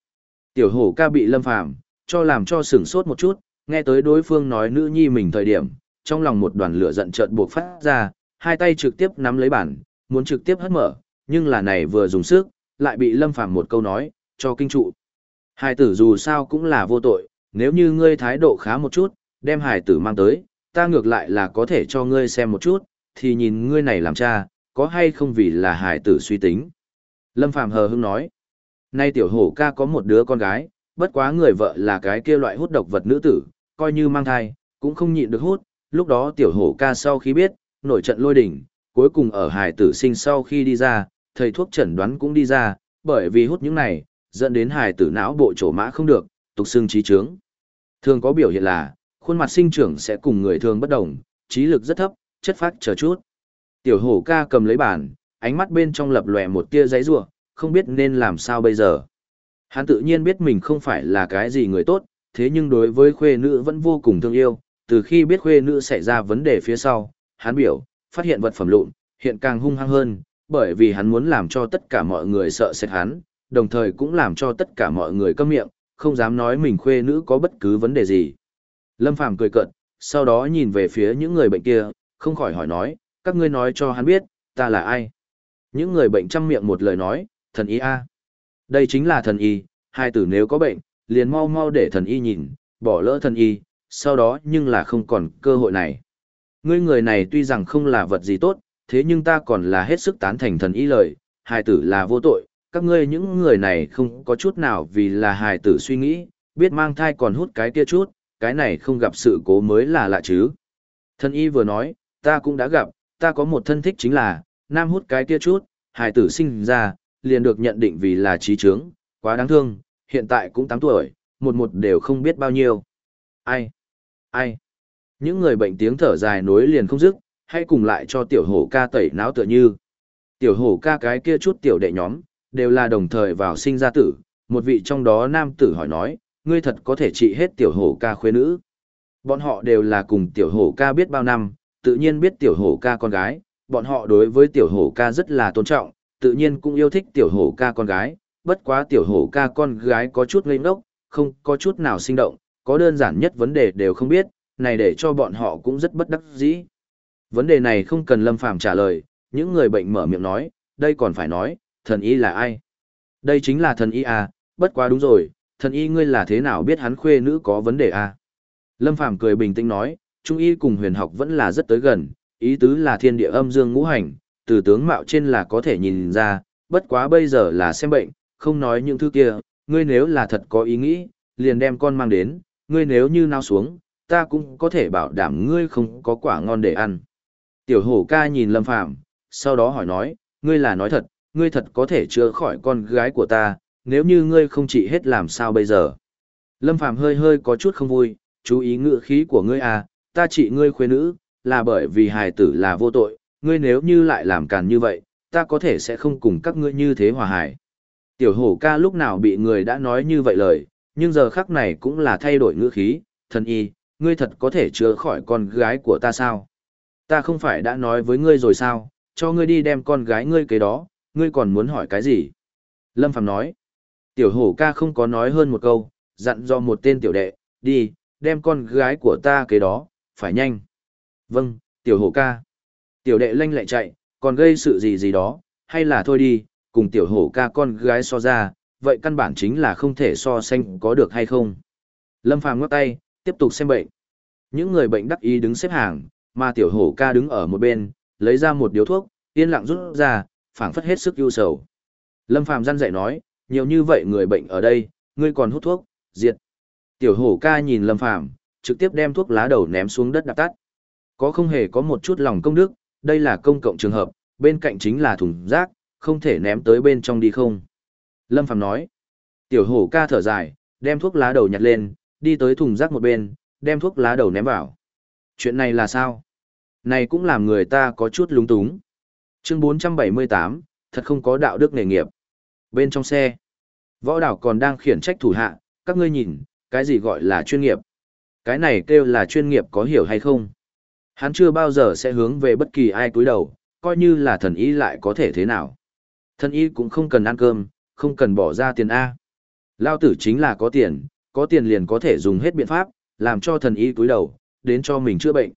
Tiểu hổ ca bị Lâm Phàm cho làm cho sửng sốt một chút, nghe tới đối phương nói nữ nhi mình thời điểm, trong lòng một đoàn lửa giận chợt buộc phát ra, hai tay trực tiếp nắm lấy bản, muốn trực tiếp hất mở, nhưng là này vừa dùng sức, lại bị Lâm Phàm một câu nói, cho kinh trụ. Hải tử dù sao cũng là vô tội, nếu như ngươi thái độ khá một chút, đem hải tử mang tới, ta ngược lại là có thể cho ngươi xem một chút, thì nhìn ngươi này làm cha, có hay không vì là hải tử suy tính. Lâm Phàm hờ hững nói, nay tiểu hổ ca có một đứa con gái, bất quá người vợ là cái kia loại hút độc vật nữ tử, coi như mang thai, cũng không nhịn được hút, lúc đó tiểu hổ ca sau khi biết, nổi trận lôi đỉnh, cuối cùng ở hải tử sinh sau khi đi ra, thầy thuốc chẩn đoán cũng đi ra, bởi vì hút những này, dẫn đến hải tử não bộ trổ mã không được, tục xương trí trướng. Thường có biểu hiện là, khuôn mặt sinh trưởng sẽ cùng người thường bất đồng, trí lực rất thấp, chất phát chờ chút. Tiểu hổ ca cầm lấy bản ánh mắt bên trong lập lòe một tia giấy rủa không biết nên làm sao bây giờ. Hắn tự nhiên biết mình không phải là cái gì người tốt, thế nhưng đối với khuê nữ vẫn vô cùng thương yêu, từ khi biết khuê nữ xảy ra vấn đề phía sau, hắn biểu, phát hiện vật phẩm lụn, hiện càng hung hăng hơn, bởi vì hắn muốn làm cho tất cả mọi người sợ sệt hắn, đồng thời cũng làm cho tất cả mọi người câm miệng, không dám nói mình khuê nữ có bất cứ vấn đề gì. Lâm Phàm cười cợt, sau đó nhìn về phía những người bệnh kia, không khỏi hỏi nói, các ngươi nói cho hắn biết, ta là ai. Những người bệnh chăm miệng một lời nói, thần y A. Đây chính là thần y, hai tử nếu có bệnh, liền mau mau để thần y nhìn, bỏ lỡ thần y, sau đó nhưng là không còn cơ hội này. Ngươi người này tuy rằng không là vật gì tốt, thế nhưng ta còn là hết sức tán thành thần y lời, hài tử là vô tội, các ngươi những người này không có chút nào vì là hài tử suy nghĩ, biết mang thai còn hút cái kia chút, cái này không gặp sự cố mới là lạ chứ. Thần y vừa nói, ta cũng đã gặp, ta có một thân thích chính là, nam hút cái kia chút, hài tử sinh ra, liền được nhận định vì là trí trướng, quá đáng thương, hiện tại cũng 8 tuổi, một một đều không biết bao nhiêu. Ai? Ai? Những người bệnh tiếng thở dài nối liền không dứt, hay cùng lại cho tiểu hổ ca tẩy não tựa như. Tiểu hổ ca cái kia chút tiểu đệ nhóm, đều là đồng thời vào sinh ra tử, một vị trong đó nam tử hỏi nói, ngươi thật có thể trị hết tiểu hổ ca khuê nữ. Bọn họ đều là cùng tiểu hổ ca biết bao năm, tự nhiên biết tiểu hổ ca con gái, bọn họ đối với tiểu hổ ca rất là tôn trọng, tự nhiên cũng yêu thích tiểu hổ ca con gái, bất quá tiểu hổ ca con gái có chút ngây ngốc, không có chút nào sinh động, có đơn giản nhất vấn đề đều không biết, này để cho bọn họ cũng rất bất đắc dĩ. Vấn đề này không cần Lâm Phàm trả lời, những người bệnh mở miệng nói, đây còn phải nói, thần y là ai? Đây chính là thần y à, bất quá đúng rồi, thần y ngươi là thế nào biết hắn khuê nữ có vấn đề à? Lâm Phàm cười bình tĩnh nói, trung y cùng huyền học vẫn là rất tới gần, ý tứ là thiên địa âm dương ngũ hành, từ tướng mạo trên là có thể nhìn ra, bất quá bây giờ là xem bệnh, không nói những thứ kia, ngươi nếu là thật có ý nghĩ, liền đem con mang đến, ngươi nếu như nao xuống, ta cũng có thể bảo đảm ngươi không có quả ngon để ăn. Tiểu hổ ca nhìn Lâm Phàm sau đó hỏi nói, ngươi là nói thật, ngươi thật có thể chữa khỏi con gái của ta, nếu như ngươi không trị hết làm sao bây giờ. Lâm Phàm hơi hơi có chút không vui, chú ý ngựa khí của ngươi à, ta trị ngươi khuê nữ, là bởi vì hài tử là vô tội, ngươi nếu như lại làm càn như vậy, ta có thể sẽ không cùng các ngươi như thế hòa hài. Tiểu hổ ca lúc nào bị người đã nói như vậy lời, nhưng giờ khắc này cũng là thay đổi ngữ khí, thần y, ngươi thật có thể chữa khỏi con gái của ta sao? Ta không phải đã nói với ngươi rồi sao, cho ngươi đi đem con gái ngươi kế đó, ngươi còn muốn hỏi cái gì? Lâm Phàm nói, tiểu hổ ca không có nói hơn một câu, dặn do một tên tiểu đệ, đi, đem con gái của ta kế đó, phải nhanh. Vâng, tiểu hổ ca. Tiểu đệ lanh lại chạy, còn gây sự gì gì đó, hay là thôi đi, cùng tiểu hổ ca con gái so ra, vậy căn bản chính là không thể so sánh có được hay không. Lâm Phàm ngắt tay, tiếp tục xem bệnh. Những người bệnh đắc ý đứng xếp hàng, mà tiểu hổ ca đứng ở một bên, lấy ra một điếu thuốc, yên lặng rút ra, phảng phất hết sức ưu sầu. Lâm Phàm răn dạy nói, nhiều như vậy người bệnh ở đây, ngươi còn hút thuốc, diệt. Tiểu hổ ca nhìn Lâm Phàm trực tiếp đem thuốc lá đầu ném xuống đất đạp tắt. Có không hề có một chút lòng công đức, đây là công cộng trường hợp, bên cạnh chính là thùng rác, không thể ném tới bên trong đi không. Lâm Phàm nói, tiểu hổ ca thở dài, đem thuốc lá đầu nhặt lên, đi tới thùng rác một bên, đem thuốc lá đầu ném vào. Chuyện này là sao? Này cũng làm người ta có chút lúng túng. Chương 478, thật không có đạo đức nghề nghiệp. Bên trong xe, võ đảo còn đang khiển trách thủ hạ, các ngươi nhìn, cái gì gọi là chuyên nghiệp? Cái này kêu là chuyên nghiệp có hiểu hay không? Hắn chưa bao giờ sẽ hướng về bất kỳ ai cúi đầu, coi như là thần y lại có thể thế nào. Thần y cũng không cần ăn cơm, không cần bỏ ra tiền A. Lao tử chính là có tiền, có tiền liền có thể dùng hết biện pháp, làm cho thần y cúi đầu, đến cho mình chữa bệnh.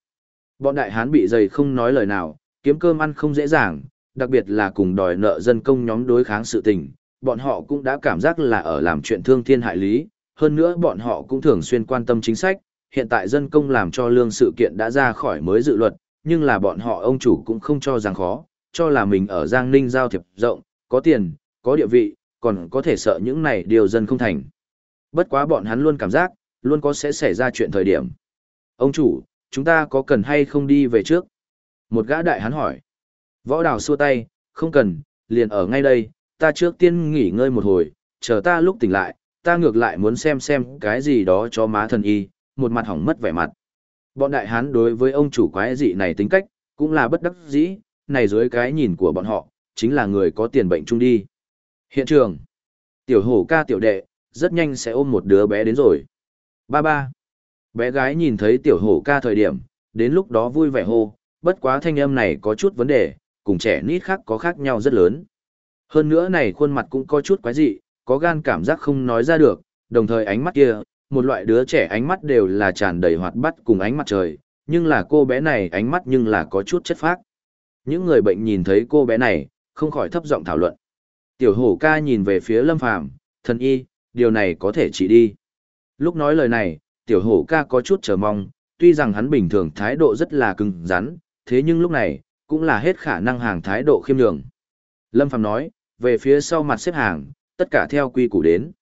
Bọn đại hán bị dày không nói lời nào, kiếm cơm ăn không dễ dàng, đặc biệt là cùng đòi nợ dân công nhóm đối kháng sự tình, bọn họ cũng đã cảm giác là ở làm chuyện thương thiên hại lý, hơn nữa bọn họ cũng thường xuyên quan tâm chính sách, hiện tại dân công làm cho lương sự kiện đã ra khỏi mới dự luật, nhưng là bọn họ ông chủ cũng không cho rằng khó, cho là mình ở Giang Ninh giao thiệp rộng, có tiền, có địa vị, còn có thể sợ những này điều dân không thành. Bất quá bọn hắn luôn cảm giác, luôn có sẽ xảy ra chuyện thời điểm. Ông chủ, chúng ta có cần hay không đi về trước? Một gã đại hắn hỏi. Võ đào xua tay, không cần, liền ở ngay đây, ta trước tiên nghỉ ngơi một hồi, chờ ta lúc tỉnh lại, ta ngược lại muốn xem xem cái gì đó cho má thần y, một mặt hỏng mất vẻ mặt. Bọn đại hán đối với ông chủ quái dị này tính cách, cũng là bất đắc dĩ, này dưới cái nhìn của bọn họ, chính là người có tiền bệnh chung đi. Hiện trường, tiểu hổ ca tiểu đệ, rất nhanh sẽ ôm một đứa bé đến rồi. Ba ba. Bé gái nhìn thấy tiểu hổ ca thời điểm, đến lúc đó vui vẻ hô, bất quá thanh âm này có chút vấn đề, cùng trẻ nít khác có khác nhau rất lớn. Hơn nữa này khuôn mặt cũng có chút quái dị, có gan cảm giác không nói ra được, đồng thời ánh mắt kia, một loại đứa trẻ ánh mắt đều là tràn đầy hoạt bát cùng ánh mặt trời, nhưng là cô bé này ánh mắt nhưng là có chút chất phác. Những người bệnh nhìn thấy cô bé này, không khỏi thấp giọng thảo luận. Tiểu hổ ca nhìn về phía lâm phàm, thần y, điều này có thể chỉ đi. Lúc nói lời này, tiểu hổ ca có chút chờ mong, tuy rằng hắn bình thường thái độ rất là cứng rắn, thế nhưng lúc này, cũng là hết khả năng hàng thái độ khiêm nhường. Lâm Phàm nói, về phía sau mặt xếp hàng, tất cả theo quy củ đến.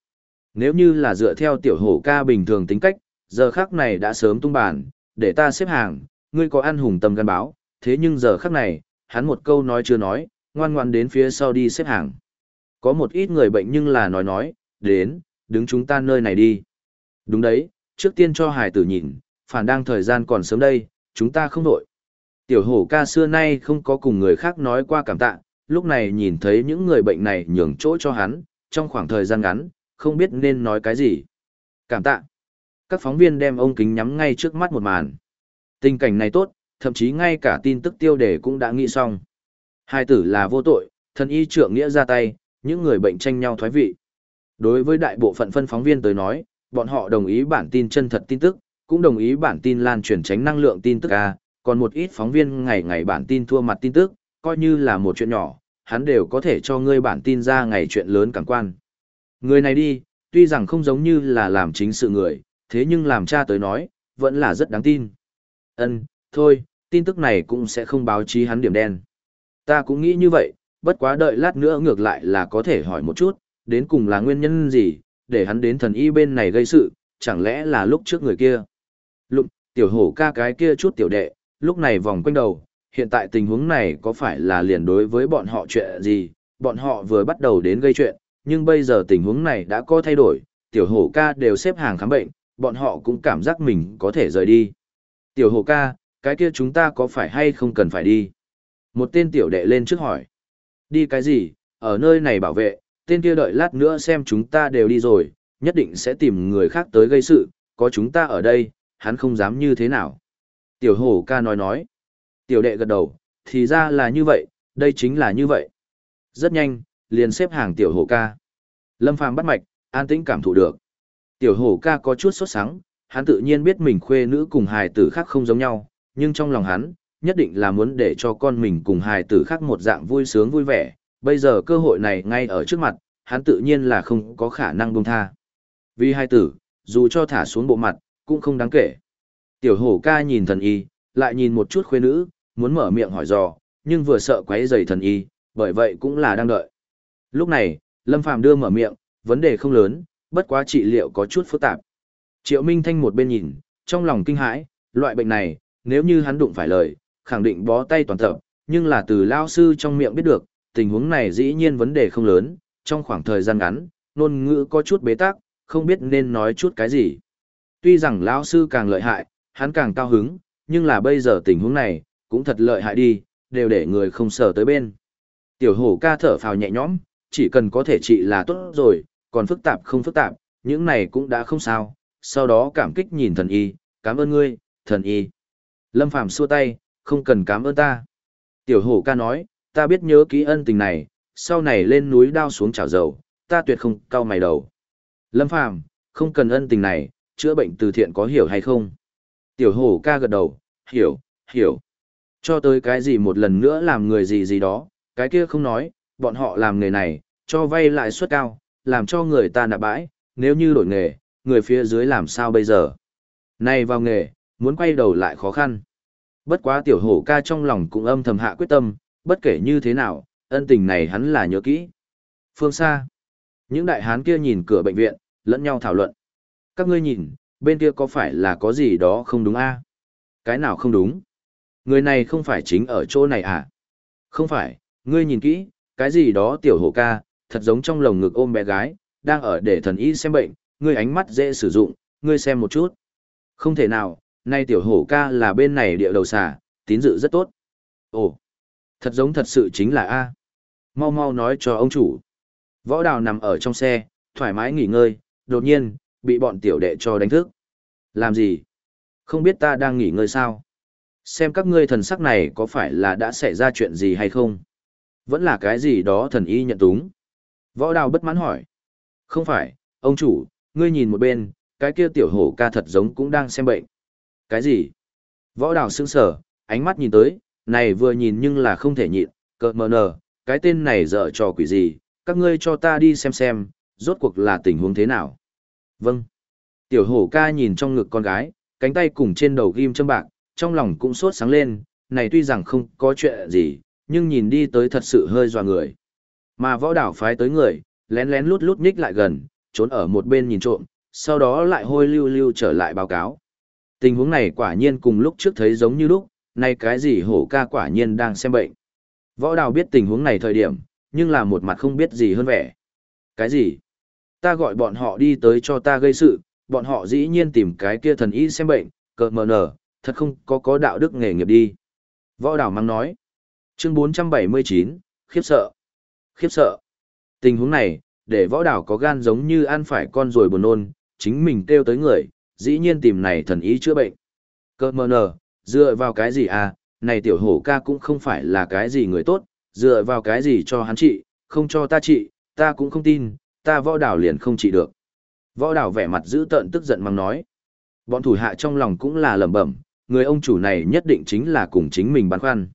Nếu như là dựa theo tiểu hổ ca bình thường tính cách, giờ khắc này đã sớm tung bàn, để ta xếp hàng, ngươi có ăn hùng tâm gan báo, thế nhưng giờ khắc này, hắn một câu nói chưa nói, ngoan ngoan đến phía sau đi xếp hàng. Có một ít người bệnh nhưng là nói nói, đến, đứng chúng ta nơi này đi. Đúng đấy, trước tiên cho hải tử nhìn, phản đang thời gian còn sớm đây, chúng ta không đội. Tiểu hổ ca xưa nay không có cùng người khác nói qua cảm tạ, lúc này nhìn thấy những người bệnh này nhường chỗ cho hắn, trong khoảng thời gian ngắn, không biết nên nói cái gì. Cảm tạ. Các phóng viên đem ông kính nhắm ngay trước mắt một màn. Tình cảnh này tốt, thậm chí ngay cả tin tức tiêu đề cũng đã nghĩ xong. Hai tử là vô tội, thần y trượng nghĩa ra tay, những người bệnh tranh nhau thoái vị. Đối với đại bộ phận phân phóng viên tới nói, bọn họ đồng ý bản tin chân thật tin tức, cũng đồng ý bản tin lan truyền tránh năng lượng tin tức A, còn một ít phóng viên ngày ngày bản tin thua mặt tin tức, coi như là một chuyện nhỏ, hắn đều có thể cho ngươi bản tin ra ngày chuyện lớn càng quan. Người này đi, tuy rằng không giống như là làm chính sự người, thế nhưng làm cha tới nói, vẫn là rất đáng tin. Ân, thôi, tin tức này cũng sẽ không báo chí hắn điểm đen. Ta cũng nghĩ như vậy, bất quá đợi lát nữa ngược lại là có thể hỏi một chút, đến cùng là nguyên nhân gì, để hắn đến thần y bên này gây sự, chẳng lẽ là lúc trước người kia. Lụng, tiểu hổ ca cái kia chút tiểu đệ, lúc này vòng quanh đầu, hiện tại tình huống này có phải là liền đối với bọn họ chuyện gì, bọn họ vừa bắt đầu đến gây chuyện, nhưng bây giờ tình huống này đã có thay đổi, tiểu hổ ca đều xếp hàng khám bệnh, bọn họ cũng cảm giác mình có thể rời đi. Tiểu hổ ca, cái kia chúng ta có phải hay không cần phải đi? Một tên tiểu đệ lên trước hỏi. Đi cái gì, ở nơi này bảo vệ, tên kia đợi lát nữa xem chúng ta đều đi rồi, nhất định sẽ tìm người khác tới gây sự, có chúng ta ở đây, hắn không dám như thế nào. Tiểu hổ ca nói nói. Tiểu đệ gật đầu, thì ra là như vậy, đây chính là như vậy. Rất nhanh, liền xếp hàng tiểu hổ ca. Lâm Phàm bắt mạch, an tĩnh cảm thụ được. Tiểu hổ ca có chút sốt sắng, hắn tự nhiên biết mình khuê nữ cùng hài tử khác không giống nhau, nhưng trong lòng hắn, nhất định là muốn để cho con mình cùng hài tử khác một dạng vui sướng vui vẻ. Bây giờ cơ hội này ngay ở trước mặt, hắn tự nhiên là không có khả năng buông tha. Vì hài tử, dù cho thả xuống bộ mặt, cũng không đáng kể. Tiểu hổ ca nhìn thần y, lại nhìn một chút khuê nữ, muốn mở miệng hỏi dò, nhưng vừa sợ quấy rầy thần y, bởi vậy cũng là đang đợi. Lúc này, Lâm Phàm đưa mở miệng, vấn đề không lớn, bất quá trị liệu có chút phức tạp. Triệu Minh Thanh một bên nhìn, trong lòng kinh hãi, loại bệnh này, nếu như hắn đụng phải lời, khẳng định bó tay toàn tập, nhưng là từ lao sư trong miệng biết được, tình huống này dĩ nhiên vấn đề không lớn, trong khoảng thời gian ngắn, ngôn ngữ có chút bế tắc, không biết nên nói chút cái gì. Tuy rằng lão sư càng lợi hại, hắn càng cao hứng, nhưng là bây giờ tình huống này, cũng thật lợi hại đi, đều để người không sở tới bên. Tiểu hổ ca thở phào nhẹ nhõm, chỉ cần có thể trị là tốt rồi, còn phức tạp không phức tạp, những này cũng đã không sao. Sau đó cảm kích nhìn thần y, cảm ơn ngươi, thần y. Lâm Phàm xua tay, không cần cảm ơn ta. Tiểu hổ ca nói, ta biết nhớ ký ân tình này, sau này lên núi đao xuống chảo dầu, ta tuyệt không cau mày đầu. Lâm Phàm, không cần ân tình này, chữa bệnh từ thiện có hiểu hay không? Tiểu hổ ca gật đầu, hiểu, hiểu. Cho tới cái gì một lần nữa làm người gì gì đó, cái kia không nói, bọn họ làm nghề này, cho vay lãi suất cao, làm cho người ta nạp bãi, nếu như đổi nghề, người phía dưới làm sao bây giờ? Này vào nghề, muốn quay đầu lại khó khăn. Bất quá tiểu hổ ca trong lòng cũng âm thầm hạ quyết tâm, bất kể như thế nào, ân tình này hắn là nhớ kỹ. Phương xa, những đại hán kia nhìn cửa bệnh viện, lẫn nhau thảo luận. Các ngươi nhìn, bên kia có phải là có gì đó không đúng a? Cái nào không đúng? Người này không phải chính ở chỗ này à? Không phải, ngươi nhìn kỹ, cái gì đó tiểu hổ ca, thật giống trong lồng ngực ôm bé gái, đang ở để thần y xem bệnh, ngươi ánh mắt dễ sử dụng, ngươi xem một chút. Không thể nào, nay tiểu hổ ca là bên này địa đầu xà, tín dự rất tốt. Ồ, thật giống thật sự chính là A. Mau mau nói cho ông chủ. Võ đào nằm ở trong xe, thoải mái nghỉ ngơi, đột nhiên, bị bọn tiểu đệ cho đánh thức. Làm gì? Không biết ta đang nghỉ ngơi sao? Xem các ngươi thần sắc này có phải là đã xảy ra chuyện gì hay không? Vẫn là cái gì đó thần y nhận túng. Võ đào bất mãn hỏi. Không phải, ông chủ, ngươi nhìn một bên, cái kia tiểu hổ ca thật giống cũng đang xem bệnh. Cái gì? Võ đào sững sở, ánh mắt nhìn tới, này vừa nhìn nhưng là không thể nhịn, cợt mờ nờ, cái tên này dở trò quỷ gì, các ngươi cho ta đi xem xem, rốt cuộc là tình huống thế nào. Vâng. Tiểu hổ ca nhìn trong ngực con gái, cánh tay cùng trên đầu ghim châm bạc, trong lòng cũng sốt sáng lên, này tuy rằng không có chuyện gì, nhưng nhìn đi tới thật sự hơi dọa người. Mà võ đảo phái tới người, lén lén lút lút nhích lại gần, trốn ở một bên nhìn trộm, sau đó lại hôi lưu lưu trở lại báo cáo. Tình huống này quả nhiên cùng lúc trước thấy giống như lúc, nay cái gì hổ ca quả nhiên đang xem bệnh. Võ đào biết tình huống này thời điểm, nhưng là một mặt không biết gì hơn vẻ. Cái gì? Ta gọi bọn họ đi tới cho ta gây sự, bọn họ dĩ nhiên tìm cái kia thần y xem bệnh, cờ mờ nở, thật không có có đạo đức nghề nghiệp đi. Võ đào mang nói. Chương 479, khiếp sợ. Khiếp sợ. Tình huống này, để võ đảo có gan giống như ăn phải con rồi buồn nôn, chính mình kêu tới người, dĩ nhiên tìm này thần ý chữa bệnh. Cơ mờ nờ, dựa vào cái gì à, này tiểu hổ ca cũng không phải là cái gì người tốt, dựa vào cái gì cho hắn trị, không cho ta trị, ta cũng không tin, ta võ đảo liền không trị được. Võ đảo vẻ mặt giữ tợn tức giận mắng nói. Bọn thủ hạ trong lòng cũng là lẩm bẩm, người ông chủ này nhất định chính là cùng chính mình băn khoăn.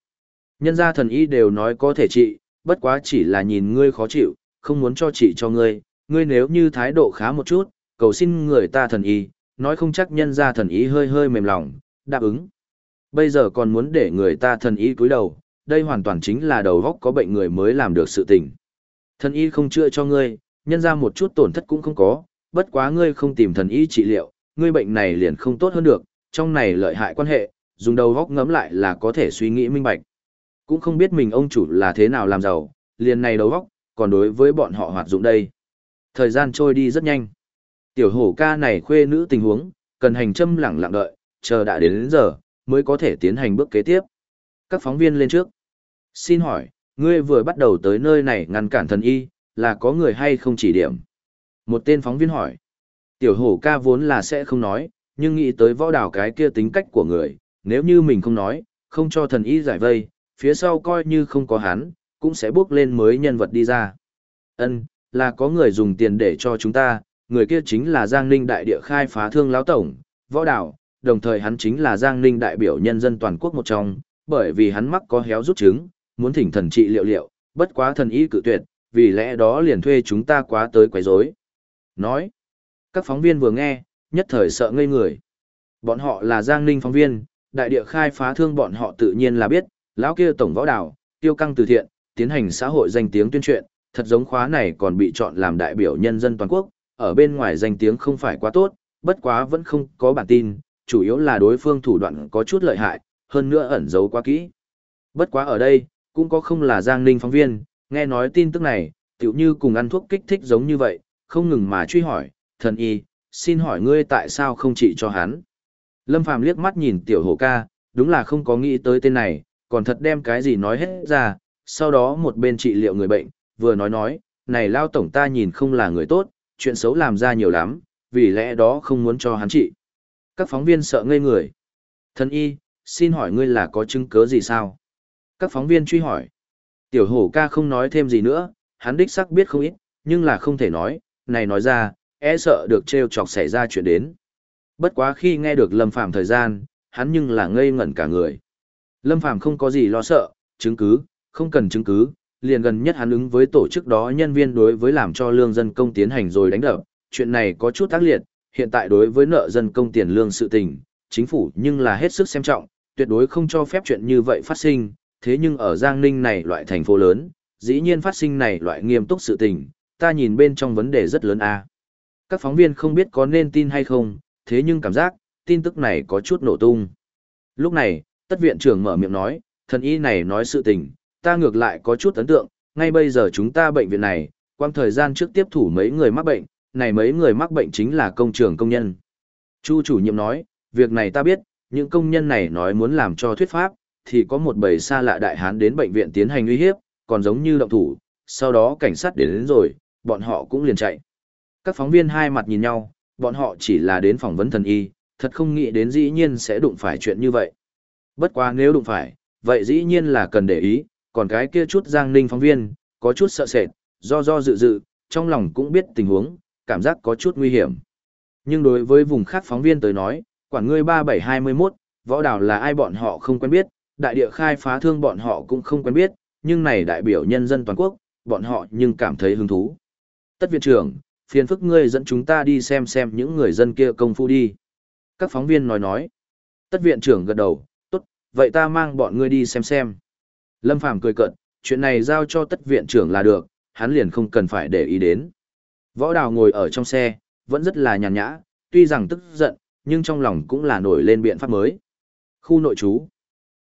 Nhân gia thần y đều nói có thể trị, bất quá chỉ là nhìn ngươi khó chịu, không muốn cho trị cho ngươi, ngươi nếu như thái độ khá một chút, cầu xin người ta thần y, nói không chắc nhân gia thần y hơi hơi mềm lòng, đáp ứng. Bây giờ còn muốn để người ta thần y cúi đầu, đây hoàn toàn chính là đầu góc có bệnh người mới làm được sự tình. Thần y không chữa cho ngươi, nhân ra một chút tổn thất cũng không có, bất quá ngươi không tìm thần y trị liệu, ngươi bệnh này liền không tốt hơn được, trong này lợi hại quan hệ, dùng đầu góc ngẫm lại là có thể suy nghĩ minh bạch. Cũng không biết mình ông chủ là thế nào làm giàu, liền này đầu góc, còn đối với bọn họ hoạt dụng đây. Thời gian trôi đi rất nhanh. Tiểu hổ ca này khuê nữ tình huống, cần hành châm lặng lặng đợi, chờ đã đến, đến giờ, mới có thể tiến hành bước kế tiếp. Các phóng viên lên trước. Xin hỏi, ngươi vừa bắt đầu tới nơi này ngăn cản thần y, là có người hay không chỉ điểm? Một tên phóng viên hỏi. Tiểu hổ ca vốn là sẽ không nói, nhưng nghĩ tới võ đảo cái kia tính cách của người, nếu như mình không nói, không cho thần y giải vây, phía sau coi như không có hắn, cũng sẽ bước lên mới nhân vật đi ra. Ân, là có người dùng tiền để cho chúng ta, người kia chính là Giang Ninh đại địa khai phá thương lão tổng, võ đảo, đồng thời hắn chính là Giang Ninh đại biểu nhân dân toàn quốc một trong, bởi vì hắn mắc có héo rút trứng, muốn thỉnh thần trị liệu liệu, bất quá thần y cự tuyệt, vì lẽ đó liền thuê chúng ta quá tới quấy rối. Nói, các phóng viên vừa nghe, nhất thời sợ ngây người. Bọn họ là Giang Ninh phóng viên, đại địa khai phá thương bọn họ tự nhiên là biết, lão kia tổng võ đảo, tiêu căng từ thiện, tiến hành xã hội danh tiếng tuyên truyền, thật giống khóa này còn bị chọn làm đại biểu nhân dân toàn quốc, ở bên ngoài danh tiếng không phải quá tốt, bất quá vẫn không có bản tin, chủ yếu là đối phương thủ đoạn có chút lợi hại, hơn nữa ẩn giấu quá kỹ. Bất quá ở đây, cũng có không là Giang Ninh phóng viên, nghe nói tin tức này, tiểu như cùng ăn thuốc kích thích giống như vậy, không ngừng mà truy hỏi, thần y, xin hỏi ngươi tại sao không trị cho hắn. Lâm Phàm liếc mắt nhìn tiểu hổ ca, đúng là không có nghĩ tới tên này, còn thật đem cái gì nói hết ra, sau đó một bên trị liệu người bệnh, vừa nói nói, này lao tổng ta nhìn không là người tốt, chuyện xấu làm ra nhiều lắm, vì lẽ đó không muốn cho hắn trị. Các phóng viên sợ ngây người. thân y, xin hỏi ngươi là có chứng cứ gì sao? Các phóng viên truy hỏi. Tiểu hổ ca không nói thêm gì nữa, hắn đích xác biết không ít, nhưng là không thể nói, này nói ra, e sợ được trêu chọc xảy ra chuyện đến. Bất quá khi nghe được lâm phạm thời gian, hắn nhưng là ngây ngẩn cả người. Lâm Phàm không có gì lo sợ, chứng cứ, không cần chứng cứ, liền gần nhất hắn ứng với tổ chức đó nhân viên đối với làm cho lương dân công tiến hành rồi đánh đập, chuyện này có chút tác liệt, hiện tại đối với nợ dân công tiền lương sự tình, chính phủ nhưng là hết sức xem trọng, tuyệt đối không cho phép chuyện như vậy phát sinh, thế nhưng ở Giang Ninh này loại thành phố lớn, dĩ nhiên phát sinh này loại nghiêm túc sự tình, ta nhìn bên trong vấn đề rất lớn a. Các phóng viên không biết có nên tin hay không, thế nhưng cảm giác, tin tức này có chút nổ tung. Lúc này, tất viện trưởng mở miệng nói, thần y này nói sự tình, ta ngược lại có chút ấn tượng, ngay bây giờ chúng ta bệnh viện này, quang thời gian trước tiếp thủ mấy người mắc bệnh, này mấy người mắc bệnh chính là công trường công nhân. Chu chủ nhiệm nói, việc này ta biết, những công nhân này nói muốn làm cho thuyết pháp, thì có một bầy xa lạ đại hán đến bệnh viện tiến hành uy hiếp, còn giống như động thủ, sau đó cảnh sát đến, đến rồi, bọn họ cũng liền chạy. Các phóng viên hai mặt nhìn nhau, bọn họ chỉ là đến phỏng vấn thần y, thật không nghĩ đến dĩ nhiên sẽ đụng phải chuyện như vậy. Bất quá nếu đụng phải, vậy dĩ nhiên là cần để ý, còn cái kia chút giang ninh phóng viên, có chút sợ sệt, do do dự dự, trong lòng cũng biết tình huống, cảm giác có chút nguy hiểm. Nhưng đối với vùng khác phóng viên tới nói, quản ngươi 3721, võ đảo là ai bọn họ không quen biết, đại địa khai phá thương bọn họ cũng không quen biết, nhưng này đại biểu nhân dân toàn quốc, bọn họ nhưng cảm thấy hứng thú. Tất viện trưởng, phiền phức ngươi dẫn chúng ta đi xem xem những người dân kia công phu đi. Các phóng viên nói nói. Tất viện trưởng gật đầu, vậy ta mang bọn ngươi đi xem xem. Lâm Phàm cười cợt, chuyện này giao cho tất viện trưởng là được, hắn liền không cần phải để ý đến. Võ đào ngồi ở trong xe, vẫn rất là nhàn nhã, tuy rằng tức giận, nhưng trong lòng cũng là nổi lên biện pháp mới. Khu nội trú.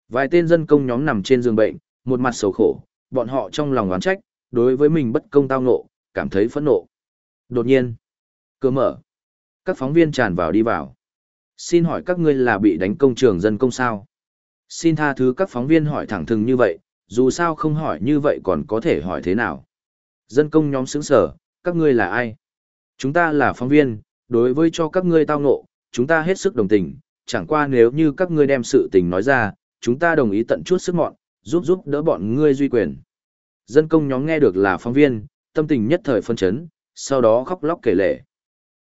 Vài tên dân công nhóm nằm trên giường bệnh, một mặt xấu khổ, bọn họ trong lòng oán trách, đối với mình bất công tao ngộ, cảm thấy phẫn nộ. Đột nhiên, cửa mở. Các phóng viên tràn vào đi vào. Xin hỏi các ngươi là bị đánh công trường dân công sao? Xin tha thứ các phóng viên hỏi thẳng thừng như vậy, dù sao không hỏi như vậy còn có thể hỏi thế nào? Dân công nhóm sững sở, các ngươi là ai? Chúng ta là phóng viên, đối với cho các ngươi tao ngộ, chúng ta hết sức đồng tình, chẳng qua nếu như các ngươi đem sự tình nói ra, chúng ta đồng ý tận chút sức mọn, giúp giúp đỡ bọn ngươi duy quyền. Dân công nhóm nghe được là phóng viên, tâm tình nhất thời phân chấn, sau đó khóc lóc kể lể.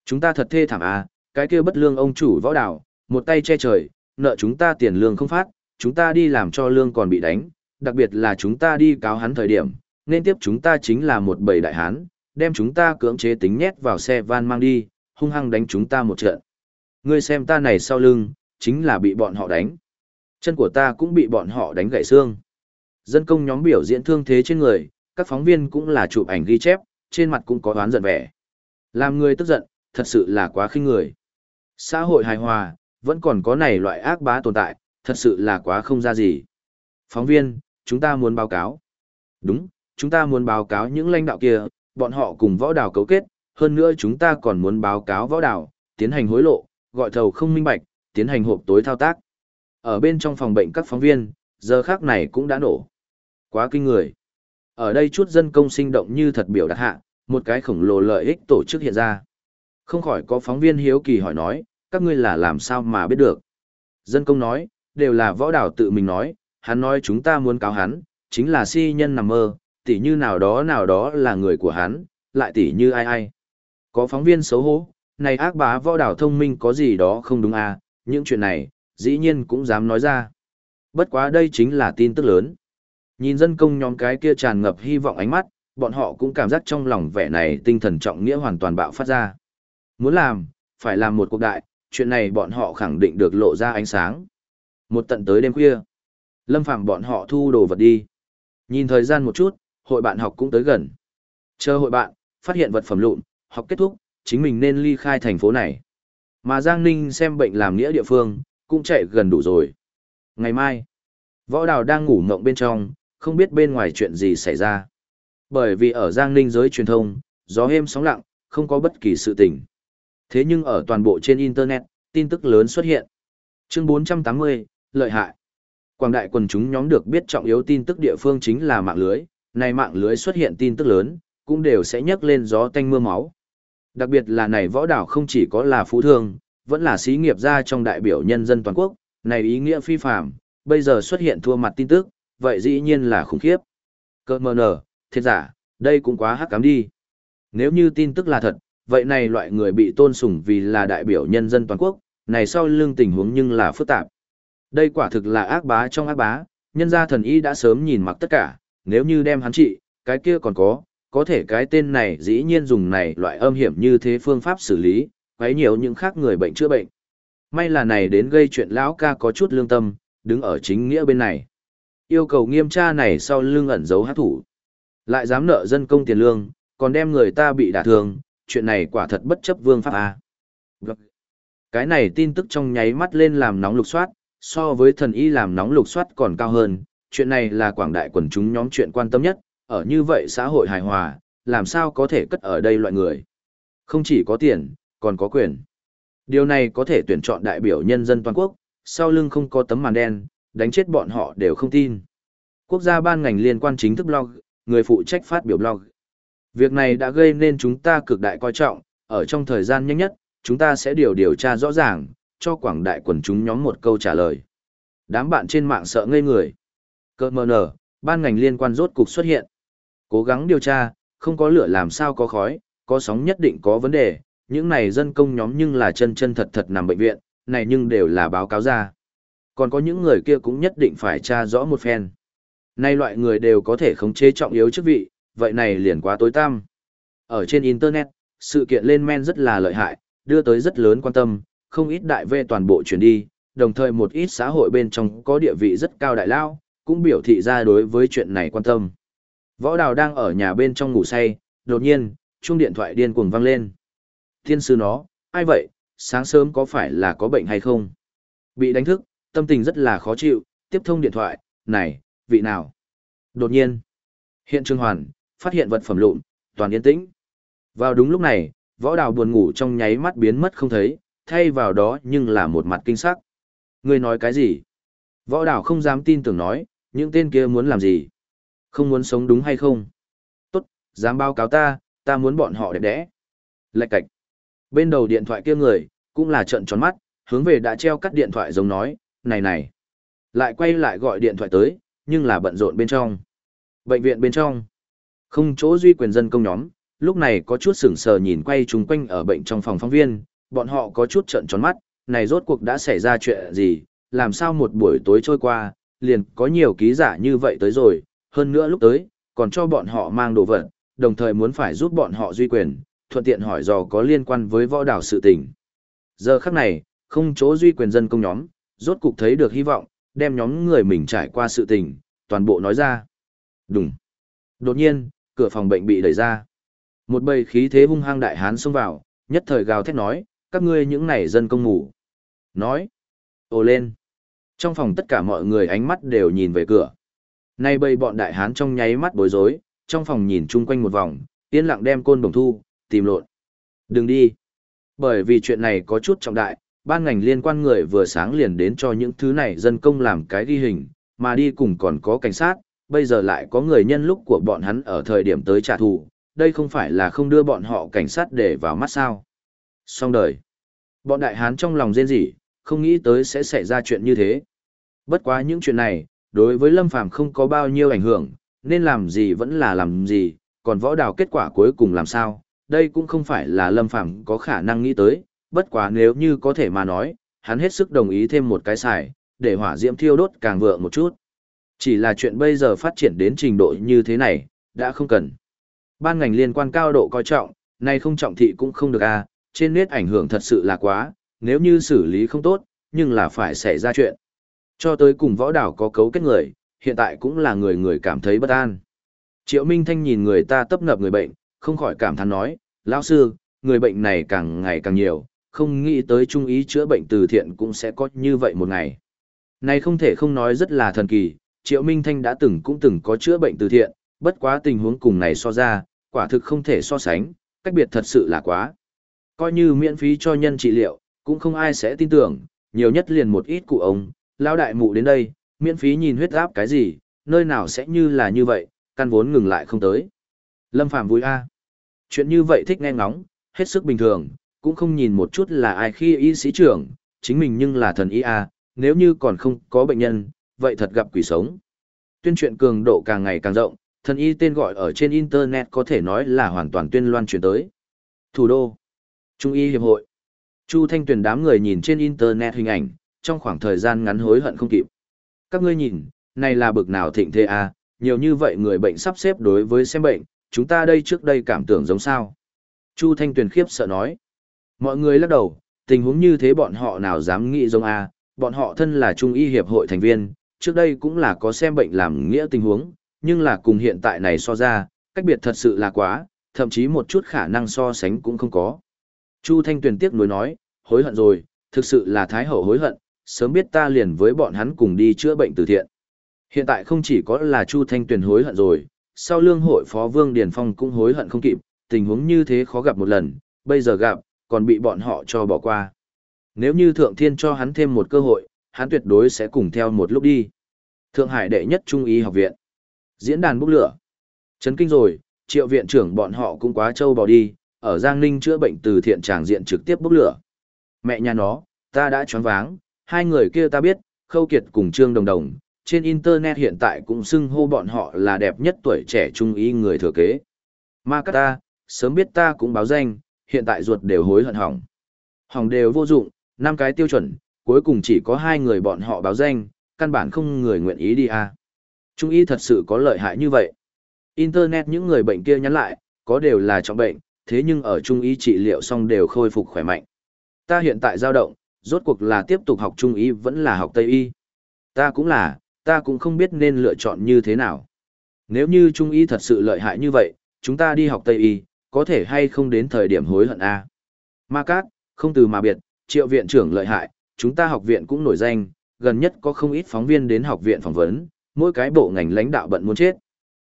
Chúng ta thật thê thảm à, cái kia bất lương ông chủ võ đảo, một tay che trời, nợ chúng ta tiền lương không phát, chúng ta đi làm cho lương còn bị đánh, đặc biệt là chúng ta đi cáo hắn thời điểm, nên tiếp chúng ta chính là một bầy đại hán, đem chúng ta cưỡng chế tính nhét vào xe van mang đi, hung hăng đánh chúng ta một trận. Ngươi xem ta này sau lưng, chính là bị bọn họ đánh. Chân của ta cũng bị bọn họ đánh gãy xương. Dân công nhóm biểu diễn thương thế trên người, các phóng viên cũng là chụp ảnh ghi chép, trên mặt cũng có oán giận vẻ. Làm người tức giận, thật sự là quá khinh người. Xã hội hài hòa, vẫn còn có này loại ác bá tồn tại, thật sự là quá không ra gì. Phóng viên, chúng ta muốn báo cáo. Đúng, chúng ta muốn báo cáo những lãnh đạo kia, bọn họ cùng võ đảo cấu kết, hơn nữa chúng ta còn muốn báo cáo võ đảo, tiến hành hối lộ, gọi thầu không minh bạch, tiến hành hộp tối thao tác. Ở bên trong phòng bệnh các phóng viên, giờ khác này cũng đã nổ. Quá kinh người. Ở đây chút dân công sinh động như thật biểu đạt hạ, một cái khổng lồ lợi ích tổ chức hiện ra. Không khỏi có phóng viên hiếu kỳ hỏi nói, các ngươi là làm sao mà biết được. Dân công nói, đều là võ đảo tự mình nói, hắn nói chúng ta muốn cáo hắn, chính là si nhân nằm mơ, tỉ như nào đó nào đó là người của hắn, lại tỉ như ai ai. Có phóng viên xấu hổ, này ác bá võ đảo thông minh có gì đó không đúng à, những chuyện này, dĩ nhiên cũng dám nói ra. Bất quá đây chính là tin tức lớn. Nhìn dân công nhóm cái kia tràn ngập hy vọng ánh mắt, bọn họ cũng cảm giác trong lòng vẻ này tinh thần trọng nghĩa hoàn toàn bạo phát ra. Muốn làm, phải làm một cuộc đại, chuyện này bọn họ khẳng định được lộ ra ánh sáng. Một tận tới đêm khuya, lâm phạm bọn họ thu đồ vật đi. Nhìn thời gian một chút, hội bạn học cũng tới gần. Chờ hội bạn, phát hiện vật phẩm lụn, học kết thúc, chính mình nên ly khai thành phố này. Mà Giang Ninh xem bệnh làm nghĩa địa phương, cũng chạy gần đủ rồi. Ngày mai, võ đào đang ngủ ngộng bên trong, không biết bên ngoài chuyện gì xảy ra. Bởi vì ở Giang Ninh giới truyền thông, gió êm sóng lặng, không có bất kỳ sự tình. Thế nhưng ở toàn bộ trên Internet, tin tức lớn xuất hiện. Chương 480, lợi hại. Quảng đại quần chúng nhóm được biết trọng yếu tin tức địa phương chính là mạng lưới, này mạng lưới xuất hiện tin tức lớn, cũng đều sẽ nhấc lên gió tanh mưa máu. Đặc biệt là này võ đảo không chỉ có là phú thương, vẫn là sĩ nghiệp gia trong đại biểu nhân dân toàn quốc, này ý nghĩa phi phạm, bây giờ xuất hiện thua mặt tin tức, vậy dĩ nhiên là khủng khiếp. Cơ mờ nở, thiệt giả, đây cũng quá hắc cám đi. Nếu như tin tức là thật, vậy này loại người bị tôn sùng vì là đại biểu nhân dân toàn quốc, này sau lưng tình huống nhưng là phức tạp. Đây quả thực là ác bá trong ác bá, nhân gia thần y đã sớm nhìn mặc tất cả, nếu như đem hắn trị, cái kia còn có, có thể cái tên này dĩ nhiên dùng này loại âm hiểm như thế phương pháp xử lý, quấy nhiều những khác người bệnh chữa bệnh. May là này đến gây chuyện lão ca có chút lương tâm, đứng ở chính nghĩa bên này. Yêu cầu nghiêm tra này sau lưng ẩn giấu hát thủ. Lại dám nợ dân công tiền lương, còn đem người ta bị đả thương, chuyện này quả thật bất chấp vương pháp A. Cái này tin tức trong nháy mắt lên làm nóng lục soát, so với thần y làm nóng lục soát còn cao hơn, chuyện này là quảng đại quần chúng nhóm chuyện quan tâm nhất, ở như vậy xã hội hài hòa, làm sao có thể cất ở đây loại người. Không chỉ có tiền, còn có quyền. Điều này có thể tuyển chọn đại biểu nhân dân toàn quốc, sau lưng không có tấm màn đen, đánh chết bọn họ đều không tin. Quốc gia ban ngành liên quan chính thức blog, người phụ trách phát biểu blog. Việc này đã gây nên chúng ta cực đại coi trọng, ở trong thời gian nhanh nhất, chúng ta sẽ điều điều tra rõ ràng, cho quảng đại quần chúng nhóm một câu trả lời. Đám bạn trên mạng sợ ngây người. Cơ mờ nở, ban ngành liên quan rốt cục xuất hiện. Cố gắng điều tra, không có lửa làm sao có khói, có sóng nhất định có vấn đề, những này dân công nhóm nhưng là chân chân thật thật nằm bệnh viện, này nhưng đều là báo cáo ra. Còn có những người kia cũng nhất định phải tra rõ một phen. Nay loại người đều có thể khống chế trọng yếu chức vị, vậy này liền quá tối tăm. Ở trên Internet, sự kiện lên men rất là lợi hại, đưa tới rất lớn quan tâm, không ít đại vệ toàn bộ chuyển đi, đồng thời một ít xã hội bên trong có địa vị rất cao đại lao, cũng biểu thị ra đối với chuyện này quan tâm. Võ Đào đang ở nhà bên trong ngủ say, đột nhiên, chuông điện thoại điên cuồng vang lên. Thiên sư nó, ai vậy, sáng sớm có phải là có bệnh hay không? Bị đánh thức, tâm tình rất là khó chịu, tiếp thông điện thoại, này, vị nào? Đột nhiên, hiện trường hoàn, phát hiện vật phẩm lụn, toàn yên tĩnh. Vào đúng lúc này, võ đào buồn ngủ trong nháy mắt biến mất không thấy, thay vào đó nhưng là một mặt kinh sắc. Người nói cái gì? Võ đảo không dám tin tưởng nói, những tên kia muốn làm gì? Không muốn sống đúng hay không? Tốt, dám báo cáo ta, ta muốn bọn họ đẹp đẽ. Lạch cạch. Bên đầu điện thoại kia người, cũng là trận tròn mắt, hướng về đã treo cắt điện thoại giống nói, này này. Lại quay lại gọi điện thoại tới, nhưng là bận rộn bên trong. Bệnh viện bên trong. Không chỗ duy quyền dân công nhóm, lúc này có chút sững sờ nhìn quay chung quanh ở bệnh trong phòng phóng viên, bọn họ có chút trận tròn mắt, này rốt cuộc đã xảy ra chuyện gì, làm sao một buổi tối trôi qua, liền có nhiều ký giả như vậy tới rồi, hơn nữa lúc tới, còn cho bọn họ mang đồ vật, đồng thời muốn phải giúp bọn họ duy quyền, thuận tiện hỏi dò có liên quan với võ đảo sự tình. Giờ khắc này, không chỗ duy quyền dân công nhóm, rốt cục thấy được hy vọng, đem nhóm người mình trải qua sự tình, toàn bộ nói ra. Đúng. Đột nhiên, cửa phòng bệnh bị đẩy ra. Một bầy khí thế hung hăng đại hán xông vào, nhất thời gào thét nói, các ngươi những này dân công ngủ. Nói. Ồ lên. Trong phòng tất cả mọi người ánh mắt đều nhìn về cửa. Nay bầy bọn đại hán trong nháy mắt bối rối, trong phòng nhìn chung quanh một vòng, yên lặng đem côn đồng thu, tìm lộn. Đừng đi. Bởi vì chuyện này có chút trọng đại, ban ngành liên quan người vừa sáng liền đến cho những thứ này dân công làm cái ghi hình, mà đi cùng còn có cảnh sát, bây giờ lại có người nhân lúc của bọn hắn ở thời điểm tới trả thù, đây không phải là không đưa bọn họ cảnh sát để vào mắt sao. Xong đời. Bọn đại hán trong lòng rên rỉ, không nghĩ tới sẽ xảy ra chuyện như thế. Bất quá những chuyện này, đối với Lâm Phàm không có bao nhiêu ảnh hưởng, nên làm gì vẫn là làm gì, còn võ đào kết quả cuối cùng làm sao, đây cũng không phải là Lâm Phàm có khả năng nghĩ tới, bất quá nếu như có thể mà nói, hắn hết sức đồng ý thêm một cái xài, để hỏa diễm thiêu đốt càng vượng một chút. Chỉ là chuyện bây giờ phát triển đến trình độ như thế này, đã không cần. Ban ngành liên quan cao độ coi trọng, nay không trọng thị cũng không được a, à, trên nét ảnh hưởng thật sự là quá, nếu như xử lý không tốt, nhưng là phải xảy ra chuyện. Cho tới cùng võ đảo có cấu kết người, hiện tại cũng là người người cảm thấy bất an. Triệu Minh Thanh nhìn người ta tấp nập người bệnh, không khỏi cảm thán nói, lão sư, người bệnh này càng ngày càng nhiều, không nghĩ tới trung ý chữa bệnh từ thiện cũng sẽ có như vậy một ngày. Này không thể không nói rất là thần kỳ, Triệu Minh Thanh đã từng cũng từng có chữa bệnh từ thiện, bất quá tình huống cùng này so ra, quả thực không thể so sánh, cách biệt thật sự là quá. Coi như miễn phí cho nhân trị liệu, cũng không ai sẽ tin tưởng, nhiều nhất liền một ít cụ ông, lao đại mụ đến đây, miễn phí nhìn huyết áp cái gì, nơi nào sẽ như là như vậy, căn vốn ngừng lại không tới. Lâm Phạm vui a. Chuyện như vậy thích nghe ngóng, hết sức bình thường, cũng không nhìn một chút là ai khi y sĩ trưởng, chính mình nhưng là thần y a, nếu như còn không có bệnh nhân, vậy thật gặp quỷ sống. Tuyên truyền cường độ càng ngày càng rộng, thần y tên gọi ở trên internet có thể nói là hoàn toàn tuyên loan truyền tới. Thủ đô, Trung y hiệp hội. Chu Thanh Tuyền đám người nhìn trên internet hình ảnh, trong khoảng thời gian ngắn hối hận không kịp. Các ngươi nhìn, này là bực nào thịnh thế à, nhiều như vậy người bệnh sắp xếp đối với xem bệnh, chúng ta đây trước đây cảm tưởng giống sao. Chu Thanh Tuyền khiếp sợ nói. Mọi người lắc đầu, tình huống như thế bọn họ nào dám nghĩ giống a bọn họ thân là Trung y hiệp hội thành viên, trước đây cũng là có xem bệnh làm nghĩa tình huống, nhưng là cùng hiện tại này so ra, cách biệt thật sự là quá, thậm chí một chút khả năng so sánh cũng không có. Chu Thanh Tuyền tiếc nuối nói, hối hận rồi, thực sự là thái hậu hối hận, sớm biết ta liền với bọn hắn cùng đi chữa bệnh từ thiện. Hiện tại không chỉ có là Chu Thanh Tuyền hối hận rồi, sau lương hội phó Vương Điền Phong cũng hối hận không kịp, tình huống như thế khó gặp một lần, bây giờ gặp, còn bị bọn họ cho bỏ qua. Nếu như Thượng Thiên cho hắn thêm một cơ hội, hắn tuyệt đối sẽ cùng theo một lúc đi. Thượng Hải đệ nhất trung y học viện. Diễn đàn bốc lửa. Chấn kinh rồi, triệu viện trưởng bọn họ cũng quá trâu bò đi, ở Giang Ninh chữa bệnh từ thiện tràng diện trực tiếp bốc lửa. Mẹ nhà nó, ta đã choáng váng, hai người kia ta biết, Khâu Kiệt cùng Trương Đồng Đồng, trên Internet hiện tại cũng xưng hô bọn họ là đẹp nhất tuổi trẻ trung y người thừa kế. Ma cắt ta, sớm biết ta cũng báo danh, hiện tại ruột đều hối hận hỏng. Hỏng đều vô dụng, năm cái tiêu chuẩn, cuối cùng chỉ có hai người bọn họ báo danh, căn bản không người nguyện ý đi à. Trung y thật sự có lợi hại như vậy. Internet những người bệnh kia nhắn lại, có đều là trọng bệnh, thế nhưng ở trung y trị liệu xong đều khôi phục khỏe mạnh. Ta hiện tại dao động, rốt cuộc là tiếp tục học trung y vẫn là học tây y. Ta cũng là, ta cũng không biết nên lựa chọn như thế nào. Nếu như trung y thật sự lợi hại như vậy, chúng ta đi học tây y, có thể hay không đến thời điểm hối hận a? Ma Cát, không từ mà biệt, triệu viện trưởng lợi hại, chúng ta học viện cũng nổi danh, gần nhất có không ít phóng viên đến học viện phỏng vấn, mỗi cái bộ ngành lãnh đạo bận muốn chết.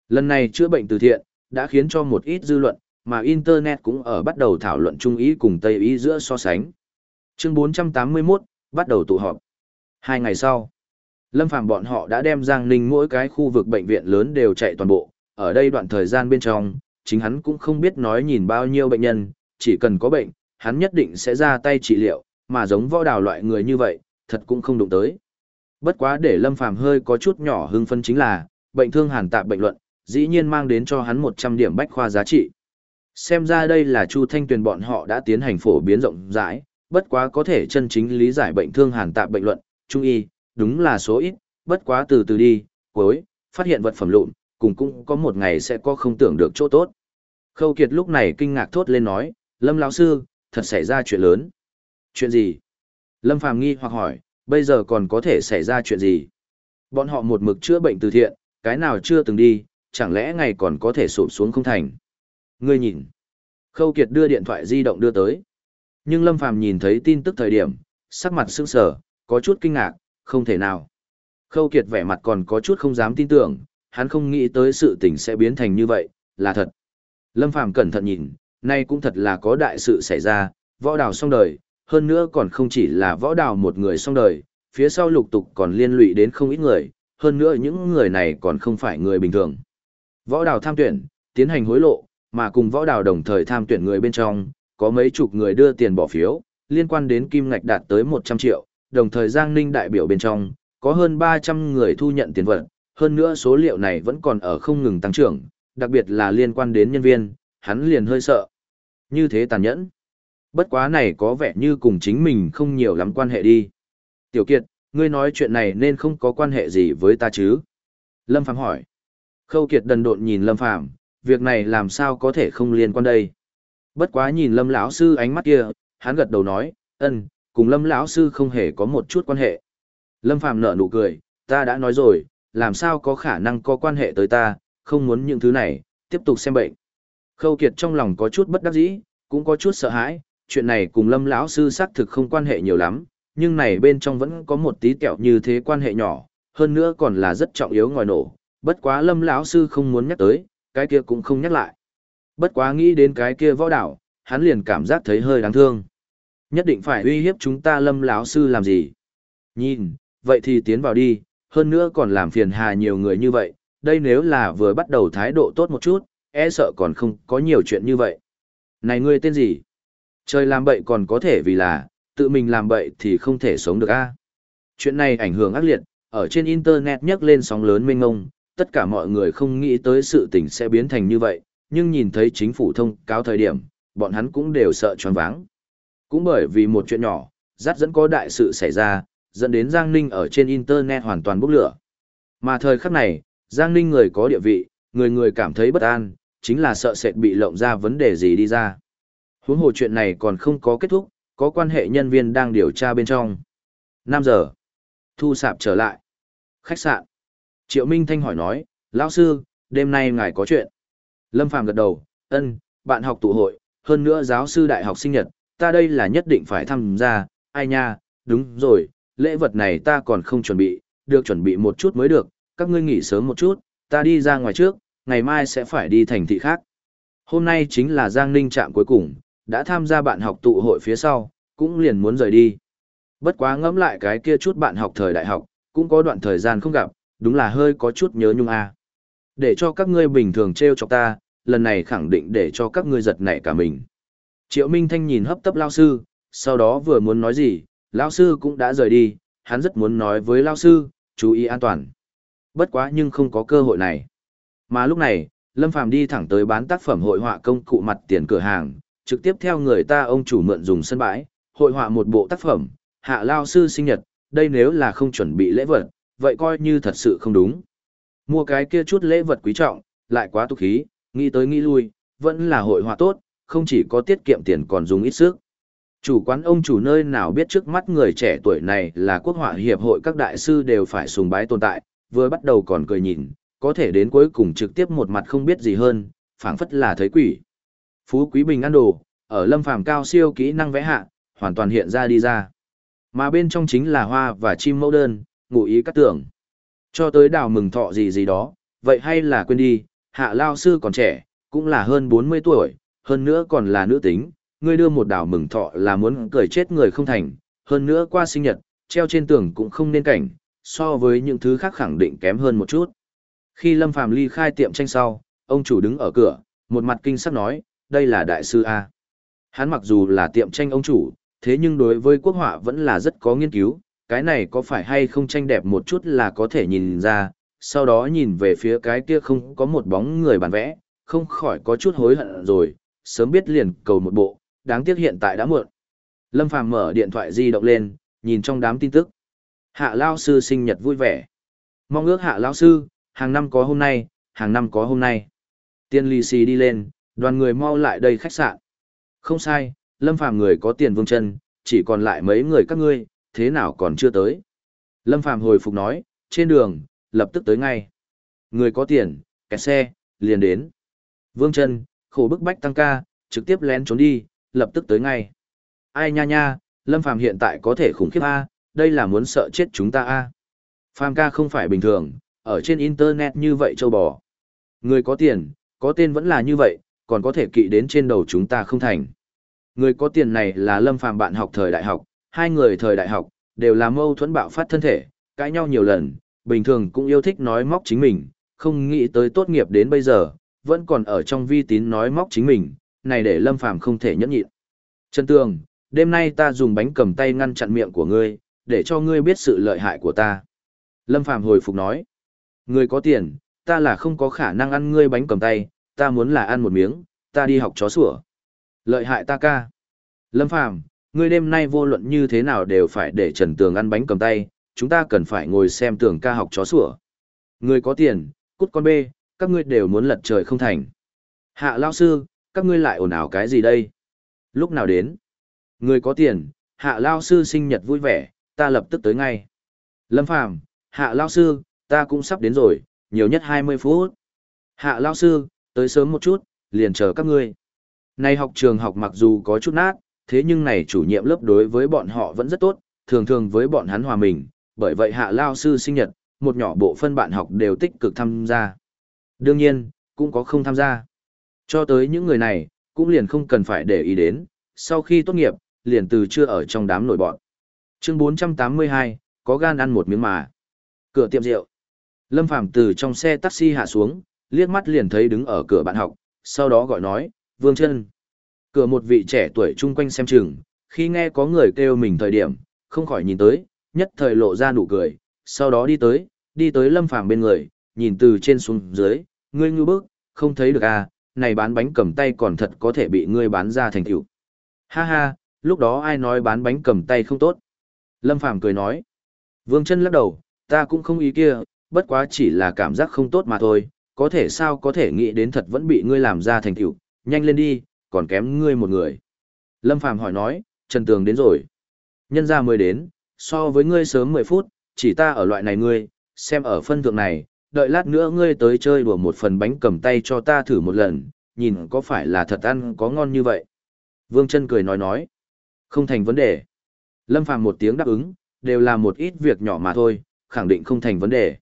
Lần này chữa bệnh từ thiện, đã khiến cho một ít dư luận, mà Internet cũng ở bắt đầu thảo luận Trung ý cùng Tây ý giữa so sánh. Chương 481, bắt đầu tụ họp. Hai ngày sau, Lâm Phàm bọn họ đã đem Giang Ninh mỗi cái khu vực bệnh viện lớn đều chạy toàn bộ, ở đây đoạn thời gian bên trong, chính hắn cũng không biết nói nhìn bao nhiêu bệnh nhân, chỉ cần có bệnh, hắn nhất định sẽ ra tay trị liệu, mà giống võ đào loại người như vậy, thật cũng không đụng tới. Bất quá để Lâm Phàm hơi có chút nhỏ hưng phân chính là, bệnh thương hàn tạp bệnh luận, dĩ nhiên mang đến cho hắn 100 điểm bách khoa giá trị. Xem ra đây là Chu Thanh Tuyền bọn họ đã tiến hành phổ biến rộng rãi, bất quá có thể chân chính lý giải bệnh thương hàn tạp bệnh luận, trung y, đúng là số ít, bất quá từ từ đi, cuối, phát hiện vật phẩm lụn, cùng cũng có một ngày sẽ có không tưởng được chỗ tốt. Khâu Kiệt lúc này kinh ngạc thốt lên nói, Lâm lão sư, thật xảy ra chuyện lớn. Chuyện gì? Lâm Phàm nghi hoặc hỏi, bây giờ còn có thể xảy ra chuyện gì? Bọn họ một mực chữa bệnh từ thiện, cái nào chưa từng đi, chẳng lẽ ngày còn có thể sụp xuống không thành? Ngươi nhìn. Khâu Kiệt đưa điện thoại di động đưa tới. Nhưng Lâm Phàm nhìn thấy tin tức thời điểm, sắc mặt sững sờ, có chút kinh ngạc, không thể nào. Khâu Kiệt vẻ mặt còn có chút không dám tin tưởng, hắn không nghĩ tới sự tình sẽ biến thành như vậy, là thật. Lâm Phàm cẩn thận nhìn, nay cũng thật là có đại sự xảy ra, võ đào xong đời, hơn nữa còn không chỉ là võ đào một người xong đời, phía sau lục tục còn liên lụy đến không ít người, hơn nữa những người này còn không phải người bình thường. Võ đào tham tuyển, tiến hành hối lộ, mà cùng võ đào đồng thời tham tuyển người bên trong, có mấy chục người đưa tiền bỏ phiếu, liên quan đến kim ngạch đạt tới 100 triệu, đồng thời Giang Ninh đại biểu bên trong, có hơn 300 người thu nhận tiền vật, hơn nữa số liệu này vẫn còn ở không ngừng tăng trưởng, đặc biệt là liên quan đến nhân viên, hắn liền hơi sợ. Như thế tàn nhẫn. Bất quá này có vẻ như cùng chính mình không nhiều lắm quan hệ đi. Tiểu Kiệt, ngươi nói chuyện này nên không có quan hệ gì với ta chứ? Lâm Phàm hỏi. Khâu Kiệt đần độn nhìn Lâm Phàm, việc này làm sao có thể không liên quan đây? Bất quá nhìn Lâm lão sư ánh mắt kia, hắn gật đầu nói, "Ân, cùng Lâm lão sư không hề có một chút quan hệ." Lâm Phàm nở nụ cười, "Ta đã nói rồi, làm sao có khả năng có quan hệ tới ta, không muốn những thứ này, tiếp tục xem bệnh." Khâu Kiệt trong lòng có chút bất đắc dĩ, cũng có chút sợ hãi, chuyện này cùng Lâm lão sư xác thực không quan hệ nhiều lắm, nhưng này bên trong vẫn có một tí kẹo như thế quan hệ nhỏ, hơn nữa còn là rất trọng yếu ngòi nổ, bất quá Lâm lão sư không muốn nhắc tới, cái kia cũng không nhắc lại. Bất quá nghĩ đến cái kia võ đảo, hắn liền cảm giác thấy hơi đáng thương. Nhất định phải uy hiếp chúng ta Lâm lão sư làm gì? Nhìn, vậy thì tiến vào đi, hơn nữa còn làm phiền hà nhiều người như vậy, đây nếu là vừa bắt đầu thái độ tốt một chút, e sợ còn không có nhiều chuyện như vậy. Này ngươi tên gì? Trời làm bậy còn có thể vì là, tự mình làm bậy thì không thể sống được a. Chuyện này ảnh hưởng ác liệt, ở trên internet nhắc lên sóng lớn mênh ngông, tất cả mọi người không nghĩ tới sự tình sẽ biến thành như vậy, nhưng nhìn thấy chính phủ thông cáo thời điểm, bọn hắn cũng đều sợ choáng váng. Cũng bởi vì một chuyện nhỏ, dắt dẫn có đại sự xảy ra, dẫn đến Giang Ninh ở trên internet hoàn toàn bốc lửa. Mà thời khắc này, Giang Ninh người có địa vị, người người cảm thấy bất an, chính là sợ sệt bị lộng ra vấn đề gì đi ra. Huống hồ chuyện này còn không có kết thúc, có quan hệ nhân viên đang điều tra bên trong. 5 giờ. Thu sạp trở lại. Khách sạn. Triệu Minh Thanh hỏi nói, lão sư, đêm nay ngài có chuyện. Lâm Phàm gật đầu, ân, bạn học tụ hội, hơn nữa giáo sư đại học sinh nhật, ta đây là nhất định phải tham gia, ai nha, đúng rồi, lễ vật này ta còn không chuẩn bị, được chuẩn bị một chút mới được, các ngươi nghỉ sớm một chút, ta đi ra ngoài trước, ngày mai sẽ phải đi thành thị khác. Hôm nay chính là Giang Ninh trạm cuối cùng, đã tham gia bạn học tụ hội phía sau, cũng liền muốn rời đi. Bất quá ngẫm lại cái kia chút bạn học thời đại học, cũng có đoạn thời gian không gặp, đúng là hơi có chút nhớ nhung a. Để cho các ngươi bình thường treo chọc ta, lần này khẳng định để cho các ngươi giật nảy cả mình. Triệu Minh Thanh nhìn hấp tấp lao sư, sau đó vừa muốn nói gì, lao sư cũng đã rời đi, hắn rất muốn nói với lao sư, chú ý an toàn. Bất quá nhưng không có cơ hội này. Mà lúc này, Lâm Phàm đi thẳng tới bán tác phẩm hội họa công cụ mặt tiền cửa hàng, trực tiếp theo người ta ông chủ mượn dùng sân bãi, hội họa một bộ tác phẩm, hạ lao sư sinh nhật, đây nếu là không chuẩn bị lễ vật, vậy coi như thật sự không đúng. Mua cái kia chút lễ vật quý trọng, lại quá tục khí, nghĩ tới nghĩ lui, vẫn là hội họa tốt, không chỉ có tiết kiệm tiền còn dùng ít sức. Chủ quán ông chủ nơi nào biết trước mắt người trẻ tuổi này là quốc họa hiệp hội các đại sư đều phải sùng bái tồn tại, vừa bắt đầu còn cười nhìn, có thể đến cuối cùng trực tiếp một mặt không biết gì hơn, phảng phất là thấy quỷ. Phú quý bình ăn đồ, ở lâm phàm cao siêu kỹ năng vẽ hạ, hoàn toàn hiện ra đi ra. Mà bên trong chính là hoa và chim mẫu đơn, ngụ ý cắt tưởng. Cho tới đào mừng thọ gì gì đó, vậy hay là quên đi, hạ lao sư còn trẻ, cũng là hơn 40 tuổi, hơn nữa còn là nữ tính, ngươi đưa một đào mừng thọ là muốn cười chết người không thành, hơn nữa qua sinh nhật, treo trên tường cũng không nên cảnh, so với những thứ khác khẳng định kém hơn một chút. Khi Lâm Phàm ly khai tiệm tranh sau, ông chủ đứng ở cửa, một mặt kinh sắc nói, đây là đại sư A. Hắn mặc dù là tiệm tranh ông chủ, thế nhưng đối với quốc họa vẫn là rất có nghiên cứu, cái này có phải hay không tranh đẹp một chút là có thể nhìn ra, sau đó nhìn về phía cái kia không có một bóng người bản vẽ, không khỏi có chút hối hận rồi, sớm biết liền cầu một bộ, đáng tiếc hiện tại đã muộn. Lâm Phàm mở điện thoại di động lên, nhìn trong đám tin tức. Hạ Lao Sư sinh nhật vui vẻ. Mong ước Hạ Lao Sư, hàng năm có hôm nay, hàng năm có hôm nay. Tiên lì xì đi lên, đoàn người mau lại đây khách sạn. Không sai, Lâm Phàm người có tiền vương chân, chỉ còn lại mấy người các ngươi, thế nào còn chưa tới. Lâm Phàm hồi phục nói, trên đường, lập tức tới ngay. Người có tiền, kẹt xe, liền đến. Vương Trân, khổ bức bách tăng ca, trực tiếp lén trốn đi, lập tức tới ngay. Ai nha nha, Lâm Phàm hiện tại có thể khủng khiếp A, đây là muốn sợ chết chúng ta A. Phàm ca không phải bình thường, ở trên Internet như vậy châu bò. Người có tiền, có tên vẫn là như vậy, còn có thể kỵ đến trên đầu chúng ta không thành. Người có tiền này là Lâm Phàm bạn học thời đại học, hai người thời đại học, đều là mâu thuẫn bạo phát thân thể, cãi nhau nhiều lần, bình thường cũng yêu thích nói móc chính mình, không nghĩ tới tốt nghiệp đến bây giờ, vẫn còn ở trong vi tín nói móc chính mình, này để Lâm Phàm không thể nhẫn nhịn. Trần Tường, đêm nay ta dùng bánh cầm tay ngăn chặn miệng của ngươi, để cho ngươi biết sự lợi hại của ta. Lâm Phàm hồi phục nói, ngươi có tiền, ta là không có khả năng ăn ngươi bánh cầm tay, ta muốn là ăn một miếng, ta đi học chó sủa. Lợi hại ta ca. Lâm Phàm, ngươi đêm nay vô luận như thế nào đều phải để Trần Tường ăn bánh cầm tay, chúng ta cần phải ngồi xem Tường ca học chó sủa. Ngươi có tiền, cút con bê, các ngươi đều muốn lật trời không thành. Hạ lao sư, các ngươi lại ồn ào cái gì đây? Lúc nào đến? Ngươi có tiền, hạ lao sư sinh nhật vui vẻ, ta lập tức tới ngay. Lâm Phàm, hạ lao sư, ta cũng sắp đến rồi, nhiều nhất 20 phút. Hạ lao sư, tới sớm một chút, liền chờ các ngươi. Này học trường học mặc dù có chút nát, thế nhưng này chủ nhiệm lớp đối với bọn họ vẫn rất tốt, thường thường với bọn hắn hòa mình, bởi vậy hạ lao sư sinh nhật, một nhỏ bộ phân bạn học đều tích cực tham gia. Đương nhiên, cũng có không tham gia. Cho tới những người này, cũng liền không cần phải để ý đến, sau khi tốt nghiệp, liền từ chưa ở trong đám nổi bọn. Chương 482, có gan ăn một miếng mà. Cửa tiệm rượu. Lâm Phàm từ trong xe taxi hạ xuống, liếc mắt liền thấy đứng ở cửa bạn học, sau đó gọi nói, Vương chân Cửa một vị trẻ tuổi chung quanh xem chừng, khi nghe có người kêu mình thời điểm, không khỏi nhìn tới, nhất thời lộ ra nụ cười, sau đó đi tới, đi tới Lâm Phàm bên người, nhìn từ trên xuống dưới, ngươi ngư bước không thấy được à, này bán bánh cầm tay còn thật có thể bị ngươi bán ra thành tiểu. Ha ha, lúc đó ai nói bán bánh cầm tay không tốt. Lâm Phàm cười nói. Vương chân lắc đầu, ta cũng không ý kia, bất quá chỉ là cảm giác không tốt mà thôi, có thể sao có thể nghĩ đến thật vẫn bị ngươi làm ra thành tiểu nhanh lên đi, còn kém ngươi một người. Lâm Phàm hỏi nói, Trần Tường đến rồi. Nhân ra mới đến, so với ngươi sớm 10 phút, chỉ ta ở loại này ngươi, xem ở phân thượng này, đợi lát nữa ngươi tới chơi đùa một phần bánh cầm tay cho ta thử một lần, nhìn có phải là thật ăn có ngon như vậy. Vương chân cười nói nói, không thành vấn đề. Lâm Phàm một tiếng đáp ứng, đều là một ít việc nhỏ mà thôi, khẳng định không thành vấn đề.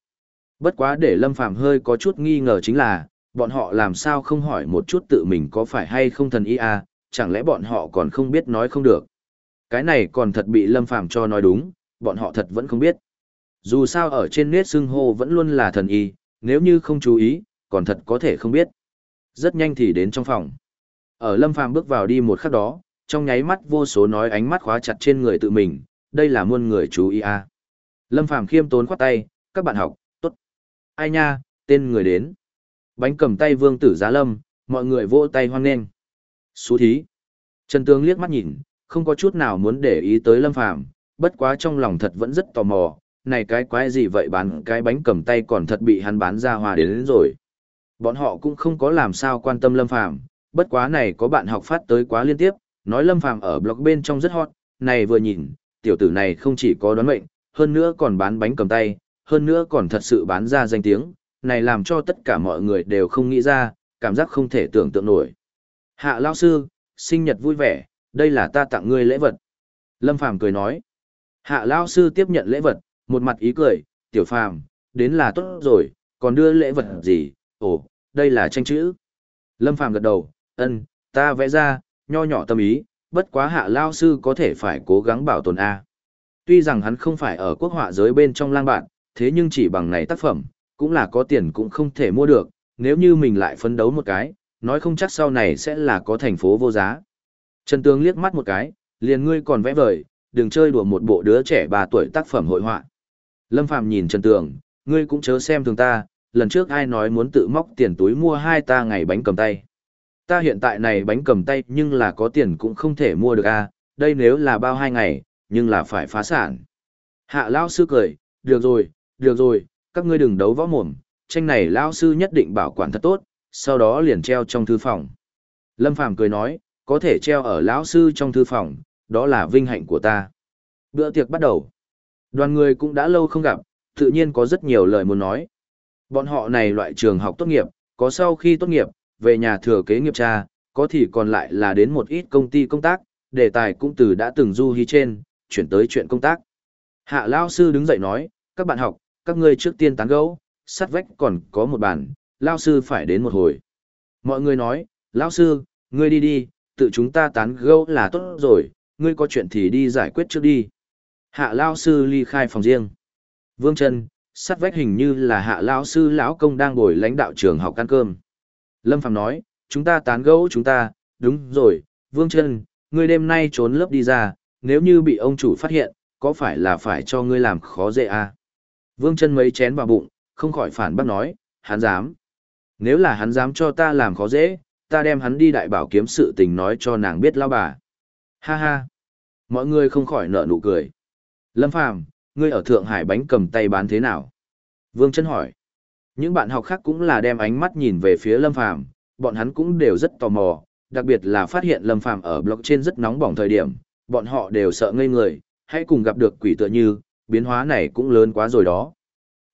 Bất quá để Lâm Phàm hơi có chút nghi ngờ chính là, bọn họ làm sao không hỏi một chút tự mình có phải hay không thần y à, chẳng lẽ bọn họ còn không biết nói không được. Cái này còn thật bị Lâm Phàm cho nói đúng, bọn họ thật vẫn không biết. Dù sao ở trên nét xưng hô vẫn luôn là thần y, nếu như không chú ý, còn thật có thể không biết. Rất nhanh thì đến trong phòng. Ở Lâm Phàm bước vào đi một khắc đó, trong nháy mắt vô số nói ánh mắt khóa chặt trên người tự mình, đây là muôn người chú ý a. Lâm Phàm khiêm tốn khoát tay, các bạn học, tốt. Ai nha, tên người đến. Bánh cầm tay vương tử giá lâm, mọi người vỗ tay hoan nghênh. Xú thí. Trần Tướng liếc mắt nhìn, không có chút nào muốn để ý tới Lâm Phàm, bất quá trong lòng thật vẫn rất tò mò, này cái quái gì vậy bán cái bánh cầm tay còn thật bị hắn bán ra hòa đến, đến rồi. Bọn họ cũng không có làm sao quan tâm Lâm Phàm, bất quá này có bạn học phát tới quá liên tiếp, nói Lâm Phàm ở blog bên trong rất hot, này vừa nhìn, tiểu tử này không chỉ có đoán mệnh, hơn nữa còn bán bánh cầm tay, hơn nữa còn thật sự bán ra danh tiếng, này làm cho tất cả mọi người đều không nghĩ ra, cảm giác không thể tưởng tượng nổi. Hạ Lao Sư, sinh nhật vui vẻ, đây là ta tặng ngươi lễ vật. Lâm Phàm cười nói. Hạ Lao Sư tiếp nhận lễ vật, một mặt ý cười, tiểu Phàm, đến là tốt rồi, còn đưa lễ vật gì, ồ, đây là tranh chữ. Lâm Phàm gật đầu, ân, ta vẽ ra, nho nhỏ tâm ý, bất quá Hạ Lao Sư có thể phải cố gắng bảo tồn A. Tuy rằng hắn không phải ở quốc họa giới bên trong lang bạn, thế nhưng chỉ bằng này tác phẩm, cũng là có tiền cũng không thể mua được, nếu như mình lại phấn đấu một cái, nói không chắc sau này sẽ là có thành phố vô giá. Trần Tướng liếc mắt một cái, liền ngươi còn vẽ vời, đừng chơi đùa một bộ đứa trẻ 3 tuổi tác phẩm hội họa. Lâm Phàm nhìn Trần Tường, ngươi cũng chớ xem thường ta, lần trước ai nói muốn tự móc tiền túi mua hai ta ngày bánh cầm tay. Ta hiện tại này bánh cầm tay nhưng là có tiền cũng không thể mua được a, à, đây nếu là bao hai ngày, nhưng là phải phá sản. Hạ Lao Sư cười, được rồi, được rồi, các ngươi đừng đấu võ mồm, tranh này lão Sư nhất định bảo quản thật tốt, sau đó liền treo trong thư phòng. Lâm Phàm cười nói, có thể treo ở lão sư trong thư phòng, đó là vinh hạnh của ta. Bữa tiệc bắt đầu. Đoàn người cũng đã lâu không gặp, tự nhiên có rất nhiều lời muốn nói. Bọn họ này loại trường học tốt nghiệp, có sau khi tốt nghiệp, về nhà thừa kế nghiệp cha, có thì còn lại là đến một ít công ty công tác, đề tài cũng từ đã từng du hí trên, chuyển tới chuyện công tác. Hạ Lao Sư đứng dậy nói, các bạn học, các ngươi trước tiên tán gẫu, sát vách còn có một bàn, Lao Sư phải đến một hồi. Mọi người nói, Lao Sư, ngươi đi đi, tự chúng ta tán gẫu là tốt rồi, ngươi có chuyện thì đi giải quyết trước đi. Hạ Lao Sư ly khai phòng riêng. Vương chân, sát vách hình như là Hạ Lao Sư lão công đang ngồi lãnh đạo trường học ăn cơm. Lâm Phàm nói, chúng ta tán gẫu chúng ta, đúng rồi, Vương chân, ngươi đêm nay trốn lớp đi ra, nếu như bị ông chủ phát hiện, có phải là phải cho ngươi làm khó dễ à? Vương Chân mấy chén vào bụng, không khỏi phản bác nói, hắn dám. Nếu là hắn dám cho ta làm khó dễ, ta đem hắn đi đại bảo kiếm sự tình nói cho nàng biết lao bà. Ha ha. Mọi người không khỏi nở nụ cười. Lâm Phàm, ngươi ở Thượng Hải bánh cầm tay bán thế nào? Vương Chân hỏi. Những bạn học khác cũng là đem ánh mắt nhìn về phía Lâm Phàm, bọn hắn cũng đều rất tò mò, đặc biệt là phát hiện Lâm Phàm ở blog trên rất nóng bỏng thời điểm, bọn họ đều sợ ngây người, hãy cùng gặp được quỷ tựa như, biến hóa này cũng lớn quá rồi đó.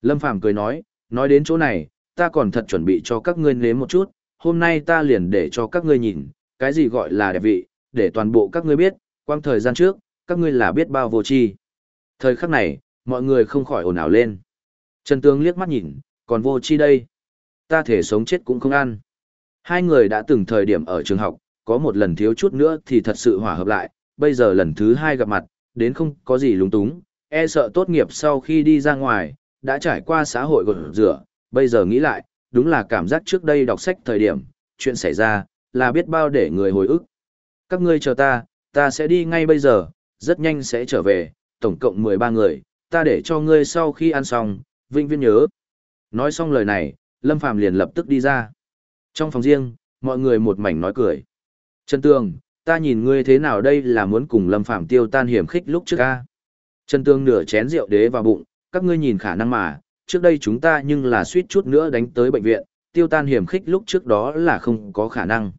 Lâm Phàm cười nói, nói đến chỗ này, ta còn thật chuẩn bị cho các ngươi nếm một chút, hôm nay ta liền để cho các ngươi nhìn, cái gì gọi là đẹp vị, để toàn bộ các ngươi biết, quang thời gian trước, các ngươi là biết bao vô tri. Thời khắc này, mọi người không khỏi ồn ào lên. Trần Tướng liếc mắt nhìn, còn vô chi đây. Ta thể sống chết cũng không ăn. Hai người đã từng thời điểm ở trường học, có một lần thiếu chút nữa thì thật sự hòa hợp lại, bây giờ lần thứ hai gặp mặt, đến không có gì lúng túng, e sợ tốt nghiệp sau khi đi ra ngoài, đã trải qua xã hội gột rửa, bây giờ nghĩ lại, đúng là cảm giác trước đây đọc sách thời điểm, chuyện xảy ra, là biết bao để người hồi ức. Các ngươi chờ ta, ta sẽ đi ngay bây giờ, rất nhanh sẽ trở về, tổng cộng 13 người, ta để cho ngươi sau khi ăn xong, vinh viên nhớ. Nói xong lời này, Lâm Phàm liền lập tức đi ra. Trong phòng riêng, mọi người một mảnh nói cười. Trần Tường, ta nhìn ngươi thế nào đây là muốn cùng Lâm Phàm tiêu tan hiểm khích lúc trước a. Trần tương nửa chén rượu đế vào bụng, các ngươi nhìn khả năng mà, trước đây chúng ta nhưng là suýt chút nữa đánh tới bệnh viện, tiêu tan hiểm khích lúc trước đó là không có khả năng.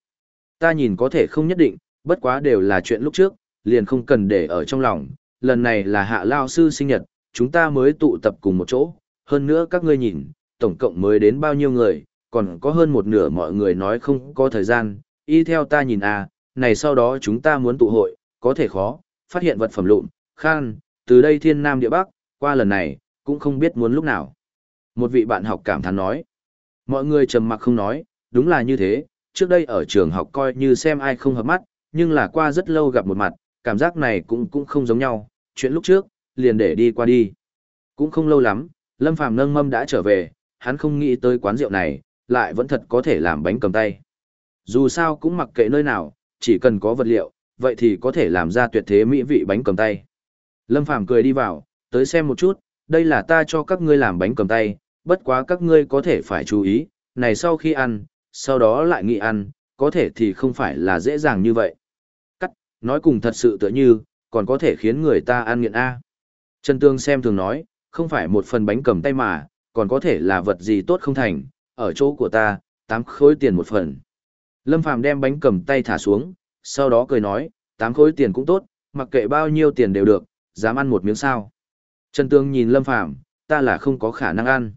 Ta nhìn có thể không nhất định, bất quá đều là chuyện lúc trước, liền không cần để ở trong lòng, lần này là hạ lao sư sinh nhật, chúng ta mới tụ tập cùng một chỗ, hơn nữa các ngươi nhìn, tổng cộng mới đến bao nhiêu người, còn có hơn một nửa mọi người nói không có thời gian, y theo ta nhìn à, này sau đó chúng ta muốn tụ hội, có thể khó, phát hiện vật phẩm lụn, khan, từ đây thiên nam địa bắc, qua lần này, cũng không biết muốn lúc nào. Một vị bạn học cảm thán nói, mọi người trầm mặc không nói, đúng là như thế, trước đây ở trường học coi như xem ai không hợp mắt, nhưng là qua rất lâu gặp một mặt, cảm giác này cũng cũng không giống nhau, chuyện lúc trước, liền để đi qua đi. Cũng không lâu lắm, Lâm Phàm nâng mâm đã trở về, hắn không nghĩ tới quán rượu này, lại vẫn thật có thể làm bánh cầm tay. Dù sao cũng mặc kệ nơi nào, chỉ cần có vật liệu, vậy thì có thể làm ra tuyệt thế mỹ vị bánh cầm tay. Lâm Phàm cười đi vào, tới xem một chút, đây là ta cho các ngươi làm bánh cầm tay, bất quá các ngươi có thể phải chú ý, này sau khi ăn, sau đó lại nghỉ ăn, có thể thì không phải là dễ dàng như vậy. Cắt, nói cùng thật sự tựa như, còn có thể khiến người ta ăn nghiện A. Trần Tương xem thường nói, không phải một phần bánh cầm tay mà, còn có thể là vật gì tốt không thành, ở chỗ của ta, tám khối tiền một phần. Lâm Phàm đem bánh cầm tay thả xuống, sau đó cười nói, tám khối tiền cũng tốt, mặc kệ bao nhiêu tiền đều được, dám ăn một miếng sao. Trần Tương nhìn Lâm Phàm ta là không có khả năng ăn.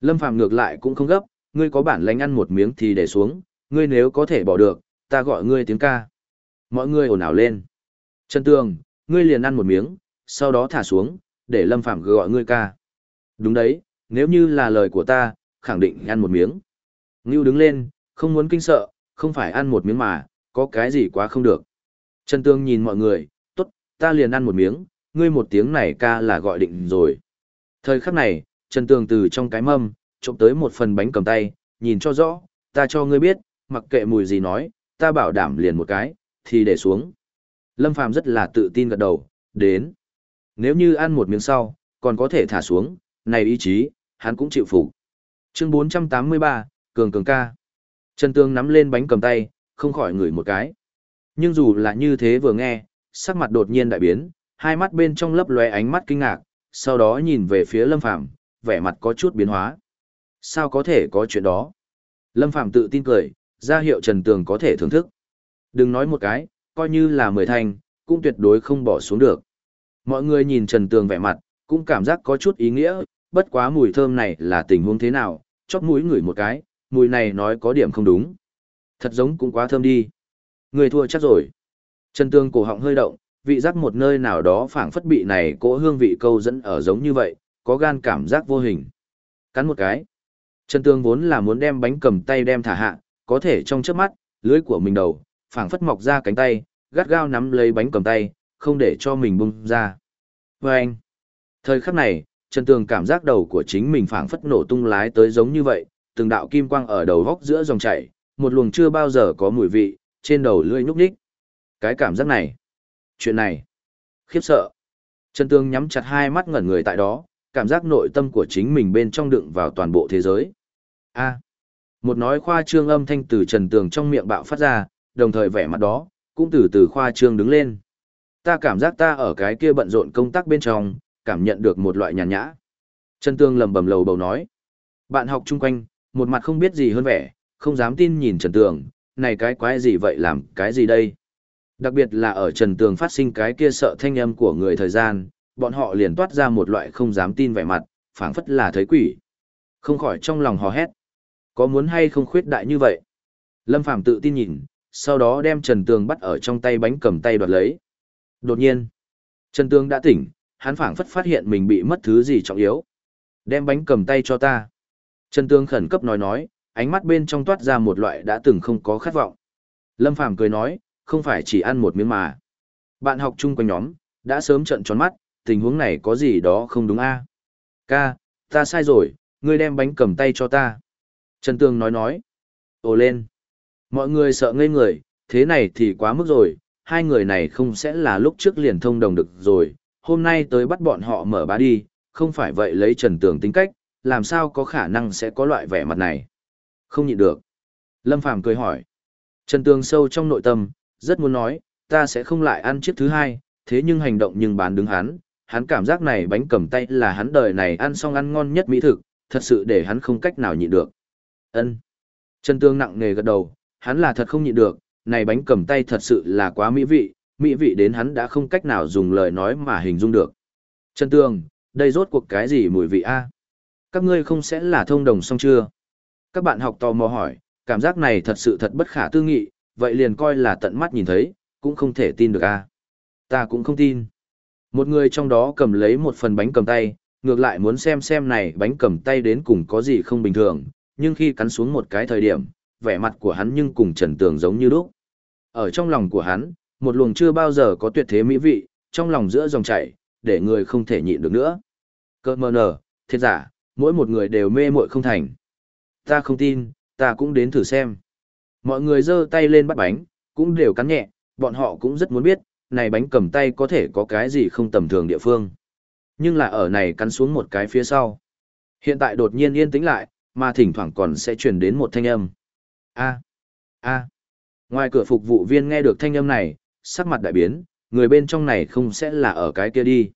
Lâm Phàm ngược lại cũng không gấp, ngươi có bản lĩnh ăn một miếng thì để xuống, ngươi nếu có thể bỏ được, ta gọi ngươi tiếng ca. Mọi người ồn ào lên. Trần Tương, ngươi liền ăn một miếng, sau đó thả xuống, để Lâm Phàm gọi ngươi ca. Đúng đấy, nếu như là lời của ta, khẳng định ăn một miếng. Ngưu đứng lên, không muốn kinh sợ, không phải ăn một miếng mà, có cái gì quá không được. Trần Tương nhìn mọi người, tốt, ta liền ăn một miếng, ngươi một tiếng này ca là gọi định rồi. Thời khắc này, Trần Tường từ trong cái mâm, trộm tới một phần bánh cầm tay, nhìn cho rõ, ta cho ngươi biết, mặc kệ mùi gì nói, ta bảo đảm liền một cái, thì để xuống. Lâm Phàm rất là tự tin gật đầu, đến. Nếu như ăn một miếng sau, còn có thể thả xuống, này ý chí, hắn cũng chịu phục. Chương 483, Cường Cường ca. Trần Tường nắm lên bánh cầm tay, không khỏi ngửi một cái. Nhưng dù là như thế vừa nghe, sắc mặt đột nhiên đại biến, hai mắt bên trong lấp lóe ánh mắt kinh ngạc, sau đó nhìn về phía Lâm Phàm, vẻ mặt có chút biến hóa. Sao có thể có chuyện đó? Lâm Phàm tự tin cười, ra hiệu Trần Tường có thể thưởng thức. Đừng nói một cái, coi như là mười thành, cũng tuyệt đối không bỏ xuống được. Mọi người nhìn Trần Tường vẻ mặt, cũng cảm giác có chút ý nghĩa, bất quá mùi thơm này là tình huống thế nào, chóp mũi ngửi một cái, mùi này nói có điểm không đúng. Thật giống cũng quá thơm đi. Người thua chắc rồi. Trần Tường cổ họng hơi động, vị giác một nơi nào đó phảng phất bị này cỗ hương vị câu dẫn ở giống như vậy, có gan cảm giác vô hình. Cắn một cái. Trần Tương vốn là muốn đem bánh cầm tay đem thả hạ, có thể trong chớp mắt, lưới của mình đầu, phảng phất mọc ra cánh tay, gắt gao nắm lấy bánh cầm tay, không để cho mình bung ra. Và anh, thời khắc này, Trần Tường cảm giác đầu của chính mình phảng phất nổ tung lái tới giống như vậy, từng đạo kim quang ở đầu góc giữa dòng chảy, một luồng chưa bao giờ có mùi vị, trên đầu lưỡi nhúc nhích. Cái cảm giác này, chuyện này, khiếp sợ. Trần Tường nhắm chặt hai mắt ngẩn người tại đó, cảm giác nội tâm của chính mình bên trong đựng vào toàn bộ thế giới. A. một nói khoa trương âm thanh từ Trần Tường trong miệng bạo phát ra, đồng thời vẻ mặt đó, cũng từ từ khoa trương đứng lên. Ta cảm giác ta ở cái kia bận rộn công tác bên trong, cảm nhận được một loại nhàn nhã. Trần Tường lầm bầm lầu bầu nói. Bạn học chung quanh, một mặt không biết gì hơn vẻ, không dám tin nhìn Trần Tường, này cái quái gì vậy làm cái gì đây? Đặc biệt là ở Trần Tường phát sinh cái kia sợ thanh âm của người thời gian, bọn họ liền toát ra một loại không dám tin vẻ mặt, phảng phất là thấy quỷ. Không khỏi trong lòng hò hét. Có muốn hay không khuyết đại như vậy? Lâm Phàm tự tin nhìn, sau đó đem Trần Tường bắt ở trong tay bánh cầm tay đoạt lấy. Đột nhiên, Trần Tường đã tỉnh, hắn phảng phất phát hiện mình bị mất thứ gì trọng yếu. Đem bánh cầm tay cho ta. Trần Tường khẩn cấp nói nói, ánh mắt bên trong toát ra một loại đã từng không có khát vọng. Lâm Phàm cười nói, không phải chỉ ăn một miếng mà. Bạn học chung quanh nhóm, đã sớm trận tròn mắt, tình huống này có gì đó không đúng a Ca, ta sai rồi, ngươi đem bánh cầm tay cho ta. Trần Tường nói nói. Ồ lên. Mọi người sợ ngây người, thế này thì quá mức rồi, hai người này không sẽ là lúc trước liền thông đồng được rồi, hôm nay tới bắt bọn họ mở bá đi, không phải vậy lấy Trần Tường tính cách, làm sao có khả năng sẽ có loại vẻ mặt này. Không nhịn được. Lâm Phàm cười hỏi. Trần Tường sâu trong nội tâm, rất muốn nói, ta sẽ không lại ăn chiếc thứ hai, thế nhưng hành động nhưng bán đứng hắn, hắn cảm giác này bánh cầm tay là hắn đời này ăn xong ăn ngon nhất mỹ thực, thật sự để hắn không cách nào nhịn được. Ân. Trần Tương nặng nề gật đầu, hắn là thật không nhịn được, này bánh cầm tay thật sự là quá mỹ vị, mỹ vị đến hắn đã không cách nào dùng lời nói mà hình dung được. Trần Tương, đây rốt cuộc cái gì mùi vị a? À? Các ngươi không sẽ là thông đồng xong chưa? Các bạn học tò mò hỏi, cảm giác này thật sự thật bất khả tư nghị, vậy liền coi là tận mắt nhìn thấy, cũng không thể tin được a. Ta cũng không tin. Một người trong đó cầm lấy một phần bánh cầm tay, ngược lại muốn xem xem này bánh cầm tay đến cùng có gì không bình thường, nhưng khi cắn xuống một cái thời điểm, vẻ mặt của hắn nhưng cùng trần tường giống như lúc. Ở trong lòng của hắn, một luồng chưa bao giờ có tuyệt thế mỹ vị, trong lòng giữa dòng chảy, để người không thể nhịn được nữa. Cơ mờ nở, thiệt giả, mỗi một người đều mê muội không thành. Ta không tin, ta cũng đến thử xem. Mọi người giơ tay lên bắt bánh, cũng đều cắn nhẹ, bọn họ cũng rất muốn biết, này bánh cầm tay có thể có cái gì không tầm thường địa phương. Nhưng là ở này cắn xuống một cái phía sau. Hiện tại đột nhiên yên tĩnh lại, mà thỉnh thoảng còn sẽ truyền đến một thanh âm. A, a. Ngoài cửa phục vụ viên nghe được thanh âm này, sắc mặt đại biến, người bên trong này không sẽ là ở cái kia đi.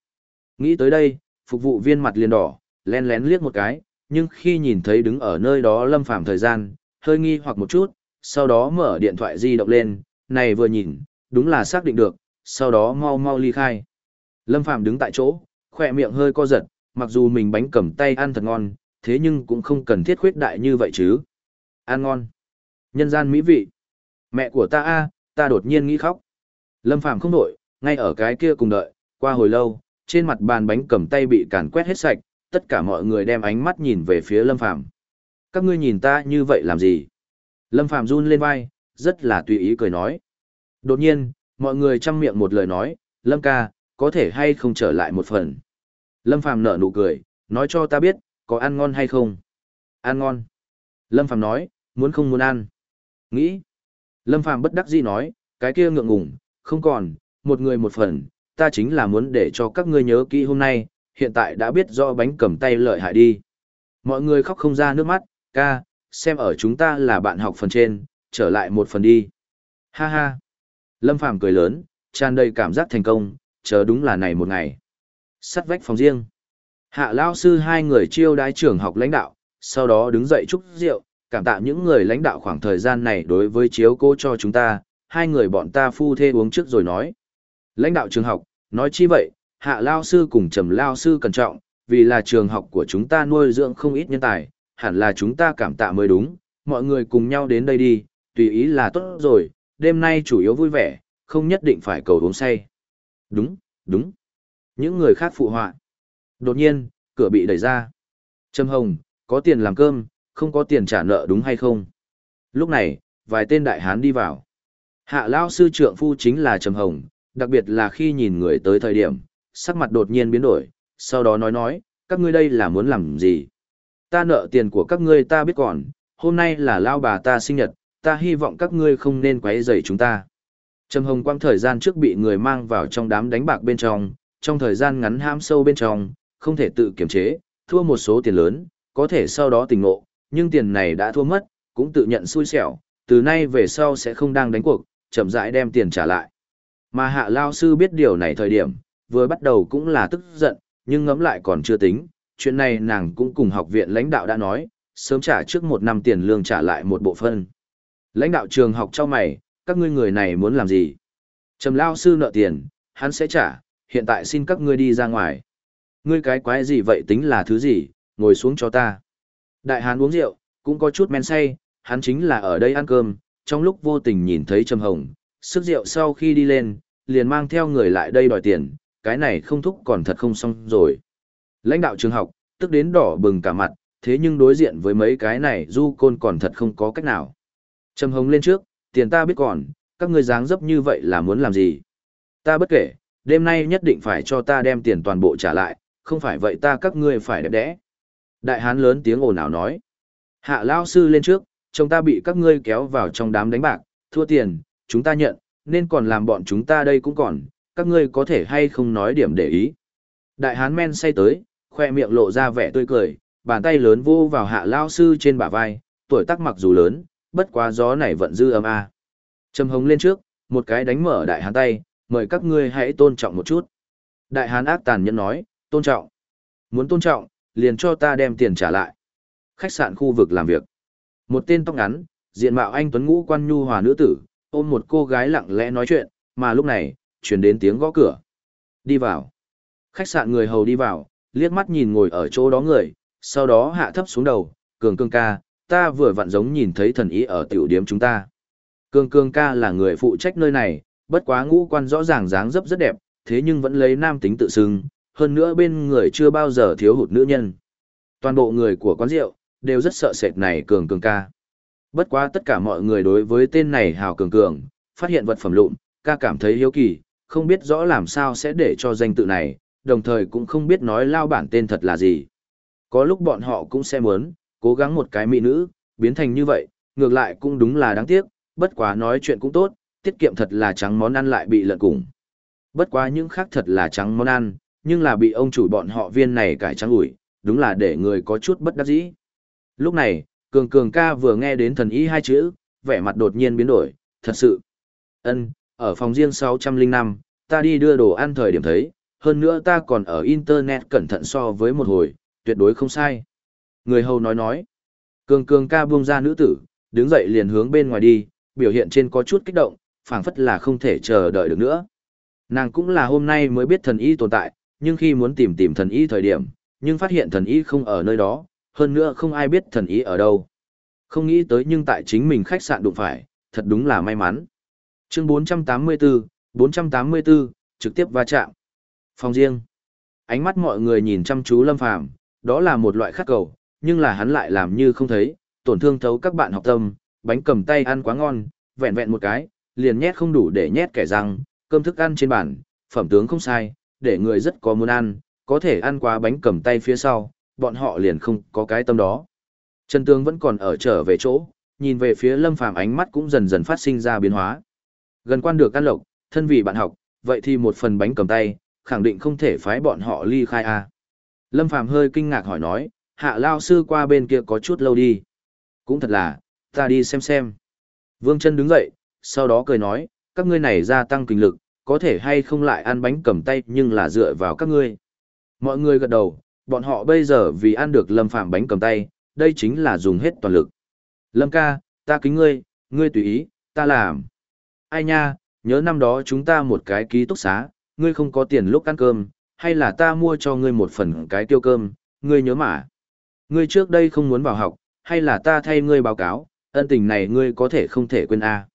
Nghĩ tới đây, phục vụ viên mặt liền đỏ, len lén liếc một cái, nhưng khi nhìn thấy đứng ở nơi đó lâm phàm thời gian, hơi nghi hoặc một chút, sau đó mở điện thoại di động lên, này vừa nhìn, đúng là xác định được, sau đó mau mau ly khai. Lâm phàm đứng tại chỗ, khỏe miệng hơi co giật, mặc dù mình bánh cầm tay ăn thật ngon, thế nhưng cũng không cần thiết khuyết đại như vậy chứ. Ăn ngon. Nhân gian mỹ vị. Mẹ của ta a, ta đột nhiên nghĩ khóc. Lâm Phàm không đổi, ngay ở cái kia cùng đợi, qua hồi lâu, trên mặt bàn bánh cầm tay bị càn quét hết sạch, tất cả mọi người đem ánh mắt nhìn về phía Lâm Phàm. Các ngươi nhìn ta như vậy làm gì? Lâm Phạm run lên vai, rất là tùy ý cười nói. Đột nhiên, mọi người chăm miệng một lời nói, Lâm ca, có thể hay không trở lại một phần. Lâm Phạm nở nụ cười, nói cho ta biết, có ăn ngon hay không? Ăn ngon. Lâm Phạm nói, muốn không muốn ăn. Nghĩ. Lâm Phạm bất đắc dĩ nói, cái kia ngượng ngùng, không còn, một người một phần, ta chính là muốn để cho các ngươi nhớ kỹ hôm nay, hiện tại đã biết do bánh cầm tay lợi hại đi. Mọi người khóc không ra nước mắt, ca, xem ở chúng ta là bạn học phần trên, trở lại một phần đi. Ha ha. Lâm Phàm cười lớn, tràn đầy cảm giác thành công, chờ đúng là này một ngày. Sắt vách phòng riêng. Hạ Lao sư hai người chiêu đái trưởng học lãnh đạo, sau đó đứng dậy chúc rượu, cảm tạ những người lãnh đạo khoảng thời gian này đối với chiếu cố cho chúng ta, hai người bọn ta phu thê uống trước rồi nói. Lãnh đạo trường học, nói chi vậy, hạ lao sư cùng trầm lao sư cẩn trọng, vì là trường học của chúng ta nuôi dưỡng không ít nhân tài, hẳn là chúng ta cảm tạ mới đúng, mọi người cùng nhau đến đây đi, tùy ý là tốt rồi, đêm nay chủ yếu vui vẻ, không nhất định phải cầu uống say. Đúng, đúng. Những người khác phụ họa. Đột nhiên, cửa bị đẩy ra. Trâm Hồng, có tiền làm cơm, không có tiền trả nợ đúng hay không? Lúc này, vài tên đại hán đi vào. Hạ Lao sư trượng phu chính là Trầm Hồng, đặc biệt là khi nhìn người tới thời điểm, sắc mặt đột nhiên biến đổi, sau đó nói nói, các ngươi đây là muốn làm gì? Ta nợ tiền của các ngươi ta biết còn, hôm nay là Lao bà ta sinh nhật, ta hy vọng các ngươi không nên quấy rầy chúng ta. Trầm Hồng quang thời gian trước bị người mang vào trong đám đánh bạc bên trong, trong thời gian ngắn ham sâu bên trong, không thể tự kiềm chế, thua một số tiền lớn, có thể sau đó tỉnh ngộ, nhưng tiền này đã thua mất, cũng tự nhận xui xẻo, từ nay về sau sẽ không đang đánh cuộc, chậm rãi đem tiền trả lại. Mà hạ lao sư biết điều này thời điểm, vừa bắt đầu cũng là tức giận, nhưng ngẫm lại còn chưa tính, chuyện này nàng cũng cùng học viện lãnh đạo đã nói, sớm trả trước một năm tiền lương trả lại một bộ phân. Lãnh đạo trường học cho mày, các ngươi người này muốn làm gì? Trầm lao sư nợ tiền, hắn sẽ trả, hiện tại xin các ngươi đi ra ngoài. Ngươi cái quái gì vậy tính là thứ gì, ngồi xuống cho ta. Đại hán uống rượu, cũng có chút men say, hắn chính là ở đây ăn cơm, trong lúc vô tình nhìn thấy Trầm Hồng, sức rượu sau khi đi lên, liền mang theo người lại đây đòi tiền, cái này không thúc còn thật không xong rồi. Lãnh đạo trường học, tức đến đỏ bừng cả mặt, thế nhưng đối diện với mấy cái này du côn còn thật không có cách nào. Trầm Hồng lên trước, tiền ta biết còn, các ngươi dáng dấp như vậy là muốn làm gì? Ta bất kể, đêm nay nhất định phải cho ta đem tiền toàn bộ trả lại, không phải vậy ta các ngươi phải đẹp đẽ. Đại hán lớn tiếng ồn ào nói. Hạ lao sư lên trước, chồng ta bị các ngươi kéo vào trong đám đánh bạc, thua tiền, chúng ta nhận, nên còn làm bọn chúng ta đây cũng còn, các ngươi có thể hay không nói điểm để ý. Đại hán men say tới, khoe miệng lộ ra vẻ tươi cười, bàn tay lớn vô vào hạ lao sư trên bả vai, tuổi tác mặc dù lớn, bất quá gió này vẫn dư âm a. Trầm hồng lên trước, một cái đánh mở đại hán tay, mời các ngươi hãy tôn trọng một chút. Đại hán ác tàn nhẫn nói, tôn trọng. Muốn tôn trọng, liền cho ta đem tiền trả lại. Khách sạn khu vực làm việc. Một tên tóc ngắn, diện mạo anh Tuấn Ngũ quan nhu hòa nữ tử, ôm một cô gái lặng lẽ nói chuyện, mà lúc này, chuyển đến tiếng gõ cửa. Đi vào. Khách sạn người hầu đi vào, liếc mắt nhìn ngồi ở chỗ đó người, sau đó hạ thấp xuống đầu, cường cương ca, ta vừa vặn giống nhìn thấy thần ý ở tiểu điếm chúng ta. Cường cương ca là người phụ trách nơi này, bất quá ngũ quan rõ ràng dáng dấp rất đẹp, thế nhưng vẫn lấy nam tính tự xưng, hơn nữa bên người chưa bao giờ thiếu hụt nữ nhân. Toàn bộ người của quán rượu, đều rất sợ sệt này cường cường ca. Bất quá tất cả mọi người đối với tên này hào cường cường, phát hiện vật phẩm lụn, ca cảm thấy hiếu kỳ, không biết rõ làm sao sẽ để cho danh tự này, đồng thời cũng không biết nói lao bản tên thật là gì. Có lúc bọn họ cũng sẽ muốn, cố gắng một cái mỹ nữ, biến thành như vậy, ngược lại cũng đúng là đáng tiếc, bất quá nói chuyện cũng tốt, tiết kiệm thật là trắng món ăn lại bị lợn cùng. Bất quá những khác thật là trắng món ăn, nhưng là bị ông chủ bọn họ viên này cải trắng ủi, đúng là để người có chút bất đắc dĩ. Lúc này, Cường Cường ca vừa nghe đến thần ý hai chữ, vẻ mặt đột nhiên biến đổi, thật sự. ân ở phòng riêng 605, ta đi đưa đồ ăn thời điểm thấy, hơn nữa ta còn ở Internet cẩn thận so với một hồi, tuyệt đối không sai. Người hầu nói nói. Cường Cường ca buông ra nữ tử, đứng dậy liền hướng bên ngoài đi, biểu hiện trên có chút kích động, phảng phất là không thể chờ đợi được nữa. Nàng cũng là hôm nay mới biết thần y tồn tại, nhưng khi muốn tìm tìm thần y thời điểm, nhưng phát hiện thần y không ở nơi đó, hơn nữa không ai biết thần y ở đâu. Không nghĩ tới nhưng tại chính mình khách sạn đụng phải, thật đúng là may mắn. Chương 484, 484, trực tiếp va chạm. Phòng riêng. Ánh mắt mọi người nhìn chăm chú Lâm Phàm, đó là một loại khắc cầu, nhưng là hắn lại làm như không thấy, tổn thương thấu các bạn học tâm, bánh cầm tay ăn quá ngon, vẹn vẹn một cái, liền nhét không đủ để nhét kẻ răng, cơm thức ăn trên bàn, phẩm tướng không sai, để người rất có muốn ăn, có thể ăn quá bánh cầm tay phía sau, bọn họ liền không có cái tâm đó. Trần Tương vẫn còn ở trở về chỗ, nhìn về phía Lâm Phàm ánh mắt cũng dần dần phát sinh ra biến hóa. Gần quan được ăn lộc, thân vị bạn học, vậy thì một phần bánh cầm tay, khẳng định không thể phái bọn họ ly khai a. À. Lâm Phàm hơi kinh ngạc hỏi nói, hạ lao sư qua bên kia có chút lâu đi. Cũng thật là, ta đi xem xem. Vương chân đứng dậy, sau đó cười nói, các ngươi này gia tăng kinh lực, có thể hay không lại ăn bánh cầm tay nhưng là dựa vào các ngươi. Mọi người gật đầu, bọn họ bây giờ vì ăn được lâm phạm bánh cầm tay, đây chính là dùng hết toàn lực. Lâm ca, ta kính ngươi, ngươi tùy ý, ta làm. Ai nha, nhớ năm đó chúng ta một cái ký túc xá, ngươi không có tiền lúc ăn cơm, hay là ta mua cho ngươi một phần cái tiêu cơm, ngươi nhớ mà. Ngươi trước đây không muốn vào học, hay là ta thay ngươi báo cáo, ân tình này ngươi có thể không thể quên a.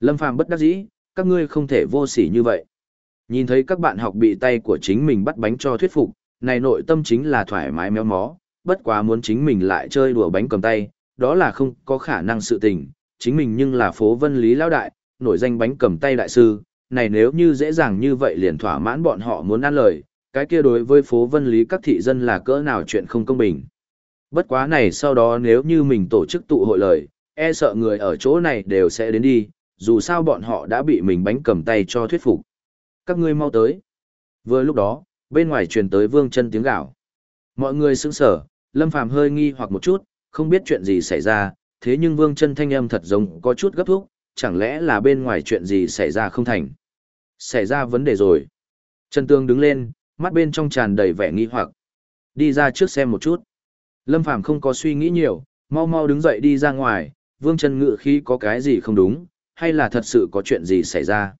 Lâm Phàm bất đắc dĩ, các ngươi không thể vô sỉ như vậy. Nhìn thấy các bạn học bị tay của chính mình bắt bánh cho thuyết phục, này nội tâm chính là thoải mái méo mó, bất quá muốn chính mình lại chơi đùa bánh cầm tay, đó là không có khả năng sự tình, chính mình nhưng là phố vân lý lão đại, nổi danh bánh cầm tay đại sư, này nếu như dễ dàng như vậy liền thỏa mãn bọn họ muốn ăn lời, cái kia đối với phố vân lý các thị dân là cỡ nào chuyện không công bình. Bất quá này sau đó nếu như mình tổ chức tụ hội lời, e sợ người ở chỗ này đều sẽ đến đi, dù sao bọn họ đã bị mình bánh cầm tay cho thuyết phục. Các ngươi mau tới. Vừa lúc đó, bên ngoài truyền tới vương chân tiếng gạo. Mọi người sững sở, Lâm Phàm hơi nghi hoặc một chút, không biết chuyện gì xảy ra, thế nhưng vương chân thanh âm thật giống có chút gấp thúc, chẳng lẽ là bên ngoài chuyện gì xảy ra không thành. Xảy ra vấn đề rồi. Trần Tương đứng lên, mắt bên trong tràn đầy vẻ nghi hoặc. Đi ra trước xem một chút. Lâm Phàm không có suy nghĩ nhiều, mau mau đứng dậy đi ra ngoài, vương chân ngự khi có cái gì không đúng, hay là thật sự có chuyện gì xảy ra.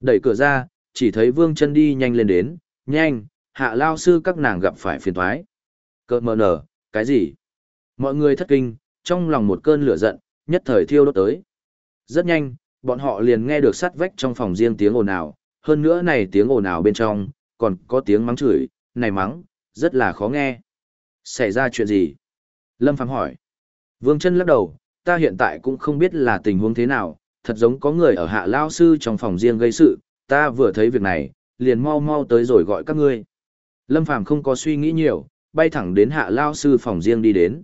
Đẩy cửa ra, chỉ thấy vương chân đi nhanh lên đến, nhanh, hạ lao sư các nàng gặp phải phiền thoái. Cơ mờ nở, cái gì? Mọi người thất kinh, trong lòng một cơn lửa giận, nhất thời thiêu đốt tới. Rất nhanh, bọn họ liền nghe được sắt vách trong phòng riêng tiếng ồn ào, hơn nữa này tiếng ồn ào bên trong, còn có tiếng mắng chửi, này mắng, rất là khó nghe. Xảy ra chuyện gì? Lâm Phàm hỏi. Vương chân lắc đầu, ta hiện tại cũng không biết là tình huống thế nào, thật giống có người ở hạ lao sư trong phòng riêng gây sự, ta vừa thấy việc này, liền mau mau tới rồi gọi các ngươi. Lâm Phàm không có suy nghĩ nhiều, bay thẳng đến hạ lao sư phòng riêng đi đến.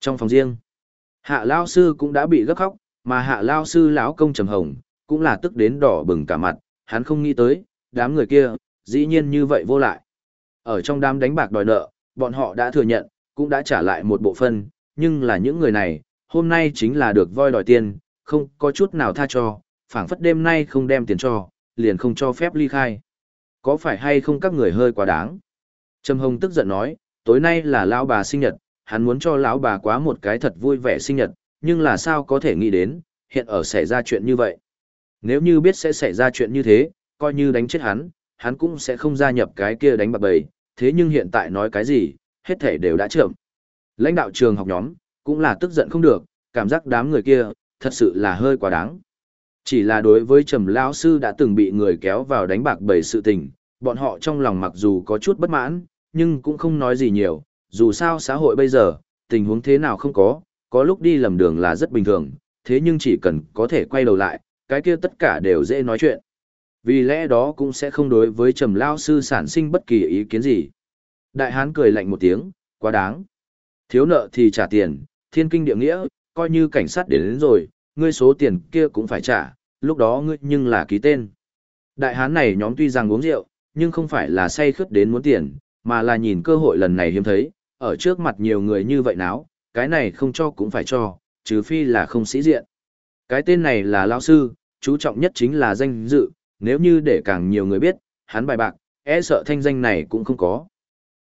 Trong phòng riêng, hạ lao sư cũng đã bị gấp khóc, mà hạ lao sư lão công trầm hồng, cũng là tức đến đỏ bừng cả mặt, hắn không nghĩ tới, đám người kia, dĩ nhiên như vậy vô lại. Ở trong đám đánh bạc đòi nợ, bọn họ đã thừa nhận, cũng đã trả lại một bộ phân, nhưng là những người này, hôm nay chính là được voi đòi tiền, không có chút nào tha cho, phảng phất đêm nay không đem tiền cho, liền không cho phép ly khai. Có phải hay không các người hơi quá đáng? Trầm Hồng tức giận nói, tối nay là lão bà sinh nhật, hắn muốn cho lão bà quá một cái thật vui vẻ sinh nhật, nhưng là sao có thể nghĩ đến, hiện ở xảy ra chuyện như vậy. Nếu như biết sẽ xảy ra chuyện như thế, coi như đánh chết hắn, hắn cũng sẽ không gia nhập cái kia đánh bạc bầy, thế nhưng hiện tại nói cái gì, hết thể đều đã chậm. Lãnh đạo trường học nhóm, cũng là tức giận không được, cảm giác đám người kia, thật sự là hơi quá đáng. Chỉ là đối với Trầm Lão Sư đã từng bị người kéo vào đánh bạc bầy sự tình, bọn họ trong lòng mặc dù có chút bất mãn, nhưng cũng không nói gì nhiều, dù sao xã hội bây giờ, tình huống thế nào không có, có lúc đi lầm đường là rất bình thường, thế nhưng chỉ cần có thể quay đầu lại, cái kia tất cả đều dễ nói chuyện. Vì lẽ đó cũng sẽ không đối với Trầm Lao Sư sản sinh bất kỳ ý kiến gì. Đại Hán cười lạnh một tiếng, quá đáng. Thiếu nợ thì trả tiền, thiên kinh địa nghĩa, coi như cảnh sát đến, đến rồi, ngươi số tiền kia cũng phải trả, lúc đó ngươi nhưng là ký tên. Đại Hán này nhóm tuy rằng uống rượu, nhưng không phải là say khướt đến muốn tiền, mà là nhìn cơ hội lần này hiếm thấy, ở trước mặt nhiều người như vậy náo, cái này không cho cũng phải cho, trừ phi là không sĩ diện. Cái tên này là lão sư, chú trọng nhất chính là danh dự, nếu như để càng nhiều người biết, hắn bài bạc, e sợ thanh danh này cũng không có.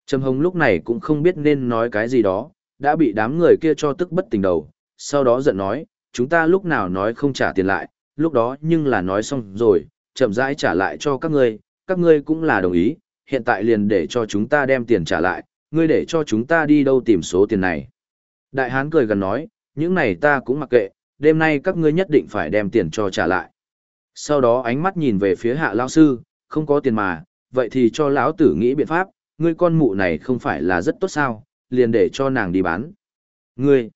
Trầm Hồng lúc này cũng không biết nên nói cái gì đó, đã bị đám người kia cho tức bất tình đầu, sau đó giận nói, chúng ta lúc nào nói không trả tiền lại, lúc đó nhưng là nói xong rồi, chậm rãi trả lại cho các ngươi, các ngươi cũng là đồng ý, hiện tại liền để cho chúng ta đem tiền trả lại, ngươi để cho chúng ta đi đâu tìm số tiền này. Đại hán cười gần nói, những này ta cũng mặc kệ, đêm nay các ngươi nhất định phải đem tiền cho trả lại. Sau đó ánh mắt nhìn về phía hạ lão sư, không có tiền mà, vậy thì cho lão tử nghĩ biện pháp, ngươi con mụ này không phải là rất tốt sao, liền để cho nàng đi bán. Ngươi!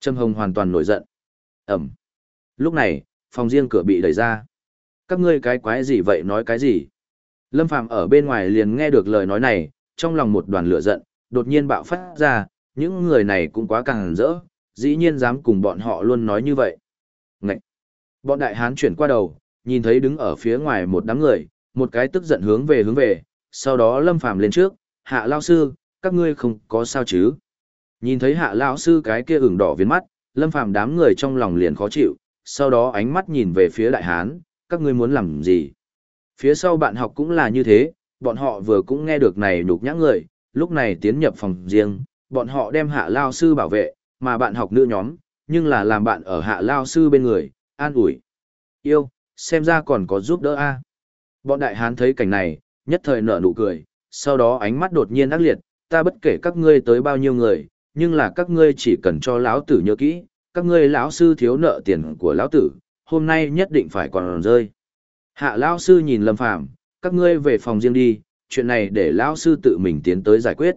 Trâm Hồng hoàn toàn nổi giận. Ẩm! Lúc này, phòng riêng cửa bị đẩy ra. Các ngươi cái quái gì vậy nói cái gì? Lâm Phàm ở bên ngoài liền nghe được lời nói này, trong lòng một đoàn lửa giận, đột nhiên bạo phát ra, những người này cũng quá càng rỡ, dĩ nhiên dám cùng bọn họ luôn nói như vậy. Ngậy! Bọn đại hán chuyển qua đầu, nhìn thấy đứng ở phía ngoài một đám người, một cái tức giận hướng về hướng về, sau đó Lâm Phàm lên trước, hạ lao sư, các ngươi không có sao chứ. Nhìn thấy hạ lao sư cái kia ửng đỏ viên mắt, Lâm Phàm đám người trong lòng liền khó chịu, sau đó ánh mắt nhìn về phía đại hán, các ngươi muốn làm gì. Phía sau bạn học cũng là như thế, bọn họ vừa cũng nghe được này nhục nhã người, lúc này tiến nhập phòng riêng, bọn họ đem hạ lao sư bảo vệ, mà bạn học nữ nhóm, nhưng là làm bạn ở hạ lao sư bên người, an ủi. Yêu, xem ra còn có giúp đỡ a. Bọn đại hán thấy cảnh này, nhất thời nở nụ cười, sau đó ánh mắt đột nhiên ác liệt, ta bất kể các ngươi tới bao nhiêu người, nhưng là các ngươi chỉ cần cho lão tử nhớ kỹ, các ngươi lão sư thiếu nợ tiền của lão tử, hôm nay nhất định phải còn rơi. Hạ lão sư nhìn Lâm Phàm, các ngươi về phòng riêng đi, chuyện này để lão sư tự mình tiến tới giải quyết.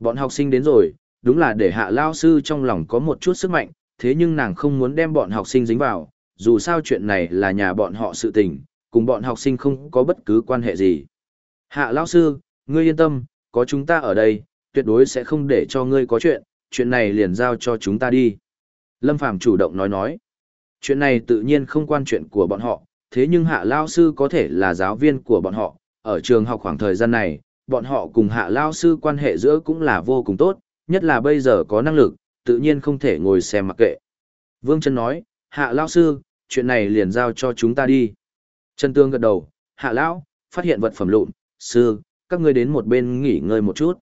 Bọn học sinh đến rồi, đúng là để hạ lão sư trong lòng có một chút sức mạnh, thế nhưng nàng không muốn đem bọn học sinh dính vào, dù sao chuyện này là nhà bọn họ sự tình, cùng bọn học sinh không có bất cứ quan hệ gì. Hạ lão sư, ngươi yên tâm, có chúng ta ở đây, tuyệt đối sẽ không để cho ngươi có chuyện, chuyện này liền giao cho chúng ta đi. Lâm Phàm chủ động nói nói. Chuyện này tự nhiên không quan chuyện của bọn họ, thế nhưng hạ lao sư có thể là giáo viên của bọn họ, ở trường học khoảng thời gian này, bọn họ cùng hạ lao sư quan hệ giữa cũng là vô cùng tốt, nhất là bây giờ có năng lực, tự nhiên không thể ngồi xem mặc kệ. Vương Trân nói, hạ lao sư, chuyện này liền giao cho chúng ta đi. Trần Tương gật đầu, hạ lão, phát hiện vật phẩm lụn, sư, các ngươi đến một bên nghỉ ngơi một chút.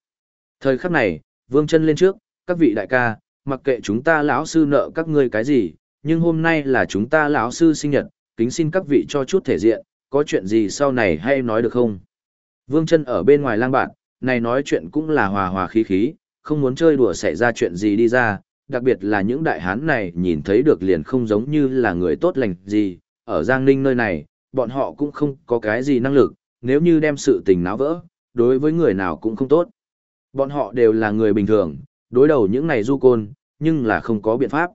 Thời khắc này, Vương Trân lên trước, các vị đại ca, mặc kệ chúng ta lão sư nợ các ngươi cái gì, nhưng hôm nay là chúng ta lão sư sinh nhật, kính xin các vị cho chút thể diện, có chuyện gì sau này hay nói được không? Vương Trân ở bên ngoài lang bạn, này nói chuyện cũng là hòa hòa khí khí, không muốn chơi đùa xảy ra chuyện gì đi ra, đặc biệt là những đại hán này nhìn thấy được liền không giống như là người tốt lành gì, ở Giang Ninh nơi này, bọn họ cũng không có cái gì năng lực, nếu như đem sự tình náo vỡ, đối với người nào cũng không tốt. Bọn họ đều là người bình thường, đối đầu những này du côn, nhưng là không có biện pháp.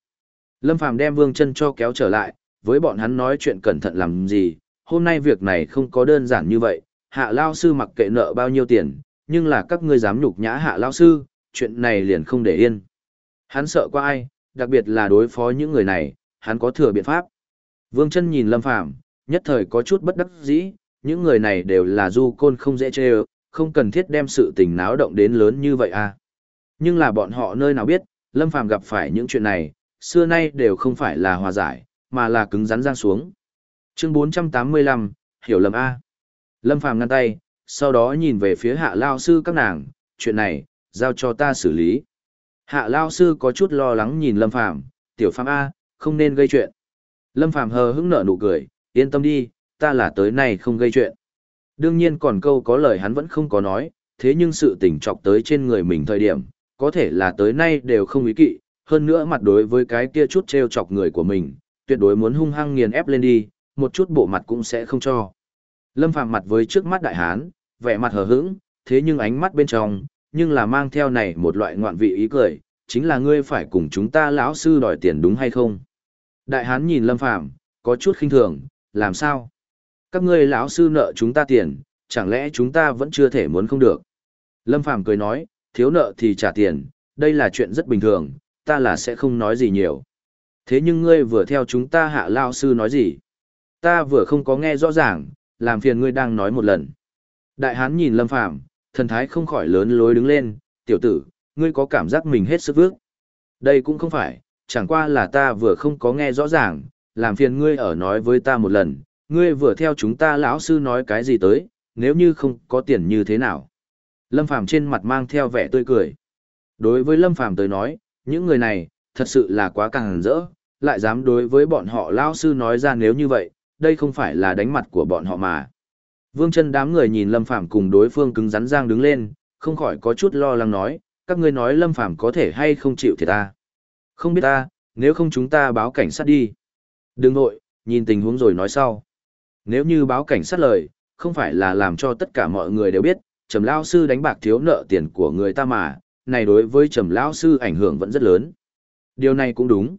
Lâm Phàm đem Vương Chân cho kéo trở lại, với bọn hắn nói chuyện cẩn thận làm gì, hôm nay việc này không có đơn giản như vậy, hạ lao sư mặc kệ nợ bao nhiêu tiền, nhưng là các ngươi dám nhục nhã hạ lao sư, chuyện này liền không để yên. Hắn sợ qua ai, đặc biệt là đối phó những người này, hắn có thừa biện pháp. Vương chân nhìn Lâm Phàm nhất thời có chút bất đắc dĩ, những người này đều là du côn không dễ chê không cần thiết đem sự tình náo động đến lớn như vậy à. Nhưng là bọn họ nơi nào biết, Lâm Phàm gặp phải những chuyện này, xưa nay đều không phải là hòa giải, mà là cứng rắn giang xuống. Chương 485, hiểu lầm A. Lâm Phàm ngăn tay, sau đó nhìn về phía hạ lao sư các nàng, chuyện này, giao cho ta xử lý. Hạ lao sư có chút lo lắng nhìn Lâm Phàm tiểu phàm A, không nên gây chuyện. Lâm Phàm hờ hững nở nụ cười, yên tâm đi, ta là tới này không gây chuyện. Đương nhiên còn câu có lời hắn vẫn không có nói, thế nhưng sự tình trọc tới trên người mình thời điểm, có thể là tới nay đều không ý kỵ, hơn nữa mặt đối với cái kia chút treo chọc người của mình, tuyệt đối muốn hung hăng nghiền ép lên đi, một chút bộ mặt cũng sẽ không cho. Lâm Phàm mặt với trước mắt đại hán, vẻ mặt hờ hững, thế nhưng ánh mắt bên trong, nhưng là mang theo này một loại ngoạn vị ý cười, chính là ngươi phải cùng chúng ta lão sư đòi tiền đúng hay không? Đại hán nhìn Lâm Phàm, có chút khinh thường, làm sao? Các ngươi lão sư nợ chúng ta tiền, chẳng lẽ chúng ta vẫn chưa thể muốn không được? Lâm Phàm cười nói, thiếu nợ thì trả tiền, đây là chuyện rất bình thường, ta là sẽ không nói gì nhiều. Thế nhưng ngươi vừa theo chúng ta hạ lao sư nói gì? Ta vừa không có nghe rõ ràng, làm phiền ngươi đang nói một lần. Đại hán nhìn Lâm Phàm, thần thái không khỏi lớn lối đứng lên, tiểu tử, ngươi có cảm giác mình hết sức vước. Đây cũng không phải, chẳng qua là ta vừa không có nghe rõ ràng, làm phiền ngươi ở nói với ta một lần, ngươi vừa theo chúng ta lão sư nói cái gì tới, nếu như không có tiền như thế nào. Lâm Phàm trên mặt mang theo vẻ tươi cười. Đối với Lâm Phàm tới nói, những người này, thật sự là quá càng rỡ, lại dám đối với bọn họ lão sư nói ra nếu như vậy, đây không phải là đánh mặt của bọn họ mà. Vương chân đám người nhìn Lâm Phàm cùng đối phương cứng rắn giang đứng lên, không khỏi có chút lo lắng nói, các ngươi nói Lâm Phàm có thể hay không chịu thiệt ta. Không biết ta, nếu không chúng ta báo cảnh sát đi. Đừng nội, nhìn tình huống rồi nói sau. Nếu như báo cảnh sát lời, không phải là làm cho tất cả mọi người đều biết, Trầm Lao Sư đánh bạc thiếu nợ tiền của người ta mà, này đối với Trầm Lao Sư ảnh hưởng vẫn rất lớn. Điều này cũng đúng.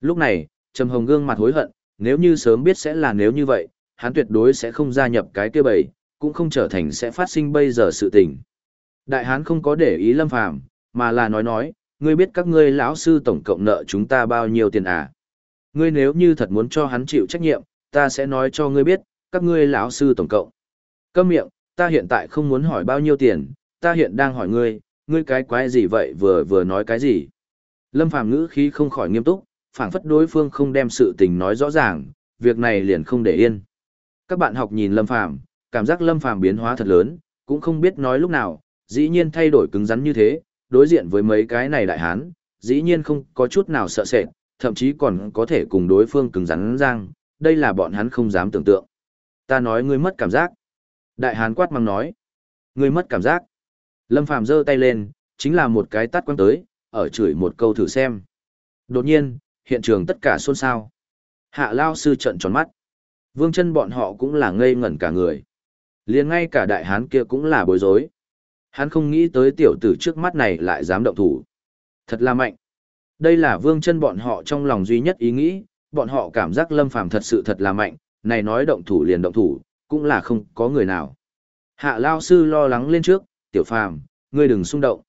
Lúc này, Trầm Hồng gương mặt hối hận, nếu như sớm biết sẽ là nếu như vậy, hắn tuyệt đối sẽ không gia nhập cái kia bầy, cũng không trở thành sẽ phát sinh bây giờ sự tình. Đại hán không có để ý Lâm Phàm, mà là nói nói, ngươi biết các ngươi lão sư tổng cộng nợ chúng ta bao nhiêu tiền à? Ngươi nếu như thật muốn cho hắn chịu trách nhiệm, ta sẽ nói cho ngươi biết, các ngươi lão sư tổng cộng. Câm miệng, ta hiện tại không muốn hỏi bao nhiêu tiền, ta hiện đang hỏi ngươi, ngươi cái quái gì vậy vừa vừa nói cái gì? Lâm Phàm ngữ khí không khỏi nghiêm túc, phảng phất đối phương không đem sự tình nói rõ ràng, việc này liền không để yên. Các bạn học nhìn Lâm Phàm, cảm giác Lâm Phàm biến hóa thật lớn, cũng không biết nói lúc nào, dĩ nhiên thay đổi cứng rắn như thế, đối diện với mấy cái này đại hán, dĩ nhiên không có chút nào sợ sệt, thậm chí còn có thể cùng đối phương cứng rắn răng, đây là bọn hắn không dám tưởng tượng. Ta nói ngươi mất cảm giác. Đại hán quát mang nói. Ngươi mất cảm giác. Lâm Phàm giơ tay lên, chính là một cái tát quăng tới, ở chửi một câu thử xem. Đột nhiên, hiện trường tất cả xôn xao. Hạ Lao sư trận tròn mắt. Vương chân bọn họ cũng là ngây ngẩn cả người. liền ngay cả đại hán kia cũng là bối rối. Hắn không nghĩ tới tiểu tử trước mắt này lại dám động thủ. Thật là mạnh. Đây là vương chân bọn họ trong lòng duy nhất ý nghĩ, bọn họ cảm giác lâm phàm thật sự thật là mạnh, này nói động thủ liền động thủ, cũng là không có người nào. Hạ Lao sư lo lắng lên trước, tiểu phàm, ngươi đừng xung động.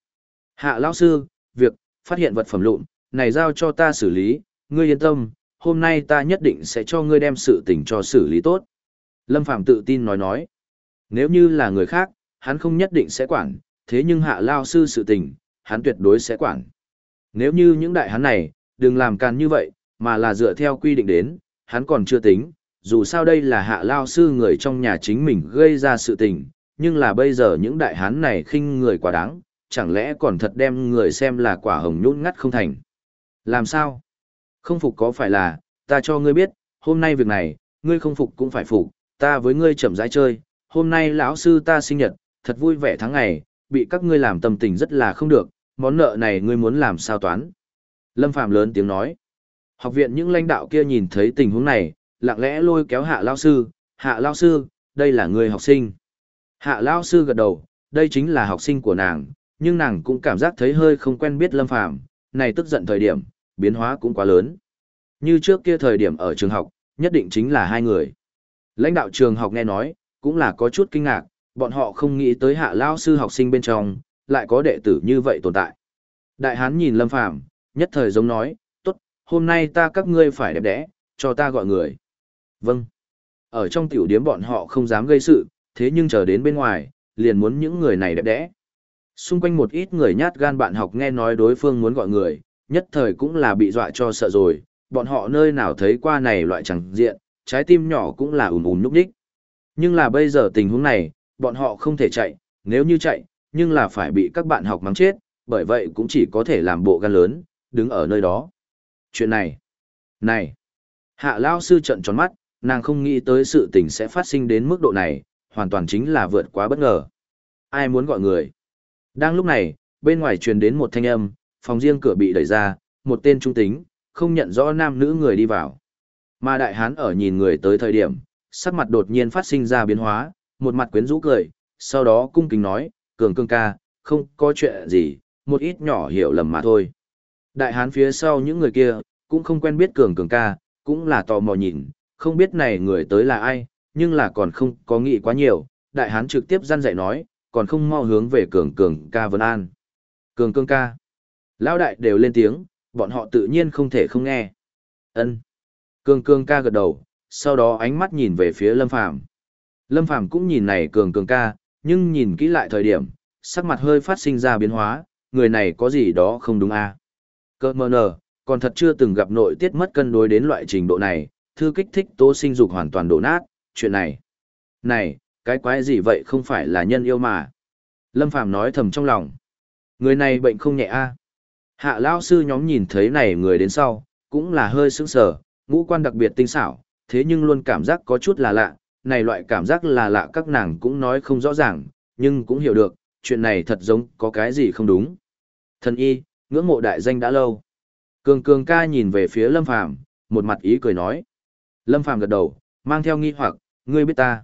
Hạ Lao sư, việc, phát hiện vật phẩm lụn, này giao cho ta xử lý, ngươi yên tâm, hôm nay ta nhất định sẽ cho ngươi đem sự tình cho xử lý tốt. Lâm Phàm tự tin nói nói, nếu như là người khác, hắn không nhất định sẽ quản, thế nhưng hạ lao sư sự tình, hắn tuyệt đối sẽ quản. Nếu như những đại hắn này, đừng làm càn như vậy, mà là dựa theo quy định đến, hắn còn chưa tính, dù sao đây là hạ lao sư người trong nhà chính mình gây ra sự tình, nhưng là bây giờ những đại hán này khinh người quá đáng, chẳng lẽ còn thật đem người xem là quả hồng nhún ngắt không thành. Làm sao? Không phục có phải là, ta cho ngươi biết, hôm nay việc này, ngươi không phục cũng phải phục, ta với ngươi chậm rãi chơi, hôm nay lão sư ta sinh nhật, thật vui vẻ tháng ngày, bị các ngươi làm tâm tình rất là không được, món nợ này ngươi muốn làm sao toán. Lâm Phạm lớn tiếng nói. Học viện những lãnh đạo kia nhìn thấy tình huống này, lặng lẽ lôi kéo hạ lao sư, hạ lao sư, đây là người học sinh. Hạ lao sư gật đầu, đây chính là học sinh của nàng, nhưng nàng cũng cảm giác thấy hơi không quen biết Lâm Phàm này tức giận thời điểm, biến hóa cũng quá lớn. Như trước kia thời điểm ở trường học, nhất định chính là hai người. Lãnh đạo trường học nghe nói, cũng là có chút kinh ngạc, bọn họ không nghĩ tới hạ lao sư học sinh bên trong, lại có đệ tử như vậy tồn tại. Đại hán nhìn Lâm Phàm nhất thời giống nói, tốt, hôm nay ta các ngươi phải đẹp đẽ, cho ta gọi người. Vâng. Ở trong tiểu điếm bọn họ không dám gây sự, thế nhưng chờ đến bên ngoài, liền muốn những người này đẹp đẽ. Xung quanh một ít người nhát gan bạn học nghe nói đối phương muốn gọi người, nhất thời cũng là bị dọa cho sợ rồi, bọn họ nơi nào thấy qua này loại chẳng diện, trái tim nhỏ cũng là ùm ùm núp đích. Nhưng là bây giờ tình huống này, bọn họ không thể chạy, nếu như chạy, nhưng là phải bị các bạn học mắng chết, bởi vậy cũng chỉ có thể làm bộ gan lớn, đứng ở nơi đó. Chuyện này, này, hạ lao sư trận tròn mắt, nàng không nghĩ tới sự tình sẽ phát sinh đến mức độ này, hoàn toàn chính là vượt quá bất ngờ. Ai muốn gọi người? Đang lúc này, bên ngoài truyền đến một thanh âm, phòng riêng cửa bị đẩy ra, một tên trung tính, không nhận rõ nam nữ người đi vào. Mà đại hán ở nhìn người tới thời điểm, sắc mặt đột nhiên phát sinh ra biến hóa, một mặt quyến rũ cười, sau đó cung kính nói, cường cương ca, không có chuyện gì, một ít nhỏ hiểu lầm mà thôi. Đại hán phía sau những người kia, cũng không quen biết cường cường ca, cũng là tò mò nhìn, không biết này người tới là ai, nhưng là còn không có nghĩ quá nhiều, đại hán trực tiếp gian dạy nói, còn không mau hướng về cường cường ca vấn an. Cường cường ca. Lão đại đều lên tiếng, bọn họ tự nhiên không thể không nghe. Ân. Cường cường ca gật đầu, sau đó ánh mắt nhìn về phía Lâm Phàm. Lâm Phàm cũng nhìn này cường cường ca, nhưng nhìn kỹ lại thời điểm, sắc mặt hơi phát sinh ra biến hóa, người này có gì đó không đúng à. Cơ mơ nờ, còn thật chưa từng gặp nội tiết mất cân đối đến loại trình độ này, thư kích thích tố sinh dục hoàn toàn đổ nát, chuyện này. Này, cái quái gì vậy không phải là nhân yêu mà. Lâm Phàm nói thầm trong lòng. Người này bệnh không nhẹ a à. Hạ Lao sư nhóm nhìn thấy này người đến sau, cũng là hơi sững sờ, ngũ quan đặc biệt tinh xảo, thế nhưng luôn cảm giác có chút là lạ, này loại cảm giác là lạ các nàng cũng nói không rõ ràng, nhưng cũng hiểu được, chuyện này thật giống có cái gì không đúng. Thần y, ngưỡng mộ đại danh đã lâu. Cường cường ca nhìn về phía Lâm Phàm một mặt ý cười nói. Lâm Phàm gật đầu, mang theo nghi hoặc, ngươi biết ta.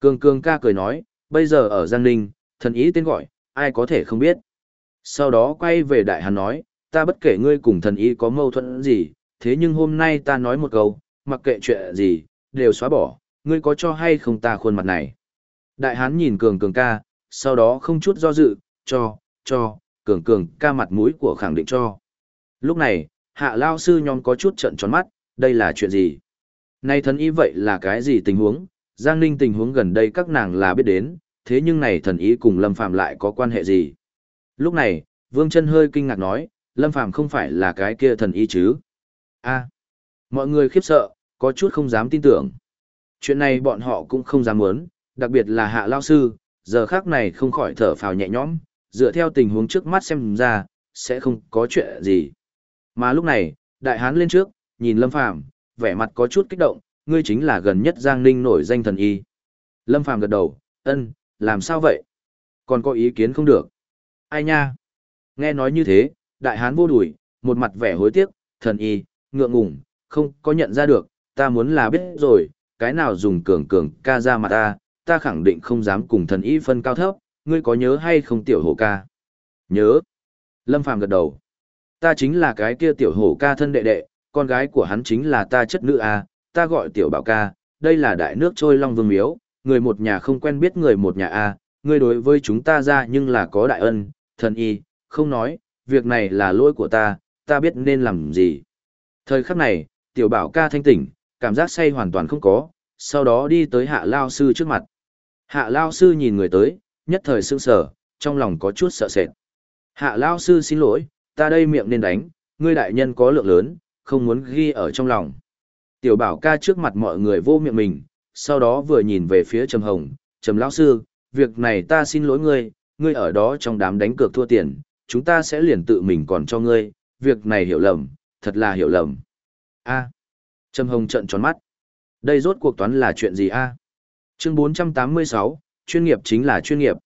Cường cường ca cười nói, bây giờ ở Giang Ninh, thần ý tên gọi, ai có thể không biết. Sau đó quay về đại hàn nói, ta bất kể ngươi cùng thần y có mâu thuẫn gì, thế nhưng hôm nay ta nói một câu, mặc kệ chuyện gì, đều xóa bỏ, ngươi có cho hay không ta khuôn mặt này. Đại hán nhìn cường cường ca, sau đó không chút do dự, cho, cho, cường cường ca mặt mũi của khẳng định cho. Lúc này, hạ lao sư nhóm có chút trận tròn mắt, đây là chuyện gì? Này thần y vậy là cái gì tình huống? Giang Ninh tình huống gần đây các nàng là biết đến, thế nhưng này thần y cùng Lâm phạm lại có quan hệ gì? Lúc này, Vương chân hơi kinh ngạc nói, Lâm Phàm không phải là cái kia thần y chứ? a mọi người khiếp sợ, có chút không dám tin tưởng. Chuyện này bọn họ cũng không dám muốn, đặc biệt là hạ lão sư, giờ khác này không khỏi thở phào nhẹ nhõm, dựa theo tình huống trước mắt xem ra, sẽ không có chuyện gì. Mà lúc này, đại hán lên trước, nhìn Lâm Phàm vẻ mặt có chút kích động, ngươi chính là gần nhất Giang Ninh nổi danh thần y. Lâm Phàm gật đầu, ân, làm sao vậy? Còn có ý kiến không được? Ai nha? Nghe nói như thế, đại hán vô đuổi, một mặt vẻ hối tiếc, thần y, ngượng ngùng, không có nhận ra được, ta muốn là biết rồi, cái nào dùng cường cường ca ra mặt ta, ta khẳng định không dám cùng thần y phân cao thấp, ngươi có nhớ hay không tiểu hổ ca? Nhớ. Lâm Phàm gật đầu. Ta chính là cái kia tiểu hổ ca thân đệ đệ, con gái của hắn chính là ta chất nữ a, ta gọi tiểu bảo ca, đây là đại nước trôi long vương miếu, người một nhà không quen biết người một nhà a, ngươi đối với chúng ta ra nhưng là có đại ân, thần y, không nói, việc này là lỗi của ta, ta biết nên làm gì. Thời khắc này, tiểu bảo ca thanh tỉnh, cảm giác say hoàn toàn không có, sau đó đi tới hạ lao sư trước mặt. Hạ lao sư nhìn người tới, nhất thời sững sở, trong lòng có chút sợ sệt. Hạ lao sư xin lỗi, ta đây miệng nên đánh, ngươi đại nhân có lượng lớn, không muốn ghi ở trong lòng. Tiểu bảo ca trước mặt mọi người vô miệng mình, sau đó vừa nhìn về phía Trầm Hồng, Trầm lão sư, việc này ta xin lỗi ngươi, ngươi ở đó trong đám đánh cược thua tiền, chúng ta sẽ liền tự mình còn cho ngươi, việc này hiểu lầm, thật là hiểu lầm. A. Trầm Hồng trợn tròn mắt. Đây rốt cuộc toán là chuyện gì a? Chương 486, chuyên nghiệp chính là chuyên nghiệp.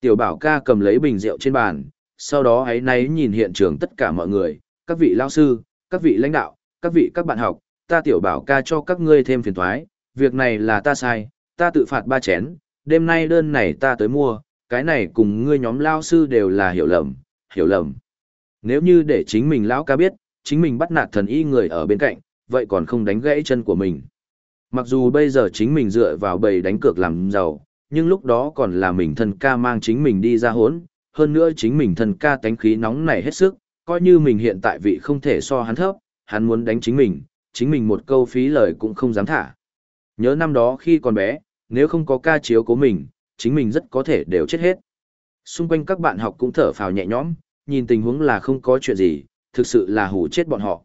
Tiểu bảo ca cầm lấy bình rượu trên bàn, sau đó ấy náy nhìn hiện trường tất cả mọi người, các vị lao sư, các vị lãnh đạo, các vị các bạn học, ta tiểu bảo ca cho các ngươi thêm phiền toái. việc này là ta sai, ta tự phạt ba chén, đêm nay đơn này ta tới mua, cái này cùng ngươi nhóm lao sư đều là hiểu lầm, hiểu lầm. Nếu như để chính mình lão ca biết, chính mình bắt nạt thần y người ở bên cạnh, vậy còn không đánh gãy chân của mình. Mặc dù bây giờ chính mình dựa vào bầy đánh cược làm giàu, nhưng lúc đó còn là mình thân ca mang chính mình đi ra hốn, hơn nữa chính mình thân ca tánh khí nóng nảy hết sức, coi như mình hiện tại vị không thể so hắn thấp, hắn muốn đánh chính mình, chính mình một câu phí lời cũng không dám thả. Nhớ năm đó khi còn bé, nếu không có ca chiếu của mình, chính mình rất có thể đều chết hết. Xung quanh các bạn học cũng thở phào nhẹ nhõm, nhìn tình huống là không có chuyện gì, thực sự là hủ chết bọn họ.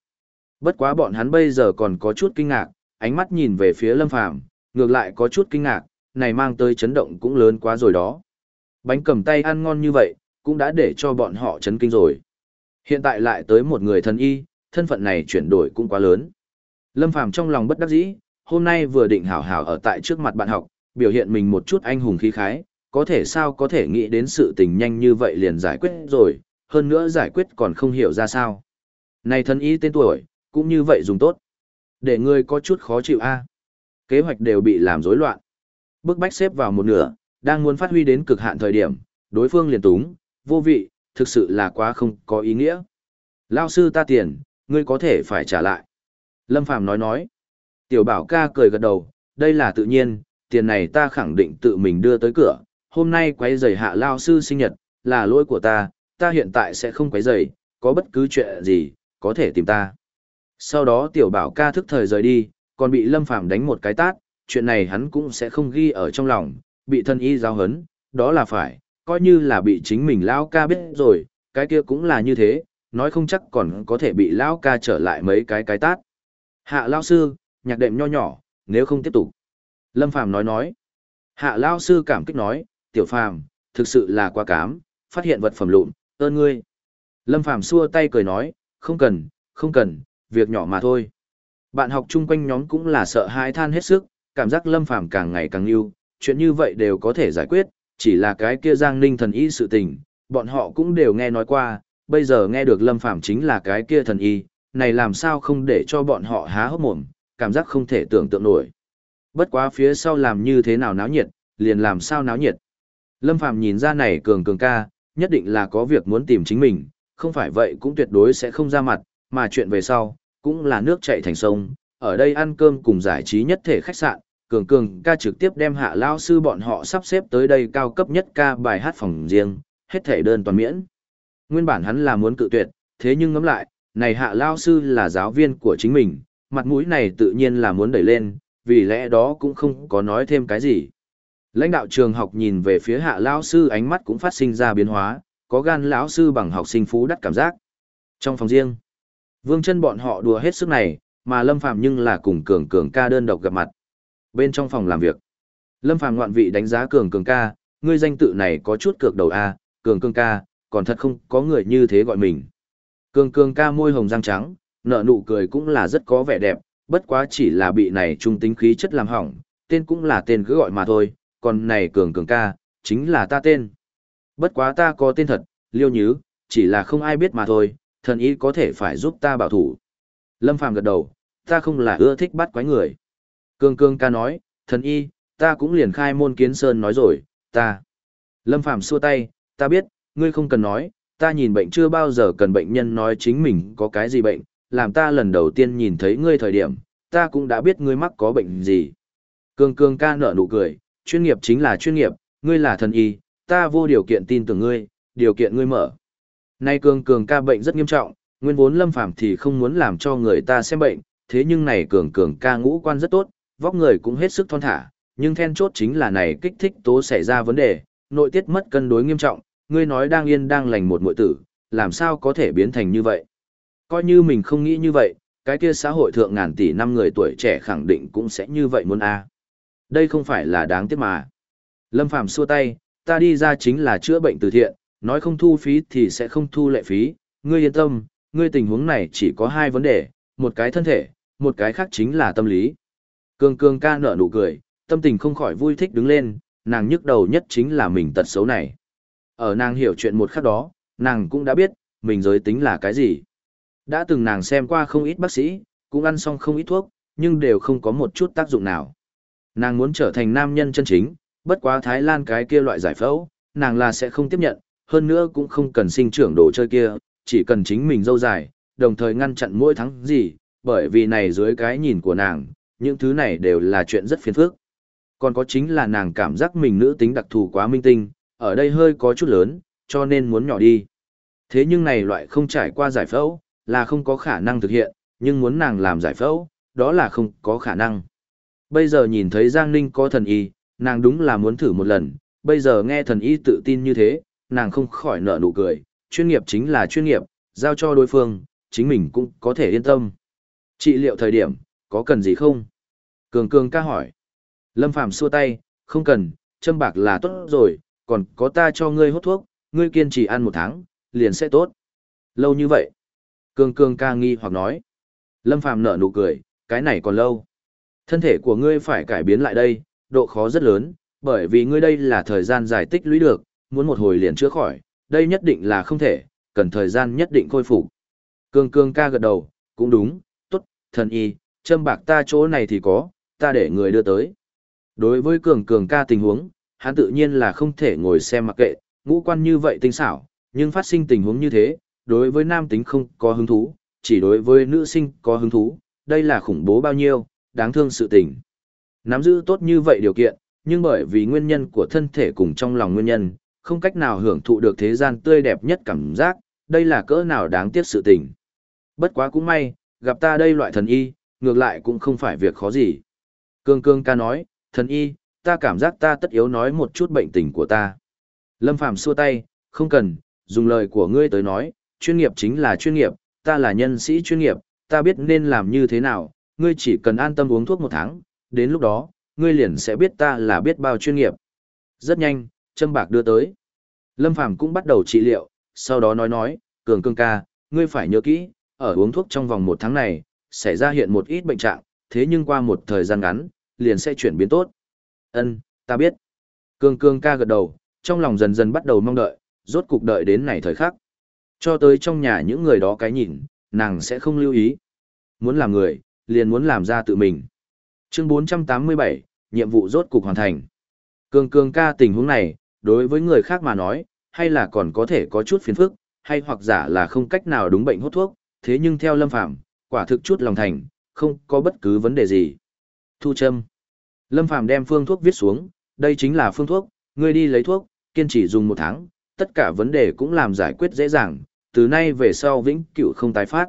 Bất quá bọn hắn bây giờ còn có chút kinh ngạc, ánh mắt nhìn về phía Lâm Phàm, ngược lại có chút kinh ngạc, này mang tới chấn động cũng lớn quá rồi đó. Bánh cầm tay ăn ngon như vậy, cũng đã để cho bọn họ chấn kinh rồi. Hiện tại lại tới một người thần y, thân phận này chuyển đổi cũng quá lớn. Lâm Phàm trong lòng bất đắc dĩ, hôm nay vừa định hảo hảo ở tại trước mặt bạn học, biểu hiện mình một chút anh hùng khí khái, có thể sao có thể nghĩ đến sự tình nhanh như vậy liền giải quyết rồi, hơn nữa giải quyết còn không hiểu ra sao. Này thân y tên tuổi, cũng như vậy dùng tốt. Để ngươi có chút khó chịu a. Kế hoạch đều bị làm rối loạn. Bước bách xếp vào một nửa, đang muốn phát huy đến cực hạn thời điểm, đối phương liền túng, vô vị, thực sự là quá không có ý nghĩa. Lao sư ta tiền, ngươi có thể phải trả lại. Lâm Phàm nói nói. Tiểu bảo ca cười gật đầu, đây là tự nhiên, tiền này ta khẳng định tự mình đưa tới cửa. Hôm nay quấy rầy hạ Lao sư sinh nhật, là lỗi của ta, ta hiện tại sẽ không quấy rầy, có bất cứ chuyện gì, có thể tìm ta. Sau đó tiểu bảo ca thức thời rời đi, còn bị Lâm Phàm đánh một cái tát, chuyện này hắn cũng sẽ không ghi ở trong lòng, bị thân y giao hấn, đó là phải, coi như là bị chính mình lão ca biết rồi, cái kia cũng là như thế, nói không chắc còn có thể bị lão ca trở lại mấy cái cái tát. Hạ lão sư, nhạc đệm nho nhỏ, nếu không tiếp tục. Lâm Phàm nói nói. Hạ lão sư cảm kích nói, tiểu Phàm, thực sự là quá cám, phát hiện vật phẩm lụn, ơn ngươi. Lâm Phàm xua tay cười nói, không cần, không cần, việc nhỏ mà thôi. Bạn học chung quanh nhóm cũng là sợ hãi than hết sức, cảm giác Lâm Phàm càng ngày càng yêu, chuyện như vậy đều có thể giải quyết, chỉ là cái kia Giang Ninh thần y sự tình, bọn họ cũng đều nghe nói qua, bây giờ nghe được Lâm Phàm chính là cái kia thần y, này làm sao không để cho bọn họ há hốc mồm, cảm giác không thể tưởng tượng nổi. Bất quá phía sau làm như thế nào náo nhiệt, liền làm sao náo nhiệt. Lâm Phàm nhìn ra này cường cường ca, nhất định là có việc muốn tìm chính mình, không phải vậy cũng tuyệt đối sẽ không ra mặt, mà chuyện về sau, cũng là nước chảy thành sông, ở đây ăn cơm cùng giải trí nhất thể khách sạn, cường cường ca trực tiếp đem hạ lao sư bọn họ sắp xếp tới đây cao cấp nhất ca bài hát phòng riêng, hết thể đơn toàn miễn. Nguyên bản hắn là muốn cự tuyệt, thế nhưng ngẫm lại, này hạ lao sư là giáo viên của chính mình, mặt mũi này tự nhiên là muốn đẩy lên, vì lẽ đó cũng không có nói thêm cái gì. Lãnh đạo trường học nhìn về phía hạ lão sư ánh mắt cũng phát sinh ra biến hóa, có gan lão sư bằng học sinh phú đắt cảm giác. Trong phòng riêng, vương chân bọn họ đùa hết sức này, mà lâm phạm nhưng là cùng cường cường ca đơn độc gặp mặt. Bên trong phòng làm việc, lâm phạm ngoạn vị đánh giá cường cường ca, ngươi danh tự này có chút cược đầu A, cường cường ca, còn thật không có người như thế gọi mình. Cường cường ca môi hồng răng trắng, nợ nụ cười cũng là rất có vẻ đẹp, bất quá chỉ là bị này trung tính khí chất làm hỏng, tên cũng là tên cứ gọi mà thôi, còn này cường cường ca, chính là ta tên. Bất quá ta có tên thật, liêu nhứ, chỉ là không ai biết mà thôi, thần ý có thể phải giúp ta bảo thủ. Lâm Phàm gật đầu, ta không là ưa thích bắt quái người. Cương cương ca nói, thần y, ta cũng liền khai môn kiến sơn nói rồi, ta. Lâm Phàm xua tay, ta biết, ngươi không cần nói, ta nhìn bệnh chưa bao giờ cần bệnh nhân nói chính mình có cái gì bệnh, làm ta lần đầu tiên nhìn thấy ngươi thời điểm, ta cũng đã biết ngươi mắc có bệnh gì. Cương cương ca nở nụ cười, chuyên nghiệp chính là chuyên nghiệp, ngươi là thần y, ta vô điều kiện tin tưởng ngươi, điều kiện ngươi mở. Nay cường cường ca bệnh rất nghiêm trọng, nguyên vốn lâm phàm thì không muốn làm cho người ta xem bệnh, thế nhưng này cường cường ca ngũ quan rất tốt, vóc người cũng hết sức thon thả, nhưng then chốt chính là này kích thích tố xảy ra vấn đề, nội tiết mất cân đối nghiêm trọng, ngươi nói đang yên đang lành một muội tử, làm sao có thể biến thành như vậy. Coi như mình không nghĩ như vậy, cái kia xã hội thượng ngàn tỷ năm người tuổi trẻ khẳng định cũng sẽ như vậy muốn a. Đây không phải là đáng tiếc mà. Lâm Phàm xua tay, ta đi ra chính là chữa bệnh từ thiện, nói không thu phí thì sẽ không thu lệ phí, ngươi yên tâm, ngươi tình huống này chỉ có hai vấn đề, một cái thân thể, một cái khác chính là tâm lý. Cường cường ca nở nụ cười, tâm tình không khỏi vui thích đứng lên, nàng nhức đầu nhất chính là mình tật xấu này. Ở nàng hiểu chuyện một khắc đó, nàng cũng đã biết, mình giới tính là cái gì. Đã từng nàng xem qua không ít bác sĩ, cũng ăn xong không ít thuốc, nhưng đều không có một chút tác dụng nào. Nàng muốn trở thành nam nhân chân chính, bất quá Thái Lan cái kia loại giải phẫu, nàng là sẽ không tiếp nhận, hơn nữa cũng không cần sinh trưởng đồ chơi kia, chỉ cần chính mình dâu dài, đồng thời ngăn chặn mỗi tháng gì, bởi vì này dưới cái nhìn của nàng, những thứ này đều là chuyện rất phiền phức. Còn có chính là nàng cảm giác mình nữ tính đặc thù quá minh tinh, ở đây hơi có chút lớn, cho nên muốn nhỏ đi. Thế nhưng này loại không trải qua giải phẫu, là không có khả năng thực hiện, nhưng muốn nàng làm giải phẫu, đó là không có khả năng. Bây giờ nhìn thấy Giang Ninh có thần y, nàng đúng là muốn thử một lần, bây giờ nghe thần y tự tin như thế, nàng không khỏi nở nụ cười, chuyên nghiệp chính là chuyên nghiệp, giao cho đối phương, chính mình cũng có thể yên tâm. Trị liệu thời điểm, có cần gì không? Cường cường ca hỏi. Lâm Phàm xua tay, không cần, châm bạc là tốt rồi, còn có ta cho ngươi hút thuốc, ngươi kiên trì ăn một tháng, liền sẽ tốt. Lâu như vậy. Cương cương ca nghi hoặc nói. Lâm Phàm nở nụ cười, cái này còn lâu. Thân thể của ngươi phải cải biến lại đây, độ khó rất lớn, bởi vì ngươi đây là thời gian giải tích lũy được, muốn một hồi liền chữa khỏi, đây nhất định là không thể, cần thời gian nhất định khôi phục. Cương cương ca gật đầu, cũng đúng, tốt, thần y, châm bạc ta chỗ này thì có, ta để người đưa tới. Đối với cường cường ca tình huống, hắn tự nhiên là không thể ngồi xem mặc kệ, ngũ quan như vậy tinh xảo, nhưng phát sinh tình huống như thế, đối với nam tính không có hứng thú, chỉ đối với nữ sinh có hứng thú, đây là khủng bố bao nhiêu, đáng thương sự tình. Nắm giữ tốt như vậy điều kiện, nhưng bởi vì nguyên nhân của thân thể cùng trong lòng nguyên nhân, không cách nào hưởng thụ được thế gian tươi đẹp nhất cảm giác, đây là cỡ nào đáng tiếc sự tình. Bất quá cũng may, gặp ta đây loại thần y, ngược lại cũng không phải việc khó gì. Cương cương ca nói, thần y, ta cảm giác ta tất yếu nói một chút bệnh tình của ta. Lâm Phàm xua tay, không cần, dùng lời của ngươi tới nói, chuyên nghiệp chính là chuyên nghiệp, ta là nhân sĩ chuyên nghiệp, ta biết nên làm như thế nào, ngươi chỉ cần an tâm uống thuốc một tháng, đến lúc đó, ngươi liền sẽ biết ta là biết bao chuyên nghiệp. Rất nhanh, châm bạc đưa tới. Lâm Phàm cũng bắt đầu trị liệu, sau đó nói nói, cường cương ca, ngươi phải nhớ kỹ, ở uống thuốc trong vòng một tháng này, sẽ ra hiện một ít bệnh trạng, thế nhưng qua một thời gian ngắn, liền sẽ chuyển biến tốt. Ân, ta biết. Cường cương ca gật đầu, trong lòng dần dần bắt đầu mong đợi, rốt cục đợi đến này thời khắc. Cho tới trong nhà những người đó cái nhìn, nàng sẽ không lưu ý. Muốn làm người, liền muốn làm ra tự mình. Chương 487, nhiệm vụ rốt cục hoàn thành. Cường cường ca tình huống này, đối với người khác mà nói, hay là còn có thể có chút phiền phức, hay hoặc giả là không cách nào đúng bệnh hút thuốc, thế nhưng theo Lâm Phàm quả thực chút lòng thành, không có bất cứ vấn đề gì. Thu châm. Lâm Phàm đem phương thuốc viết xuống, đây chính là phương thuốc, ngươi đi lấy thuốc, kiên trì dùng một tháng, tất cả vấn đề cũng làm giải quyết dễ dàng, từ nay về sau vĩnh cửu không tái phát.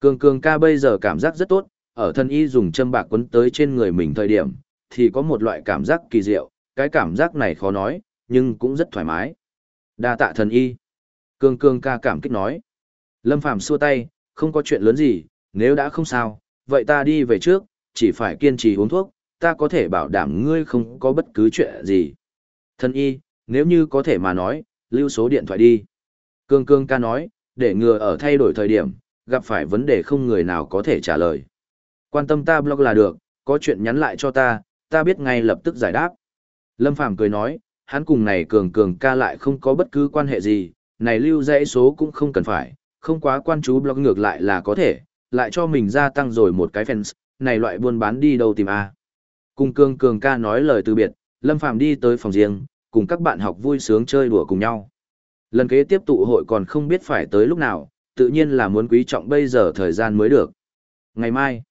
Cường cường ca bây giờ cảm giác rất tốt, ở thân y dùng châm bạc quấn tới trên người mình thời điểm, thì có một loại cảm giác kỳ diệu, cái cảm giác này khó nói, nhưng cũng rất thoải mái. Đa tạ thần y. Cường cường ca cảm kích nói. Lâm Phàm xua tay, không có chuyện lớn gì, nếu đã không sao, vậy ta đi về trước, chỉ phải kiên trì uống thuốc, ta có thể bảo đảm ngươi không có bất cứ chuyện gì. Thần y, nếu như có thể mà nói, lưu số điện thoại đi. Cương cương ca nói, để ngừa ở thay đổi thời điểm, gặp phải vấn đề không người nào có thể trả lời. Quan tâm ta blog là được, có chuyện nhắn lại cho ta, ta biết ngay lập tức giải đáp. Lâm Phàm cười nói, hắn cùng này cường cường ca lại không có bất cứ quan hệ gì, này lưu dãy số cũng không cần phải, không quá quan chú blog ngược lại là có thể, lại cho mình gia tăng rồi một cái fans, này loại buôn bán đi đâu tìm a. Cùng cường cường ca nói lời từ biệt, Lâm Phàm đi tới phòng riêng, cùng các bạn học vui sướng chơi đùa cùng nhau. Lần kế tiếp tụ hội còn không biết phải tới lúc nào, tự nhiên là muốn quý trọng bây giờ thời gian mới được. Ngày mai,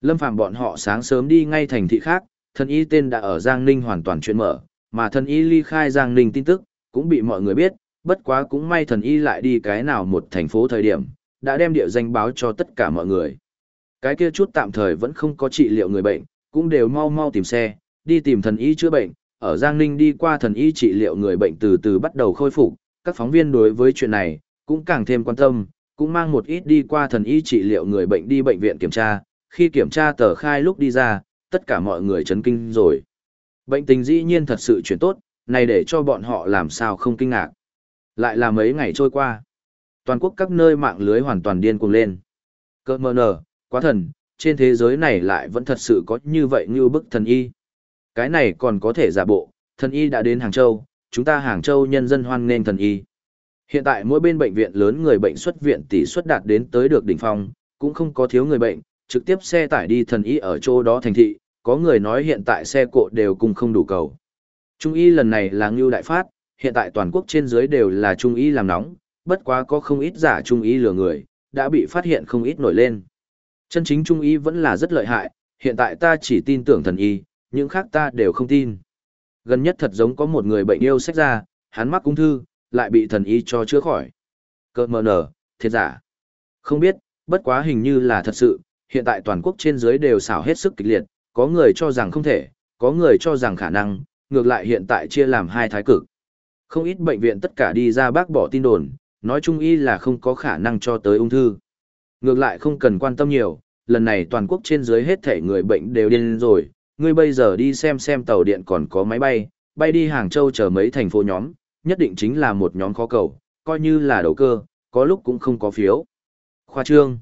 Lâm Phàm bọn họ sáng sớm đi ngay thành thị khác, thân y tên đã ở Giang Ninh hoàn toàn chuyện mở, mà thân y ly khai Giang Ninh tin tức, cũng bị mọi người biết, bất quá cũng may thần y lại đi cái nào một thành phố thời điểm, đã đem địa danh báo cho tất cả mọi người. Cái kia chút tạm thời vẫn không có trị liệu người bệnh, cũng đều mau mau tìm xe, đi tìm thần y chữa bệnh, ở Giang Ninh đi qua thần y trị liệu người bệnh từ từ bắt đầu khôi phục, các phóng viên đối với chuyện này cũng càng thêm quan tâm, cũng mang một ít đi qua thần y trị liệu người bệnh đi bệnh viện kiểm tra, khi kiểm tra tờ khai lúc đi ra, tất cả mọi người chấn kinh rồi. Bệnh tình dĩ nhiên thật sự chuyển tốt, này để cho bọn họ làm sao không kinh ngạc. Lại là mấy ngày trôi qua. Toàn quốc các nơi mạng lưới hoàn toàn điên cuồng lên. Cơ mơ nở, quá thần, trên thế giới này lại vẫn thật sự có như vậy như bức thần y. Cái này còn có thể giả bộ, thần y đã đến Hàng Châu, chúng ta Hàng Châu nhân dân hoan nghênh thần y. Hiện tại mỗi bên bệnh viện lớn người bệnh xuất viện tỷ suất đạt đến tới được đỉnh phong, cũng không có thiếu người bệnh, trực tiếp xe tải đi thần y ở chỗ đó thành thị, có người nói hiện tại xe cộ đều cùng không đủ cầu. Trung y lần này là ngưu đại phát, hiện tại toàn quốc trên dưới đều là trung y làm nóng, bất quá có không ít giả trung y lừa người, đã bị phát hiện không ít nổi lên. Chân chính trung y vẫn là rất lợi hại, hiện tại ta chỉ tin tưởng thần y, những khác ta đều không tin. Gần nhất thật giống có một người bệnh yêu sách ra, hắn mắc ung thư, lại bị thần y cho chữa khỏi. Cơ mờ nở, thiệt giả. Không biết, bất quá hình như là thật sự, hiện tại toàn quốc trên dưới đều xảo hết sức kịch liệt, có người cho rằng không thể, có người cho rằng khả năng, ngược lại hiện tại chia làm hai thái cực. Không ít bệnh viện tất cả đi ra bác bỏ tin đồn, nói chung y là không có khả năng cho tới ung thư. Ngược lại không cần quan tâm nhiều, lần này toàn quốc trên dưới hết thể người bệnh đều điên rồi, ngươi bây giờ đi xem xem tàu điện còn có máy bay, bay đi Hàng Châu chờ mấy thành phố nhóm, nhất định chính là một nhóm khó cầu, coi như là đầu cơ, có lúc cũng không có phiếu. Khoa trương.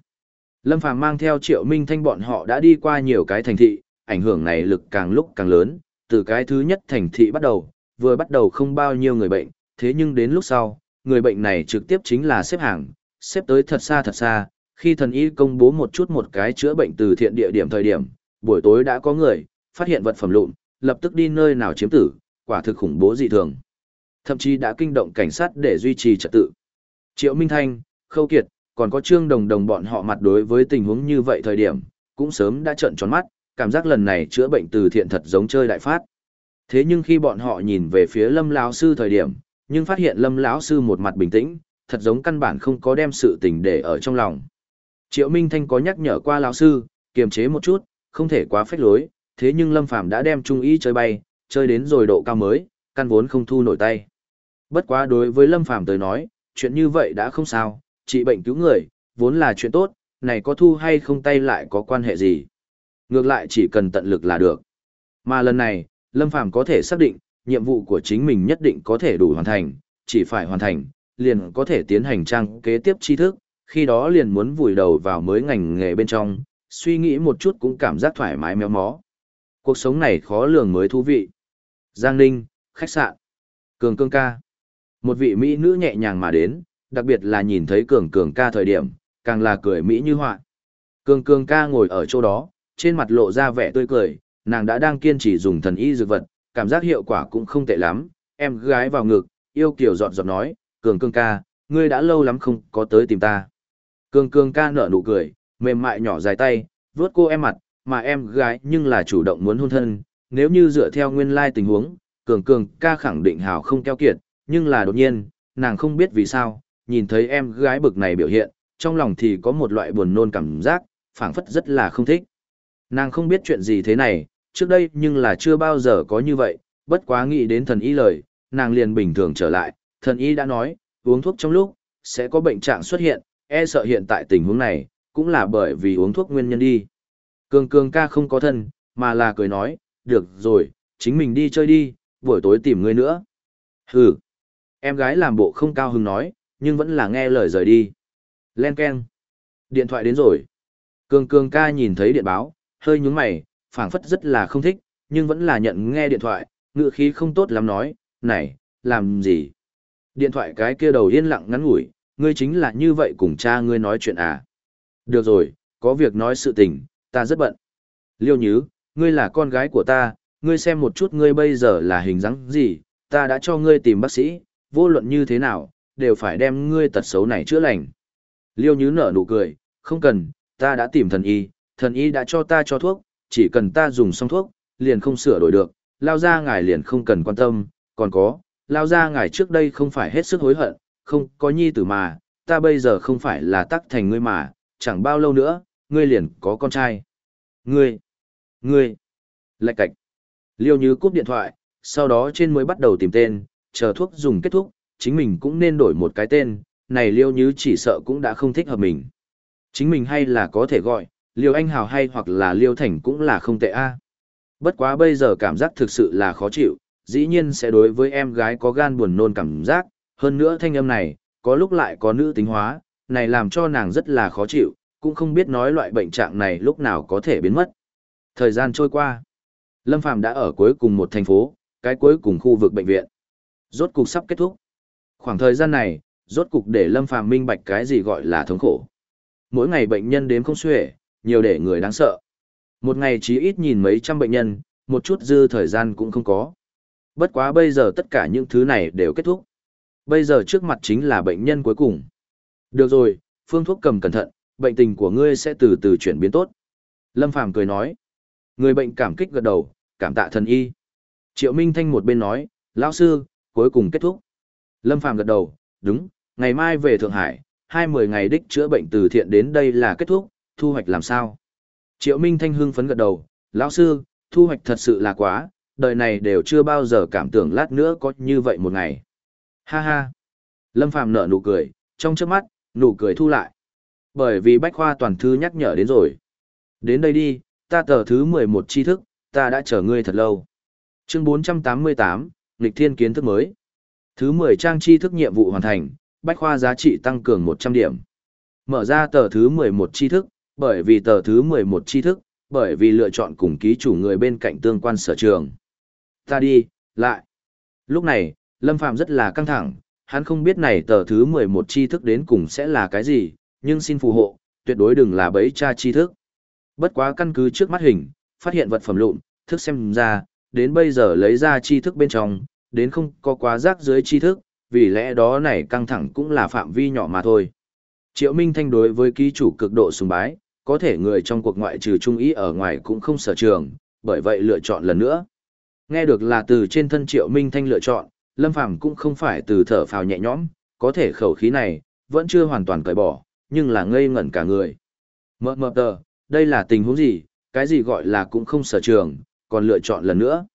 Lâm Phàm mang theo Triệu Minh Thanh bọn họ đã đi qua nhiều cái thành thị, ảnh hưởng này lực càng lúc càng lớn, từ cái thứ nhất thành thị bắt đầu, vừa bắt đầu không bao nhiêu người bệnh, thế nhưng đến lúc sau, người bệnh này trực tiếp chính là xếp hàng, xếp tới thật xa thật xa, khi thần y công bố một chút một cái chữa bệnh từ thiện địa điểm thời điểm, buổi tối đã có người, phát hiện vật phẩm lụn, lập tức đi nơi nào chiếm tử, quả thực khủng bố dị thường. Thậm chí đã kinh động cảnh sát để duy trì trật tự. Triệu Minh Thanh, Khâu Kiệt, còn có Trương Đồng Đồng bọn họ mặt đối với tình huống như vậy thời điểm, cũng sớm đã trợn tròn mắt, cảm giác lần này chữa bệnh từ thiện thật giống chơi đại phát. Thế nhưng khi bọn họ nhìn về phía Lâm lão sư thời điểm, nhưng phát hiện Lâm lão sư một mặt bình tĩnh, thật giống căn bản không có đem sự tình để ở trong lòng. Triệu Minh Thanh có nhắc nhở qua lão sư, kiềm chế một chút, không thể quá phách lối, thế nhưng Lâm Phàm đã đem trung ý chơi bay, chơi đến rồi độ cao mới, căn vốn không thu nổi tay. Bất quá đối với Lâm Phàm tới nói, chuyện như vậy đã không sao, trị bệnh cứu người, vốn là chuyện tốt, này có thu hay không tay lại có quan hệ gì. Ngược lại chỉ cần tận lực là được. Mà lần này, Lâm Phàm có thể xác định, nhiệm vụ của chính mình nhất định có thể đủ hoàn thành, chỉ phải hoàn thành, liền có thể tiến hành trang kế tiếp tri thức, khi đó liền muốn vùi đầu vào mới ngành nghề bên trong, suy nghĩ một chút cũng cảm giác thoải mái méo mó. Cuộc sống này khó lường mới thú vị. Giang Ninh, khách sạn. Cường cường ca. Một vị mỹ nữ nhẹ nhàng mà đến, đặc biệt là nhìn thấy Cường Cường ca thời điểm, càng là cười mỹ như họa. Cường Cường ca ngồi ở chỗ đó, trên mặt lộ ra vẻ tươi cười, nàng đã đang kiên trì dùng thần y dược vật, cảm giác hiệu quả cũng không tệ lắm. Em gái vào ngực, yêu kiểu giọt giọt nói, Cường Cường ca, ngươi đã lâu lắm không có tới tìm ta. Cường Cường ca nở nụ cười, mềm mại nhỏ dài tay, vuốt cô em mặt, mà em gái nhưng là chủ động muốn hôn thân, nếu như dựa theo nguyên lai tình huống, cường cường ca khẳng định hào không keo kiệt, nhưng là đột nhiên, nàng không biết vì sao, nhìn thấy em gái bực này biểu hiện, trong lòng thì có một loại buồn nôn cảm giác, phảng phất rất là không thích. Nàng không biết chuyện gì thế này, trước đây nhưng là chưa bao giờ có như vậy, bất quá nghĩ đến thần y lời, nàng liền bình thường trở lại, thần y đã nói, uống thuốc trong lúc, sẽ có bệnh trạng xuất hiện, e sợ hiện tại tình huống này, cũng là bởi vì uống thuốc nguyên nhân đi. Cường cường ca không có thân, mà là cười nói, được rồi, chính mình đi chơi đi, buổi tối tìm ngươi nữa. Hừ. Em gái làm bộ không cao hứng nói, nhưng vẫn là nghe lời rời đi. Len keng. Điện thoại đến rồi. Cường cường ca nhìn thấy điện báo, hơi nhúng mày, phảng phất rất là không thích, nhưng vẫn là nhận nghe điện thoại, ngựa khí không tốt lắm nói, này, làm gì? Điện thoại cái kia đầu yên lặng ngắn ngủi, ngươi chính là như vậy cùng cha ngươi nói chuyện à? Được rồi, có việc nói sự tình, ta rất bận. Liêu Nhứ, ngươi là con gái của ta, ngươi xem một chút ngươi bây giờ là hình dáng gì, ta đã cho ngươi tìm bác sĩ, vô luận như thế nào, đều phải đem ngươi tật xấu này chữa lành. Liêu Nhứ nở nụ cười, không cần, ta đã tìm thần y, thần y đã cho ta cho thuốc, chỉ cần ta dùng xong thuốc, liền không sửa đổi được, lao ra ngài liền không cần quan tâm, còn có, lao ra ngài trước đây không phải hết sức hối hận, không có nhi tử mà, ta bây giờ không phải là tắc thành ngươi mà, chẳng bao lâu nữa, ngươi liền có con trai. Ngươi, ngươi, lạch cạch. Liêu như cúp điện thoại, sau đó trên mới bắt đầu tìm tên, chờ thuốc dùng kết thúc, chính mình cũng nên đổi một cái tên, này Liêu như chỉ sợ cũng đã không thích hợp mình. Chính mình hay là có thể gọi, Liêu Anh Hào hay hoặc là Liêu Thành cũng là không tệ a. Bất quá bây giờ cảm giác thực sự là khó chịu, dĩ nhiên sẽ đối với em gái có gan buồn nôn cảm giác, hơn nữa thanh âm này, có lúc lại có nữ tính hóa, này làm cho nàng rất là khó chịu, cũng không biết nói loại bệnh trạng này lúc nào có thể biến mất. Thời gian trôi qua, Lâm Phàm đã ở cuối cùng một thành phố, cái cuối cùng khu vực bệnh viện. Rốt cục sắp kết thúc. Khoảng thời gian này, rốt cục để Lâm Phàm minh bạch cái gì gọi là thống khổ. Mỗi ngày bệnh nhân đếm không xuể, nhiều để người đáng sợ. Một ngày chỉ ít nhìn mấy trăm bệnh nhân, một chút dư thời gian cũng không có. Bất quá bây giờ tất cả những thứ này đều kết thúc. Bây giờ trước mặt chính là bệnh nhân cuối cùng. Được rồi, phương thuốc cầm cẩn thận, bệnh tình của ngươi sẽ từ từ chuyển biến tốt. Lâm Phàm cười nói. Người bệnh cảm kích gật đầu, cảm tạ thần y. Triệu Minh Thanh một bên nói, lão sư, cuối cùng kết thúc. Lâm Phàm gật đầu, đúng, ngày mai về Thượng Hải, hai mười ngày đích chữa bệnh từ thiện đến đây là kết thúc, thu hoạch làm sao? Triệu Minh Thanh hưng phấn gật đầu, lão sư, thu hoạch thật sự là quá, đời này đều chưa bao giờ cảm tưởng lát nữa có như vậy một ngày. Ha ha. Lâm Phàm nở nụ cười, trong chớp mắt, nụ cười thu lại. Bởi vì Bách Khoa toàn thư nhắc nhở đến rồi. Đến đây đi, ta tờ thứ 11 tri thức, ta đã chờ ngươi thật lâu. Chương 488, Lịch Thiên kiến thức mới. Thứ 10 trang tri thức nhiệm vụ hoàn thành, bách khoa giá trị tăng cường 100 điểm. Mở ra tờ thứ 11 tri thức, bởi vì tờ thứ 11 tri thức, bởi vì lựa chọn cùng ký chủ người bên cạnh tương quan sở trường. Ta đi, lại. Lúc này, Lâm phạm rất là căng thẳng, hắn không biết này tờ thứ 11 tri thức đến cùng sẽ là cái gì, nhưng xin phù hộ, tuyệt đối đừng là bẫy tra chi thức. Bất quá căn cứ trước mắt hình, phát hiện vật phẩm lụn, thức xem ra, đến bây giờ lấy ra chi thức bên trong, đến không có quá rác dưới chi thức, vì lẽ đó này căng thẳng cũng là phạm vi nhỏ mà thôi. Triệu Minh Thanh đối với ký chủ cực độ sùng bái, có thể người trong cuộc ngoại trừ trung ý ở ngoài cũng không sở trường, bởi vậy lựa chọn lần nữa. Nghe được là từ trên thân Triệu Minh Thanh lựa chọn, Lâm Phàm cũng không phải từ thở phào nhẹ nhõm, có thể khẩu khí này, vẫn chưa hoàn toàn cởi bỏ, nhưng là ngây ngẩn cả người. Mơ mơ tờ, đây là tình huống gì, cái gì gọi là cũng không sở trường, còn lựa chọn lần nữa.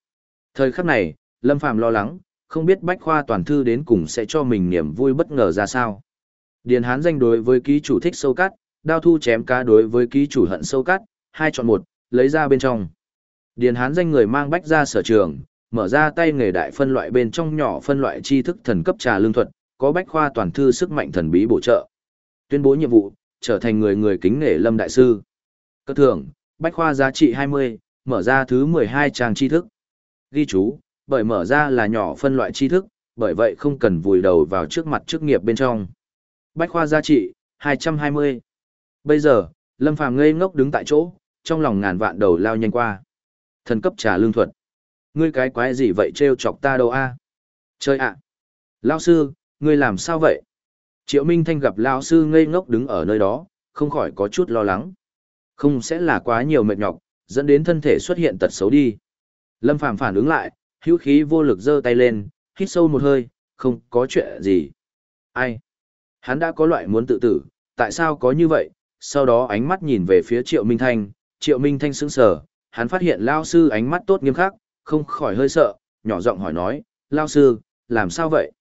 Thời khắc này, Lâm Phàm lo lắng, không biết bách khoa toàn thư đến cùng sẽ cho mình niềm vui bất ngờ ra sao. Điền Hán danh đối với ký chủ thích sâu cắt, đao thu chém cá đối với ký chủ hận sâu cắt, hai chọn một, lấy ra bên trong. Điền Hán danh người mang bách ra sở trường, mở ra tay nghề đại phân loại bên trong nhỏ phân loại tri thức thần cấp trà lương thuật, có bách khoa toàn thư sức mạnh thần bí bổ trợ. Tuyên bố nhiệm vụ, trở thành người người kính nể Lâm đại sư. Cơ thưởng, bách khoa giá trị 20, mở ra thứ 12 trang tri thức. Ghi chú, bởi mở ra là nhỏ phân loại tri thức, bởi vậy không cần vùi đầu vào trước mặt chức nghiệp bên trong. Bách khoa giá trị, 220. Bây giờ, Lâm Phàm ngây ngốc đứng tại chỗ, trong lòng ngàn vạn đầu lao nhanh qua. Thần cấp trà lương thuật. Ngươi cái quái gì vậy trêu chọc ta đâu a? Chơi ạ. À. Lao sư, ngươi làm sao vậy? Triệu Minh Thanh gặp Lao sư ngây ngốc đứng ở nơi đó, không khỏi có chút lo lắng. Không sẽ là quá nhiều mệt nhọc, dẫn đến thân thể xuất hiện tật xấu đi. Lâm Phàm phản ứng lại, hữu khí vô lực giơ tay lên, hít sâu một hơi, không có chuyện gì. Ai? Hắn đã có loại muốn tự tử, tại sao có như vậy? Sau đó ánh mắt nhìn về phía Triệu Minh Thanh, Triệu Minh Thanh sững sờ, hắn phát hiện Lao sư ánh mắt tốt nghiêm khắc, không khỏi hơi sợ, nhỏ giọng hỏi nói, Lao sư, làm sao vậy?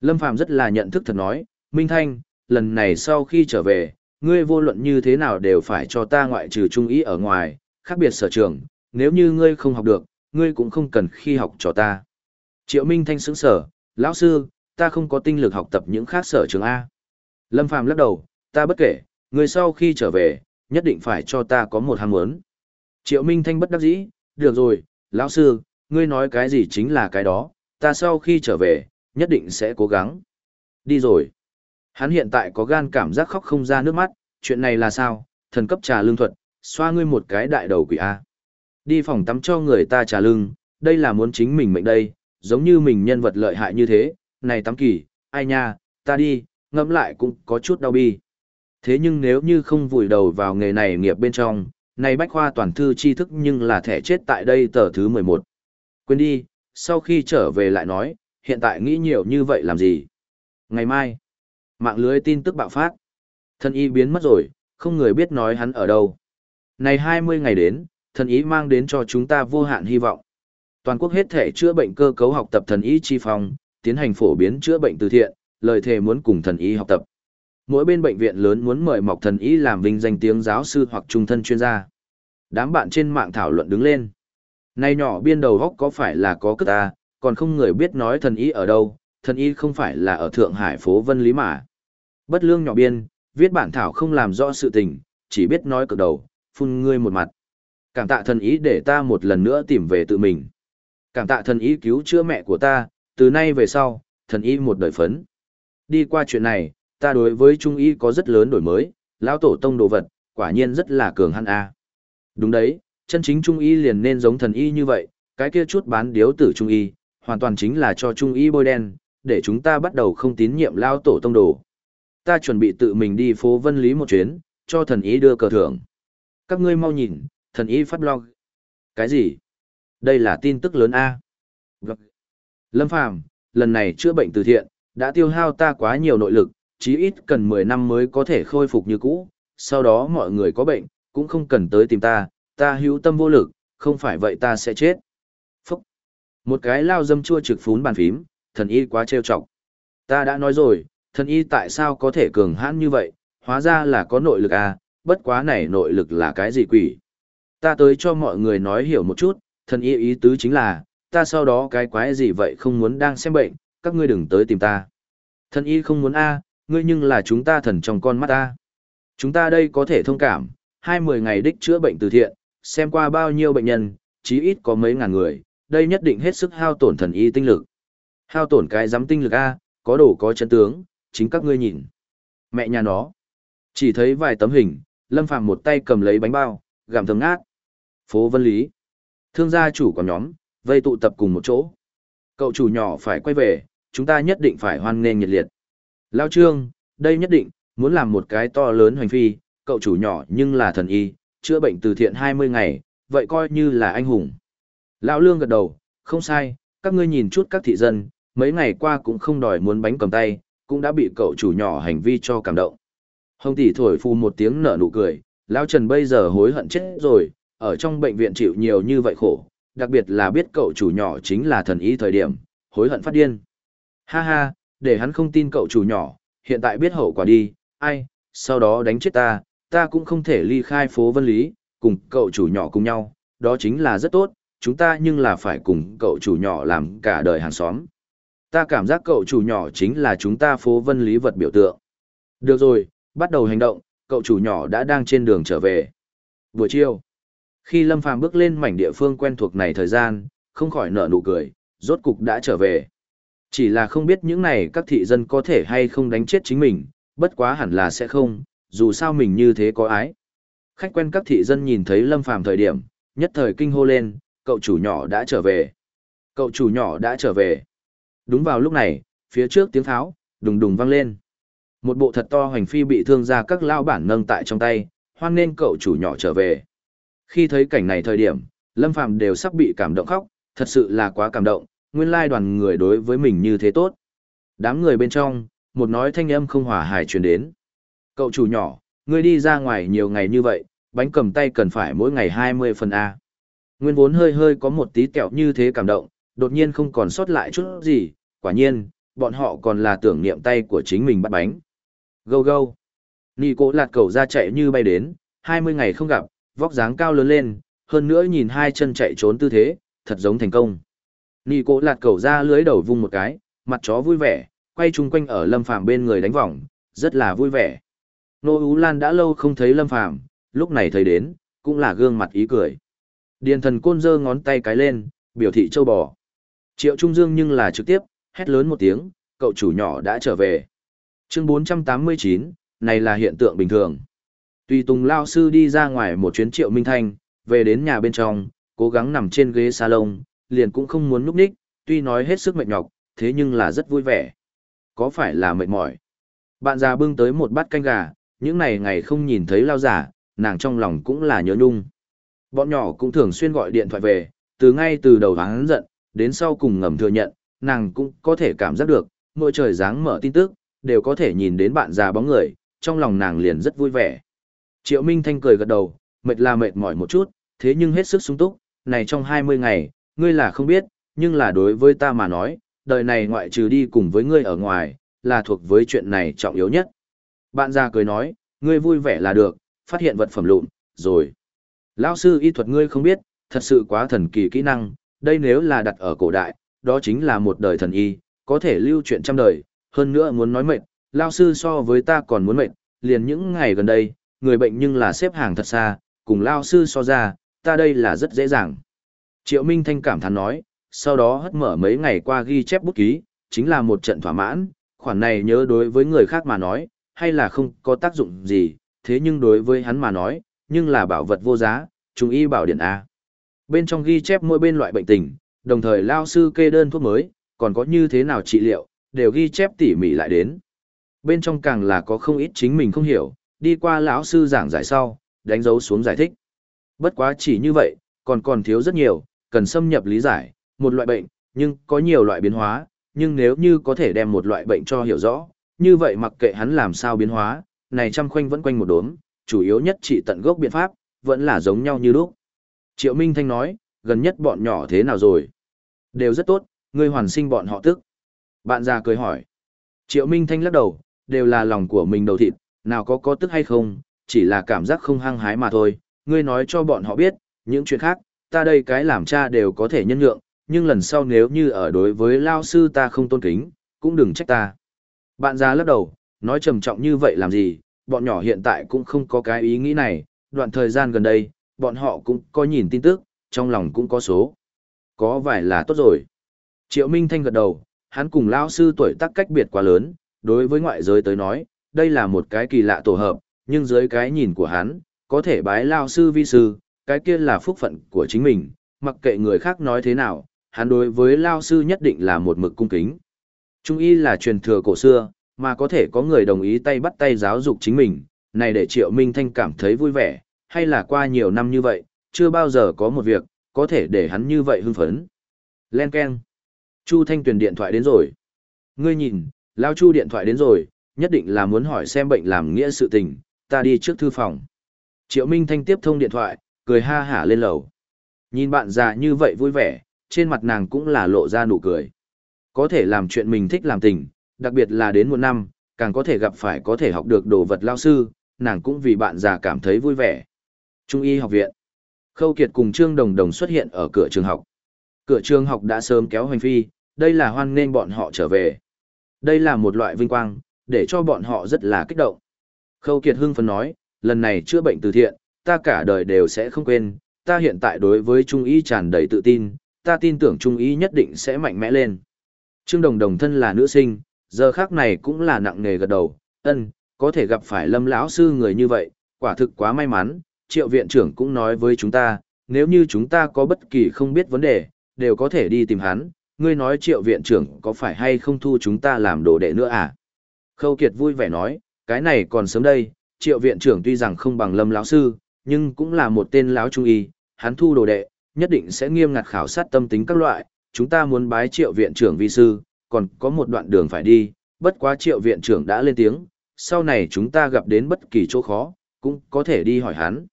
Lâm Phàm rất là nhận thức thật nói, Minh Thanh, lần này sau khi trở về, ngươi vô luận như thế nào đều phải cho ta ngoại trừ trung ý ở ngoài, khác biệt sở trường, nếu như ngươi không học được, ngươi cũng không cần khi học cho ta. Triệu Minh Thanh sững sở, lão sư, ta không có tinh lực học tập những khác sở trường A. Lâm Phàm lắc đầu, ta bất kể, ngươi sau khi trở về, nhất định phải cho ta có một ham muốn. Triệu Minh Thanh bất đắc dĩ, được rồi, lão sư, ngươi nói cái gì chính là cái đó, ta sau khi trở về, nhất định sẽ cố gắng. Đi rồi. Hắn hiện tại có gan cảm giác khóc không ra nước mắt, chuyện này là sao, thần cấp trà lương thuật, xoa ngươi một cái đại đầu quỷ A. Đi phòng tắm cho người ta trà lưng, đây là muốn chính mình mệnh đây, giống như mình nhân vật lợi hại như thế, này tắm kỳ, ai nha, ta đi, ngẫm lại cũng có chút đau bi. Thế nhưng nếu như không vùi đầu vào nghề này nghiệp bên trong, này bách khoa toàn thư tri thức nhưng là thẻ chết tại đây tờ thứ 11. Quên đi, sau khi trở về lại nói, hiện tại nghĩ nhiều như vậy làm gì? Ngày mai, mạng lưới tin tức bạo phát. thần y biến mất rồi, không người biết nói hắn ở đâu. Này 20 ngày đến, thần y mang đến cho chúng ta vô hạn hy vọng. Toàn quốc hết thể chữa bệnh cơ cấu học tập thần y chi phòng, tiến hành phổ biến chữa bệnh từ thiện, lời thề muốn cùng thần y học tập. Mỗi bên bệnh viện lớn muốn mời mọc thần y làm vinh danh tiếng giáo sư hoặc trung thân chuyên gia. Đám bạn trên mạng thảo luận đứng lên. Này nhỏ biên đầu góc có phải là có cất ta, còn không người biết nói thần y ở đâu, thần Y không phải là ở Thượng Hải phố Vân Lý mà. Bất lương nhỏ biên, viết bản thảo không làm rõ sự tình, chỉ biết nói cực đầu, phun ngươi một mặt. Cảm tạ thần ý để ta một lần nữa tìm về tự mình. Cảm tạ thần ý cứu chữa mẹ của ta, từ nay về sau, thần ý một đời phấn. Đi qua chuyện này, ta đối với trung y có rất lớn đổi mới, lão tổ tông đồ vật, quả nhiên rất là cường hăn a. Đúng đấy, chân chính trung y liền nên giống thần y như vậy, cái kia chút bán điếu tử trung y, hoàn toàn chính là cho trung y bôi đen, để chúng ta bắt đầu không tín nhiệm lão tổ tông đồ. Ta chuẩn bị tự mình đi phố Vân Lý một chuyến, cho thần ý đưa cờ thưởng. Các ngươi mau nhìn, thần ý phát blog. Cái gì? Đây là tin tức lớn A. Vâng. Lâm Phàm lần này chữa bệnh từ thiện, đã tiêu hao ta quá nhiều nội lực, chí ít cần 10 năm mới có thể khôi phục như cũ, sau đó mọi người có bệnh, cũng không cần tới tìm ta, ta hữu tâm vô lực, không phải vậy ta sẽ chết. Phúc! Một cái lao dâm chua trực phún bàn phím, thần y quá trêu chọc. Ta đã nói rồi, thần y tại sao có thể cường hãn như vậy, hóa ra là có nội lực à, bất quá này nội lực là cái gì quỷ. Ta tới cho mọi người nói hiểu một chút, thần y ý tứ chính là, ta sau đó cái quái gì vậy không muốn đang xem bệnh, các ngươi đừng tới tìm ta. Thần y không muốn a, ngươi nhưng là chúng ta thần trong con mắt ta. Chúng ta đây có thể thông cảm, hai mười ngày đích chữa bệnh từ thiện, xem qua bao nhiêu bệnh nhân, chí ít có mấy ngàn người, đây nhất định hết sức hao tổn thần y tinh lực. Hao tổn cái dám tinh lực A, có đồ có chân tướng, chính các ngươi nhìn. Mẹ nhà nó. Chỉ thấy vài tấm hình, Lâm Phàm một tay cầm lấy bánh bao, gặm thơm ngát. Phố Vân Lý. Thương gia chủ của nhóm, vây tụ tập cùng một chỗ. Cậu chủ nhỏ phải quay về, chúng ta nhất định phải hoan nghênh nhiệt liệt. Lao Trương, đây nhất định, muốn làm một cái to lớn hoành phi, cậu chủ nhỏ nhưng là thần y, chữa bệnh từ thiện 20 ngày, vậy coi như là anh hùng. Lão Lương gật đầu, không sai, các ngươi nhìn chút các thị dân, mấy ngày qua cũng không đòi muốn bánh cầm tay, cũng đã bị cậu chủ nhỏ hành vi cho cảm động. Hồng tỷ thổi phù một tiếng nở nụ cười, Lão Trần bây giờ hối hận chết rồi, ở trong bệnh viện chịu nhiều như vậy khổ, đặc biệt là biết cậu chủ nhỏ chính là thần y thời điểm, hối hận phát điên. Ha ha, để hắn không tin cậu chủ nhỏ, hiện tại biết hậu quả đi, ai, sau đó đánh chết ta, ta cũng không thể ly khai phố Vân Lý, cùng cậu chủ nhỏ cùng nhau, đó chính là rất tốt, chúng ta nhưng là phải cùng cậu chủ nhỏ làm cả đời hàng xóm. Ta cảm giác cậu chủ nhỏ chính là chúng ta phố Vân Lý vật biểu tượng. Được rồi, bắt đầu hành động, cậu chủ nhỏ đã đang trên đường trở về. Buổi chiều, khi Lâm Phàm bước lên mảnh địa phương quen thuộc này thời gian, không khỏi nở nụ cười, rốt cục đã trở về. Chỉ là không biết những này các thị dân có thể hay không đánh chết chính mình, bất quá hẳn là sẽ không, dù sao mình như thế có ái. Khách quen các thị dân nhìn thấy Lâm Phàm thời điểm, nhất thời kinh hô lên, cậu chủ nhỏ đã trở về. Cậu chủ nhỏ đã trở về. Đúng vào lúc này, phía trước tiếng tháo, đùng đùng vang lên. Một bộ thật to hoành phi bị thương ra các lao bản nâng tại trong tay, hoan nên cậu chủ nhỏ trở về. Khi thấy cảnh này thời điểm, Lâm Phàm đều sắp bị cảm động khóc, thật sự là quá cảm động, nguyên lai đoàn người đối với mình như thế tốt. Đám người bên trong, một nói thanh âm không hòa hài truyền đến. Cậu chủ nhỏ, ngươi đi ra ngoài nhiều ngày như vậy, bánh cầm tay cần phải mỗi ngày 20 phần A. Nguyên vốn hơi hơi có một tí kẹo như thế cảm động, đột nhiên không còn sót lại chút gì, quả nhiên, bọn họ còn là tưởng niệm tay của chính mình bắt bánh. Gâu gâu. Nì cố lạt cầu ra chạy như bay đến, 20 ngày không gặp, vóc dáng cao lớn lên, hơn nữa nhìn hai chân chạy trốn tư thế, thật giống thành công. Nì cố lạt cầu ra lưới đầu vung một cái, mặt chó vui vẻ, quay chung quanh ở lâm phàm bên người đánh vòng, rất là vui vẻ. Nô Ú Lan đã lâu không thấy lâm phàm, lúc này thấy đến, cũng là gương mặt ý cười. Điền thần côn giơ ngón tay cái lên, biểu thị châu bò. Triệu Trung Dương nhưng là trực tiếp, hét lớn một tiếng, cậu chủ nhỏ đã trở về. Chương 489, này là hiện tượng bình thường. Tùy Tùng Lao Sư đi ra ngoài một chuyến Triệu Minh Thanh, về đến nhà bên trong, cố gắng nằm trên ghế salon, liền cũng không muốn núp ních, tuy nói hết sức mệt nhọc, thế nhưng là rất vui vẻ. Có phải là mệt mỏi? Bạn già bưng tới một bát canh gà, những ngày ngày không nhìn thấy Lao giả, nàng trong lòng cũng là nhớ nhung. Bọn nhỏ cũng thường xuyên gọi điện thoại về, từ ngay từ đầu hắn giận, đến sau cùng ngầm thừa nhận, nàng cũng có thể cảm giác được, mỗi trời dáng mở tin tức, đều có thể nhìn đến bạn già bóng người, trong lòng nàng liền rất vui vẻ. Triệu Minh Thanh cười gật đầu, mệt là mệt mỏi một chút, thế nhưng hết sức sung túc, này trong 20 ngày, ngươi là không biết, nhưng là đối với ta mà nói, đời này ngoại trừ đi cùng với ngươi ở ngoài, là thuộc với chuyện này trọng yếu nhất. Bạn già cười nói, ngươi vui vẻ là được, phát hiện vật phẩm lụn, rồi. Lão sư y thuật ngươi không biết, thật sự quá thần kỳ kỹ năng, đây nếu là đặt ở cổ đại, đó chính là một đời thần y, có thể lưu chuyện trăm đời, hơn nữa muốn nói mệnh, lão sư so với ta còn muốn mệnh, liền những ngày gần đây, người bệnh nhưng là xếp hàng thật xa, cùng lão sư so ra, ta đây là rất dễ dàng. Triệu Minh Thanh cảm thán nói, sau đó hất mở mấy ngày qua ghi chép bút ký, chính là một trận thỏa mãn, khoản này nhớ đối với người khác mà nói, hay là không có tác dụng gì, thế nhưng đối với hắn mà nói, nhưng là bảo vật vô giá, trung y bảo điện A. Bên trong ghi chép mỗi bên loại bệnh tình, đồng thời lao sư kê đơn thuốc mới, còn có như thế nào trị liệu, đều ghi chép tỉ mỉ lại đến. Bên trong càng là có không ít chính mình không hiểu, đi qua lão sư giảng giải sau, đánh dấu xuống giải thích. Bất quá chỉ như vậy, còn còn thiếu rất nhiều, cần xâm nhập lý giải, một loại bệnh, nhưng có nhiều loại biến hóa, nhưng nếu như có thể đem một loại bệnh cho hiểu rõ, như vậy mặc kệ hắn làm sao biến hóa, này trăm khoanh vẫn quanh một đốm, chủ yếu nhất trị tận gốc biện pháp, vẫn là giống nhau như lúc. Triệu Minh Thanh nói, gần nhất bọn nhỏ thế nào rồi? Đều rất tốt, ngươi hoàn sinh bọn họ tức. Bạn già cười hỏi. Triệu Minh Thanh lắc đầu, đều là lòng của mình đầu thịt, nào có có tức hay không, chỉ là cảm giác không hăng hái mà thôi. Ngươi nói cho bọn họ biết, những chuyện khác, ta đây cái làm cha đều có thể nhân nhượng, nhưng lần sau nếu như ở đối với lao sư ta không tôn kính, cũng đừng trách ta. Bạn già lắc đầu, nói trầm trọng như vậy làm gì, bọn nhỏ hiện tại cũng không có cái ý nghĩ này, đoạn thời gian gần đây, bọn họ cũng có nhìn tin tức, trong lòng cũng có số. Có vài là tốt rồi. Triệu Minh Thanh gật đầu, hắn cùng lao sư tuổi tác cách biệt quá lớn, đối với ngoại giới tới nói, đây là một cái kỳ lạ tổ hợp, nhưng dưới cái nhìn của hắn, có thể bái lao sư vi sư, cái kia là phúc phận của chính mình, mặc kệ người khác nói thế nào, hắn đối với lao sư nhất định là một mực cung kính. Trung y là truyền thừa cổ xưa, mà có thể có người đồng ý tay bắt tay giáo dục chính mình, này để Triệu Minh Thanh cảm thấy vui vẻ, hay là qua nhiều năm như vậy, chưa bao giờ có một việc, có thể để hắn như vậy hưng phấn. Len Ken. Chu Thanh Tuyền điện thoại đến rồi. Ngươi nhìn, Lao Chu điện thoại đến rồi, nhất định là muốn hỏi xem bệnh làm nghĩa sự tình, ta đi trước thư phòng. Triệu Minh Thanh tiếp thông điện thoại, cười ha hả lên lầu. Nhìn bạn già như vậy vui vẻ, trên mặt nàng cũng là lộ ra nụ cười. Có thể làm chuyện mình thích làm tình, đặc biệt là đến một năm, càng có thể gặp phải có thể học được đồ vật lao sư, nàng cũng vì bạn già cảm thấy vui vẻ. Trung y học viện. Khâu Kiệt cùng Trương Đồng Đồng xuất hiện ở cửa trường học. Cửa trường học đã sớm kéo hành phi, đây là hoan nghênh bọn họ trở về. Đây là một loại vinh quang, để cho bọn họ rất là kích động. Khâu Kiệt hưng phấn nói, lần này chữa bệnh từ thiện, ta cả đời đều sẽ không quên, ta hiện tại đối với Trung y tràn đầy tự tin, ta tin tưởng Trung y nhất định sẽ mạnh mẽ lên. Trương Đồng Đồng thân là nữ sinh, giờ khác này cũng là nặng nề gật đầu, ân, có thể gặp phải lâm lão sư người như vậy, quả thực quá may mắn, triệu viện trưởng cũng nói với chúng ta, nếu như chúng ta có bất kỳ không biết vấn đề, đều có thể đi tìm hắn, ngươi nói triệu viện trưởng có phải hay không thu chúng ta làm đồ đệ nữa à? Khâu Kiệt vui vẻ nói, cái này còn sớm đây, triệu viện trưởng tuy rằng không bằng lâm lão sư, nhưng cũng là một tên lão trung y, hắn thu đồ đệ, nhất định sẽ nghiêm ngặt khảo sát tâm tính các loại, chúng ta muốn bái triệu viện trưởng vi sư, còn có một đoạn đường phải đi, bất quá triệu viện trưởng đã lên tiếng, sau này chúng ta gặp đến bất kỳ chỗ khó, cũng có thể đi hỏi hắn.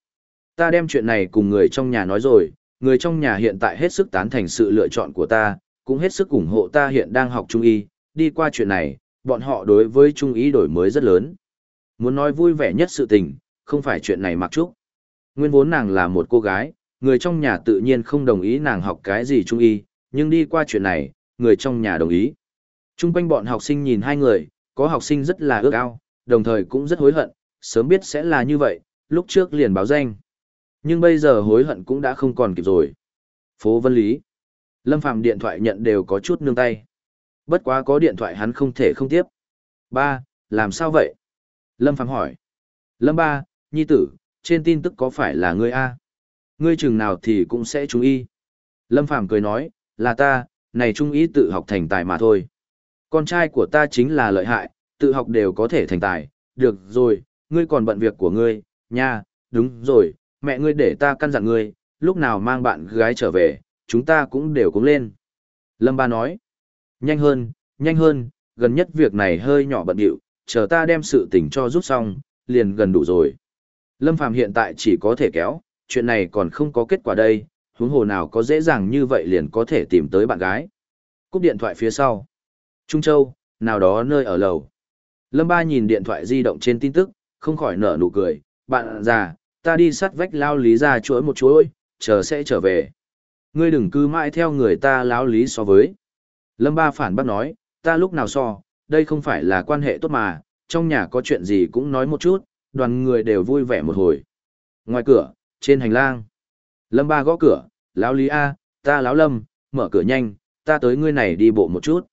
Ta đem chuyện này cùng người trong nhà nói rồi, người trong nhà hiện tại hết sức tán thành sự lựa chọn của ta, cũng hết sức ủng hộ ta hiện đang học trung y, đi qua chuyện này, bọn họ đối với trung y đổi mới rất lớn. Muốn nói vui vẻ nhất sự tình, không phải chuyện này mặc trúc. Nguyên vốn nàng là một cô gái, người trong nhà tự nhiên không đồng ý nàng học cái gì trung y, nhưng đi qua chuyện này, người trong nhà đồng ý. Trung quanh bọn học sinh nhìn hai người, có học sinh rất là ước ao, đồng thời cũng rất hối hận, sớm biết sẽ là như vậy, lúc trước liền báo danh. Nhưng bây giờ hối hận cũng đã không còn kịp rồi. Phố Vân Lý. Lâm Phàm điện thoại nhận đều có chút nương tay. Bất quá có điện thoại hắn không thể không tiếp. Ba, làm sao vậy? Lâm Phàm hỏi. Lâm ba, nhi tử, trên tin tức có phải là ngươi A? Ngươi chừng nào thì cũng sẽ chú ý. Lâm Phàm cười nói, là ta, này trung ý tự học thành tài mà thôi. Con trai của ta chính là lợi hại, tự học đều có thể thành tài. Được rồi, ngươi còn bận việc của ngươi, nha, đúng rồi, mẹ ngươi để ta căn dặn ngươi, lúc nào mang bạn gái trở về, chúng ta cũng đều cúng lên. Lâm Ba nói, nhanh hơn, nhanh hơn, gần nhất việc này hơi nhỏ bận điệu, chờ ta đem sự tình cho rút xong, liền gần đủ rồi. Lâm Phàm hiện tại chỉ có thể kéo, chuyện này còn không có kết quả đây, huống hồ nào có dễ dàng như vậy liền có thể tìm tới bạn gái. Cúp điện thoại phía sau. Trung Châu, nào đó nơi ở lầu. Lâm Ba nhìn điện thoại di động trên tin tức, không khỏi nở nụ cười, bạn già, ta đi sắt vách lao lý ra chuỗi một chuỗi, chờ sẽ trở về. Ngươi đừng cứ mãi theo người ta láo lý so với. Lâm Ba phản bác nói, ta lúc nào so, đây không phải là quan hệ tốt mà, trong nhà có chuyện gì cũng nói một chút, đoàn người đều vui vẻ một hồi. Ngoài cửa, trên hành lang, Lâm Ba gõ cửa, láo lý A, ta láo Lâm, mở cửa nhanh, ta tới ngươi này đi bộ một chút.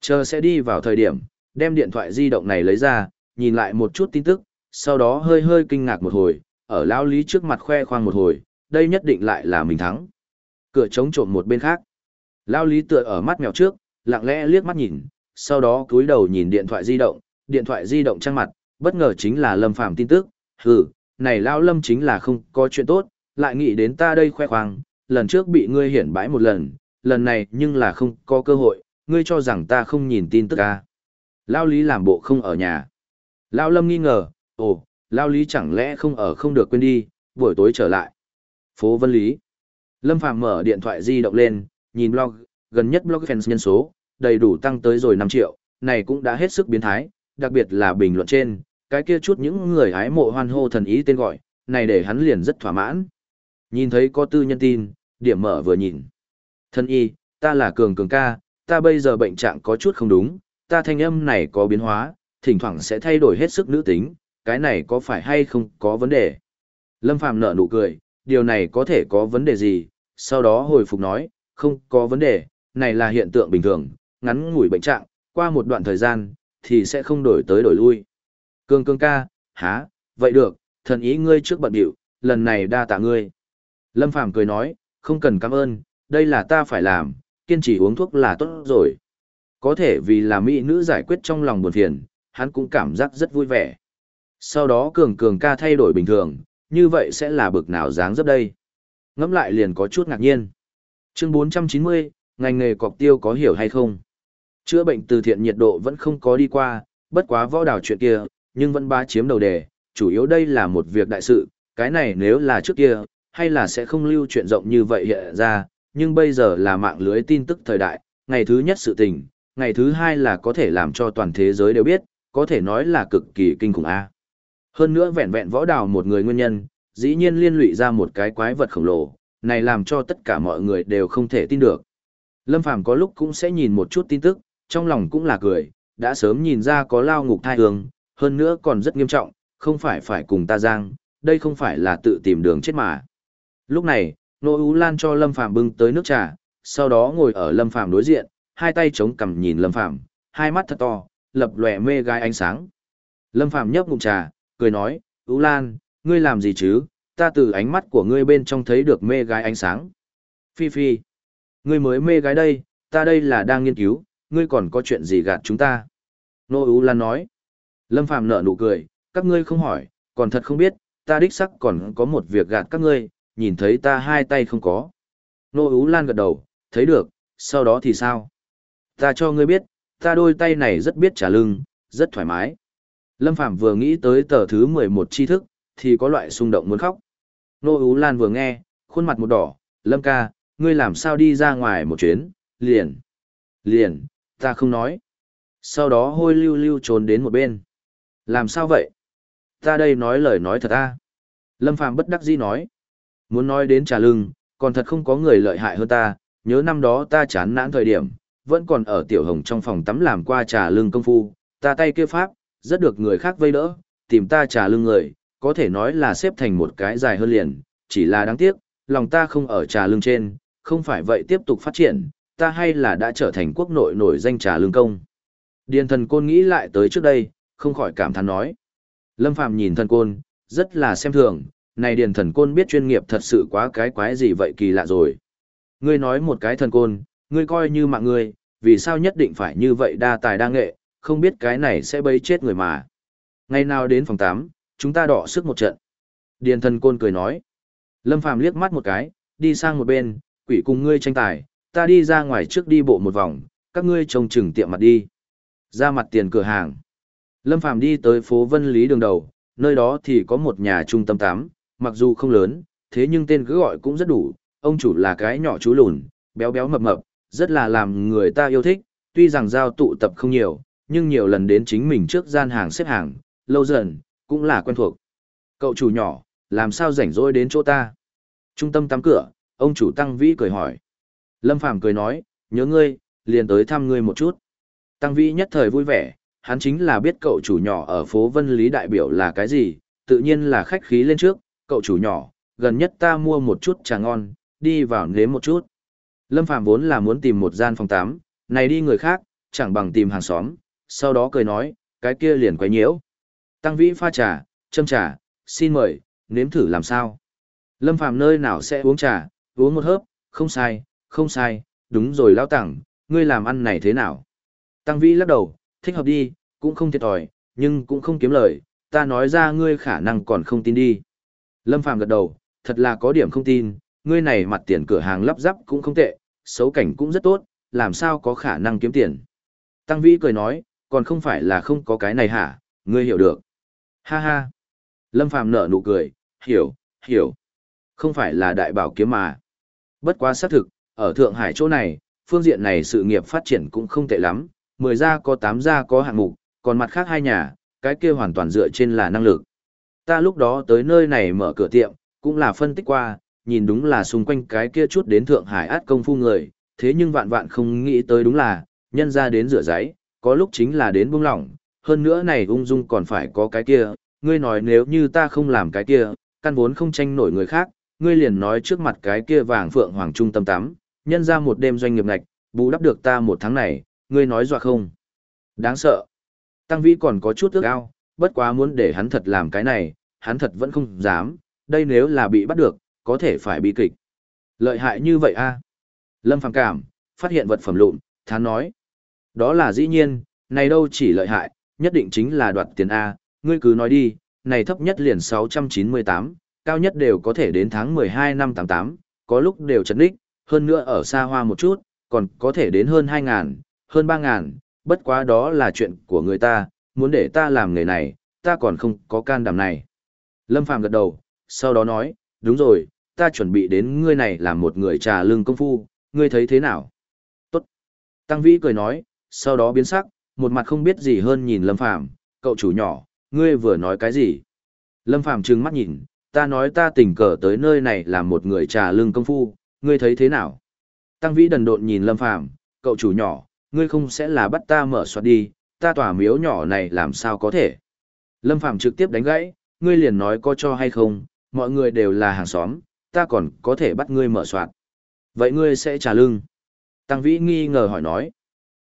Chờ sẽ đi vào thời điểm, đem điện thoại di động này lấy ra, nhìn lại một chút tin tức, sau đó hơi hơi kinh ngạc một hồi, ở lão lý trước mặt khoe khoang một hồi, đây nhất định lại là mình thắng. Cửa chống trộm một bên khác. Lão lý tựa ở mắt mèo trước, lặng lẽ liếc mắt nhìn, sau đó cúi đầu nhìn điện thoại di động, điện thoại di động trang mặt, bất ngờ chính là Lâm Phàm tin tức, hừ, này lão Lâm chính là không có chuyện tốt, lại nghĩ đến ta đây khoe khoang, lần trước bị ngươi hiển bãi một lần, lần này nhưng là không có cơ hội, ngươi cho rằng ta không nhìn tin tức à. Lão Lý làm bộ không ở nhà. Lão Lâm nghi ngờ, ồ, Lao Lý chẳng lẽ không ở không được quên đi, buổi tối trở lại. Phố Vân Lý. Lâm Phàm mở điện thoại di động lên, nhìn blog, gần nhất blog fans nhân số, đầy đủ tăng tới rồi 5 triệu, này cũng đã hết sức biến thái, đặc biệt là bình luận trên, cái kia chút những người hái mộ hoan hô thần ý tên gọi, này để hắn liền rất thỏa mãn. Nhìn thấy có tư nhân tin, điểm mở vừa nhìn. Thân y, ta là cường cường ca, ta bây giờ bệnh trạng có chút không đúng, ta thanh âm này có biến hóa, thỉnh thoảng sẽ thay đổi hết sức nữ tính, cái này có phải hay không có vấn đề. Lâm Phàm nở nụ cười, điều này có thể có vấn đề gì, sau đó hồi phục nói, không có vấn đề, này là hiện tượng bình thường, ngắn ngủi bệnh trạng, qua một đoạn thời gian, thì sẽ không đổi tới đổi lui. Cương cương ca, há, vậy được, thần ý ngươi trước bận điệu, lần này đa tạ ngươi. Lâm Phàm cười nói, không cần cảm ơn, đây là ta phải làm, kiên trì uống thuốc là tốt rồi. Có thể vì là mỹ nữ giải quyết trong lòng buồn phiền, hắn cũng cảm giác rất vui vẻ. Sau đó cường cường ca thay đổi bình thường, như vậy sẽ là bực nào dáng dấp đây. Ngẫm lại liền có chút ngạc nhiên. Chương 490, ngành nghề cọc tiêu có hiểu hay không? Chữa bệnh từ thiện nhiệt độ vẫn không có đi qua, bất quá võ đảo chuyện kia, nhưng vẫn ba chiếm đầu đề, chủ yếu đây là một việc đại sự, cái này nếu là trước kia, hay là sẽ không lưu chuyện rộng như vậy hiện ra, nhưng bây giờ là mạng lưới tin tức thời đại, ngày thứ nhất sự tình, ngày thứ hai là có thể làm cho toàn thế giới đều biết, có thể nói là cực kỳ kinh khủng a. Hơn nữa vẹn vẹn võ đào một người nguyên nhân, dĩ nhiên liên lụy ra một cái quái vật khổng lồ, này làm cho tất cả mọi người đều không thể tin được. Lâm Phàm có lúc cũng sẽ nhìn một chút tin tức, trong lòng cũng là cười, đã sớm nhìn ra có lao ngục thai hương, hơn nữa còn rất nghiêm trọng, không phải phải cùng ta giang, đây không phải là tự tìm đường chết mà. Lúc này, Nô Ú Lan cho Lâm Phàm bưng tới nước trà, sau đó ngồi ở Lâm Phàm đối diện, hai tay chống cằm nhìn Lâm Phàm, hai mắt thật to, lập lòe mê gai ánh sáng. Lâm Phàm nhấp ngụm trà, cười nói, Ú Lan, ngươi làm gì chứ, ta từ ánh mắt của ngươi bên trong thấy được mê gái ánh sáng. Phi Phi, ngươi mới mê gái đây, ta đây là đang nghiên cứu, ngươi còn có chuyện gì gạt chúng ta. Nô Ú Lan nói, Lâm Phàm nở nụ cười, các ngươi không hỏi, còn thật không biết, ta đích sắc còn có một việc gạt các ngươi, nhìn thấy ta hai tay không có. Nô Ú Lan gật đầu, thấy được, sau đó thì sao? Ta cho ngươi biết, ta đôi tay này rất biết trả lưng, rất thoải mái. Lâm Phạm vừa nghĩ tới tờ thứ 11 tri thức, thì có loại xung động muốn khóc. Nô Ú Lan vừa nghe, khuôn mặt một đỏ, Lâm ca, ngươi làm sao đi ra ngoài một chuyến, liền. Liền, ta không nói. Sau đó hôi lưu lưu trốn đến một bên. Làm sao vậy? Ta đây nói lời nói thật ta. Lâm Phàm bất đắc dĩ nói. Muốn nói đến trà lưng, còn thật không có người lợi hại hơn ta, nhớ năm đó ta chán nản thời điểm, vẫn còn ở tiểu hồng trong phòng tắm làm qua trà lưng công phu, ta tay kia pháp, rất được người khác vây đỡ, tìm ta trả lưng người, có thể nói là xếp thành một cái dài hơn liền, chỉ là đáng tiếc, lòng ta không ở trà lưng trên, không phải vậy tiếp tục phát triển, ta hay là đã trở thành quốc nội nổi danh trà lưng công. Điền thần côn nghĩ lại tới trước đây, không khỏi cảm thán nói. Lâm Phàm nhìn thần côn, rất là xem thường, này điền thần côn biết chuyên nghiệp thật sự quá cái quái gì vậy kỳ lạ rồi. Ngươi nói một cái thần côn, ngươi coi như mạng ngươi, vì sao nhất định phải như vậy đa tài đa nghệ, không biết cái này sẽ bấy chết người mà. Ngày nào đến phòng 8, chúng ta đọ sức một trận. Điền thần côn cười nói. Lâm Phàm liếc mắt một cái, đi sang một bên, quỷ cùng ngươi tranh tài, ta đi ra ngoài trước đi bộ một vòng, các ngươi trông chừng tiệm mặt đi. Ra mặt tiền cửa hàng. Lâm Phàm đi tới phố Vân Lý đường đầu, nơi đó thì có một nhà trung tâm tám, mặc dù không lớn, thế nhưng tên cứ gọi cũng rất đủ, ông chủ là cái nhỏ chú lùn, béo béo mập mập, rất là làm người ta yêu thích, tuy rằng giao tụ tập không nhiều, nhưng nhiều lần đến chính mình trước gian hàng xếp hàng, lâu dần, cũng là quen thuộc. Cậu chủ nhỏ, làm sao rảnh rỗi đến chỗ ta? Trung tâm tắm cửa, ông chủ Tăng Vĩ cười hỏi. Lâm Phàm cười nói, nhớ ngươi, liền tới thăm ngươi một chút. Tăng Vĩ nhất thời vui vẻ, hắn chính là biết cậu chủ nhỏ ở phố Vân Lý đại biểu là cái gì, tự nhiên là khách khí lên trước, cậu chủ nhỏ, gần nhất ta mua một chút trà ngon, đi vào nếm một chút. Lâm Phàm vốn là muốn tìm một gian phòng tắm, này đi người khác, chẳng bằng tìm hàng xóm, sau đó cười nói, cái kia liền quấy nhiễu. Tăng vĩ pha trà, châm trà, xin mời, nếm thử làm sao. Lâm Phàm nơi nào sẽ uống trà, uống một hớp, không sai, không sai, đúng rồi lão tặng, ngươi làm ăn này thế nào? Tăng vĩ lắc đầu, thích hợp đi, cũng không thiệt thòi, nhưng cũng không kiếm lời, ta nói ra ngươi khả năng còn không tin đi. Lâm Phàm gật đầu, thật là có điểm không tin, ngươi này mặt tiền cửa hàng lắp ráp cũng không tệ, xấu cảnh cũng rất tốt, làm sao có khả năng kiếm tiền. Tăng Vĩ cười nói, còn không phải là không có cái này hả, ngươi hiểu được. Ha ha. Lâm Phàm nở nụ cười, hiểu, hiểu. Không phải là đại bảo kiếm mà. Bất quá xác thực, ở Thượng Hải chỗ này, phương diện này sự nghiệp phát triển cũng không tệ lắm, 10 gia có 8 gia có hạng mục, còn mặt khác hai nhà, cái kia hoàn toàn dựa trên là năng lực. Ta lúc đó tới nơi này mở cửa tiệm, cũng là phân tích qua, nhìn đúng là xung quanh cái kia chút đến Thượng Hải át công phu người, thế nhưng vạn vạn không nghĩ tới đúng là, nhân ra đến rửa giấy, có lúc chính là đến buông lỏng, hơn nữa này ung dung còn phải có cái kia, ngươi nói nếu như ta không làm cái kia, căn vốn không tranh nổi người khác, ngươi liền nói trước mặt cái kia vàng phượng hoàng trung tâm tắm, nhân ra một đêm doanh nghiệp ngạch, bù đắp được ta một tháng này, ngươi nói dọa không? Đáng sợ. Tăng Vĩ còn có chút ước ao, bất quá muốn để hắn thật làm cái này, hắn thật vẫn không dám, đây nếu là bị bắt được, có thể phải bị kịch. Lợi hại như vậy a Lâm Phàm cảm, phát hiện vật phẩm lụn, thán nói. Đó là dĩ nhiên, này đâu chỉ lợi hại, nhất định chính là đoạt tiền A, ngươi cứ nói đi, này thấp nhất liền 698, cao nhất đều có thể đến tháng 12 năm 88, có lúc đều chấn đích, hơn nữa ở xa hoa một chút, còn có thể đến hơn 2.000, hơn 3.000, bất quá đó là chuyện của người ta, muốn để ta làm nghề này, ta còn không có can đảm này. Lâm Phàm gật đầu, sau đó nói, đúng rồi, ta chuẩn bị đến ngươi này làm một người trà lương công phu, ngươi thấy thế nào? Tốt. Tăng Vĩ cười nói, sau đó biến sắc, một mặt không biết gì hơn nhìn Lâm Phàm, cậu chủ nhỏ, ngươi vừa nói cái gì? Lâm Phàm trừng mắt nhìn, ta nói ta tình cờ tới nơi này là một người trà lương công phu, ngươi thấy thế nào? Tăng Vĩ đần độn nhìn Lâm Phàm, cậu chủ nhỏ, ngươi không sẽ là bắt ta mở soạt đi, ta tỏa miếu nhỏ này làm sao có thể? Lâm Phàm trực tiếp đánh gãy, ngươi liền nói có cho hay không, mọi người đều là hàng xóm, ta còn có thể bắt ngươi mở soạt. Vậy ngươi sẽ trả lương? Tăng Vĩ nghi ngờ hỏi nói.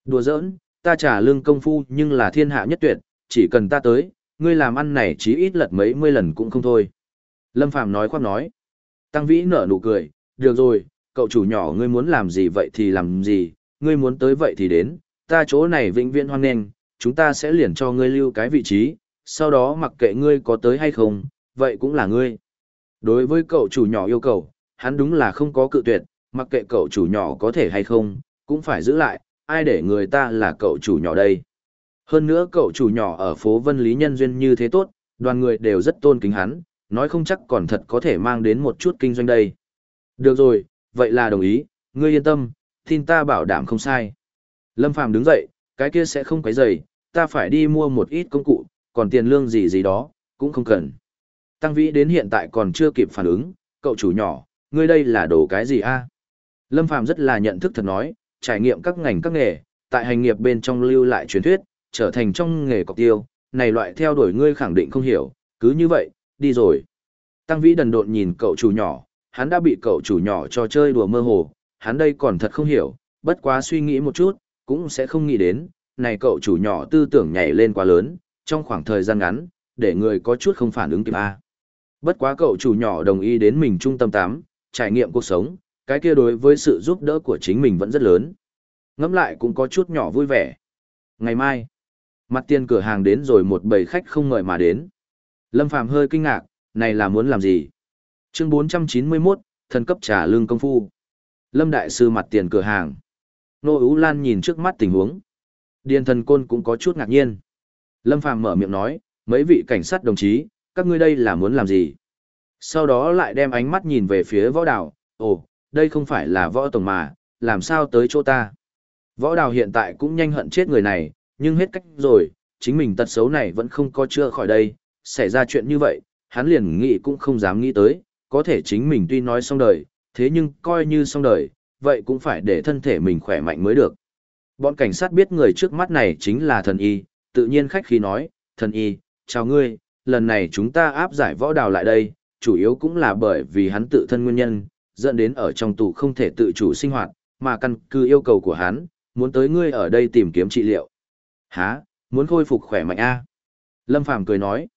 Đùa giỡn, ta trả lương công phu nhưng là thiên hạ nhất tuyệt, chỉ cần ta tới, ngươi làm ăn này chí ít lật mấy mươi lần cũng không thôi. Lâm Phàm nói khoác nói. Tăng Vĩ nở nụ cười, được rồi, cậu chủ nhỏ ngươi muốn làm gì vậy thì làm gì, ngươi muốn tới vậy thì đến, ta chỗ này vĩnh viễn hoan nghênh, chúng ta sẽ liền cho ngươi lưu cái vị trí, sau đó mặc kệ ngươi có tới hay không, vậy cũng là ngươi. Đối với cậu chủ nhỏ yêu cầu, hắn đúng là không có cự tuyệt, mặc kệ cậu chủ nhỏ có thể hay không, cũng phải giữ lại, ai để người ta là cậu chủ nhỏ đây. Hơn nữa cậu chủ nhỏ ở phố Vân Lý nhân duyên như thế tốt, đoàn người đều rất tôn kính hắn, nói không chắc còn thật có thể mang đến một chút kinh doanh đây. Được rồi, vậy là đồng ý, ngươi yên tâm, tin ta bảo đảm không sai. Lâm Phàm đứng dậy, cái kia sẽ không quấy rầy, ta phải đi mua một ít công cụ, còn tiền lương gì gì đó, cũng không cần. Tăng Vĩ đến hiện tại còn chưa kịp phản ứng, cậu chủ nhỏ, ngươi đây là đồ cái gì a? Lâm Phàm rất là nhận thức thật nói, trải nghiệm các ngành các nghề, tại hành nghiệp bên trong lưu lại truyền thuyết, trở thành trong nghề cọc tiêu, này loại theo đuổi ngươi khẳng định không hiểu, cứ như vậy, đi rồi. Tăng Vĩ đần độn nhìn cậu chủ nhỏ, hắn đã bị cậu chủ nhỏ cho chơi đùa mơ hồ, hắn đây còn thật không hiểu, bất quá suy nghĩ một chút, cũng sẽ không nghĩ đến, này cậu chủ nhỏ tư tưởng nhảy lên quá lớn, trong khoảng thời gian ngắn, để người có chút không phản ứng kịp a. Bất quá cậu chủ nhỏ đồng ý đến mình trung tâm 8, trải nghiệm cuộc sống, cái kia đối với sự giúp đỡ của chính mình vẫn rất lớn. Ngẫm lại cũng có chút nhỏ vui vẻ. Ngày mai, mặt tiền cửa hàng đến rồi một bầy khách không ngợi mà đến. Lâm Phàm hơi kinh ngạc, này là muốn làm gì? Chương 491, thần cấp trả lương công phu. Lâm Đại Sư mặt tiền cửa hàng. Nô Ú Lan nhìn trước mắt tình huống. Điền thần côn cũng có chút ngạc nhiên. Lâm Phàm mở miệng nói, mấy vị cảnh sát đồng chí, các ngươi đây là muốn làm gì? Sau đó lại đem ánh mắt nhìn về phía võ đảo, ồ, đây không phải là võ tổng mà, làm sao tới chỗ ta? Võ đào hiện tại cũng nhanh hận chết người này, nhưng hết cách rồi, chính mình tật xấu này vẫn không có chưa khỏi đây, xảy ra chuyện như vậy, hắn liền nghĩ cũng không dám nghĩ tới, có thể chính mình tuy nói xong đời, thế nhưng coi như xong đời, vậy cũng phải để thân thể mình khỏe mạnh mới được. Bọn cảnh sát biết người trước mắt này chính là thần y, tự nhiên khách khí nói, thần y, chào ngươi, lần này chúng ta áp giải võ đào lại đây, chủ yếu cũng là bởi vì hắn tự thân nguyên nhân, dẫn đến ở trong tù không thể tự chủ sinh hoạt, mà căn cứ yêu cầu của hắn, muốn tới ngươi ở đây tìm kiếm trị liệu. Hả, muốn khôi phục khỏe mạnh a? Lâm Phàm cười nói.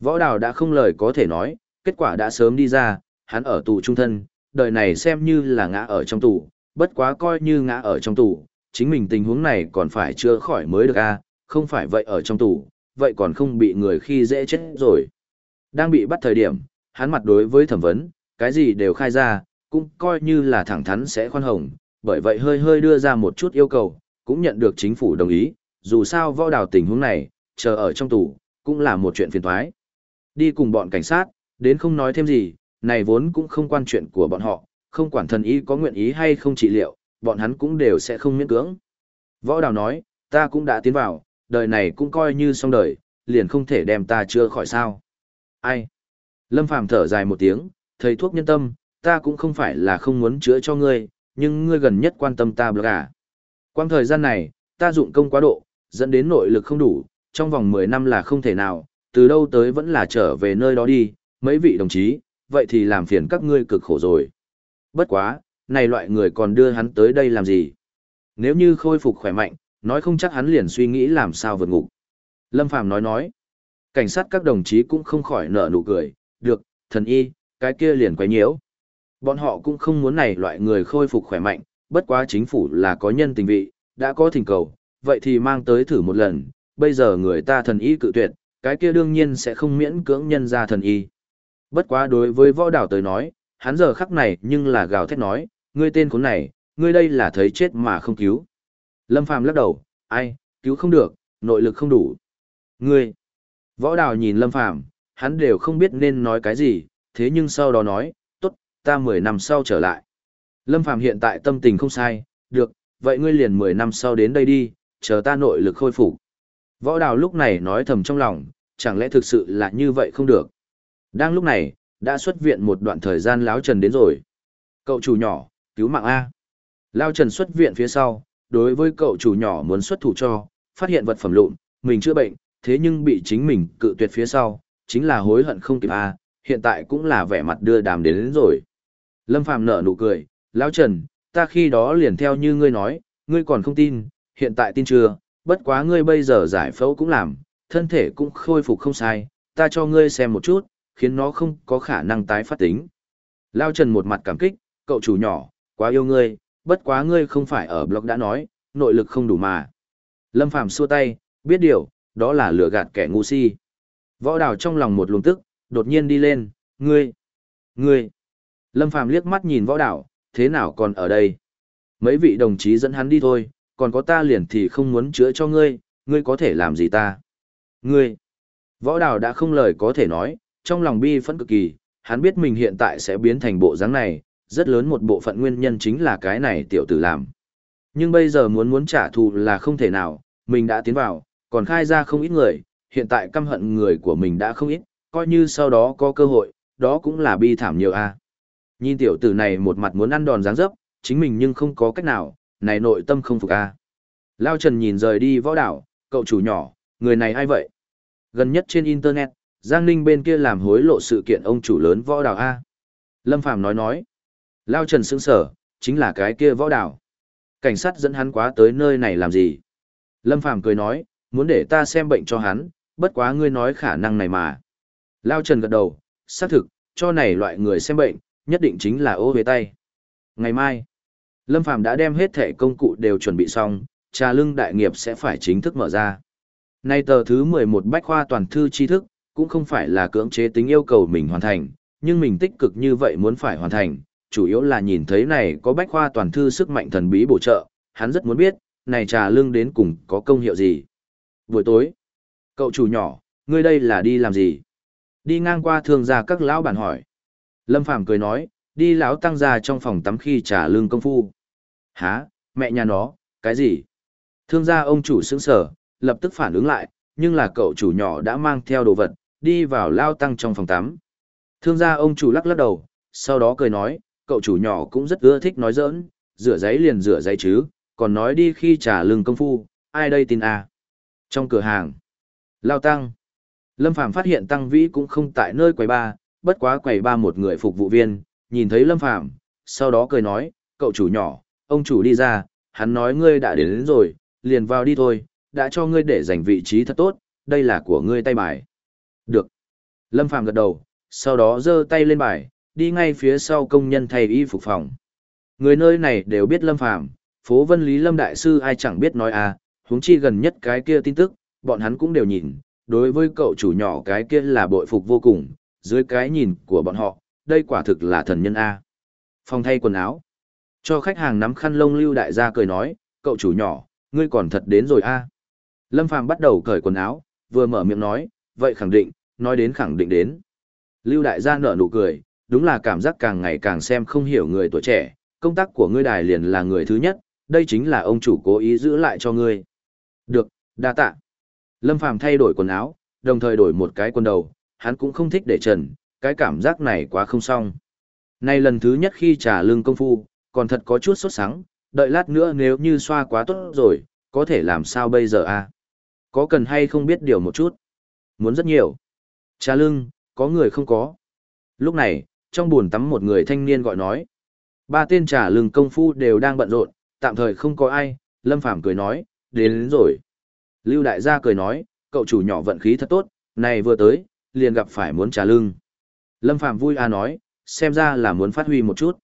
Võ đào đã không lời có thể nói, kết quả đã sớm đi ra, hắn ở tù trung thân, đời này xem như là ngã ở trong tù, bất quá coi như ngã ở trong tù, chính mình tình huống này còn phải chưa khỏi mới được a, không phải vậy ở trong tù, vậy còn không bị người khi dễ chết rồi. Đang bị bắt thời điểm, hắn mặt đối với thẩm vấn, cái gì đều khai ra, cũng coi như là thẳng thắn sẽ khoan hồng, bởi vậy hơi hơi đưa ra một chút yêu cầu, cũng nhận được chính phủ đồng ý, dù sao võ đào tình huống này, chờ ở trong tù, cũng là một chuyện phiền thoái. Đi cùng bọn cảnh sát, đến không nói thêm gì, này vốn cũng không quan chuyện của bọn họ, không quản thần ý có nguyện ý hay không trị liệu, bọn hắn cũng đều sẽ không miễn cưỡng. Võ đào nói, ta cũng đã tiến vào, đời này cũng coi như xong đời, liền không thể đem ta chưa khỏi sao. Ai? Lâm Phàm thở dài một tiếng, thầy thuốc nhân tâm, ta cũng không phải là không muốn chữa cho ngươi, nhưng ngươi gần nhất quan tâm ta blog à. Quang thời gian này, ta dụng công quá độ, dẫn đến nội lực không đủ, trong vòng 10 năm là không thể nào, từ đâu tới vẫn là trở về nơi đó đi, mấy vị đồng chí, vậy thì làm phiền các ngươi cực khổ rồi. Bất quá, này loại người còn đưa hắn tới đây làm gì? Nếu như khôi phục khỏe mạnh, nói không chắc hắn liền suy nghĩ làm sao vượt ngục. Lâm Phàm nói nói, cảnh sát các đồng chí cũng không khỏi nở nụ cười, được, thần y, cái kia liền quấy nhiễu. Bọn họ cũng không muốn này loại người khôi phục khỏe mạnh, bất quá chính phủ là có nhân tình vị, đã có thỉnh cầu, vậy thì mang tới thử một lần, bây giờ người ta thần y cự tuyệt, cái kia đương nhiên sẽ không miễn cưỡng nhân ra thần y. Bất quá đối với võ đảo tới nói, hắn giờ khắc này nhưng là gào thét nói, ngươi tên khốn này, ngươi đây là thấy chết mà không cứu. Lâm Phàm lắc đầu, ai, cứu không được, nội lực không đủ. Ngươi, võ đảo nhìn Lâm Phàm hắn đều không biết nên nói cái gì, thế nhưng sau đó nói, ta 10 năm sau trở lại. Lâm Phàm hiện tại tâm tình không sai, được, vậy ngươi liền 10 năm sau đến đây đi, chờ ta nội lực khôi phục. Võ đào lúc này nói thầm trong lòng, chẳng lẽ thực sự là như vậy không được. Đang lúc này, đã xuất viện một đoạn thời gian Lão Trần đến rồi. Cậu chủ nhỏ, cứu mạng A. Lão Trần xuất viện phía sau, đối với cậu chủ nhỏ muốn xuất thủ cho, phát hiện vật phẩm lụn, mình chữa bệnh, thế nhưng bị chính mình cự tuyệt phía sau, chính là hối hận không kịp A, hiện tại cũng là vẻ mặt đưa đàm đến, đến rồi. Lâm Phàm nở nụ cười, Lão Trần, ta khi đó liền theo như ngươi nói, ngươi còn không tin, hiện tại tin chưa, bất quá ngươi bây giờ giải phẫu cũng làm, thân thể cũng khôi phục không sai, ta cho ngươi xem một chút, khiến nó không có khả năng tái phát tính. Lao Trần một mặt cảm kích, cậu chủ nhỏ, quá yêu ngươi, bất quá ngươi không phải ở blog đã nói, nội lực không đủ mà. Lâm Phàm xua tay, biết điều, đó là lừa gạt kẻ ngu si. Võ đào trong lòng một luồng tức, đột nhiên đi lên, ngươi, ngươi. Lâm Phàm liếc mắt nhìn võ đảo, thế nào còn ở đây? Mấy vị đồng chí dẫn hắn đi thôi, còn có ta liền thì không muốn chữa cho ngươi, ngươi có thể làm gì ta? Ngươi! Võ đảo đã không lời có thể nói, trong lòng bi phẫn cực kỳ, hắn biết mình hiện tại sẽ biến thành bộ dáng này, rất lớn một bộ phận nguyên nhân chính là cái này tiểu tử làm. Nhưng bây giờ muốn muốn trả thù là không thể nào, mình đã tiến vào, còn khai ra không ít người, hiện tại căm hận người của mình đã không ít, coi như sau đó có cơ hội, đó cũng là bi thảm nhiều a. Nhìn tiểu tử này một mặt muốn ăn đòn dáng dấp, chính mình nhưng không có cách nào, này nội tâm không phục a. Lao Trần nhìn rời đi võ đảo, cậu chủ nhỏ, người này ai vậy? Gần nhất trên Internet, Giang Ninh bên kia làm hối lộ sự kiện ông chủ lớn võ đảo A. Lâm Phàm nói nói. Lao Trần sững sở, chính là cái kia võ đảo. Cảnh sát dẫn hắn quá tới nơi này làm gì? Lâm Phàm cười nói, muốn để ta xem bệnh cho hắn, bất quá ngươi nói khả năng này mà. Lao Trần gật đầu, xác thực, cho này loại người xem bệnh, nhất định chính là ô huế tay. Ngày mai, Lâm Phàm đã đem hết thẻ công cụ đều chuẩn bị xong, trà lưng đại nghiệp sẽ phải chính thức mở ra. Nay tờ thứ 11 bách khoa toàn thư tri thức, cũng không phải là cưỡng chế tính yêu cầu mình hoàn thành, nhưng mình tích cực như vậy muốn phải hoàn thành, chủ yếu là nhìn thấy này có bách khoa toàn thư sức mạnh thần bí bổ trợ, hắn rất muốn biết, này trà lưng đến cùng có công hiệu gì. Buổi tối, cậu chủ nhỏ, ngươi đây là đi làm gì? Đi ngang qua thường gia các lão bản hỏi. Lâm Phàm cười nói, đi lão tăng ra trong phòng tắm khi trả lương công phu. Hả, mẹ nhà nó, cái gì? Thương gia ông chủ sững sở, lập tức phản ứng lại, nhưng là cậu chủ nhỏ đã mang theo đồ vật, đi vào lao tăng trong phòng tắm. Thương gia ông chủ lắc lắc đầu, sau đó cười nói, cậu chủ nhỏ cũng rất ưa thích nói giỡn, rửa giấy liền rửa giấy chứ, còn nói đi khi trả lương công phu, ai đây tin à? Trong cửa hàng, lao tăng, Lâm Phàm phát hiện tăng vĩ cũng không tại nơi quầy ba, bất quá quầy ba một người phục vụ viên, nhìn thấy Lâm Phàm sau đó cười nói, cậu chủ nhỏ, ông chủ đi ra, hắn nói ngươi đã đến, đến rồi, liền vào đi thôi, đã cho ngươi để giành vị trí thật tốt, đây là của ngươi tay bài. Được. Lâm Phàm gật đầu, sau đó giơ tay lên bài, đi ngay phía sau công nhân thay y phục phòng. Người nơi này đều biết Lâm Phàm, phố Vân Lý Lâm Đại Sư ai chẳng biết nói à, huống chi gần nhất cái kia tin tức, bọn hắn cũng đều nhìn, đối với cậu chủ nhỏ cái kia là bội phục vô cùng, dưới cái nhìn của bọn họ, đây quả thực là thần nhân A. Phòng thay quần áo. Cho khách hàng nắm khăn lông lưu đại gia cười nói, cậu chủ nhỏ, ngươi còn thật đến rồi A. Lâm Phàm bắt đầu cởi quần áo, vừa mở miệng nói, vậy khẳng định, nói đến khẳng định đến. Lưu đại gia nở nụ cười, đúng là cảm giác càng ngày càng xem không hiểu người tuổi trẻ, công tác của ngươi đài liền là người thứ nhất, đây chính là ông chủ cố ý giữ lại cho ngươi. Được, đa tạ. Lâm Phàm thay đổi quần áo, đồng thời đổi một cái quần đầu, hắn cũng không thích để trần, cái cảm giác này quá không xong. Nay lần thứ nhất khi trả lương công phu, còn thật có chút sốt sắng, đợi lát nữa nếu như xoa quá tốt rồi, có thể làm sao bây giờ à? Có cần hay không biết điều một chút? Muốn rất nhiều. Trà lưng, có người không có. Lúc này, trong buồn tắm một người thanh niên gọi nói. Ba tên trà lưng công phu đều đang bận rộn, tạm thời không có ai, Lâm Phàm cười nói, đến, đến rồi. Lưu Đại gia cười nói, cậu chủ nhỏ vận khí thật tốt, này vừa tới, liền gặp phải muốn trả lưng. Lâm Phàm vui à nói, xem ra là muốn phát huy một chút.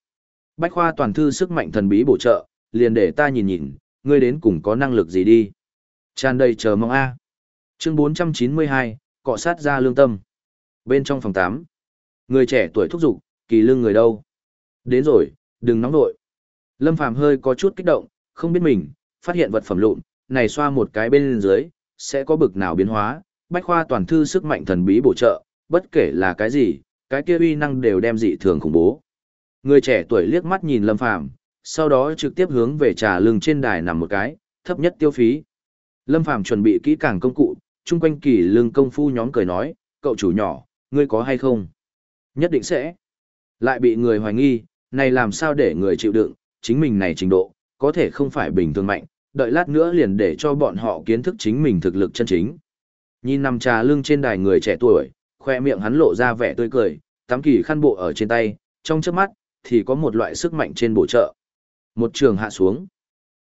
Bách khoa toàn thư sức mạnh thần bí bổ trợ, liền để ta nhìn nhìn, ngươi đến cùng có năng lực gì đi. Tràn đầy chờ mong a. Chương 492, cọ sát ra lương tâm. Bên trong phòng 8, người trẻ tuổi thúc giục, kỳ lương người đâu? Đến rồi, đừng nóng nội. Lâm Phàm hơi có chút kích động, không biết mình, phát hiện vật phẩm lụn, này xoa một cái bên dưới, sẽ có bực nào biến hóa, bách khoa toàn thư sức mạnh thần bí bổ trợ, bất kể là cái gì, cái kia uy năng đều đem dị thường khủng bố. Người trẻ tuổi liếc mắt nhìn Lâm Phàm, sau đó trực tiếp hướng về trà lưng trên đài nằm một cái, thấp nhất tiêu phí. Lâm Phàm chuẩn bị kỹ càng công cụ, chung quanh kỳ lưng công phu nhóm cười nói, cậu chủ nhỏ, ngươi có hay không? Nhất định sẽ. Lại bị người hoài nghi, này làm sao để người chịu đựng, chính mình này trình độ, có thể không phải bình thường mạnh, đợi lát nữa liền để cho bọn họ kiến thức chính mình thực lực chân chính. Nhìn nằm trà lưng trên đài người trẻ tuổi, khoe miệng hắn lộ ra vẻ tươi cười, tắm kỳ khăn bộ ở trên tay, trong chớp mắt, thì có một loại sức mạnh trên bổ trợ. Một trường hạ xuống.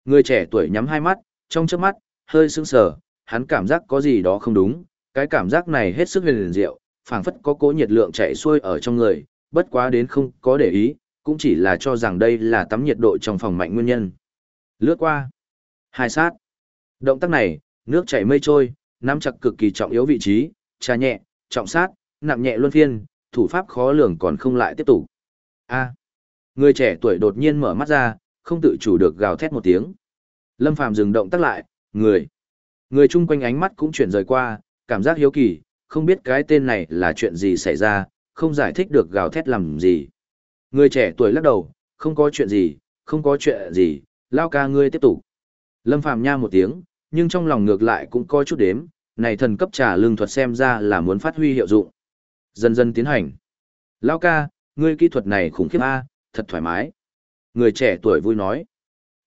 Người trẻ tuổi nhắm hai mắt, trong chớp mắt, hơi sững sờ, hắn cảm giác có gì đó không đúng, cái cảm giác này hết sức huyền diệu, phảng phất có cỗ nhiệt lượng chạy xuôi ở trong người, bất quá đến không có để ý, cũng chỉ là cho rằng đây là tắm nhiệt độ trong phòng mạnh nguyên nhân. Lướt qua. Hai sát. Động tác này, nước chảy mây trôi, nắm chặt cực kỳ trọng yếu vị trí, trà nhẹ, trọng sát, nặng nhẹ luân phiên, thủ pháp khó lường còn không lại tiếp tục. A. Người trẻ tuổi đột nhiên mở mắt ra, không tự chủ được gào thét một tiếng. Lâm Phàm dừng động tác lại, người. Người chung quanh ánh mắt cũng chuyển rời qua, cảm giác hiếu kỳ, không biết cái tên này là chuyện gì xảy ra, không giải thích được gào thét làm gì. Người trẻ tuổi lắc đầu, không có chuyện gì, không có chuyện gì, lao ca ngươi tiếp tục. Lâm Phàm nha một tiếng, nhưng trong lòng ngược lại cũng có chút đếm, này thần cấp trà lương thuật xem ra là muốn phát huy hiệu dụng. Dần dần tiến hành. Lao ca, ngươi kỹ thuật này khủng khiếp a, thật thoải mái. Người trẻ tuổi vui nói.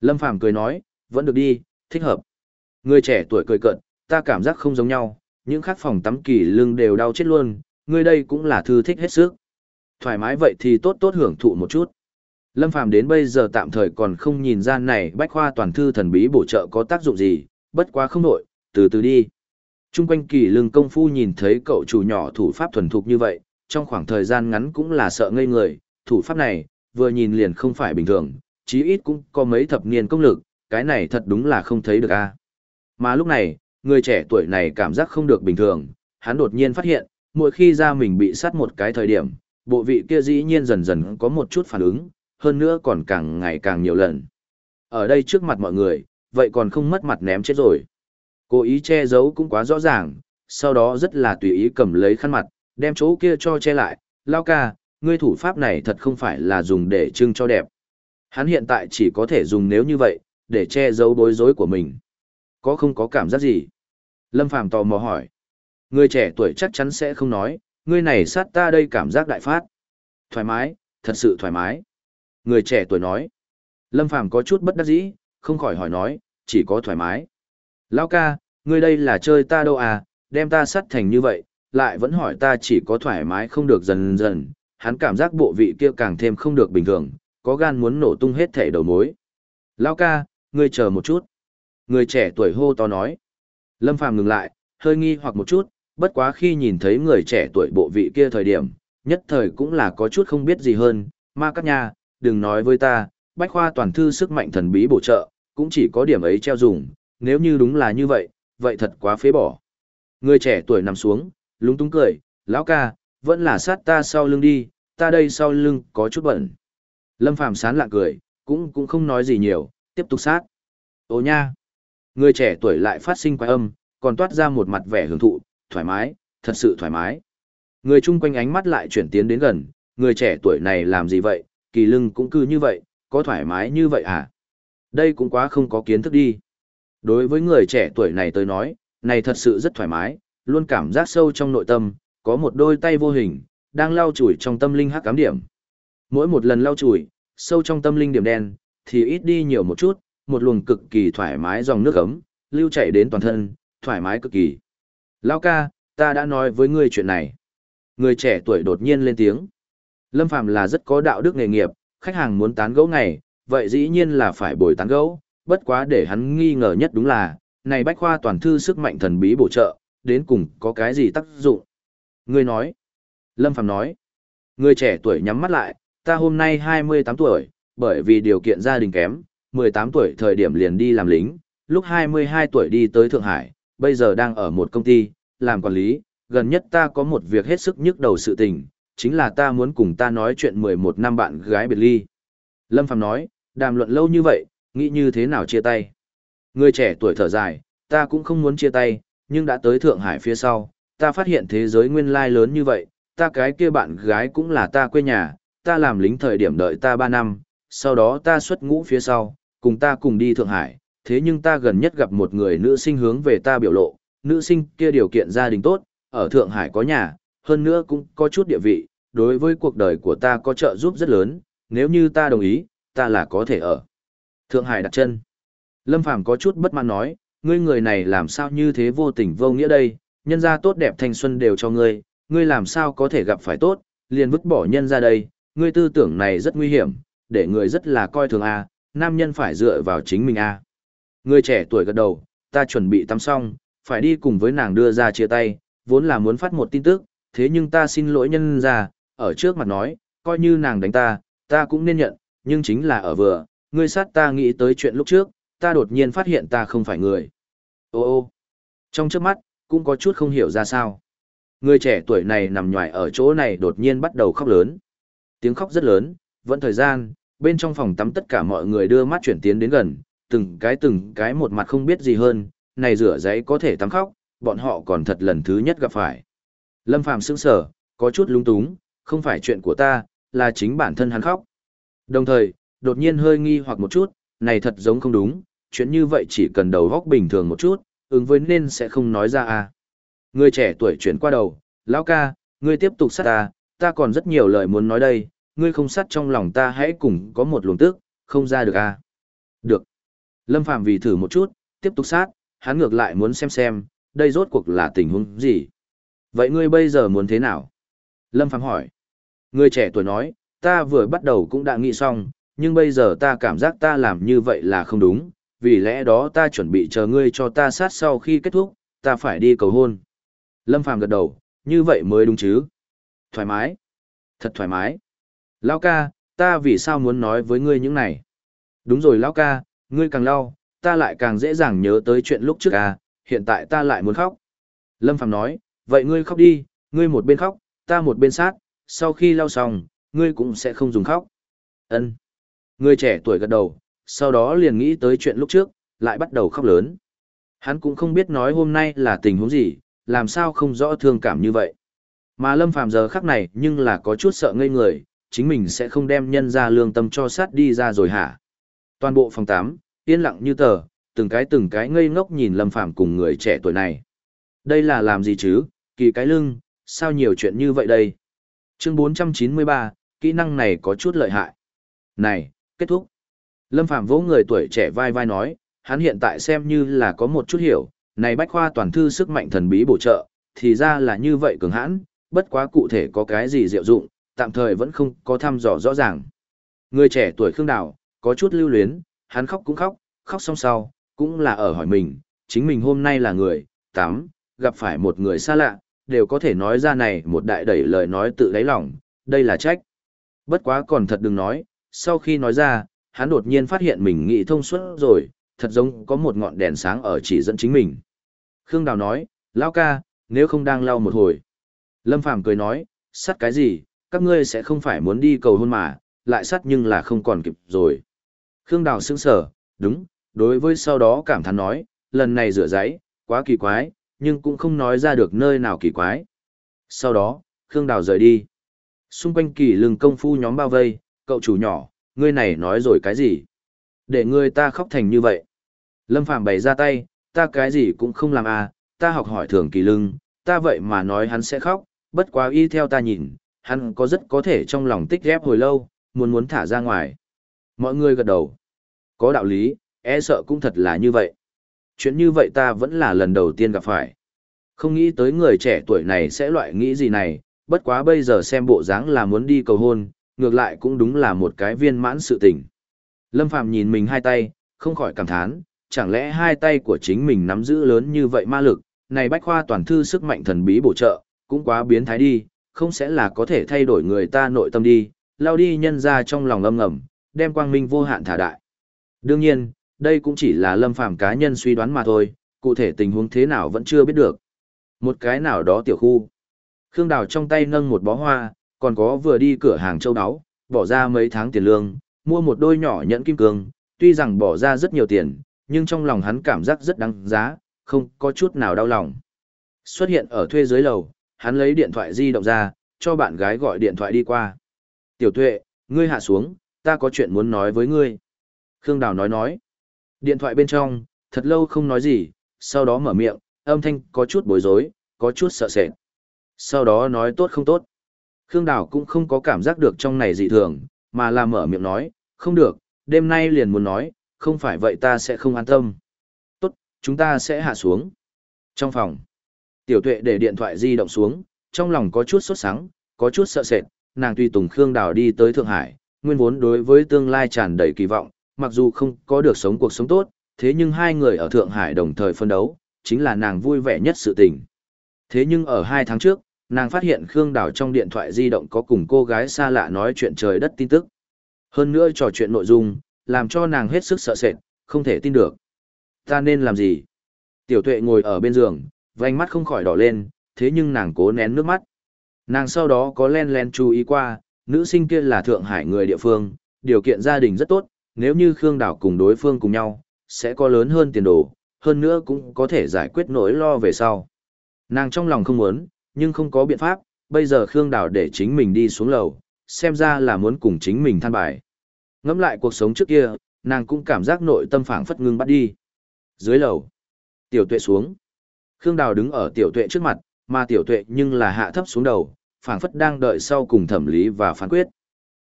Lâm Phàm cười nói, vẫn được đi, thích hợp. Người trẻ tuổi cười cận, ta cảm giác không giống nhau, những khác phòng tắm kỳ lưng đều đau chết luôn, ngươi đây cũng là thư thích hết sức. Thoải mái vậy thì tốt tốt hưởng thụ một chút. Lâm Phàm đến bây giờ tạm thời còn không nhìn ra này bách khoa toàn thư thần bí bổ trợ có tác dụng gì, bất quá không nổi, từ từ đi. Trung quanh kỳ lưng công phu nhìn thấy cậu chủ nhỏ thủ pháp thuần thục như vậy, trong khoảng thời gian ngắn cũng là sợ ngây người, thủ pháp này, vừa nhìn liền không phải bình thường, chí ít cũng có mấy thập niên công lực, cái này thật đúng là không thấy được a. Mà lúc này, người trẻ tuổi này cảm giác không được bình thường, hắn đột nhiên phát hiện, mỗi khi ra mình bị sát một cái thời điểm, bộ vị kia dĩ nhiên dần dần có một chút phản ứng, hơn nữa còn càng ngày càng nhiều lần. Ở đây trước mặt mọi người, vậy còn không mất mặt ném chết rồi. Cố ý che giấu cũng quá rõ ràng, sau đó rất là tùy ý cầm lấy khăn mặt, đem chỗ kia cho che lại, lao ca, ngươi thủ pháp này thật không phải là dùng để trưng cho đẹp. Hắn hiện tại chỉ có thể dùng nếu như vậy, để che giấu bối rối của mình. Có không có cảm giác gì? Lâm Phàm tò mò hỏi. Người trẻ tuổi chắc chắn sẽ không nói, ngươi này sát ta đây cảm giác đại phát. Thoải mái, thật sự thoải mái. Người trẻ tuổi nói. Lâm Phàm có chút bất đắc dĩ, không khỏi hỏi nói, chỉ có thoải mái. Lao ca, ngươi đây là chơi ta đâu à, đem ta sắt thành như vậy, lại vẫn hỏi ta chỉ có thoải mái không được dần dần, hắn cảm giác bộ vị kia càng thêm không được bình thường, có gan muốn nổ tung hết thể đầu mối. Lao ca, ngươi chờ một chút. Người trẻ tuổi hô to nói. Lâm Phàm ngừng lại, hơi nghi hoặc một chút, bất quá khi nhìn thấy người trẻ tuổi bộ vị kia thời điểm, nhất thời cũng là có chút không biết gì hơn, ma các nhà, đừng nói với ta, bách khoa toàn thư sức mạnh thần bí bổ trợ, cũng chỉ có điểm ấy treo dùng, nếu như đúng là như vậy, vậy thật quá phế bỏ. Người trẻ tuổi nằm xuống, lúng túng cười, lão ca, vẫn là sát ta sau lưng đi, ta đây sau lưng có chút bẩn. Lâm Phàm sán lạ cười, cũng cũng không nói gì nhiều, tiếp tục sát. Ô nha! Người trẻ tuổi lại phát sinh quái âm, còn toát ra một mặt vẻ hưởng thụ, thoải mái, thật sự thoải mái. Người chung quanh ánh mắt lại chuyển tiến đến gần, người trẻ tuổi này làm gì vậy, kỳ lưng cũng cứ như vậy, có thoải mái như vậy à? Đây cũng quá không có kiến thức đi. Đối với người trẻ tuổi này tới nói, này thật sự rất thoải mái, luôn cảm giác sâu trong nội tâm, có một đôi tay vô hình, đang lau chùi trong tâm linh hắc cám điểm. Mỗi một lần lau chùi, sâu trong tâm linh điểm đen, thì ít đi nhiều một chút, một luồng cực kỳ thoải mái dòng nước ấm, lưu chảy đến toàn thân, thoải mái cực kỳ. Lao ca, ta đã nói với ngươi chuyện này. Người trẻ tuổi đột nhiên lên tiếng. Lâm Phàm là rất có đạo đức nghề nghiệp, khách hàng muốn tán gẫu ngày, vậy dĩ nhiên là phải bồi tán gẫu, bất quá để hắn nghi ngờ nhất đúng là, này bách khoa toàn thư sức mạnh thần bí bổ trợ, đến cùng có cái gì tác dụng? người nói. Lâm Phàm nói. Người trẻ tuổi nhắm mắt lại, ta hôm nay 28 tuổi, bởi vì điều kiện gia đình kém, 18 tuổi thời điểm liền đi làm lính, lúc 22 tuổi đi tới Thượng Hải, bây giờ đang ở một công ty, làm quản lý, gần nhất ta có một việc hết sức nhức đầu sự tình, chính là ta muốn cùng ta nói chuyện 11 năm bạn gái biệt ly. Lâm Phàm nói, đàm luận lâu như vậy, nghĩ như thế nào chia tay. Người trẻ tuổi thở dài, ta cũng không muốn chia tay, nhưng đã tới Thượng Hải phía sau, ta phát hiện thế giới nguyên lai lớn như vậy, ta cái kia bạn gái cũng là ta quê nhà, ta làm lính thời điểm đợi ta 3 năm, sau đó ta xuất ngũ phía sau, cùng ta cùng đi Thượng Hải, thế nhưng ta gần nhất gặp một người nữ sinh hướng về ta biểu lộ, nữ sinh kia điều kiện gia đình tốt, ở Thượng Hải có nhà, hơn nữa cũng có chút địa vị, đối với cuộc đời của ta có trợ giúp rất lớn, nếu như ta đồng ý, ta là có thể ở. Thượng Hải đặt chân. Lâm Phàm có chút bất mãn nói, ngươi người này làm sao như thế vô tình vô nghĩa đây, nhân gia tốt đẹp thanh xuân đều cho ngươi, ngươi làm sao có thể gặp phải tốt, liền vứt bỏ nhân ra đây, ngươi tư tưởng này rất nguy hiểm, để người rất là coi thường a, nam nhân phải dựa vào chính mình a. Ngươi trẻ tuổi gật đầu, ta chuẩn bị tắm xong, phải đi cùng với nàng đưa ra chia tay, vốn là muốn phát một tin tức, thế nhưng ta xin lỗi nhân ra, ở trước mặt nói, coi như nàng đánh ta, ta cũng nên nhận, nhưng chính là ở vừa, ngươi sát ta nghĩ tới chuyện lúc trước, ta đột nhiên phát hiện ta không phải người. Ô ô, trong trước mắt, cũng có chút không hiểu ra sao. Người trẻ tuổi này nằm nhòi ở chỗ này đột nhiên bắt đầu khóc lớn. Tiếng khóc rất lớn, vẫn thời gian, bên trong phòng tắm tất cả mọi người đưa mắt chuyển tiến đến gần, từng cái từng cái một mặt không biết gì hơn, này rửa giấy có thể tắm khóc, bọn họ còn thật lần thứ nhất gặp phải. Lâm Phàm sững sờ, có chút lung túng, không phải chuyện của ta, là chính bản thân hắn khóc. Đồng thời, đột nhiên hơi nghi hoặc một chút, này thật giống không đúng, chuyện như vậy chỉ cần đầu góc bình thường một chút, ứng với nên sẽ không nói ra à. Người trẻ tuổi chuyển qua đầu, lão ca, ngươi tiếp tục sát ta, ta còn rất nhiều lời muốn nói đây, ngươi không sát trong lòng ta hãy cùng có một luồng tức, không ra được à. Được. Lâm Phạm vì thử một chút, tiếp tục sát, hắn ngược lại muốn xem xem, đây rốt cuộc là tình huống gì. Vậy ngươi bây giờ muốn thế nào? Lâm Phạm hỏi. Người trẻ tuổi nói, ta vừa bắt đầu cũng đã nghĩ xong, nhưng bây giờ ta cảm giác ta làm như vậy là không đúng, vì lẽ đó ta chuẩn bị chờ ngươi cho ta sát sau khi kết thúc, ta phải đi cầu hôn. Lâm Phàm gật đầu, như vậy mới đúng chứ. Thoải mái. Thật thoải mái. Lão ca, ta vì sao muốn nói với ngươi những này? Đúng rồi lão ca, ngươi càng lau, ta lại càng dễ dàng nhớ tới chuyện lúc trước à, hiện tại ta lại muốn khóc. Lâm Phàm nói, vậy ngươi khóc đi, ngươi một bên khóc, ta một bên sát, sau khi lau xong, ngươi cũng sẽ không dùng khóc. Ân. Ngươi trẻ tuổi gật đầu, sau đó liền nghĩ tới chuyện lúc trước, lại bắt đầu khóc lớn. Hắn cũng không biết nói hôm nay là tình huống gì, làm sao không rõ thương cảm như vậy. Mà Lâm Phàm giờ khắc này nhưng là có chút sợ ngây người, chính mình sẽ không đem nhân ra lương tâm cho sát đi ra rồi hả. Toàn bộ phòng 8, yên lặng như tờ, từng cái từng cái ngây ngốc nhìn Lâm Phàm cùng người trẻ tuổi này. Đây là làm gì chứ, kỳ cái lưng, sao nhiều chuyện như vậy đây? Chương 493, kỹ năng này có chút lợi hại. Này, kết thúc. Lâm Phàm vỗ người tuổi trẻ vai vai nói, hắn hiện tại xem như là có một chút hiểu, này bách khoa toàn thư sức mạnh thần bí bổ trợ, thì ra là như vậy cường hãn, bất quá cụ thể có cái gì diệu dụng, tạm thời vẫn không có thăm dò rõ ràng. Người trẻ tuổi Khương Đào, có chút lưu luyến, hắn khóc cũng khóc, khóc xong sau, cũng là ở hỏi mình, chính mình hôm nay là người, tám, gặp phải một người xa lạ, đều có thể nói ra này một đại đẩy lời nói tự đáy lòng, đây là trách. Bất quá còn thật đừng nói, sau khi nói ra, hắn đột nhiên phát hiện mình nghĩ thông suốt rồi, thật giống có một ngọn đèn sáng ở chỉ dẫn chính mình. Khương Đào nói, Lao ca, nếu không đang lau một hồi. Lâm Phàm cười nói, sắt cái gì, các ngươi sẽ không phải muốn đi cầu hôn mà, lại sắt nhưng là không còn kịp rồi. Khương Đào sững sở, đúng, đối với sau đó cảm thán nói, lần này rửa giấy, quá kỳ quái, nhưng cũng không nói ra được nơi nào kỳ quái. Sau đó, Khương Đào rời đi. Xung quanh kỳ lưng công phu nhóm bao vây, cậu chủ nhỏ, ngươi này nói rồi cái gì? Để ngươi ta khóc thành như vậy. Lâm Phàm bày ra tay, ta cái gì cũng không làm à, ta học hỏi thường kỳ lưng, ta vậy mà nói hắn sẽ khóc, bất quá y theo ta nhìn, hắn có rất có thể trong lòng tích ghép hồi lâu, muốn muốn thả ra ngoài. Mọi người gật đầu. Có đạo lý, e sợ cũng thật là như vậy. Chuyện như vậy ta vẫn là lần đầu tiên gặp phải. Không nghĩ tới người trẻ tuổi này sẽ loại nghĩ gì này, bất quá bây giờ xem bộ dáng là muốn đi cầu hôn, ngược lại cũng đúng là một cái viên mãn sự tình. Lâm Phàm nhìn mình hai tay, không khỏi cảm thán, chẳng lẽ hai tay của chính mình nắm giữ lớn như vậy ma lực, này bách khoa toàn thư sức mạnh thần bí bổ trợ, cũng quá biến thái đi, không sẽ là có thể thay đổi người ta nội tâm đi, lao đi nhân ra trong lòng âm ngầm, đem quang minh vô hạn thả đại. Đương nhiên, đây cũng chỉ là lâm phàm cá nhân suy đoán mà thôi, cụ thể tình huống thế nào vẫn chưa biết được. Một cái nào đó tiểu khu. Khương Đào trong tay nâng một bó hoa, còn có vừa đi cửa hàng châu đáo, bỏ ra mấy tháng tiền lương, mua một đôi nhỏ nhẫn kim cương, tuy rằng bỏ ra rất nhiều tiền, nhưng trong lòng hắn cảm giác rất đáng giá, không có chút nào đau lòng. Xuất hiện ở thuê dưới lầu, hắn lấy điện thoại di động ra, cho bạn gái gọi điện thoại đi qua. Tiểu tuệ, ngươi hạ xuống, ta có chuyện muốn nói với ngươi. Khương Đào nói nói. Điện thoại bên trong, thật lâu không nói gì, sau đó mở miệng, âm thanh có chút bối rối, có chút sợ sệt. Sau đó nói tốt không tốt. Khương Đào cũng không có cảm giác được trong này dị thường, mà là mở miệng nói, không được, đêm nay liền muốn nói, không phải vậy ta sẽ không an tâm. Tốt, chúng ta sẽ hạ xuống. Trong phòng, tiểu tuệ để điện thoại di động xuống, trong lòng có chút sốt sắng, có chút sợ sệt, nàng tùy tùng Khương Đào đi tới Thượng Hải, nguyên vốn đối với tương lai tràn đầy kỳ vọng, mặc dù không có được sống cuộc sống tốt, thế nhưng hai người ở Thượng Hải đồng thời phân đấu, chính là nàng vui vẻ nhất sự tình. Thế nhưng ở hai tháng trước, nàng phát hiện Khương Đào trong điện thoại di động có cùng cô gái xa lạ nói chuyện trời đất tin tức. Hơn nữa trò chuyện nội dung, làm cho nàng hết sức sợ sệt, không thể tin được. Ta nên làm gì? Tiểu tuệ ngồi ở bên giường, vành mắt không khỏi đỏ lên, thế nhưng nàng cố nén nước mắt. Nàng sau đó có len len chú ý qua, nữ sinh kia là Thượng Hải người địa phương, điều kiện gia đình rất tốt, nếu như Khương Đảo cùng đối phương cùng nhau, sẽ có lớn hơn tiền đồ, hơn nữa cũng có thể giải quyết nỗi lo về sau. Nàng trong lòng không muốn, nhưng không có biện pháp, bây giờ Khương Đào để chính mình đi xuống lầu, xem ra là muốn cùng chính mình than bài. Ngẫm lại cuộc sống trước kia, nàng cũng cảm giác nội tâm phảng phất ngưng bắt đi. Dưới lầu, tiểu tuệ xuống. Khương Đào đứng ở tiểu tuệ trước mặt, mà tiểu tuệ nhưng là hạ thấp xuống đầu, phảng phất đang đợi sau cùng thẩm lý và phán quyết.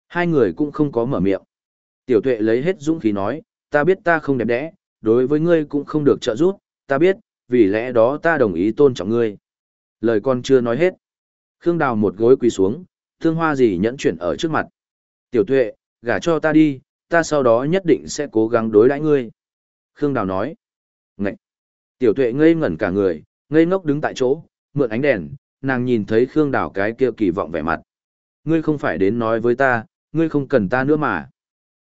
Hai người cũng không có mở miệng. Tiểu tuệ lấy hết dũng khí nói, ta biết ta không đẹp đẽ, đối với ngươi cũng không được trợ giúp, ta biết, vì lẽ đó ta đồng ý tôn trọng ngươi. Lời con chưa nói hết. Khương Đào một gối quỳ xuống, thương hoa gì nhẫn chuyển ở trước mặt. Tiểu tuệ, gả cho ta đi, ta sau đó nhất định sẽ cố gắng đối đãi ngươi. Khương Đào nói. Ngậy! Tiểu tuệ ngây ngẩn cả người, ngây ngốc đứng tại chỗ, mượn ánh đèn, nàng nhìn thấy Khương Đào cái kia kỳ vọng vẻ mặt. Ngươi không phải đến nói với ta, ngươi không cần ta nữa mà.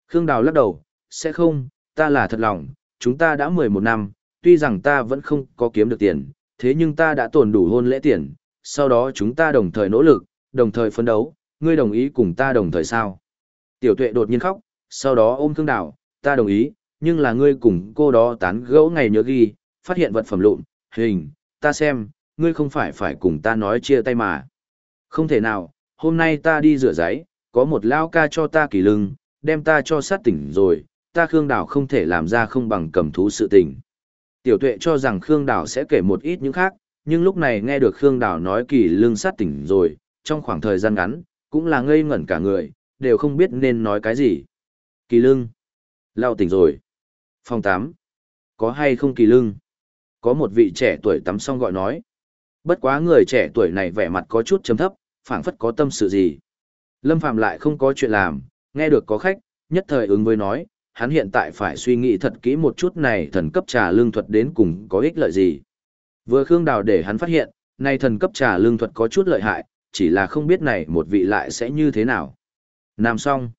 Khương Đào lắc đầu, sẽ không, ta là thật lòng, chúng ta đã 11 năm, tuy rằng ta vẫn không có kiếm được tiền, thế nhưng ta đã tồn đủ hôn lễ tiền, sau đó chúng ta đồng thời nỗ lực, đồng thời phấn đấu, ngươi đồng ý cùng ta đồng thời sao? Tiểu tuệ đột nhiên khóc, sau đó ôm Khương Đào, ta đồng ý, nhưng là ngươi cùng cô đó tán gẫu ngày nhớ ghi, phát hiện vật phẩm lụn, hình, ta xem, ngươi không phải phải cùng ta nói chia tay mà. Không thể nào, hôm nay ta đi rửa giấy, có một lao ca cho ta kỳ lưng, đem ta cho sát tỉnh rồi, ta Khương Đào không thể làm ra không bằng cầm thú sự tình. Tiểu tuệ cho rằng Khương Đào sẽ kể một ít những khác, nhưng lúc này nghe được Khương Đào nói kỳ lưng sát tỉnh rồi, trong khoảng thời gian ngắn, cũng là ngây ngẩn cả người, đều không biết nên nói cái gì. Kỳ lưng. Lao tỉnh rồi. Phòng 8. Có hay không kỳ lưng? Có một vị trẻ tuổi tắm xong gọi nói. Bất quá người trẻ tuổi này vẻ mặt có chút chấm thấp, phảng phất có tâm sự gì. Lâm Phạm lại không có chuyện làm, nghe được có khách, nhất thời ứng với nói, hắn hiện tại phải suy nghĩ thật kỹ một chút này thần cấp trà lương thuật đến cùng có ích lợi gì. Vừa Khương Đào để hắn phát hiện, này thần cấp trà lương thuật có chút lợi hại, chỉ là không biết này một vị lại sẽ như thế nào. Nam xong.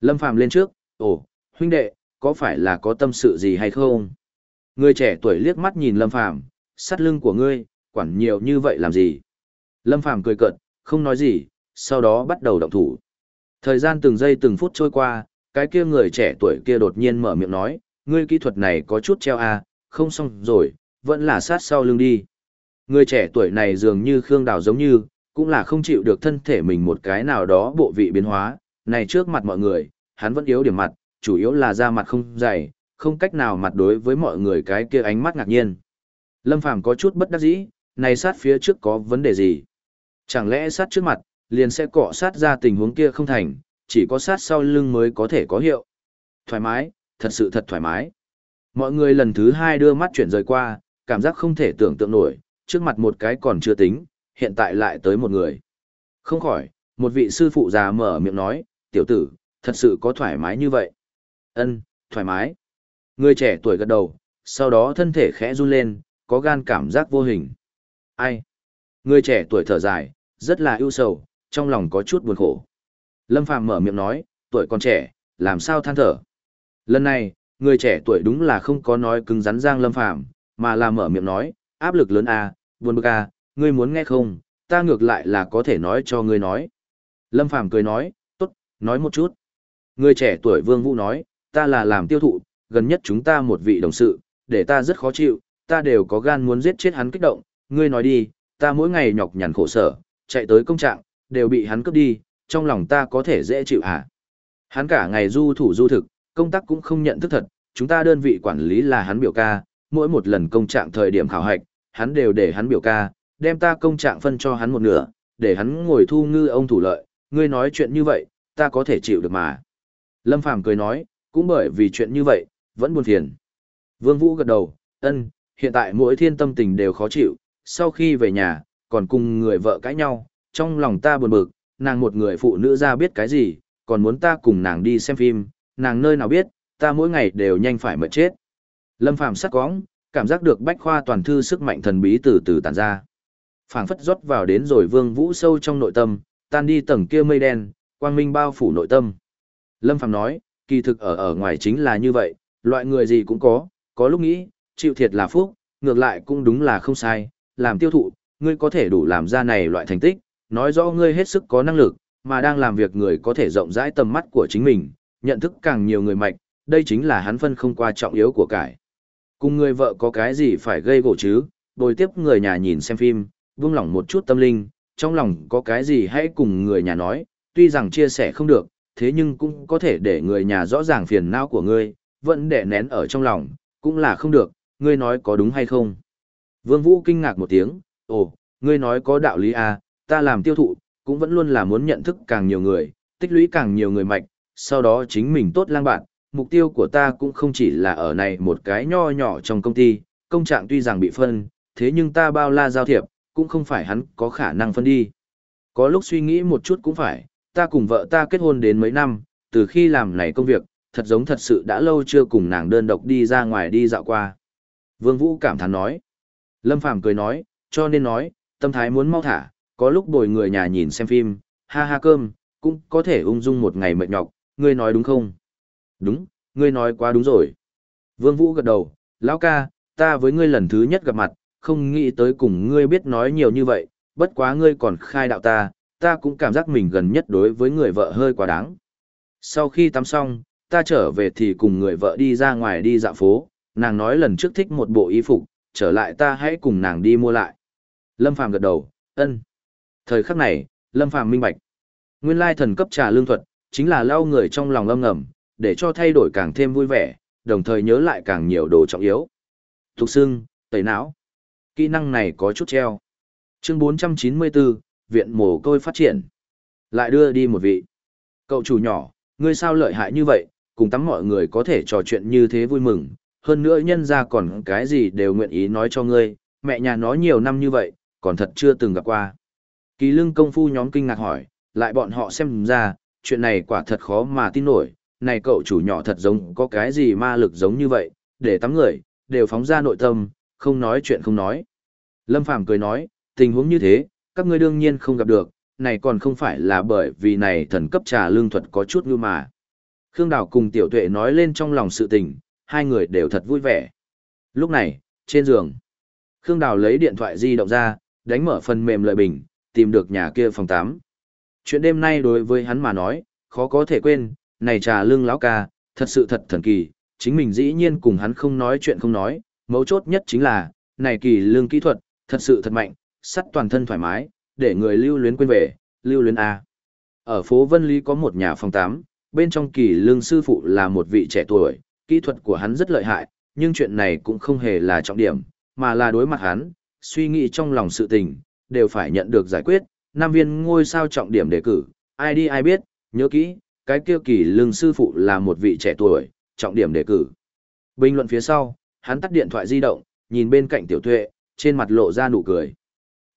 Lâm Phàm lên trước, ồ, huynh đệ, có phải là có tâm sự gì hay không? Người trẻ tuổi liếc mắt nhìn Lâm Phàm sát lưng của ngươi, quản nhiều như vậy làm gì? Lâm Phàm cười cợt, không nói gì, sau đó bắt đầu động thủ. Thời gian từng giây từng phút trôi qua, cái kia người trẻ tuổi kia đột nhiên mở miệng nói, ngươi kỹ thuật này có chút treo à, không xong rồi, vẫn là sát sau lưng đi. Người trẻ tuổi này dường như Khương Đào giống như, cũng là không chịu được thân thể mình một cái nào đó bộ vị biến hóa, này trước mặt mọi người, hắn vẫn yếu điểm mặt, chủ yếu là da mặt không dày, không cách nào mặt đối với mọi người cái kia ánh mắt ngạc nhiên. Lâm Phàm có chút bất đắc dĩ, này sát phía trước có vấn đề gì? Chẳng lẽ sát trước mặt, liền sẽ cọ sát ra tình huống kia không thành, chỉ có sát sau lưng mới có thể có hiệu. Thoải mái, thật sự thật thoải mái. Mọi người lần thứ hai đưa mắt chuyển rời qua, cảm giác không thể tưởng tượng nổi, trước mặt một cái còn chưa tính, hiện tại lại tới một người. Không khỏi, một vị sư phụ già mở miệng nói, tiểu tử, thật sự có thoải mái như vậy. Ân, thoải mái. Người trẻ tuổi gật đầu, sau đó thân thể khẽ run lên, có gan cảm giác vô hình. Ai? Người trẻ tuổi thở dài, rất là ưu sầu, trong lòng có chút buồn khổ. Lâm Phàm mở miệng nói, tuổi còn trẻ, làm sao than thở. Lần này, người trẻ tuổi đúng là không có nói cứng rắn giang Lâm Phàm mà là mở miệng nói, áp lực lớn à, buồn bực à, ngươi muốn nghe không, ta ngược lại là có thể nói cho ngươi nói. Lâm Phàm cười nói, tốt, nói một chút. Người trẻ tuổi Vương Vũ nói, ta là làm tiêu thụ, gần nhất chúng ta một vị đồng sự, để ta rất khó chịu, ta đều có gan muốn giết chết hắn kích động, ngươi nói đi, ta mỗi ngày nhọc nhằn khổ sở, chạy tới công trạng, đều bị hắn cướp đi, trong lòng ta có thể dễ chịu hả? Hắn cả ngày du thủ du thực, công tác cũng không nhận thức thật, chúng ta đơn vị quản lý là hắn biểu ca, mỗi một lần công trạng thời điểm khảo hạch, hắn đều để hắn biểu ca, đem ta công trạng phân cho hắn một nửa, để hắn ngồi thu ngư ông thủ lợi, ngươi nói chuyện như vậy, ta có thể chịu được mà. Lâm Phàm cười nói, cũng bởi vì chuyện như vậy, vẫn buồn phiền. Vương Vũ gật đầu, ân, hiện tại mỗi thiên tâm tình đều khó chịu, sau khi về nhà, còn cùng người vợ cãi nhau, trong lòng ta buồn bực, nàng một người phụ nữ ra biết cái gì, còn muốn ta cùng nàng đi xem phim, nàng nơi nào biết, ta mỗi ngày đều nhanh phải mệt chết. Lâm Phàm sắc cóng, cảm giác được bách khoa toàn thư sức mạnh thần bí từ từ tản ra. Phảng phất rót vào đến rồi Vương Vũ sâu trong nội tâm, tan đi tầng kia mây đen, quang minh bao phủ nội tâm. Lâm Phàm nói, kỳ thực ở ở ngoài chính là như vậy, loại người gì cũng có, có lúc nghĩ, chịu thiệt là phúc, ngược lại cũng đúng là không sai, làm tiêu thụ, ngươi có thể đủ làm ra này loại thành tích, nói rõ ngươi hết sức có năng lực, mà đang làm việc người có thể rộng rãi tầm mắt của chính mình, nhận thức càng nhiều người mạnh, đây chính là hắn phân không qua trọng yếu của cải. Cùng người vợ có cái gì phải gây gỗ chứ, bồi tiếp người nhà nhìn xem phim, buông lỏng một chút tâm linh, trong lòng có cái gì hãy cùng người nhà nói, tuy rằng chia sẻ không được, thế nhưng cũng có thể để người nhà rõ ràng phiền não của ngươi, vẫn để nén ở trong lòng, cũng là không được, ngươi nói có đúng hay không. Vương Vũ kinh ngạc một tiếng, ồ, ngươi nói có đạo lý à, ta làm tiêu thụ, cũng vẫn luôn là muốn nhận thức càng nhiều người, tích lũy càng nhiều người mạnh, sau đó chính mình tốt lang bạn, mục tiêu của ta cũng không chỉ là ở này một cái nho nhỏ trong công ty, công trạng tuy rằng bị phân, thế nhưng ta bao la giao thiệp, cũng không phải hắn có khả năng phân đi. Có lúc suy nghĩ một chút cũng phải, ta cùng vợ ta kết hôn đến mấy năm, từ khi làm này công việc, thật giống thật sự đã lâu chưa cùng nàng đơn độc đi ra ngoài đi dạo qua. Vương Vũ cảm thán nói. Lâm Phàm cười nói, cho nên nói, tâm thái muốn mau thả, có lúc bồi người nhà nhìn xem phim, ha ha cơm, cũng có thể ung dung một ngày mệt nhọc, ngươi nói đúng không? Đúng, ngươi nói quá đúng rồi. Vương Vũ gật đầu, lão ca, ta với ngươi lần thứ nhất gặp mặt, không nghĩ tới cùng ngươi biết nói nhiều như vậy, bất quá ngươi còn khai đạo ta, ta cũng cảm giác mình gần nhất đối với người vợ hơi quá đáng. Sau khi tắm xong, ta trở về thì cùng người vợ đi ra ngoài đi dạo phố, nàng nói lần trước thích một bộ y phục, trở lại ta hãy cùng nàng đi mua lại. Lâm Phàm gật đầu, ân. Thời khắc này, Lâm Phàm minh bạch. Nguyên lai thần cấp trà lương thuật, chính là lau người trong lòng âm ngầm, để cho thay đổi càng thêm vui vẻ, đồng thời nhớ lại càng nhiều đồ trọng yếu. Thục xương, tẩy não. Kỹ năng này có chút treo. Chương 494, Viện mồ côi phát triển. Lại đưa đi một vị. Cậu chủ nhỏ, ngươi sao lợi hại như vậy, cùng tắm mọi người có thể trò chuyện như thế vui mừng, hơn nữa nhân ra còn cái gì đều nguyện ý nói cho ngươi, mẹ nhà nó nhiều năm như vậy, còn thật chưa từng gặp qua. Kỳ lưng công phu nhóm kinh ngạc hỏi, lại bọn họ xem ra, chuyện này quả thật khó mà tin nổi, này cậu chủ nhỏ thật giống có cái gì ma lực giống như vậy, để tắm người, đều phóng ra nội tâm, không nói chuyện không nói. Lâm Phàm cười nói, tình huống như thế, các ngươi đương nhiên không gặp được, này còn không phải là bởi vì này thần cấp trà lương thuật có chút như mà. Khương Đào cùng Tiểu Tuệ nói lên trong lòng sự tình, hai người đều thật vui vẻ. Lúc này, trên giường, Khương Đào lấy điện thoại di động ra, đánh mở phần mềm lợi bình, tìm được nhà kia phòng tám Chuyện đêm nay đối với hắn mà nói, khó có thể quên, này trà lương lão ca, thật sự thật thần kỳ, chính mình dĩ nhiên cùng hắn không nói chuyện không nói, mấu chốt nhất chính là, này kỳ lương kỹ thuật, thật sự thật mạnh, sắt toàn thân thoải mái, để người lưu luyến quên về, lưu luyến A. Ở phố Vân Lý có một nhà phòng 8, bên trong kỳ lương sư phụ là một vị trẻ tuổi, kỹ thuật của hắn rất lợi hại, nhưng chuyện này cũng không hề là trọng điểm, mà là đối mặt hắn, suy nghĩ trong lòng sự tình, đều phải nhận được giải quyết, nam viên ngôi sao trọng điểm đề cử, ai đi ai biết, nhớ kỹ, cái kia kỳ lương sư phụ là một vị trẻ tuổi, trọng điểm đề cử. Bình luận phía sau, hắn tắt điện thoại di động, nhìn bên cạnh tiểu tuệ, trên mặt lộ ra nụ cười.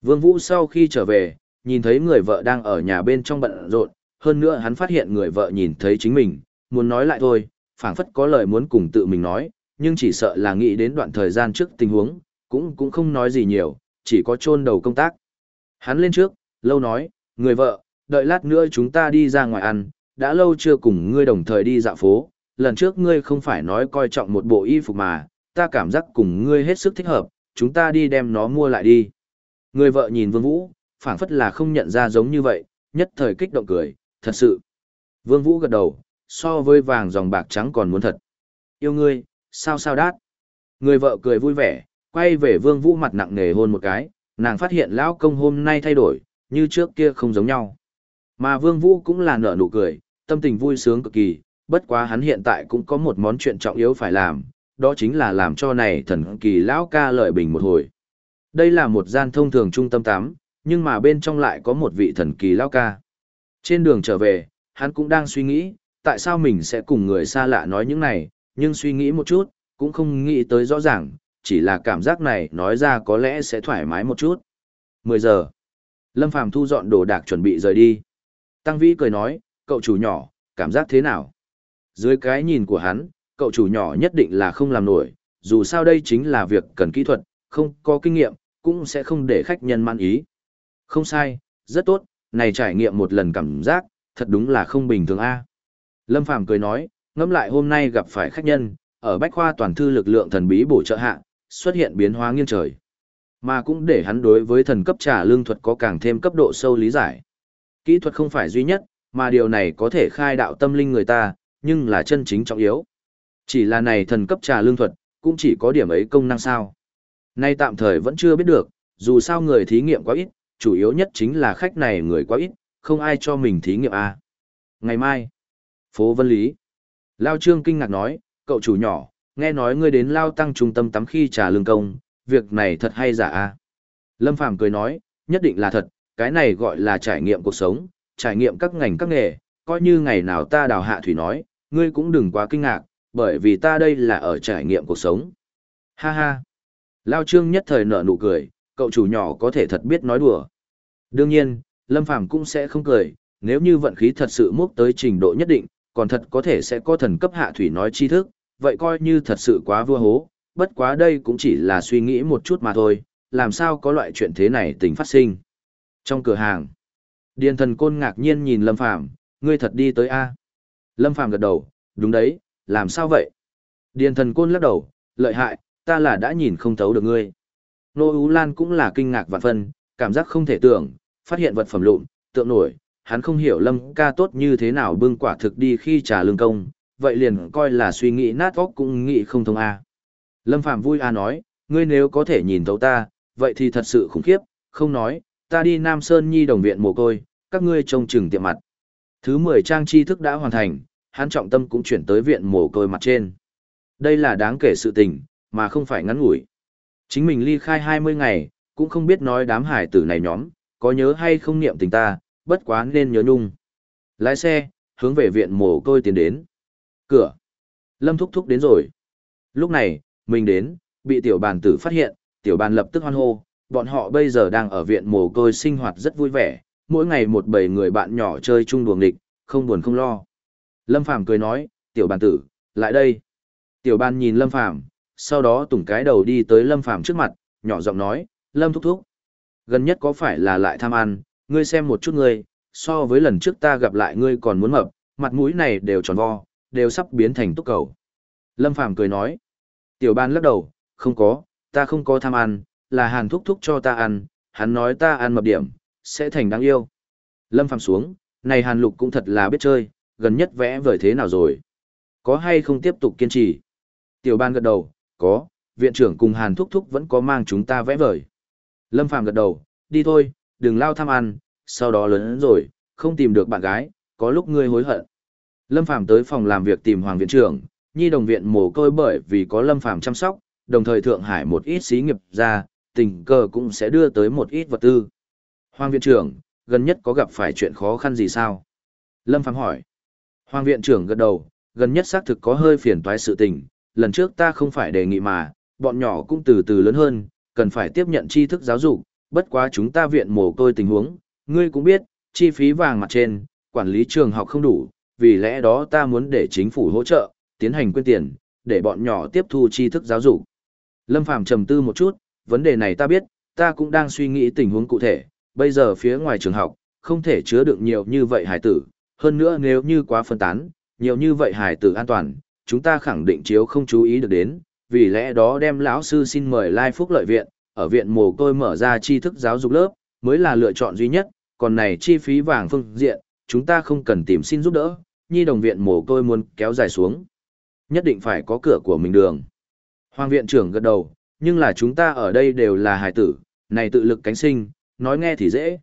Vương Vũ sau khi trở về, nhìn thấy người vợ đang ở nhà bên trong bận rộn, hơn nữa hắn phát hiện người vợ nhìn thấy chính mình, muốn nói lại thôi, phảng phất có lời muốn cùng tự mình nói, nhưng chỉ sợ là nghĩ đến đoạn thời gian trước tình huống, cũng cũng không nói gì nhiều, chỉ có chôn đầu công tác. Hắn lên trước, lâu nói, người vợ, đợi lát nữa chúng ta đi ra ngoài ăn, đã lâu chưa cùng ngươi đồng thời đi dạo phố, lần trước ngươi không phải nói coi trọng một bộ y phục mà, ta cảm giác cùng ngươi hết sức thích hợp, chúng ta đi đem nó mua lại đi. Người vợ nhìn Vương Vũ, phảng phất là không nhận ra giống như vậy, nhất thời kích động cười, thật sự. Vương Vũ gật đầu, so với vàng dòng bạc trắng còn muốn thật. Yêu ngươi, sao sao đát. Người vợ cười vui vẻ, quay về Vương Vũ mặt nặng nề hôn một cái, nàng phát hiện lão công hôm nay thay đổi, như trước kia không giống nhau. Mà Vương Vũ cũng là nở nụ cười, tâm tình vui sướng cực kỳ, bất quá hắn hiện tại cũng có một món chuyện trọng yếu phải làm, đó chính là làm cho này thần kỳ lão ca lợi bình một hồi. Đây là một gian thông thường trung tâm tắm, nhưng mà bên trong lại có một vị thần kỳ lão ca. Trên đường trở về, hắn cũng đang suy nghĩ, tại sao mình sẽ cùng người xa lạ nói những này, nhưng suy nghĩ một chút, cũng không nghĩ tới rõ ràng, chỉ là cảm giác này nói ra có lẽ sẽ thoải mái một chút. 10 giờ. Lâm Phàm thu dọn đồ đạc chuẩn bị rời đi. Tăng Vĩ cười nói, cậu chủ nhỏ, cảm giác thế nào? Dưới cái nhìn của hắn, cậu chủ nhỏ nhất định là không làm nổi, dù sao đây chính là việc cần kỹ thuật, không có kinh nghiệm, cũng sẽ không để khách nhân man ý. Không sai, rất tốt, này trải nghiệm một lần cảm giác, thật đúng là không bình thường a. Lâm Phàm cười nói, ngẫm lại hôm nay gặp phải khách nhân, ở bách khoa toàn thư lực lượng thần bí bổ trợ hạ, xuất hiện biến hóa nghiêng trời. Mà cũng để hắn đối với thần cấp trả lương thuật có càng thêm cấp độ sâu lý giải. Kỹ thuật không phải duy nhất, mà điều này có thể khai đạo tâm linh người ta, nhưng là chân chính trọng yếu. Chỉ là này thần cấp trà lương thuật, cũng chỉ có điểm ấy công năng sao. Nay tạm thời vẫn chưa biết được, dù sao người thí nghiệm quá ít, chủ yếu nhất chính là khách này người quá ít, không ai cho mình thí nghiệm à? Ngày mai, phố Vân Lý. Lao Trương kinh ngạc nói, cậu chủ nhỏ, nghe nói ngươi đến Lao Tăng trung tâm tắm khi trả lương công, việc này thật hay giả A. Lâm Phàm cười nói, nhất định là thật, cái này gọi là trải nghiệm cuộc sống, trải nghiệm các ngành các nghề, coi như ngày nào ta đào hạ thủy nói, ngươi cũng đừng quá kinh ngạc, bởi vì ta đây là ở trải nghiệm cuộc sống. Ha ha. Lao Trương nhất thời nở nụ cười, cậu chủ nhỏ có thể thật biết nói đùa. Đương nhiên, Lâm Phàm cũng sẽ không cười, nếu như vận khí thật sự múc tới trình độ nhất định, còn thật có thể sẽ có thần cấp hạ thủy nói tri thức, vậy coi như thật sự quá vua hố, bất quá đây cũng chỉ là suy nghĩ một chút mà thôi, làm sao có loại chuyện thế này tình phát sinh. Trong cửa hàng, Điền thần côn ngạc nhiên nhìn Lâm Phàm ngươi thật đi tới A. Lâm Phàm gật đầu, đúng đấy, làm sao vậy? Điền thần côn lắc đầu, lợi hại, ta là đã nhìn không thấu được ngươi. Nô Ú Lan cũng là kinh ngạc vạn phân, cảm giác không thể tưởng, phát hiện vật phẩm lụn, tượng nổi, hắn không hiểu Lâm ca tốt như thế nào bưng quả thực đi khi trả lương công, vậy liền coi là suy nghĩ nát óc cũng nghĩ không thông A. Lâm Phàm vui A nói, ngươi nếu có thể nhìn thấu ta, vậy thì thật sự khủng khiếp, không nói, ta đi Nam Sơn Nhi đồng viện mồ côi, các ngươi trông chừng tiệm mặt. Thứ 10 trang tri thức đã hoàn thành, hắn trọng tâm cũng chuyển tới viện mồ côi mặt trên. Đây là đáng kể sự tình, mà không phải ngắn ngủi. Chính mình ly khai 20 ngày, cũng không biết nói đám hải tử này nhóm, có nhớ hay không niệm tình ta, bất quá nên nhớ nhung. Lái xe, hướng về viện mồ côi tiến đến. Cửa. Lâm thúc thúc đến rồi. Lúc này, mình đến, bị tiểu bàn tử phát hiện, tiểu bàn lập tức hoan hô, bọn họ bây giờ đang ở viện mồ côi sinh hoạt rất vui vẻ, mỗi ngày một bầy người bạn nhỏ chơi chung đùa nghịch, không buồn không lo. Lâm Phàm cười nói, tiểu bàn tử, lại đây. Tiểu bàn nhìn Lâm Phàm sau đó tùng cái đầu đi tới Lâm Phàm trước mặt, nhỏ giọng nói, Lâm thúc thúc. Gần nhất có phải là lại tham ăn, ngươi xem một chút ngươi, so với lần trước ta gặp lại ngươi còn muốn mập, mặt mũi này đều tròn vo, đều sắp biến thành túc cầu. Lâm Phàm cười nói, tiểu ban lắc đầu, không có, ta không có tham ăn, là hàn thúc thúc cho ta ăn, hắn nói ta ăn mập điểm, sẽ thành đáng yêu. Lâm Phàm xuống, này hàn lục cũng thật là biết chơi, gần nhất vẽ vời thế nào rồi. Có hay không tiếp tục kiên trì? Tiểu ban gật đầu, có, viện trưởng cùng hàn thúc thúc vẫn có mang chúng ta vẽ vời. Lâm Phàm gật đầu, đi thôi, đừng lao tham ăn, sau đó lớn rồi, không tìm được bạn gái, có lúc ngươi hối hận. Lâm Phàm tới phòng làm việc tìm Hoàng viện trưởng, nhi đồng viện mồ côi bởi vì có Lâm Phàm chăm sóc, đồng thời Thượng Hải một ít xí nghiệp ra, tình cờ cũng sẽ đưa tới một ít vật tư. Hoàng viện trưởng, gần nhất có gặp phải chuyện khó khăn gì sao? Lâm Phàm hỏi. Hoàng viện trưởng gật đầu, gần nhất xác thực có hơi phiền toái sự tình, lần trước ta không phải đề nghị mà, bọn nhỏ cũng từ từ lớn hơn, cần phải tiếp nhận tri thức giáo dục, bất quá chúng ta viện mồ côi tình huống, ngươi cũng biết, chi phí vàng mặt trên, quản lý trường học không đủ, vì lẽ đó ta muốn để chính phủ hỗ trợ, tiến hành quyên tiền, để bọn nhỏ tiếp thu tri thức giáo dục. Lâm Phàm trầm tư một chút, vấn đề này ta biết, ta cũng đang suy nghĩ tình huống cụ thể, bây giờ phía ngoài trường học, không thể chứa được nhiều như vậy hải tử, hơn nữa nếu như quá phân tán, nhiều như vậy hải tử an toàn, chúng ta khẳng định chiếu không chú ý được đến, vì lẽ đó đem lão sư xin mời Lai Phúc Lợi Viện, ở viện mồ côi mở ra tri thức giáo dục lớp, mới là lựa chọn duy nhất, còn này chi phí vàng phương diện, chúng ta không cần tìm xin giúp đỡ, nhi đồng viện mồ côi muốn kéo dài xuống. Nhất định phải có cửa của mình đường. Hoàng viện trưởng gật đầu, nhưng là chúng ta ở đây đều là hài tử, này tự lực cánh sinh, nói nghe thì dễ.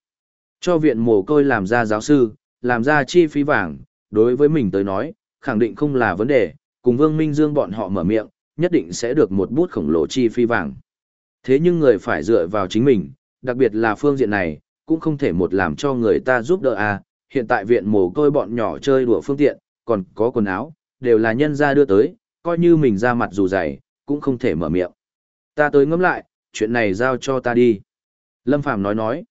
Cho viện mồ côi làm ra giáo sư, làm ra chi phí vàng, đối với mình tới nói, khẳng định không là vấn đề, cùng Vương Minh Dương bọn họ mở miệng, nhất định sẽ được một bút khổng lồ chi phí vàng. Thế nhưng người phải dựa vào chính mình, đặc biệt là phương diện này, cũng không thể một làm cho người ta giúp đỡ à, hiện tại viện mồ côi bọn nhỏ chơi đùa phương tiện, còn có quần áo, đều là nhân ra đưa tới, coi như mình ra mặt dù dày, cũng không thể mở miệng. Ta tới ngẫm lại, chuyện này giao cho ta đi. Lâm Phàm nói nói.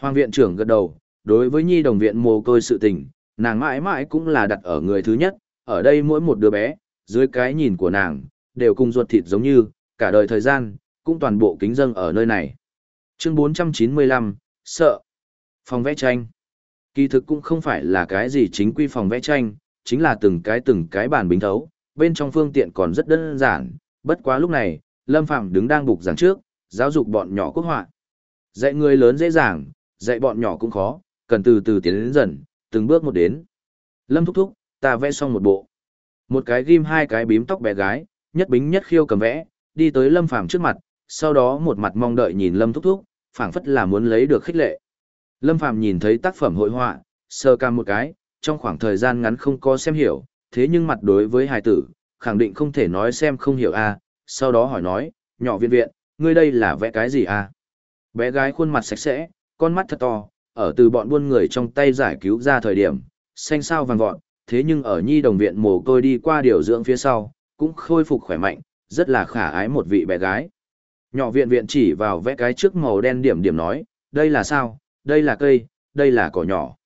Hoàng viện trưởng gật đầu, đối với nhi đồng viện mồ côi sự tình, nàng mãi mãi cũng là đặt ở người thứ nhất, ở đây mỗi một đứa bé, dưới cái nhìn của nàng, đều cùng ruột thịt giống như, cả đời thời gian, cũng toàn bộ kính dâng ở nơi này. Chương 495, sợ. Phòng vẽ tranh. Kỳ thực cũng không phải là cái gì chính quy phòng vẽ tranh, chính là từng cái từng cái bàn bình thấu, bên trong phương tiện còn rất đơn giản, bất quá lúc này, Lâm Phàm đứng đang bục giảng trước, giáo dục bọn nhỏ quốc họa. Dạy người lớn dễ dàng, dạy bọn nhỏ cũng khó, cần từ từ tiến đến dần, từng bước một đến. Lâm thúc thúc, ta vẽ xong một bộ. Một cái ghim hai cái bím tóc bé gái, nhất bính nhất khiêu cầm vẽ, đi tới Lâm Phàm trước mặt, sau đó một mặt mong đợi nhìn Lâm thúc thúc, phảng phất là muốn lấy được khích lệ. Lâm Phàm nhìn thấy tác phẩm hội họa, sơ cam một cái, trong khoảng thời gian ngắn không có xem hiểu, thế nhưng mặt đối với hài tử, khẳng định không thể nói xem không hiểu a. À. sau đó hỏi nói, nhỏ viện viện, ngươi đây là vẽ cái gì a? Bé gái khuôn mặt sạch sẽ, con mắt thật to, ở từ bọn buôn người trong tay giải cứu ra thời điểm, xanh sao vàng vọt, thế nhưng ở nhi đồng viện mồ côi đi qua điều dưỡng phía sau, cũng khôi phục khỏe mạnh, rất là khả ái một vị bé gái. Nhỏ viện viện chỉ vào vẽ cái trước màu đen điểm điểm nói, đây là sao, đây là cây, đây là cỏ nhỏ.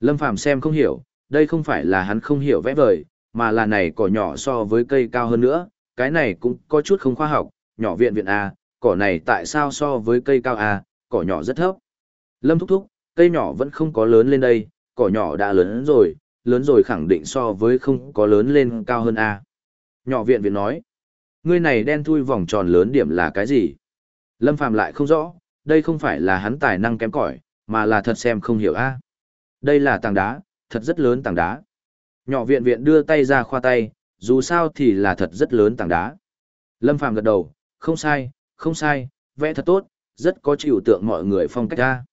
Lâm Phàm xem không hiểu, đây không phải là hắn không hiểu vẽ vời, mà là này cỏ nhỏ so với cây cao hơn nữa, cái này cũng có chút không khoa học, nhỏ viện viện A, cỏ này tại sao so với cây cao A, cỏ nhỏ rất thấp. Lâm thúc thúc, cây nhỏ vẫn không có lớn lên đây, cỏ nhỏ đã lớn rồi, lớn rồi khẳng định so với không có lớn lên cao hơn A. Nhỏ viện viện nói, ngươi này đen thui vòng tròn lớn điểm là cái gì? Lâm Phàm lại không rõ, đây không phải là hắn tài năng kém cỏi, mà là thật xem không hiểu A. Đây là tảng đá, thật rất lớn tảng đá. Nhỏ viện viện đưa tay ra khoa tay, dù sao thì là thật rất lớn tảng đá. Lâm Phàm gật đầu, không sai, không sai, vẽ thật tốt, rất có chịu tượng mọi người phong cách ra.